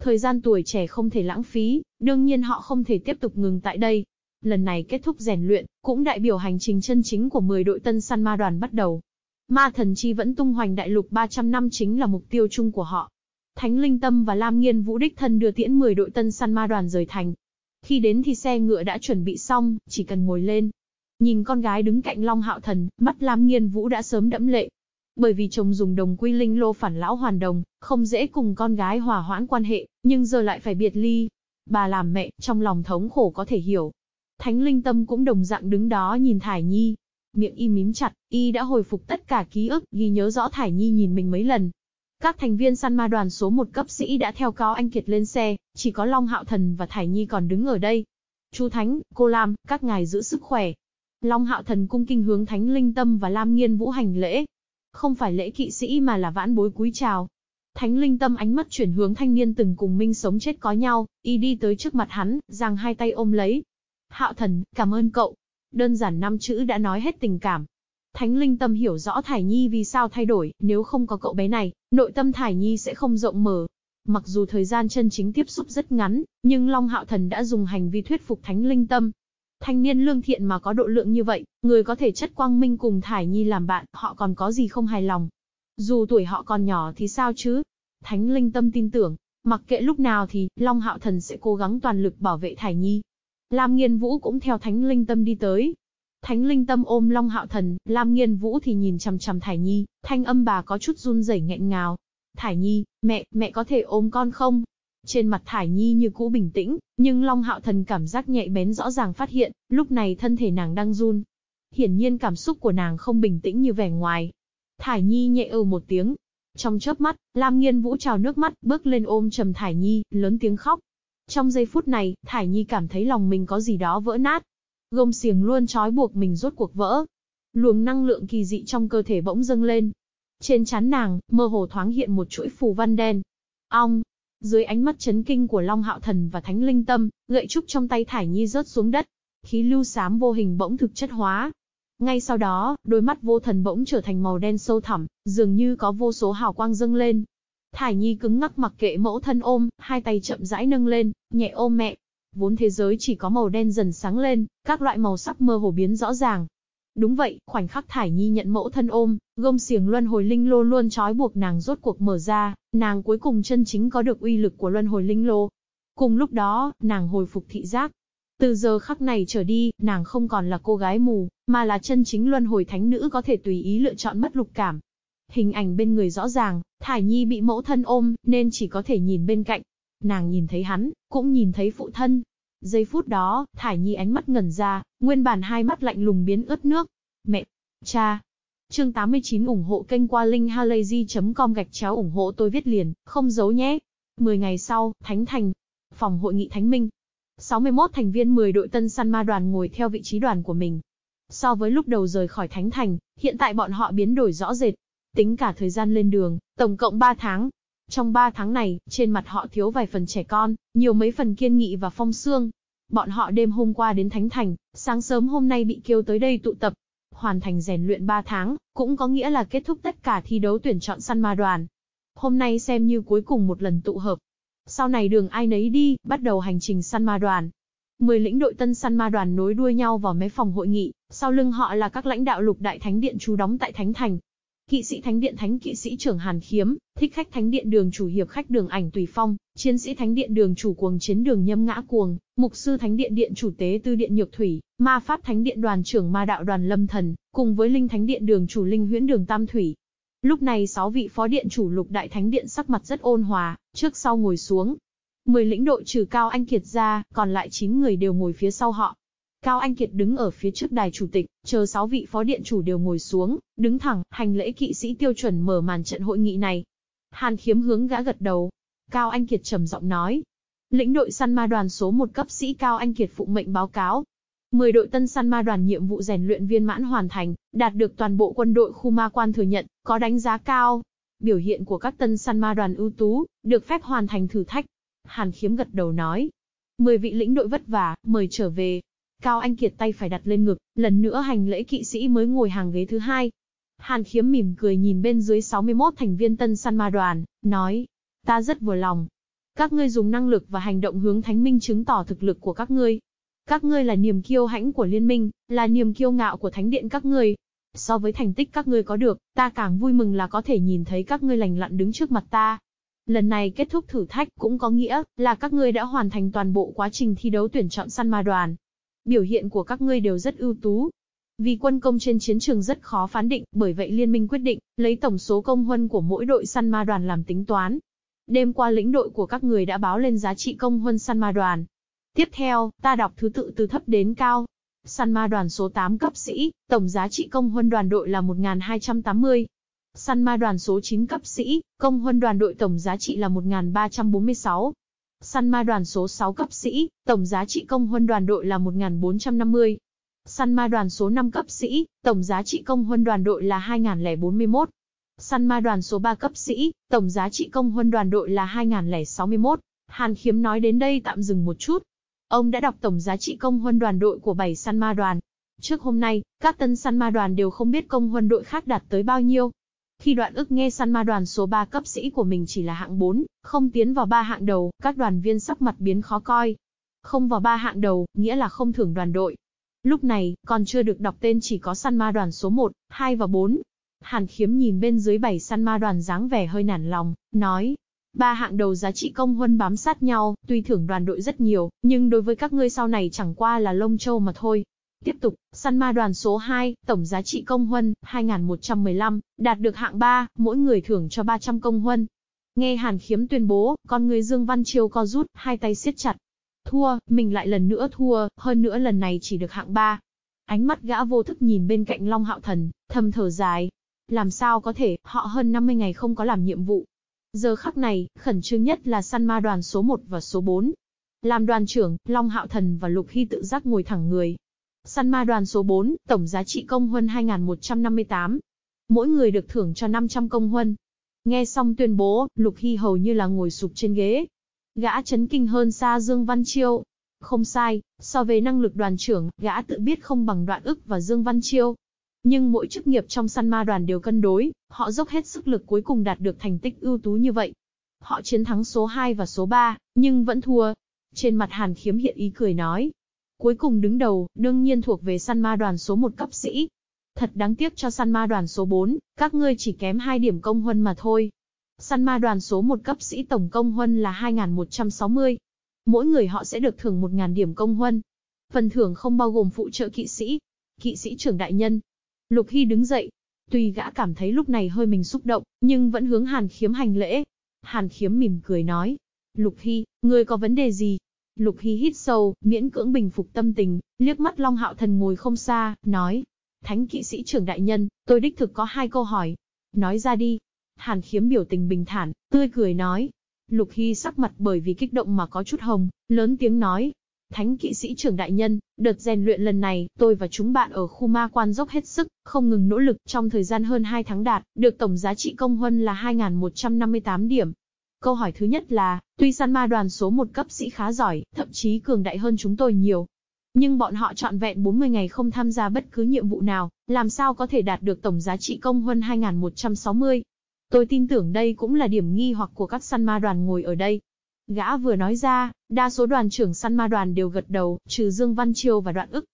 A: Thời gian tuổi trẻ không thể lãng phí, đương nhiên họ không thể tiếp tục ngừng tại đây. Lần này kết thúc rèn luyện, cũng đại biểu hành trình chân chính của 10 đội tân săn ma đoàn bắt đầu. Ma thần chi vẫn tung hoành đại lục 300 năm chính là mục tiêu chung của họ. Thánh Linh Tâm và Lam Nghiên Vũ đích thân đưa tiễn 10 đội tân săn ma đoàn rời thành. Khi đến thì xe ngựa đã chuẩn bị xong, chỉ cần ngồi lên. Nhìn con gái đứng cạnh Long Hạo Thần, mắt Lam Nghiên Vũ đã sớm đẫm lệ, bởi vì chồng dùng đồng quy linh lô phản lão hoàn đồng, không dễ cùng con gái hòa hoãn quan hệ, nhưng giờ lại phải biệt ly. Bà làm mẹ, trong lòng thống khổ có thể hiểu, Thánh linh tâm cũng đồng dạng đứng đó nhìn Thải Nhi. Miệng y mím chặt, y đã hồi phục tất cả ký ức, ghi nhớ rõ Thải Nhi nhìn mình mấy lần. Các thành viên săn ma đoàn số một cấp sĩ đã theo Cao Anh Kiệt lên xe, chỉ có Long Hạo Thần và Thải Nhi còn đứng ở đây. chú Thánh, cô Lam, các ngài giữ sức khỏe. Long Hạo Thần cung kinh hướng Thánh Linh Tâm và Lam Nghiên Vũ hành lễ. Không phải lễ kỵ sĩ mà là vãn bối cúi chào. Thánh Linh Tâm ánh mắt chuyển hướng thanh niên từng cùng Minh sống chết có nhau, y đi tới trước mặt hắn, giang hai tay ôm lấy. Hạo Thần, cảm ơn cậu. Đơn giản năm chữ đã nói hết tình cảm. Thánh Linh Tâm hiểu rõ Thải Nhi vì sao thay đổi, nếu không có cậu bé này, nội tâm Thải Nhi sẽ không rộng mở, Mặc dù thời gian chân chính tiếp xúc rất ngắn, nhưng Long Hạo Thần đã dùng hành vi thuyết phục Thánh Linh Tâm. Thanh niên lương thiện mà có độ lượng như vậy, người có thể chất quang minh cùng Thải Nhi làm bạn, họ còn có gì không hài lòng. Dù tuổi họ còn nhỏ thì sao chứ? Thánh Linh Tâm tin tưởng, mặc kệ lúc nào thì, Long Hạo Thần sẽ cố gắng toàn lực bảo vệ Thải Nhi. Lam Nghiên Vũ cũng theo Thánh Linh Tâm đi tới. Thánh Linh Tâm ôm Long Hạo Thần, Lam Nghiên Vũ thì nhìn chằm chằm Thải Nhi, thanh âm bà có chút run rẩy nghẹn ngào, Thải Nhi, mẹ, mẹ có thể ôm con không? Trên mặt Thải Nhi như cũ bình tĩnh, nhưng Long Hạo Thần cảm giác nhạy bén rõ ràng phát hiện, lúc này thân thể nàng đang run. Hiển nhiên cảm xúc của nàng không bình tĩnh như vẻ ngoài. Thải Nhi nhẹ ừ một tiếng. Trong chớp mắt, Lam Nghiên Vũ trào nước mắt, bước lên ôm trầm Thải Nhi, lớn tiếng khóc. Trong giây phút này, Thải Nhi cảm thấy lòng mình có gì đó vỡ nát. Gông xiềng luôn trói buộc mình rốt cuộc vỡ. Luồng năng lượng kỳ dị trong cơ thể bỗng dâng lên, trên chán nàng, mơ hồ thoáng hiện một chuỗi phù văn đen. Ong! Dưới ánh mắt chấn kinh của Long Hạo Thần và Thánh Linh Tâm, gậy trúc trong tay Thải Nhi rớt xuống đất. Khí lưu xám vô hình bỗng thực chất hóa. Ngay sau đó, đôi mắt vô thần bỗng trở thành màu đen sâu thẳm, dường như có vô số hào quang dâng lên. Thải Nhi cứng ngắc mặc kệ mẫu thân ôm, hai tay chậm rãi nâng lên, nhẹ ôm mẹ. Vốn thế giới chỉ có màu đen dần sáng lên, các loại màu sắc mơ hồ biến rõ ràng, Đúng vậy, khoảnh khắc Thải Nhi nhận mẫu thân ôm, gông xiềng luân hồi linh lô luôn trói buộc nàng rốt cuộc mở ra, nàng cuối cùng chân chính có được uy lực của luân hồi linh lô. Cùng lúc đó, nàng hồi phục thị giác. Từ giờ khắc này trở đi, nàng không còn là cô gái mù, mà là chân chính luân hồi thánh nữ có thể tùy ý lựa chọn mất lục cảm. Hình ảnh bên người rõ ràng, Thải Nhi bị mẫu thân ôm, nên chỉ có thể nhìn bên cạnh. Nàng nhìn thấy hắn, cũng nhìn thấy phụ thân, Giây phút đó, Thải Nhi ánh mắt ngẩn ra, nguyên bản hai mắt lạnh lùng biến ướt nước. Mẹ! Cha! Chương 89 ủng hộ kênh qua linkhalazy.com gạch chéo ủng hộ tôi viết liền, không giấu nhé. 10 ngày sau, Thánh Thành. Phòng hội nghị Thánh Minh. 61 thành viên 10 đội tân săn ma đoàn ngồi theo vị trí đoàn của mình. So với lúc đầu rời khỏi Thánh Thành, hiện tại bọn họ biến đổi rõ rệt. Tính cả thời gian lên đường, tổng cộng 3 tháng, trong 3 tháng này, trên mặt họ thiếu vài phần trẻ con, nhiều mấy phần kiên nghị và phong xương. Bọn họ đêm hôm qua đến Thánh Thành, sáng sớm hôm nay bị kêu tới đây tụ tập. Hoàn thành rèn luyện 3 tháng, cũng có nghĩa là kết thúc tất cả thi đấu tuyển chọn săn ma đoàn. Hôm nay xem như cuối cùng một lần tụ hợp. Sau này đường ai nấy đi, bắt đầu hành trình săn ma đoàn. Mười lĩnh đội tân săn ma đoàn nối đuôi nhau vào mấy phòng hội nghị, sau lưng họ là các lãnh đạo lục đại thánh điện trú đóng tại Thánh Thành, Kỵ sĩ Thánh Điện Thánh Kỵ sĩ trưởng Hàn Khiếm, thích khách Thánh Điện Đường chủ hiệp khách Đường Ảnh Tùy Phong, chiến sĩ Thánh Điện Đường chủ cuồng chiến Đường Nhâm Ngã Cuồng, mục sư Thánh Điện Điện chủ tế tư Điện Nhược Thủy, ma pháp Thánh Điện đoàn trưởng Ma đạo đoàn Lâm Thần, cùng với Linh Thánh Điện Đường chủ Linh Huyễn Đường Tam Thủy. Lúc này sáu vị phó điện chủ Lục Đại Thánh Điện sắc mặt rất ôn hòa, trước sau ngồi xuống. Mười lĩnh đội trừ Cao Anh Kiệt ra, còn lại 9 người đều ngồi phía sau họ. Cao Anh Kiệt đứng ở phía trước đài chủ tịch, chờ sáu vị phó điện chủ đều ngồi xuống, đứng thẳng, hành lễ kỵ sĩ tiêu chuẩn mở màn trận hội nghị này. Hàn khiếm hướng gã gật đầu. Cao Anh Kiệt trầm giọng nói. Lĩnh đội săn ma đoàn số một cấp sĩ Cao Anh Kiệt phụ mệnh báo cáo. Mười đội tân săn ma đoàn nhiệm vụ rèn luyện viên mãn hoàn thành, đạt được toàn bộ quân đội khu ma quan thừa nhận, có đánh giá cao. Biểu hiện của các tân săn ma đoàn ưu tú, được phép hoàn thành thử thách. Hàn khiếm gật đầu nói. Mười vị lĩnh đội vất vả, mời trở về. Cao Anh Kiệt tay phải đặt lên ngực, lần nữa hành lễ kỵ sĩ mới ngồi hàng ghế thứ hai. Hàn khiếm mỉm cười nhìn bên dưới 61 thành viên tân săn ma đoàn, nói, ta rất vừa lòng. Các ngươi dùng năng lực và hành động hướng thánh minh chứng tỏ thực lực của các ngươi. Các ngươi là niềm kiêu hãnh của liên minh, là niềm kiêu ngạo của thánh điện các ngươi. So với thành tích các ngươi có được, ta càng vui mừng là có thể nhìn thấy các ngươi lành lặn đứng trước mặt ta. Lần này kết thúc thử thách cũng có nghĩa là các ngươi đã hoàn thành toàn bộ quá trình thi đấu tuyển chọn săn ma đoàn, Biểu hiện của các ngươi đều rất ưu tú. Vì quân công trên chiến trường rất khó phán định, bởi vậy liên minh quyết định, lấy tổng số công huân của mỗi đội săn ma đoàn làm tính toán. Đêm qua lĩnh đội của các người đã báo lên giá trị công huân săn ma đoàn. Tiếp theo, ta đọc thứ tự từ thấp đến cao. Săn ma đoàn số 8 cấp sĩ, tổng giá trị công huân đoàn đội là 1.280. Săn ma đoàn số 9 cấp sĩ, công huân đoàn đội tổng giá trị là 1.346. Săn ma đoàn số 6 cấp sĩ, tổng giá trị công huân đoàn đội là 1.450. Săn ma đoàn số 5 cấp sĩ, tổng giá trị công huân đoàn đội là 2.041. Săn ma đoàn số 3 cấp sĩ, tổng giá trị công huân đoàn đội là 2061. Hàn Khiếm nói đến đây tạm dừng một chút. Ông đã đọc tổng giá trị công huân đoàn đội của 7 săn ma đoàn. Trước hôm nay, các tân săn ma đoàn đều không biết công huân đội khác đạt tới bao nhiêu. Khi đoạn ức nghe săn ma đoàn số 3 cấp sĩ của mình chỉ là hạng 4, không tiến vào ba hạng đầu, các đoàn viên sắc mặt biến khó coi. Không vào ba hạng đầu, nghĩa là không thưởng đoàn đội. Lúc này, còn chưa được đọc tên chỉ có săn ma đoàn số 1, 2 và 4. Hàn khiếm nhìn bên dưới bảy săn ma đoàn dáng vẻ hơi nản lòng, nói. Ba hạng đầu giá trị công huân bám sát nhau, tuy thưởng đoàn đội rất nhiều, nhưng đối với các ngươi sau này chẳng qua là lông châu mà thôi. Tiếp tục, săn ma đoàn số 2, tổng giá trị công huân, 2115, đạt được hạng 3, mỗi người thưởng cho 300 công huân. Nghe Hàn Khiếm tuyên bố, con người Dương Văn Chiêu co rút, hai tay siết chặt. Thua, mình lại lần nữa thua, hơn nữa lần này chỉ được hạng 3. Ánh mắt gã vô thức nhìn bên cạnh Long Hạo Thần, thầm thở dài, làm sao có thể, họ hơn 50 ngày không có làm nhiệm vụ. Giờ khắc này, khẩn trương nhất là săn ma đoàn số 1 và số 4. Làm đoàn trưởng, Long Hạo Thần và Lục Hy tự giác ngồi thẳng người. Săn ma đoàn số 4, tổng giá trị công huân 2158. Mỗi người được thưởng cho 500 công huân. Nghe xong tuyên bố, Lục Hy hầu như là ngồi sụp trên ghế. Gã chấn kinh hơn xa Dương Văn Chiêu. Không sai, so về năng lực đoàn trưởng, gã tự biết không bằng đoạn ức và Dương Văn Chiêu. Nhưng mỗi chức nghiệp trong săn ma đoàn đều cân đối, họ dốc hết sức lực cuối cùng đạt được thành tích ưu tú như vậy. Họ chiến thắng số 2 và số 3, nhưng vẫn thua. Trên mặt Hàn Khiếm hiện ý cười nói. Cuối cùng đứng đầu, đương nhiên thuộc về săn ma đoàn số 1 cấp sĩ. Thật đáng tiếc cho săn ma đoàn số 4, các ngươi chỉ kém 2 điểm công huân mà thôi. Săn ma đoàn số 1 cấp sĩ tổng công huân là 2.160. Mỗi người họ sẽ được thưởng 1000 điểm công huân. Phần thưởng không bao gồm phụ trợ kỵ sĩ. Kỵ sĩ trưởng đại nhân, Lục Hy đứng dậy. Tuy gã cảm thấy lúc này hơi mình xúc động, nhưng vẫn hướng Hàn Khiếm hành lễ. Hàn Khiếm mỉm cười nói. Lục Hy, ngươi có vấn đề gì? Lục Hy hít sâu, miễn cưỡng bình phục tâm tình, liếc mắt Long Hạo Thần ngồi không xa, nói. Thánh kỵ sĩ trưởng đại nhân, tôi đích thực có hai câu hỏi. Nói ra đi. Hàn Khiếm biểu tình bình thản, tươi cười nói. Lục Hy sắc mặt bởi vì kích động mà có chút hồng, lớn tiếng nói, Thánh kỵ sĩ trưởng đại nhân, đợt rèn luyện lần này, tôi và chúng bạn ở khu ma quan dốc hết sức, không ngừng nỗ lực, trong thời gian hơn 2 tháng đạt, được tổng giá trị công huân là 2.158 điểm. Câu hỏi thứ nhất là, tuy săn ma đoàn số một cấp sĩ khá giỏi, thậm chí cường đại hơn chúng tôi nhiều. Nhưng bọn họ trọn vẹn 40 ngày không tham gia bất cứ nhiệm vụ nào, làm sao có thể đạt được tổng giá trị công huân 2160. Tôi tin tưởng đây cũng là điểm nghi hoặc của các săn ma đoàn ngồi ở đây. Gã vừa nói ra, đa số đoàn trưởng săn ma đoàn đều gật đầu, trừ Dương Văn Chiêu và Đoạn ức.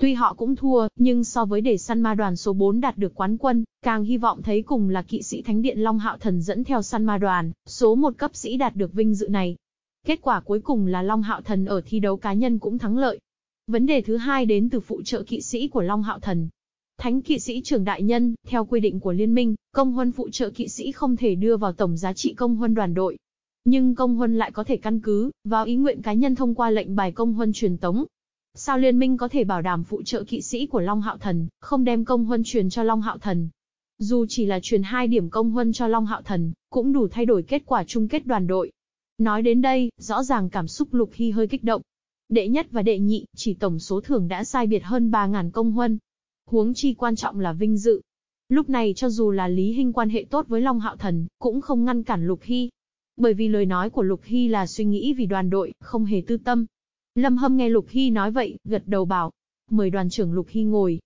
A: Tuy họ cũng thua, nhưng so với để săn ma đoàn số 4 đạt được quán quân, càng hy vọng thấy cùng là kỵ sĩ Thánh Điện Long Hạo Thần dẫn theo săn ma đoàn, số một cấp sĩ đạt được vinh dự này. Kết quả cuối cùng là Long Hạo Thần ở thi đấu cá nhân cũng thắng lợi. Vấn đề thứ hai đến từ phụ trợ kỵ sĩ của Long Hạo Thần. Thánh kỵ sĩ trưởng đại nhân, theo quy định của liên minh, công huân phụ trợ kỵ sĩ không thể đưa vào tổng giá trị công huân đoàn đội. Nhưng công huân lại có thể căn cứ vào ý nguyện cá nhân thông qua lệnh bài công huân truyền tống. Sao liên minh có thể bảo đảm phụ trợ kỵ sĩ của Long Hạo Thần, không đem công huân truyền cho Long Hạo Thần? Dù chỉ là truyền hai điểm công huân cho Long Hạo Thần, cũng đủ thay đổi kết quả chung kết đoàn đội. Nói đến đây, rõ ràng cảm xúc Lục Hy hơi kích động. Đệ nhất và đệ nhị, chỉ tổng số thưởng đã sai biệt hơn 3.000 công huân. Huống chi quan trọng là vinh dự. Lúc này cho dù là Lý Hinh quan hệ tốt với Long Hạo Thần, cũng không ngăn cản Lục Hy. Bởi vì lời nói của Lục Hy là suy nghĩ vì đoàn đội, không hề tư tâm. Lâm Hâm nghe Lục Hy nói vậy, gật đầu bảo. Mời đoàn trưởng Lục Hy ngồi.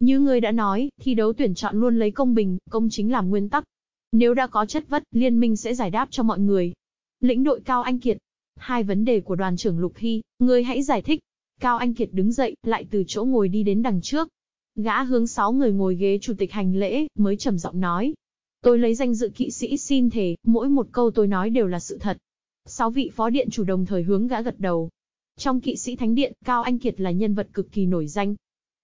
A: Như người đã nói, thi đấu tuyển chọn luôn lấy công bình, công chính làm nguyên tắc. Nếu đã có chất vất, liên minh sẽ giải đáp cho mọi người. Lĩnh đội Cao Anh Kiệt. Hai vấn đề của đoàn trưởng Lục Hy, người hãy giải thích. Cao Anh Kiệt đứng dậy, lại từ chỗ ngồi đi đến đằng trước. Gã hướng sáu người ngồi ghế chủ tịch hành lễ, mới trầm giọng nói, Tôi lấy danh dự kỵ sĩ xin thề, mỗi một câu tôi nói đều là sự thật. Sáu vị phó điện chủ đồng thời hướng gã gật đầu. Trong kỵ sĩ thánh điện, Cao Anh Kiệt là nhân vật cực kỳ nổi danh.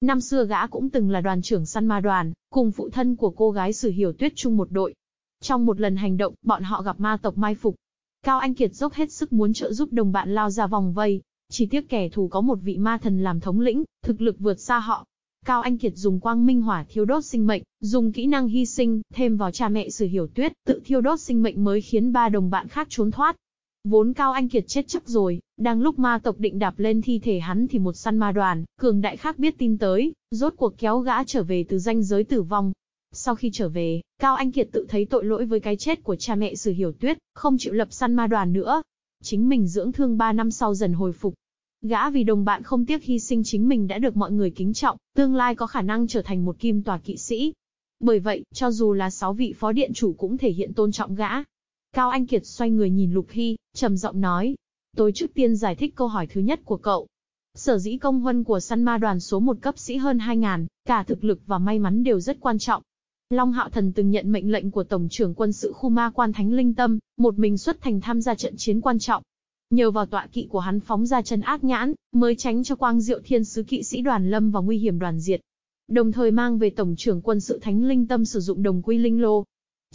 A: Năm xưa gã cũng từng là đoàn trưởng săn ma đoàn, cùng phụ thân của cô gái Sử Hiểu Tuyết chung một đội. Trong một lần hành động, bọn họ gặp ma tộc mai phục. Cao Anh Kiệt dốc hết sức muốn trợ giúp đồng bạn lao ra vòng vây. Chỉ tiếc kẻ thù có một vị ma thần làm thống lĩnh, thực lực vượt xa họ. Cao Anh Kiệt dùng quang minh hỏa thiêu đốt sinh mệnh, dùng kỹ năng hy sinh, thêm vào cha mẹ sử hiểu tuyết, tự thiêu đốt sinh mệnh mới khiến ba đồng bạn khác trốn thoát. Vốn Cao Anh Kiệt chết chắc rồi, đang lúc ma tộc định đạp lên thi thể hắn thì một săn ma đoàn, cường đại khác biết tin tới, rốt cuộc kéo gã trở về từ danh giới tử vong. Sau khi trở về, Cao Anh Kiệt tự thấy tội lỗi với cái chết của cha mẹ Sử Hiểu Tuyết, không chịu lập săn ma đoàn nữa. Chính mình dưỡng thương 3 năm sau dần hồi phục. Gã vì đồng bạn không tiếc hy sinh chính mình đã được mọi người kính trọng, tương lai có khả năng trở thành một kim tòa kỵ sĩ. Bởi vậy, cho dù là 6 vị phó điện chủ cũng thể hiện tôn trọng gã. Cao Anh Kiệt xoay người nhìn Lục Hy, trầm giọng nói. Tôi trước tiên giải thích câu hỏi thứ nhất của cậu. Sở dĩ công huân của săn ma đoàn số một cấp sĩ hơn 2.000, cả thực lực và may mắn đều rất quan trọng. Long Hạo Thần từng nhận mệnh lệnh của Tổng trưởng quân sự khu ma quan Thánh Linh Tâm, một mình xuất thành tham gia trận chiến quan trọng. Nhờ vào tọa kỵ của hắn phóng ra chân ác nhãn, mới tránh cho quang diệu thiên sứ kỵ sĩ đoàn lâm vào nguy hiểm đoàn diệt. Đồng thời mang về Tổng trưởng quân sự Thánh Linh Tâm sử dụng đồng quy linh lô.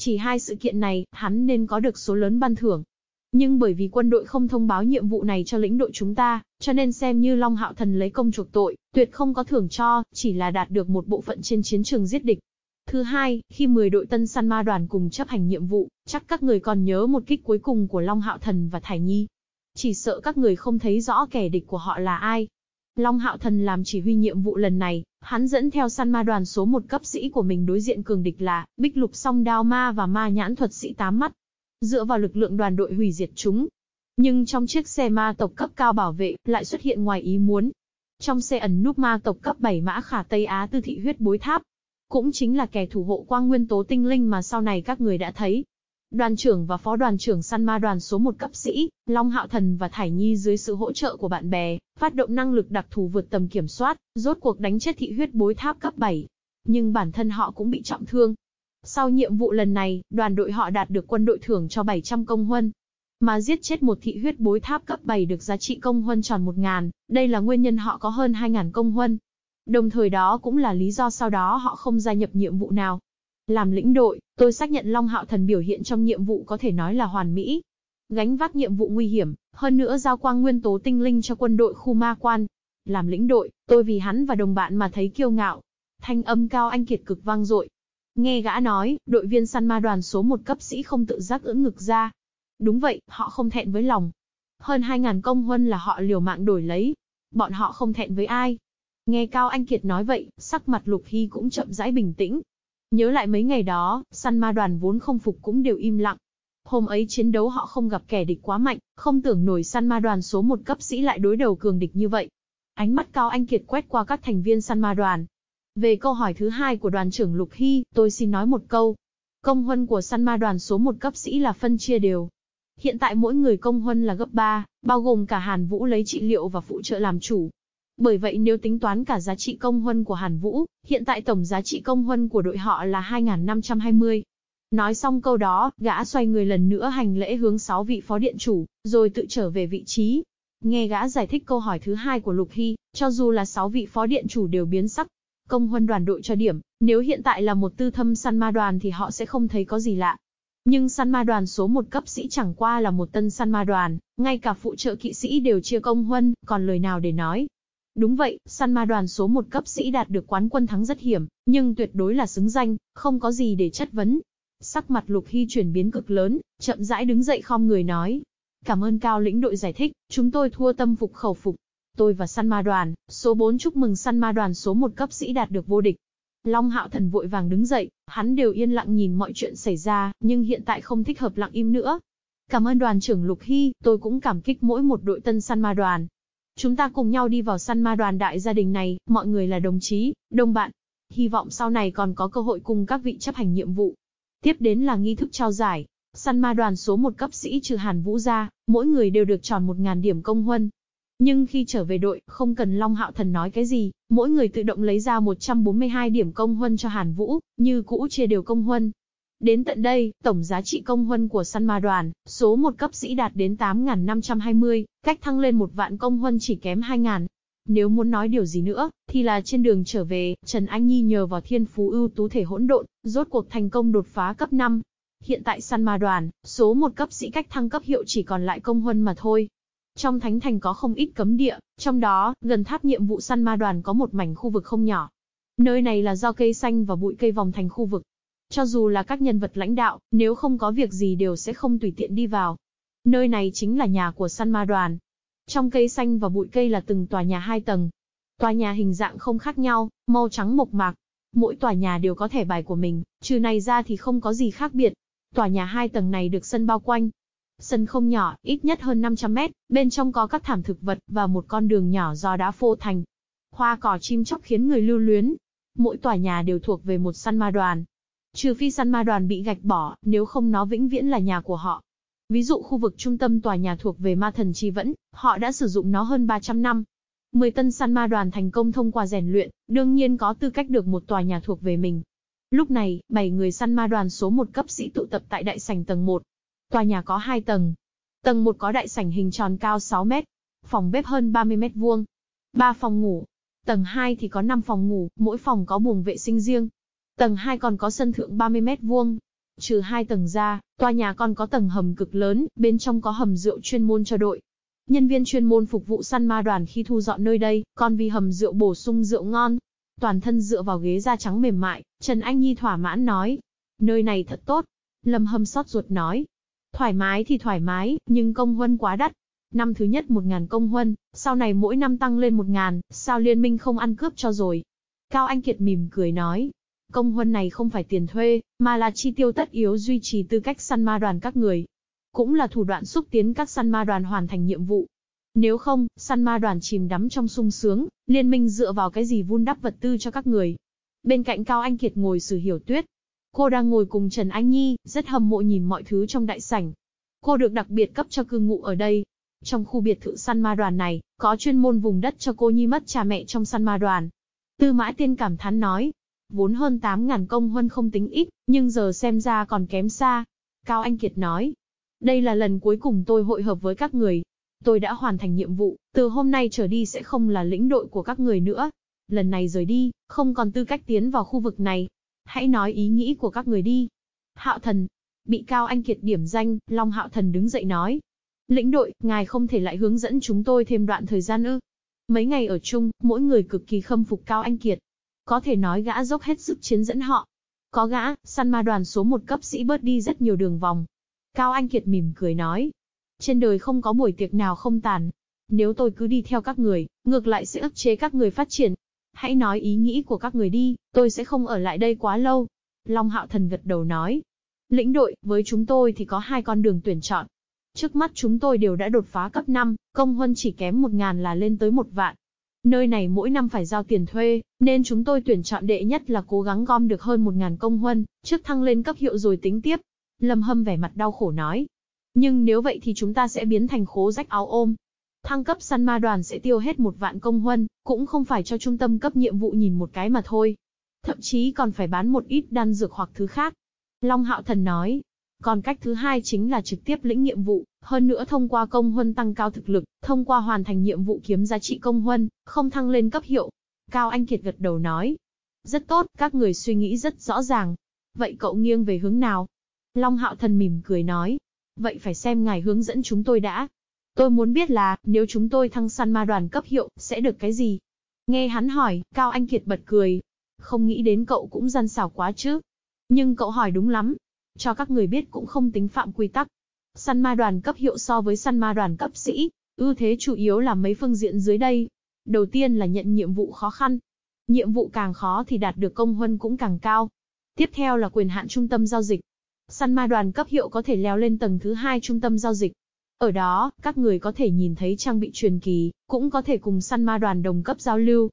A: Chỉ hai sự kiện này, hắn nên có được số lớn ban thưởng. Nhưng bởi vì quân đội không thông báo nhiệm vụ này cho lĩnh đội chúng ta, cho nên xem như Long Hạo Thần lấy công chuộc tội, tuyệt không có thưởng cho, chỉ là đạt được một bộ phận trên chiến trường giết địch. Thứ hai, khi 10 đội tân săn ma đoàn cùng chấp hành nhiệm vụ, chắc các người còn nhớ một kích cuối cùng của Long Hạo Thần và Thải Nhi. Chỉ sợ các người không thấy rõ kẻ địch của họ là ai. Long Hạo Thần làm chỉ huy nhiệm vụ lần này, hắn dẫn theo săn ma đoàn số một cấp sĩ của mình đối diện cường địch là Bích Lục Song Đao Ma và Ma Nhãn Thuật Sĩ Tám Mắt. Dựa vào lực lượng đoàn đội hủy diệt chúng. Nhưng trong chiếc xe ma tộc cấp cao bảo vệ, lại xuất hiện ngoài ý muốn. Trong xe ẩn núp ma tộc cấp 7 mã khả Tây Á tư thị huyết bối tháp, cũng chính là kẻ thủ hộ quang nguyên tố tinh linh mà sau này các người đã thấy. Đoàn trưởng và phó đoàn trưởng săn ma đoàn số 1 cấp sĩ, Long Hạo Thần và Thải Nhi dưới sự hỗ trợ của bạn bè, phát động năng lực đặc thù vượt tầm kiểm soát, rốt cuộc đánh chết thị huyết bối tháp cấp 7. Nhưng bản thân họ cũng bị trọng thương. Sau nhiệm vụ lần này, đoàn đội họ đạt được quân đội thưởng cho 700 công huân. Mà giết chết một thị huyết bối tháp cấp 7 được giá trị công huân tròn 1.000, đây là nguyên nhân họ có hơn 2.000 công huân. Đồng thời đó cũng là lý do sau đó họ không gia nhập nhiệm vụ nào. Làm lĩnh đội, tôi xác nhận Long Hạo Thần biểu hiện trong nhiệm vụ có thể nói là hoàn mỹ. Gánh vác nhiệm vụ nguy hiểm, hơn nữa giao quang nguyên tố tinh linh cho quân đội khu ma quan. Làm lĩnh đội, tôi vì hắn và đồng bạn mà thấy kiêu ngạo. Thanh âm cao anh kiệt cực vang dội. Nghe gã nói, đội viên săn ma đoàn số một cấp sĩ không tự giác ưỡn ngực ra. Đúng vậy, họ không thẹn với lòng. Hơn 2.000 công huân là họ liều mạng đổi lấy. Bọn họ không thẹn với ai, Nghe Cao Anh Kiệt nói vậy, sắc mặt Lục Hy cũng chậm rãi bình tĩnh. Nhớ lại mấy ngày đó, săn ma đoàn vốn không phục cũng đều im lặng. Hôm ấy chiến đấu họ không gặp kẻ địch quá mạnh, không tưởng nổi săn ma đoàn số một cấp sĩ lại đối đầu cường địch như vậy. Ánh mắt Cao Anh Kiệt quét qua các thành viên săn ma đoàn. Về câu hỏi thứ hai của đoàn trưởng Lục Hy, tôi xin nói một câu. Công huân của săn ma đoàn số một cấp sĩ là phân chia đều. Hiện tại mỗi người công huân là gấp 3, bao gồm cả Hàn Vũ lấy trị liệu và phụ trợ làm chủ. Bởi vậy nếu tính toán cả giá trị công huân của Hàn Vũ, hiện tại tổng giá trị công huân của đội họ là 2.520. Nói xong câu đó, gã xoay người lần nữa hành lễ hướng 6 vị phó điện chủ, rồi tự trở về vị trí. Nghe gã giải thích câu hỏi thứ hai của Lục Hy, cho dù là 6 vị phó điện chủ đều biến sắc. Công huân đoàn đội cho điểm, nếu hiện tại là một tư thâm săn ma đoàn thì họ sẽ không thấy có gì lạ. Nhưng săn ma đoàn số một cấp sĩ chẳng qua là một tân săn ma đoàn, ngay cả phụ trợ kỵ sĩ đều chia công huân, còn lời nào để nói. Đúng vậy, săn ma đoàn số một cấp sĩ đạt được quán quân thắng rất hiểm, nhưng tuyệt đối là xứng danh, không có gì để chất vấn. Sắc mặt Lục Hy chuyển biến cực lớn, chậm rãi đứng dậy khom người nói. Cảm ơn cao lĩnh đội giải thích, chúng tôi thua tâm phục khẩu phục. Tôi và săn ma đoàn, số 4 chúc mừng săn ma đoàn số 1 cấp sĩ đạt được vô địch. Long hạo thần vội vàng đứng dậy, hắn đều yên lặng nhìn mọi chuyện xảy ra, nhưng hiện tại không thích hợp lặng im nữa. Cảm ơn đoàn trưởng Lục Hy, tôi cũng cảm kích mỗi một đội tân săn ma đoàn, Chúng ta cùng nhau đi vào săn ma đoàn đại gia đình này, mọi người là đồng chí, đồng bạn. Hy vọng sau này còn có cơ hội cùng các vị chấp hành nhiệm vụ. Tiếp đến là nghi thức trao giải. Săn ma đoàn số một cấp sĩ trừ Hàn Vũ ra, mỗi người đều được tròn 1.000 điểm công huân. Nhưng khi trở về đội, không cần Long Hạo Thần nói cái gì, mỗi người tự động lấy ra 142 điểm công huân cho Hàn Vũ, như cũ chia đều công huân. Đến tận đây, tổng giá trị công huân của săn ma đoàn, số một cấp sĩ đạt đến 8.520, cách thăng lên một vạn công huân chỉ kém 2.000. Nếu muốn nói điều gì nữa, thì là trên đường trở về, Trần Anh Nhi nhờ vào thiên phú ưu tú thể hỗn độn, rốt cuộc thành công đột phá cấp 5. Hiện tại săn ma đoàn, số một cấp sĩ cách thăng cấp hiệu chỉ còn lại công huân mà thôi. Trong thánh thành có không ít cấm địa, trong đó, gần tháp nhiệm vụ săn ma đoàn có một mảnh khu vực không nhỏ. Nơi này là do cây xanh và bụi cây vòng thành khu vực. Cho dù là các nhân vật lãnh đạo, nếu không có việc gì đều sẽ không tùy tiện đi vào. Nơi này chính là nhà của săn ma đoàn. Trong cây xanh và bụi cây là từng tòa nhà hai tầng. Tòa nhà hình dạng không khác nhau, màu trắng mộc mạc. Mỗi tòa nhà đều có thẻ bài của mình, trừ này ra thì không có gì khác biệt. Tòa nhà hai tầng này được sân bao quanh, Sân không nhỏ, ít nhất hơn 500 mét, bên trong có các thảm thực vật và một con đường nhỏ do đá phô thành. Hoa cỏ chim chóc khiến người lưu luyến. Mỗi tòa nhà đều thuộc về một săn ma đoàn. Trừ phi săn ma đoàn bị gạch bỏ, nếu không nó vĩnh viễn là nhà của họ. Ví dụ khu vực trung tâm tòa nhà thuộc về ma thần chi vẫn, họ đã sử dụng nó hơn 300 năm. 10 tân săn ma đoàn thành công thông qua rèn luyện, đương nhiên có tư cách được một tòa nhà thuộc về mình. Lúc này, 7 người săn ma đoàn số 1 cấp sĩ tụ tập tại đại sảnh tầng 1. Tòa nhà có 2 tầng. Tầng 1 có đại sảnh hình tròn cao 6 mét, phòng bếp hơn 30 mét vuông, 3 phòng ngủ. Tầng 2 thì có 5 phòng ngủ, mỗi phòng có buồng vệ sinh riêng. Tầng 2 còn có sân thượng 30 mét vuông. Trừ hai tầng ra, tòa nhà còn có tầng hầm cực lớn, bên trong có hầm rượu chuyên môn cho đội. Nhân viên chuyên môn phục vụ săn ma đoàn khi thu dọn nơi đây, còn vì hầm rượu bổ sung rượu ngon. Toàn thân dựa vào ghế da trắng mềm mại, Trần Anh Nhi thỏa mãn nói. Nơi này thật tốt. Lâm Hâm sót ruột nói, Thoải mái thì thoải mái, nhưng công huân quá đắt. Năm thứ nhất 1.000 công huân, sau này mỗi năm tăng lên 1.000, sao liên minh không ăn cướp cho rồi. Cao Anh Kiệt mỉm cười nói. Công huân này không phải tiền thuê, mà là chi tiêu tất yếu duy trì tư cách săn ma đoàn các người. Cũng là thủ đoạn xúc tiến các săn ma đoàn hoàn thành nhiệm vụ. Nếu không, săn ma đoàn chìm đắm trong sung sướng, liên minh dựa vào cái gì vun đắp vật tư cho các người. Bên cạnh Cao Anh Kiệt ngồi sử hiểu tuyết, Cô đang ngồi cùng Trần Anh Nhi, rất hâm mộ nhìn mọi thứ trong đại sảnh. Cô được đặc biệt cấp cho cư ngụ ở đây. Trong khu biệt thự săn ma đoàn này, có chuyên môn vùng đất cho cô Nhi mất cha mẹ trong săn ma đoàn. Tư mã tiên cảm thán nói, vốn hơn 8.000 công huân không tính ít, nhưng giờ xem ra còn kém xa. Cao Anh Kiệt nói, đây là lần cuối cùng tôi hội hợp với các người. Tôi đã hoàn thành nhiệm vụ, từ hôm nay trở đi sẽ không là lĩnh đội của các người nữa. Lần này rời đi, không còn tư cách tiến vào khu vực này, Hãy nói ý nghĩ của các người đi. Hạo thần. Bị Cao Anh Kiệt điểm danh, Long Hạo thần đứng dậy nói. Lĩnh đội, ngài không thể lại hướng dẫn chúng tôi thêm đoạn thời gian ư. Mấy ngày ở chung, mỗi người cực kỳ khâm phục Cao Anh Kiệt. Có thể nói gã dốc hết sức chiến dẫn họ. Có gã, săn ma đoàn số một cấp sĩ bớt đi rất nhiều đường vòng. Cao Anh Kiệt mỉm cười nói. Trên đời không có buổi tiệc nào không tàn. Nếu tôi cứ đi theo các người, ngược lại sẽ ức chế các người phát triển, Hãy nói ý nghĩ của các người đi, tôi sẽ không ở lại đây quá lâu. Long Hạo Thần gật đầu nói. Lĩnh đội, với chúng tôi thì có hai con đường tuyển chọn. Trước mắt chúng tôi đều đã đột phá cấp 5, công huân chỉ kém một ngàn là lên tới một vạn. Nơi này mỗi năm phải giao tiền thuê, nên chúng tôi tuyển chọn đệ nhất là cố gắng gom được hơn một ngàn công huân, trước thăng lên cấp hiệu rồi tính tiếp. Lâm Hâm vẻ mặt đau khổ nói. Nhưng nếu vậy thì chúng ta sẽ biến thành khố rách áo ôm, Thăng cấp săn ma đoàn sẽ tiêu hết một vạn công huân, cũng không phải cho trung tâm cấp nhiệm vụ nhìn một cái mà thôi. Thậm chí còn phải bán một ít đan dược hoặc thứ khác. Long Hạo Thần nói. Còn cách thứ hai chính là trực tiếp lĩnh nhiệm vụ, hơn nữa thông qua công huân tăng cao thực lực, thông qua hoàn thành nhiệm vụ kiếm giá trị công huân, không thăng lên cấp hiệu. Cao Anh Kiệt gật đầu nói. Rất tốt, các người suy nghĩ rất rõ ràng. Vậy cậu nghiêng về hướng nào? Long Hạo Thần mỉm cười nói. Vậy phải xem ngài hướng dẫn chúng tôi đã. Tôi muốn biết là, nếu chúng tôi thăng săn ma đoàn cấp hiệu, sẽ được cái gì? Nghe hắn hỏi, Cao Anh Kiệt bật cười. Không nghĩ đến cậu cũng gian xảo quá chứ. Nhưng cậu hỏi đúng lắm. Cho các người biết cũng không tính phạm quy tắc. Săn ma đoàn cấp hiệu so với săn ma đoàn cấp sĩ, ưu thế chủ yếu là mấy phương diện dưới đây. Đầu tiên là nhận nhiệm vụ khó khăn. Nhiệm vụ càng khó thì đạt được công huân cũng càng cao. Tiếp theo là quyền hạn trung tâm giao dịch. Săn ma đoàn cấp hiệu có thể leo lên tầng thứ hai trung tâm giao dịch, ở đó, các người có thể nhìn thấy trang bị truyền kỳ, cũng có thể cùng săn ma đoàn đồng cấp giao lưu.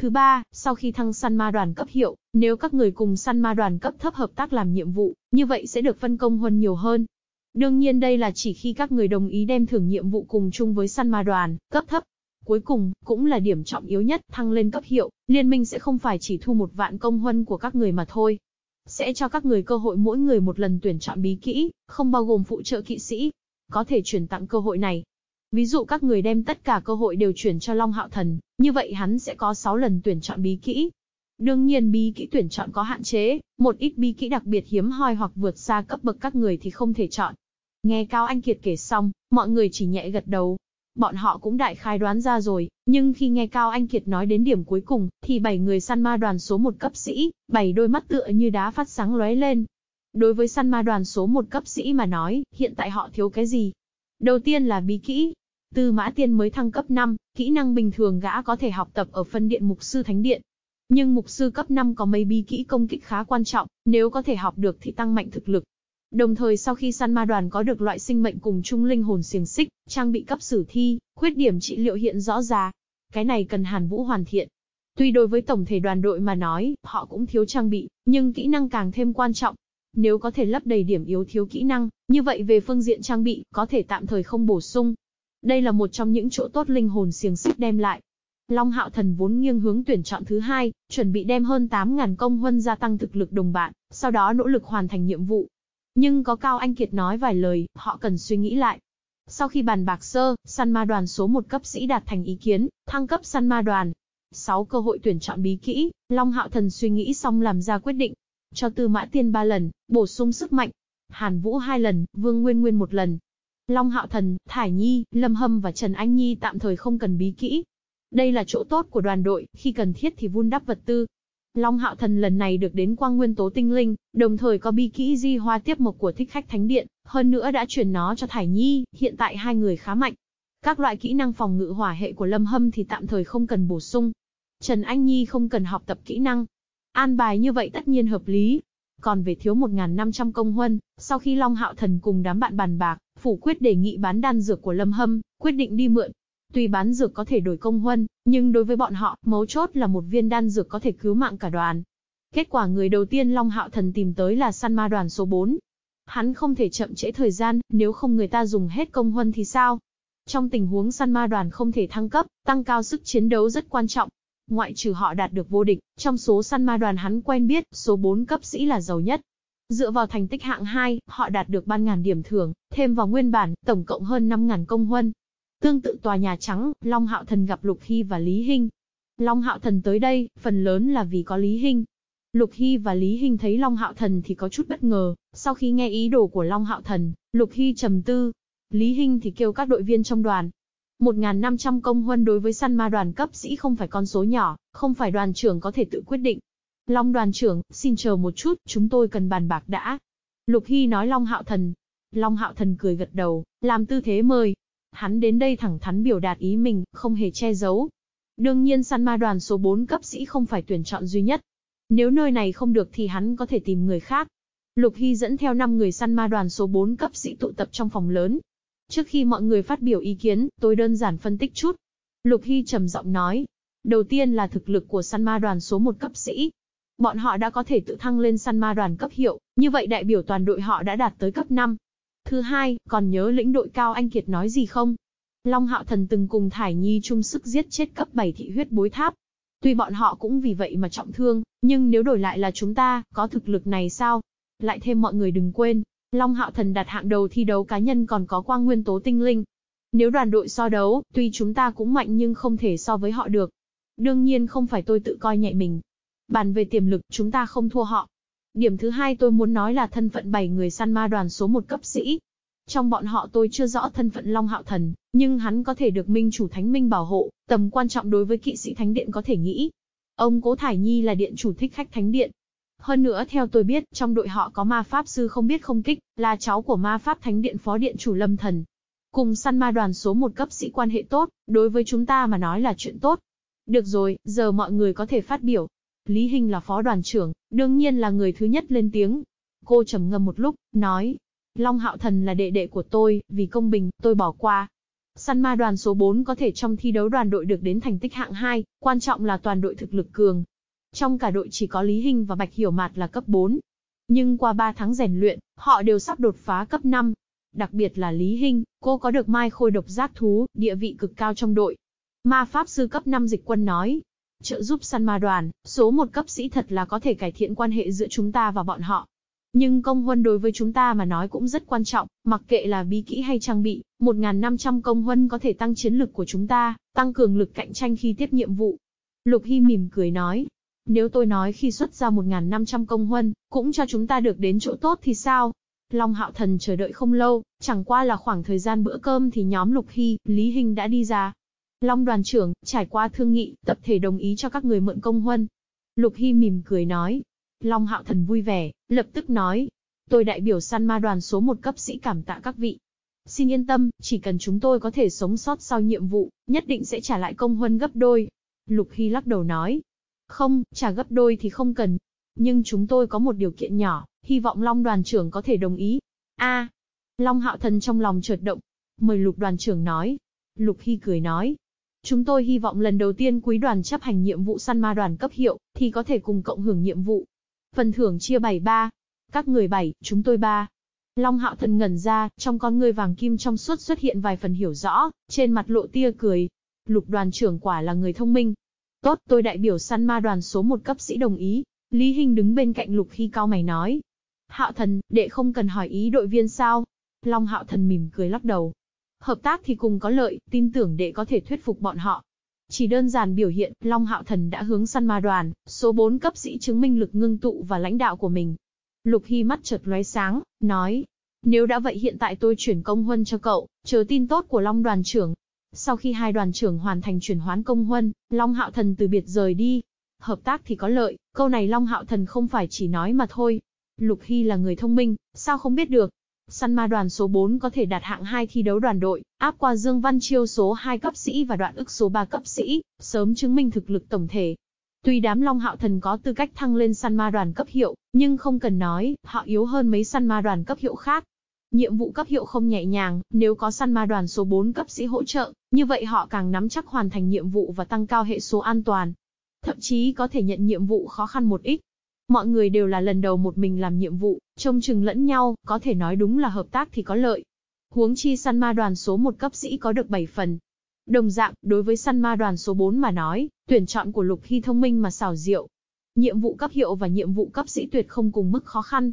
A: Thứ ba, sau khi thăng săn ma đoàn cấp hiệu, nếu các người cùng săn ma đoàn cấp thấp hợp tác làm nhiệm vụ, như vậy sẽ được phân công huân nhiều hơn. Đương nhiên đây là chỉ khi các người đồng ý đem thưởng nhiệm vụ cùng chung với săn ma đoàn, cấp thấp. Cuối cùng, cũng là điểm trọng yếu nhất, thăng lên cấp hiệu, liên minh sẽ không phải chỉ thu một vạn công huân của các người mà thôi. Sẽ cho các người cơ hội mỗi người một lần tuyển chọn bí kỹ, không bao gồm phụ trợ kỵ sĩ, có thể chuyển tặng cơ hội này. Ví dụ các người đem tất cả cơ hội đều chuyển cho Long Hạo Thần, như vậy hắn sẽ có 6 lần tuyển chọn bí kỹ. Đương nhiên bí kỹ tuyển chọn có hạn chế, một ít bí kỹ đặc biệt hiếm hoi hoặc vượt xa cấp bậc các người thì không thể chọn. Nghe Cao Anh Kiệt kể xong, mọi người chỉ nhẹ gật đầu. Bọn họ cũng đại khai đoán ra rồi, nhưng khi nghe Cao Anh Kiệt nói đến điểm cuối cùng, thì bảy người săn ma đoàn số một cấp sĩ, bảy đôi mắt tựa như đá phát sáng lóe lên. Đối với săn ma đoàn số một cấp sĩ mà nói, hiện tại họ thiếu cái gì? Đầu tiên là bí kỹ. Tư mã tiên mới thăng cấp 5, kỹ năng bình thường gã có thể học tập ở phân điện mục sư thánh điện. Nhưng mục sư cấp 5 có mấy bí kỹ công kích khá quan trọng, nếu có thể học được thì tăng mạnh thực lực, Đồng thời sau khi săn ma đoàn có được loại sinh mệnh cùng chung linh hồn xiềng xích, trang bị cấp sử thi, khuyết điểm trị liệu hiện rõ ra. Cái này cần Hàn Vũ hoàn thiện. Tuy đối với tổng thể đoàn đội mà nói, họ cũng thiếu trang bị, nhưng kỹ năng càng thêm quan trọng. Nếu có thể lấp đầy điểm yếu thiếu kỹ năng, như vậy về phương diện trang bị, có thể tạm thời không bổ sung. Đây là một trong những chỗ tốt linh hồn xiềng xích đem lại. Long Hạo Thần vốn nghiêng hướng tuyển chọn thứ hai, chuẩn bị đem hơn 8.000 công huân gia tăng thực lực đồng bạn, sau đó nỗ lực hoàn thành nhiệm vụ. Nhưng có Cao Anh Kiệt nói vài lời, họ cần suy nghĩ lại. Sau khi bàn bạc sơ, săn ma đoàn số một cấp sĩ đạt thành ý kiến, thăng cấp săn ma đoàn. 6 cơ hội tuyển chọn bí kỹ, Long Hạo Thần suy nghĩ xong làm ra quyết định. Cho Tư Mã Tiên 3 lần, bổ sung sức mạnh. Hàn Vũ 2 lần, Vương Nguyên Nguyên một lần. Long Hạo Thần, Thải Nhi, Lâm Hâm và Trần Anh Nhi tạm thời không cần bí kỹ. Đây là chỗ tốt của đoàn đội, khi cần thiết thì vun đắp vật tư, Long Hạo Thần lần này được đến quang nguyên tố tinh linh, đồng thời có bí kỹ di hoa tiếp mộc của thích khách thánh điện, hơn nữa đã truyền nó cho Thải Nhi, hiện tại hai người khá mạnh. Các loại kỹ năng phòng ngự hỏa hệ của Lâm Hâm thì tạm thời không cần bổ sung. Trần Anh Nhi không cần học tập kỹ năng. An bài như vậy tất nhiên hợp lý. Còn về thiếu 1.500 công huân, sau khi Long Hạo Thần cùng đám bạn bàn bạc, phủ quyết đề nghị bán đan dược của Lâm Hâm, quyết định đi mượn, Tuy bán dược có thể đổi công huân, nhưng đối với bọn họ, mấu chốt là một viên đan dược có thể cứu mạng cả đoàn. Kết quả người đầu tiên Long Hạo Thần tìm tới là săn ma đoàn số 4. Hắn không thể chậm trễ thời gian, nếu không người ta dùng hết công huân thì sao? Trong tình huống săn ma đoàn không thể thăng cấp, tăng cao sức chiến đấu rất quan trọng. Ngoại trừ họ đạt được vô địch, trong số săn ma đoàn hắn quen biết, số 4 cấp sĩ là giàu nhất. Dựa vào thành tích hạng 2, họ đạt được ban ngàn điểm thưởng, thêm vào nguyên bản, tổng cộng hơn 5.000 công huân. Tương tự tòa nhà trắng, Long Hạo Thần gặp Lục Hy và Lý Hinh. Long Hạo Thần tới đây, phần lớn là vì có Lý Hinh. Lục Hy và Lý Hinh thấy Long Hạo Thần thì có chút bất ngờ, sau khi nghe ý đồ của Long Hạo Thần, Lục Hy trầm tư. Lý Hinh thì kêu các đội viên trong đoàn. 1.500 công huân đối với săn ma đoàn cấp sĩ không phải con số nhỏ, không phải đoàn trưởng có thể tự quyết định. Long đoàn trưởng, xin chờ một chút, chúng tôi cần bàn bạc đã. Lục Hy nói Long Hạo Thần. Long Hạo Thần cười gật đầu, làm tư thế mời, Hắn đến đây thẳng thắn biểu đạt ý mình, không hề che giấu. Đương nhiên săn ma đoàn số 4 cấp sĩ không phải tuyển chọn duy nhất. Nếu nơi này không được thì hắn có thể tìm người khác. Lục Hy dẫn theo 5 người săn ma đoàn số 4 cấp sĩ tụ tập trong phòng lớn. Trước khi mọi người phát biểu ý kiến, tôi đơn giản phân tích chút. Lục Hy trầm giọng nói. Đầu tiên là thực lực của săn ma đoàn số 1 cấp sĩ. Bọn họ đã có thể tự thăng lên săn ma đoàn cấp hiệu, như vậy đại biểu toàn đội họ đã đạt tới cấp 5. Thứ hai, còn nhớ lĩnh đội cao anh Kiệt nói gì không? Long Hạo Thần từng cùng Thải Nhi chung sức giết chết cấp 7 thị huyết bối tháp. Tuy bọn họ cũng vì vậy mà trọng thương, nhưng nếu đổi lại là chúng ta, có thực lực này sao? Lại thêm mọi người đừng quên, Long Hạo Thần đặt hạng đầu thi đấu cá nhân còn có quang nguyên tố tinh linh. Nếu đoàn đội so đấu, tuy chúng ta cũng mạnh nhưng không thể so với họ được. Đương nhiên không phải tôi tự coi nhẹ mình. Bàn về tiềm lực, chúng ta không thua họ. Điểm thứ hai tôi muốn nói là thân phận 7 người săn ma đoàn số 1 cấp sĩ. Trong bọn họ tôi chưa rõ thân phận Long Hạo Thần, nhưng hắn có thể được Minh chủ Thánh Minh bảo hộ, tầm quan trọng đối với kỵ sĩ Thánh Điện có thể nghĩ. Ông Cố Thải Nhi là điện chủ thích khách Thánh Điện. Hơn nữa theo tôi biết, trong đội họ có ma pháp sư không biết không kích, là cháu của ma pháp Thánh Điện phó điện chủ Lâm Thần. Cùng săn ma đoàn số một cấp sĩ quan hệ tốt, đối với chúng ta mà nói là chuyện tốt. Được rồi, giờ mọi người có thể phát biểu. Lý Hinh là phó đoàn trưởng, đương nhiên là người thứ nhất lên tiếng. Cô trầm ngâm một lúc, nói. Long Hạo Thần là đệ đệ của tôi, vì công bình, tôi bỏ qua. Săn ma đoàn số 4 có thể trong thi đấu đoàn đội được đến thành tích hạng 2, quan trọng là toàn đội thực lực cường. Trong cả đội chỉ có Lý Hinh và Bạch Hiểu Mạt là cấp 4. Nhưng qua 3 tháng rèn luyện, họ đều sắp đột phá cấp 5. Đặc biệt là Lý Hinh, cô có được mai khôi độc giác thú, địa vị cực cao trong đội. Ma Pháp Sư cấp 5 dịch quân nói, trợ giúp săn ma đoàn, số một cấp sĩ thật là có thể cải thiện quan hệ giữa chúng ta và bọn họ. Nhưng công huân đối với chúng ta mà nói cũng rất quan trọng, mặc kệ là bí kỹ hay trang bị, 1.500 công huân có thể tăng chiến lực của chúng ta, tăng cường lực cạnh tranh khi tiếp nhiệm vụ. Lục Hy mỉm cười nói, nếu tôi nói khi xuất ra 1.500 công huân, cũng cho chúng ta được đến chỗ tốt thì sao? Long Hạo Thần chờ đợi không lâu, chẳng qua là khoảng thời gian bữa cơm thì nhóm Lục Hy, Lý Hinh đã đi ra. Long đoàn trưởng, trải qua thương nghị, tập thể đồng ý cho các người mượn công huân. Lục Hy mỉm cười nói. Long Hạo Thần vui vẻ, lập tức nói. Tôi đại biểu săn ma đoàn số một cấp sĩ cảm tạ các vị. Xin yên tâm, chỉ cần chúng tôi có thể sống sót sau nhiệm vụ, nhất định sẽ trả lại công huân gấp đôi. Lục Hy lắc đầu nói. Không, trả gấp đôi thì không cần. Nhưng chúng tôi có một điều kiện nhỏ, hy vọng Long đoàn trưởng có thể đồng ý. A. Long Hạo Thần trong lòng chợt động. Mời Lục đoàn trưởng nói. Lục Hy cười nói. Chúng tôi hy vọng lần đầu tiên quý đoàn chấp hành nhiệm vụ săn ma đoàn cấp hiệu, thì có thể cùng cộng hưởng nhiệm vụ. Phần thưởng chia 7-3. Các người 7, chúng tôi 3. Long hạo thần ngẩn ra, trong con người vàng kim trong suốt xuất hiện vài phần hiểu rõ, trên mặt lộ tia cười. Lục đoàn trưởng quả là người thông minh. Tốt, tôi đại biểu săn ma đoàn số một cấp sĩ đồng ý. Lý Hinh đứng bên cạnh lục Hy cao mày nói. Hạo thần, đệ không cần hỏi ý đội viên sao? Long hạo thần mỉm cười lắc đầu. Hợp tác thì cùng có lợi, tin tưởng đệ có thể thuyết phục bọn họ. Chỉ đơn giản biểu hiện, Long Hạo Thần đã hướng săn ma đoàn, số 4 cấp sĩ chứng minh lực ngưng tụ và lãnh đạo của mình. Lục Hy mắt chợt lóe sáng, nói, nếu đã vậy hiện tại tôi chuyển công huân cho cậu, chờ tin tốt của Long đoàn trưởng. Sau khi hai đoàn trưởng hoàn thành chuyển hoán công huân, Long Hạo Thần từ biệt rời đi. Hợp tác thì có lợi, câu này Long Hạo Thần không phải chỉ nói mà thôi. Lục Hy là người thông minh, sao không biết được. Săn ma đoàn số 4 có thể đạt hạng 2 thi đấu đoàn đội, áp qua Dương Văn Chiêu số 2 cấp sĩ và đoạn ức số 3 cấp sĩ, sớm chứng minh thực lực tổng thể. Tuy đám Long Hạo Thần có tư cách thăng lên săn ma đoàn cấp hiệu, nhưng không cần nói, họ yếu hơn mấy săn ma đoàn cấp hiệu khác. Nhiệm vụ cấp hiệu không nhẹ nhàng, nếu có săn ma đoàn số 4 cấp sĩ hỗ trợ, như vậy họ càng nắm chắc hoàn thành nhiệm vụ và tăng cao hệ số an toàn. Thậm chí có thể nhận nhiệm vụ khó khăn một ít. Mọi người đều là lần đầu một mình làm nhiệm vụ, trông chừng lẫn nhau, có thể nói đúng là hợp tác thì có lợi. Huống chi săn ma đoàn số 1 cấp sĩ có được 7 phần, Đồng dạng, đối với săn ma đoàn số 4 mà nói, tuyển chọn của Lục Hy thông minh mà xảo diệu. Nhiệm vụ cấp hiệu và nhiệm vụ cấp sĩ tuyệt không cùng mức khó khăn.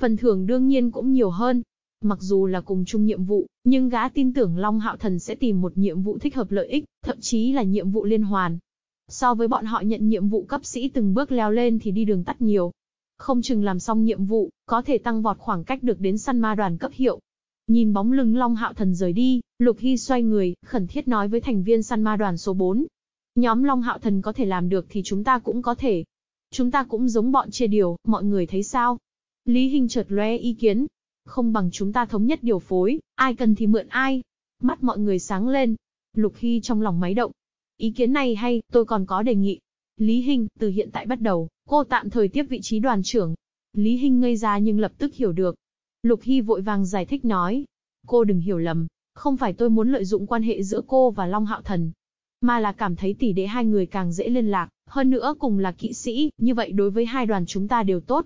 A: Phần thưởng đương nhiên cũng nhiều hơn. Mặc dù là cùng chung nhiệm vụ, nhưng gã tin tưởng Long Hạo Thần sẽ tìm một nhiệm vụ thích hợp lợi ích, thậm chí là nhiệm vụ liên hoàn. So với bọn họ nhận nhiệm vụ cấp sĩ từng bước leo lên thì đi đường tắt nhiều. Không chừng làm xong nhiệm vụ, có thể tăng vọt khoảng cách được đến săn ma đoàn cấp hiệu, Nhìn bóng lưng Long Hạo Thần rời đi, Lục Hy xoay người, khẩn thiết nói với thành viên săn ma đoàn số 4. Nhóm Long Hạo Thần có thể làm được thì chúng ta cũng có thể. Chúng ta cũng giống bọn chia điều, mọi người thấy sao? Lý Hinh chợt lóe ý kiến. Không bằng chúng ta thống nhất điều phối, ai cần thì mượn ai. Mắt mọi người sáng lên. Lục Hy trong lòng máy động. Ý kiến này hay, tôi còn có đề nghị. Lý Hinh, từ hiện tại bắt đầu, cô tạm thời tiếp vị trí đoàn trưởng. Lý Hinh ngây ra nhưng lập tức hiểu được, Lục Hy vội vàng giải thích nói. Cô đừng hiểu lầm, không phải tôi muốn lợi dụng quan hệ giữa cô và Long Hạo Thần, mà là cảm thấy tỷ đệ hai người càng dễ liên lạc, hơn nữa cùng là kỵ sĩ, như vậy đối với hai đoàn chúng ta đều tốt.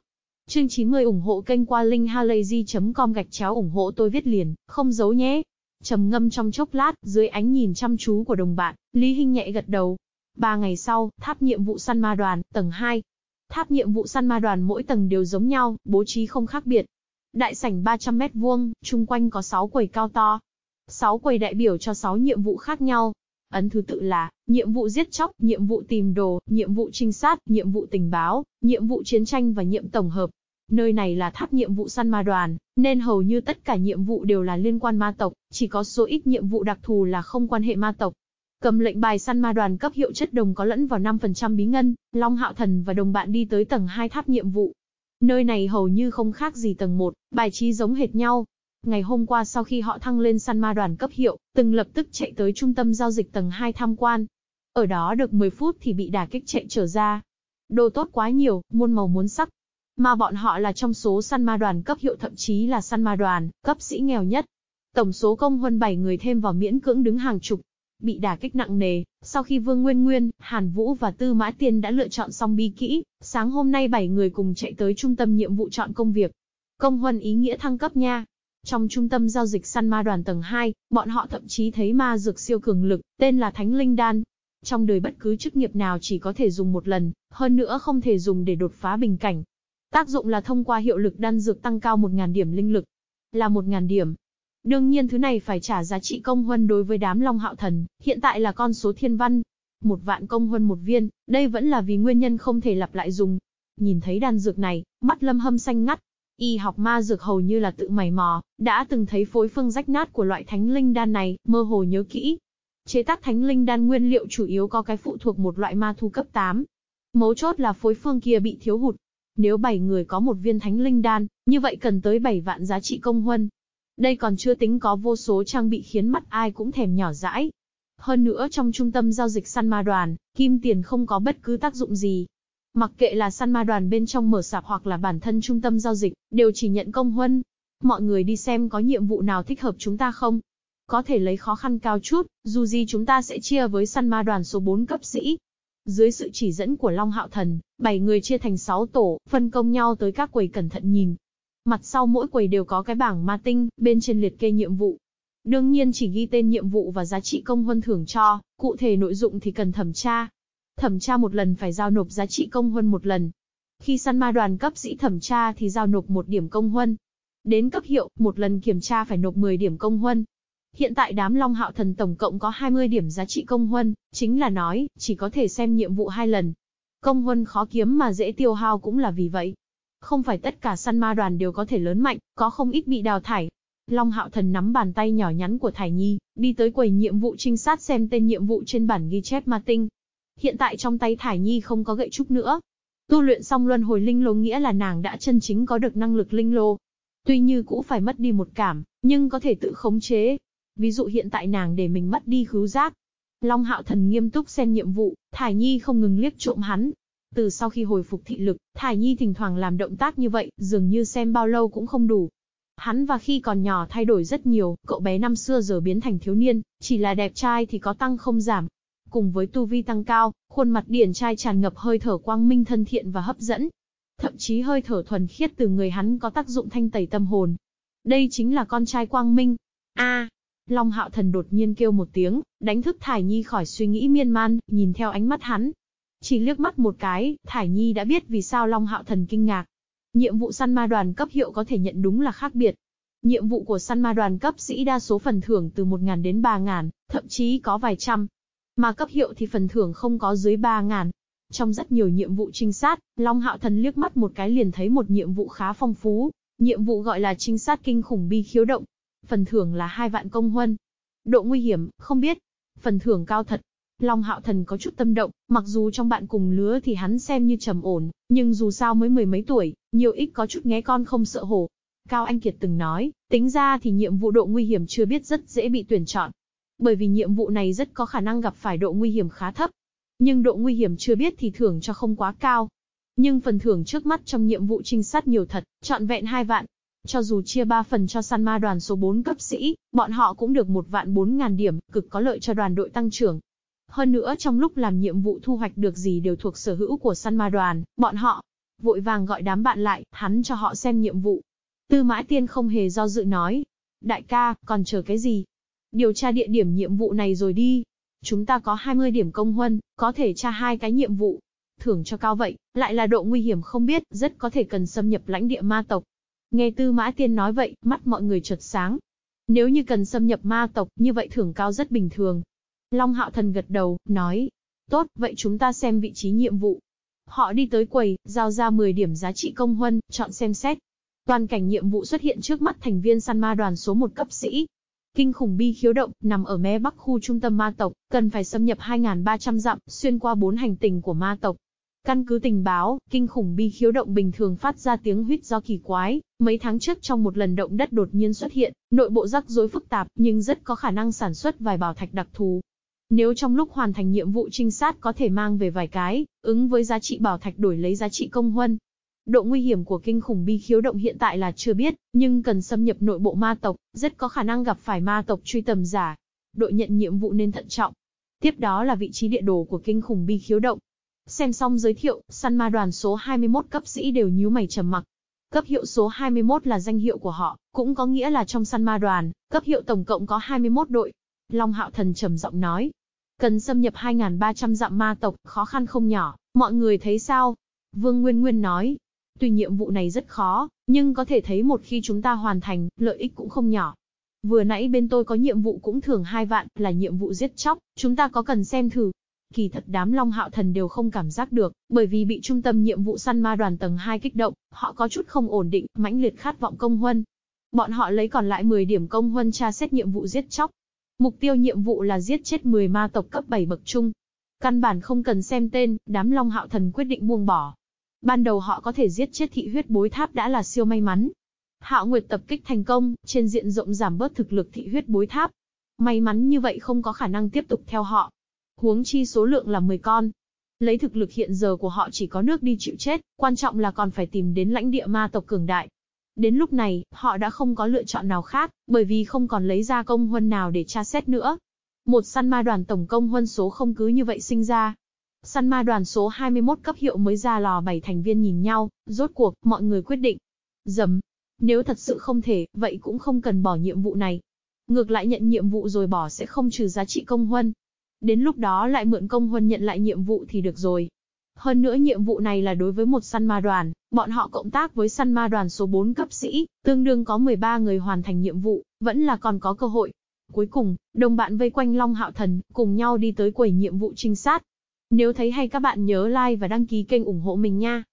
A: Chương 90 ủng hộ kênh qua linkhalazy.com gạch chéo ủng hộ tôi viết liền, không giấu nhé. Trầm ngâm trong chốc lát, dưới ánh nhìn chăm chú của đồng bạn, Lý Hinh nhẹ gật đầu. Ba ngày sau, tháp nhiệm vụ săn ma đoàn, tầng 2. Tháp nhiệm vụ săn ma đoàn mỗi tầng đều giống nhau, bố trí không khác biệt, Đại sảnh 300 mét vuông, chung quanh có 6 quầy cao to. 6 quầy đại biểu cho 6 nhiệm vụ khác nhau. Ấn thứ tự là, nhiệm vụ giết chóc, nhiệm vụ tìm đồ, nhiệm vụ trinh sát, nhiệm vụ tình báo, nhiệm vụ chiến tranh và nhiệm tổng hợp. Nơi này là tháp nhiệm vụ săn ma đoàn, nên hầu như tất cả nhiệm vụ đều là liên quan ma tộc, chỉ có số ít nhiệm vụ đặc thù là không quan hệ ma tộc. Cầm lệnh bài săn ma đoàn cấp hiệu chất đồng có lẫn vào 5% bí ngân, Long Hạo Thần và đồng bạn đi tới tầng 2 tháp nhiệm vụ, Nơi này hầu như không khác gì tầng 1, bài trí giống hệt nhau. Ngày hôm qua sau khi họ thăng lên săn ma đoàn cấp hiệu, từng lập tức chạy tới trung tâm giao dịch tầng 2 tham quan. Ở đó được 10 phút thì bị đả kích chạy trở ra. Đồ tốt quá nhiều, muôn màu muốn sắc. Mà bọn họ là trong số săn ma đoàn cấp hiệu thậm chí là săn ma đoàn, cấp sĩ nghèo nhất. Tổng số công huân 7 người thêm vào miễn cưỡng đứng hàng chục, bị đả kích nặng nề, sau khi Vương Nguyên Nguyên, Hàn Vũ và Tư Mã Tiên đã lựa chọn xong bi kỹ, sáng hôm nay 7 người cùng chạy tới trung tâm nhiệm vụ chọn công việc. Công huân ý nghĩa thăng cấp nha. Trong trung tâm giao dịch săn ma đoàn tầng 2, bọn họ thậm chí thấy ma dược siêu cường lực, tên là Thánh Linh Đan. Trong đời bất cứ chức nghiệp nào chỉ có thể dùng một lần, hơn nữa không thể dùng để đột phá bình cảnh. Tác dụng là thông qua hiệu lực đan dược tăng cao 1.000 điểm linh lực. Là 1.000 điểm, Đương nhiên thứ này phải trả giá trị công huân đối với đám Long Hạo Thần, hiện tại là con số thiên văn. Một vạn công huân một viên, đây vẫn là vì nguyên nhân không thể lặp lại dùng. Nhìn thấy đan dược này, mắt lâm hâm xanh ngắt. Y học ma dược hầu như là tự mày mò, đã từng thấy phối phương rách nát của loại thánh linh đan này, mơ hồ nhớ kỹ. Chế tác thánh linh đan nguyên liệu chủ yếu có cái phụ thuộc một loại ma thu cấp 8. Mấu chốt là phối phương kia bị thiếu hụt. Nếu 7 người có một viên thánh linh đan, như vậy cần tới 7 vạn giá trị công huân. Đây còn chưa tính có vô số trang bị khiến mắt ai cũng thèm nhỏ dãi. Hơn nữa trong trung tâm giao dịch săn ma đoàn, kim tiền không có bất cứ tác dụng gì, Mặc kệ là săn ma đoàn bên trong mở sạp hoặc là bản thân trung tâm giao dịch, đều chỉ nhận công huân. Mọi người đi xem có nhiệm vụ nào thích hợp chúng ta không? Có thể lấy khó khăn cao chút, dù gì chúng ta sẽ chia với săn ma đoàn số 4 cấp sĩ. Dưới sự chỉ dẫn của Long Hạo Thần, bảy người chia thành 6 tổ, phân công nhau tới các quầy cẩn thận nhìn. Mặt sau mỗi quầy đều có cái bảng ma tinh, bên trên liệt kê nhiệm vụ. Đương nhiên chỉ ghi tên nhiệm vụ và giá trị công huân thưởng cho, cụ thể nội dụng thì cần thẩm tra. Thẩm tra một lần phải giao nộp giá trị công huân một lần. Khi săn ma đoàn cấp sĩ thẩm tra thì giao nộp một điểm công huân. Đến cấp hiệu, một lần kiểm tra phải nộp 10 điểm công huân. Hiện tại đám Long Hạo Thần tổng cộng có 20 điểm giá trị công huân, chính là nói, chỉ có thể xem nhiệm vụ hai lần. Công huân khó kiếm mà dễ tiêu hao cũng là vì vậy. Không phải tất cả săn ma đoàn đều có thể lớn mạnh, có không ít bị đào thải. Long Hạo Thần nắm bàn tay nhỏ nhắn của Thải Nhi, đi tới quầy nhiệm vụ trinh sát xem tên nhiệm vụ trên bản ghi chép ma tinh. Hiện tại trong tay Thải Nhi không có gậy trúc nữa. Tu luyện xong luân hồi linh lô nghĩa là nàng đã chân chính có được năng lực linh lô. Tuy như cũ phải mất đi một cảm, nhưng có thể tự khống chế. Ví dụ hiện tại nàng để mình mất đi khứu giác. Long Hạo Thần nghiêm túc xem nhiệm vụ, Thải Nhi không ngừng liếc trộm hắn. Từ sau khi hồi phục thị lực, Thải Nhi thỉnh thoảng làm động tác như vậy, dường như xem bao lâu cũng không đủ. Hắn và khi còn nhỏ thay đổi rất nhiều, cậu bé năm xưa giờ biến thành thiếu niên, chỉ là đẹp trai thì có tăng không giảm, Cùng với tu vi tăng cao, khuôn mặt điển trai tràn ngập hơi thở quang minh thân thiện và hấp dẫn. Thậm chí hơi thở thuần khiết từ người hắn có tác dụng thanh tẩy tâm hồn. Đây chính là con trai quang minh. A, Long Hạo Thần đột nhiên kêu một tiếng, đánh thức Thải Nhi khỏi suy nghĩ miên man, nhìn theo ánh mắt hắn. Chỉ liếc mắt một cái, Thải Nhi đã biết vì sao Long Hạo Thần kinh ngạc. Nhiệm vụ săn ma đoàn cấp hiệu có thể nhận đúng là khác biệt. Nhiệm vụ của săn ma đoàn cấp sĩ đa số phần thưởng từ 1.000 đến 3.000, thậm chí có vài trăm. Mà cấp hiệu thì phần thưởng không có dưới 3.000. Trong rất nhiều nhiệm vụ trinh sát, Long Hạo Thần liếc mắt một cái liền thấy một nhiệm vụ khá phong phú. Nhiệm vụ gọi là trinh sát kinh khủng bi khiếu động. Phần thưởng là hai vạn công huân. Độ nguy hiểm, không biết. Phần thưởng cao thật. Long Hạo Thần có chút tâm động, mặc dù trong bạn cùng lứa thì hắn xem như trầm ổn, nhưng dù sao mới mười mấy tuổi, nhiều ít có chút nghe con không sợ hổ. Cao Anh Kiệt từng nói, tính ra thì nhiệm vụ độ nguy hiểm chưa biết rất dễ bị tuyển chọn, bởi vì nhiệm vụ này rất có khả năng gặp phải độ nguy hiểm khá thấp. Nhưng độ nguy hiểm chưa biết thì thưởng cho không quá cao. Nhưng phần thưởng trước mắt trong nhiệm vụ trinh sát nhiều thật, trọn vẹn 2 vạn. Cho dù chia 3 phần cho săn ma đoàn số 4 cấp sĩ, bọn họ cũng được một vạn 4 ngàn điểm, cực có lợi cho đoàn đội tăng trưởng. Hơn nữa trong lúc làm nhiệm vụ thu hoạch được gì đều thuộc sở hữu của săn ma đoàn, bọn họ vội vàng gọi đám bạn lại, hắn cho họ xem nhiệm vụ. Tư mã tiên không hề do dự nói. Đại ca, còn chờ cái gì, Điều tra địa điểm nhiệm vụ này rồi đi. Chúng ta có 20 điểm công huân, có thể tra hai cái nhiệm vụ. Thưởng cho cao vậy, lại là độ nguy hiểm không biết, rất có thể cần xâm nhập lãnh địa ma tộc. Nghe Tư Mã Tiên nói vậy, mắt mọi người chợt sáng. Nếu như cần xâm nhập ma tộc, như vậy thưởng cao rất bình thường. Long Hạo Thần gật đầu, nói. Tốt, vậy chúng ta xem vị trí nhiệm vụ. Họ đi tới quầy, giao ra 10 điểm giá trị công huân, chọn xem xét. Toàn cảnh nhiệm vụ xuất hiện trước mắt thành viên săn ma đoàn số 1 cấp sĩ, Kinh khủng bi khiếu động, nằm ở mé bắc khu trung tâm ma tộc, cần phải xâm nhập 2.300 dặm, xuyên qua bốn hành tinh của ma tộc. Căn cứ tình báo, kinh khủng bi khiếu động bình thường phát ra tiếng huýt do kỳ quái, mấy tháng trước trong một lần động đất đột nhiên xuất hiện, nội bộ rắc rối phức tạp nhưng rất có khả năng sản xuất vài bảo thạch đặc thù. Nếu trong lúc hoàn thành nhiệm vụ trinh sát có thể mang về vài cái, ứng với giá trị bảo thạch đổi lấy giá trị công huân, Độ nguy hiểm của kinh khủng bi khiếu động hiện tại là chưa biết, nhưng cần xâm nhập nội bộ ma tộc, rất có khả năng gặp phải ma tộc truy tầm giả. Đội nhận nhiệm vụ nên thận trọng. Tiếp đó là vị trí địa đồ của kinh khủng bi khiếu động. Xem xong giới thiệu, săn ma đoàn số 21 cấp sĩ đều nhíu mày trầm mặc. Cấp hiệu số 21 là danh hiệu của họ, cũng có nghĩa là trong săn ma đoàn, cấp hiệu tổng cộng có 21 đội. Long Hạo Thần trầm giọng nói, cần xâm nhập 2.300 dặm ma tộc, khó khăn không nhỏ, mọi người thấy sao? Vương Nguyên Nguyên nói, Tuy nhiệm vụ này rất khó, nhưng có thể thấy một khi chúng ta hoàn thành, lợi ích cũng không nhỏ. Vừa nãy bên tôi có nhiệm vụ cũng thưởng hai vạn, là nhiệm vụ giết chóc, chúng ta có cần xem thử. Kỳ thật đám Long Hạo Thần đều không cảm giác được, bởi vì bị trung tâm nhiệm vụ săn ma đoàn tầng 2 kích động, họ có chút không ổn định, mãnh liệt khát vọng công huân. Bọn họ lấy còn lại 10 điểm công huân tra xét nhiệm vụ giết chóc. Mục tiêu nhiệm vụ là giết chết 10 ma tộc cấp 7 bậc trung. Căn bản không cần xem tên, đám Long Hạo Thần quyết định buông bỏ. Ban đầu họ có thể giết chết thị huyết bối tháp đã là siêu may mắn. Hạo Nguyệt tập kích thành công, trên diện rộng giảm bớt thực lực thị huyết bối tháp. May mắn như vậy không có khả năng tiếp tục theo họ. Huống chi số lượng là 10 con. Lấy thực lực hiện giờ của họ chỉ có nước đi chịu chết, quan trọng là còn phải tìm đến lãnh địa ma tộc cường đại. Đến lúc này, họ đã không có lựa chọn nào khác, bởi vì không còn lấy ra công huân nào để tra xét nữa. Một săn ma đoàn tổng công huân số không cứ như vậy sinh ra. Săn ma đoàn số 21 cấp hiệu mới ra lò 7 thành viên nhìn nhau, rốt cuộc, mọi người quyết định. Dầm. Nếu thật sự không thể, vậy cũng không cần bỏ nhiệm vụ này. Ngược lại nhận nhiệm vụ rồi bỏ sẽ không trừ giá trị công huân. Đến lúc đó lại mượn công huân nhận lại nhiệm vụ thì được rồi. Hơn nữa nhiệm vụ này là đối với một săn ma đoàn, bọn họ cộng tác với săn ma đoàn số 4 cấp sĩ, tương đương có 13 người hoàn thành nhiệm vụ, vẫn là còn có cơ hội. Cuối cùng, đồng bạn vây quanh Long Hạo Thần, cùng nhau đi tới quầy nhiệm vụ trinh sát. Nếu thấy hay các bạn nhớ like và đăng ký kênh ủng hộ mình nha.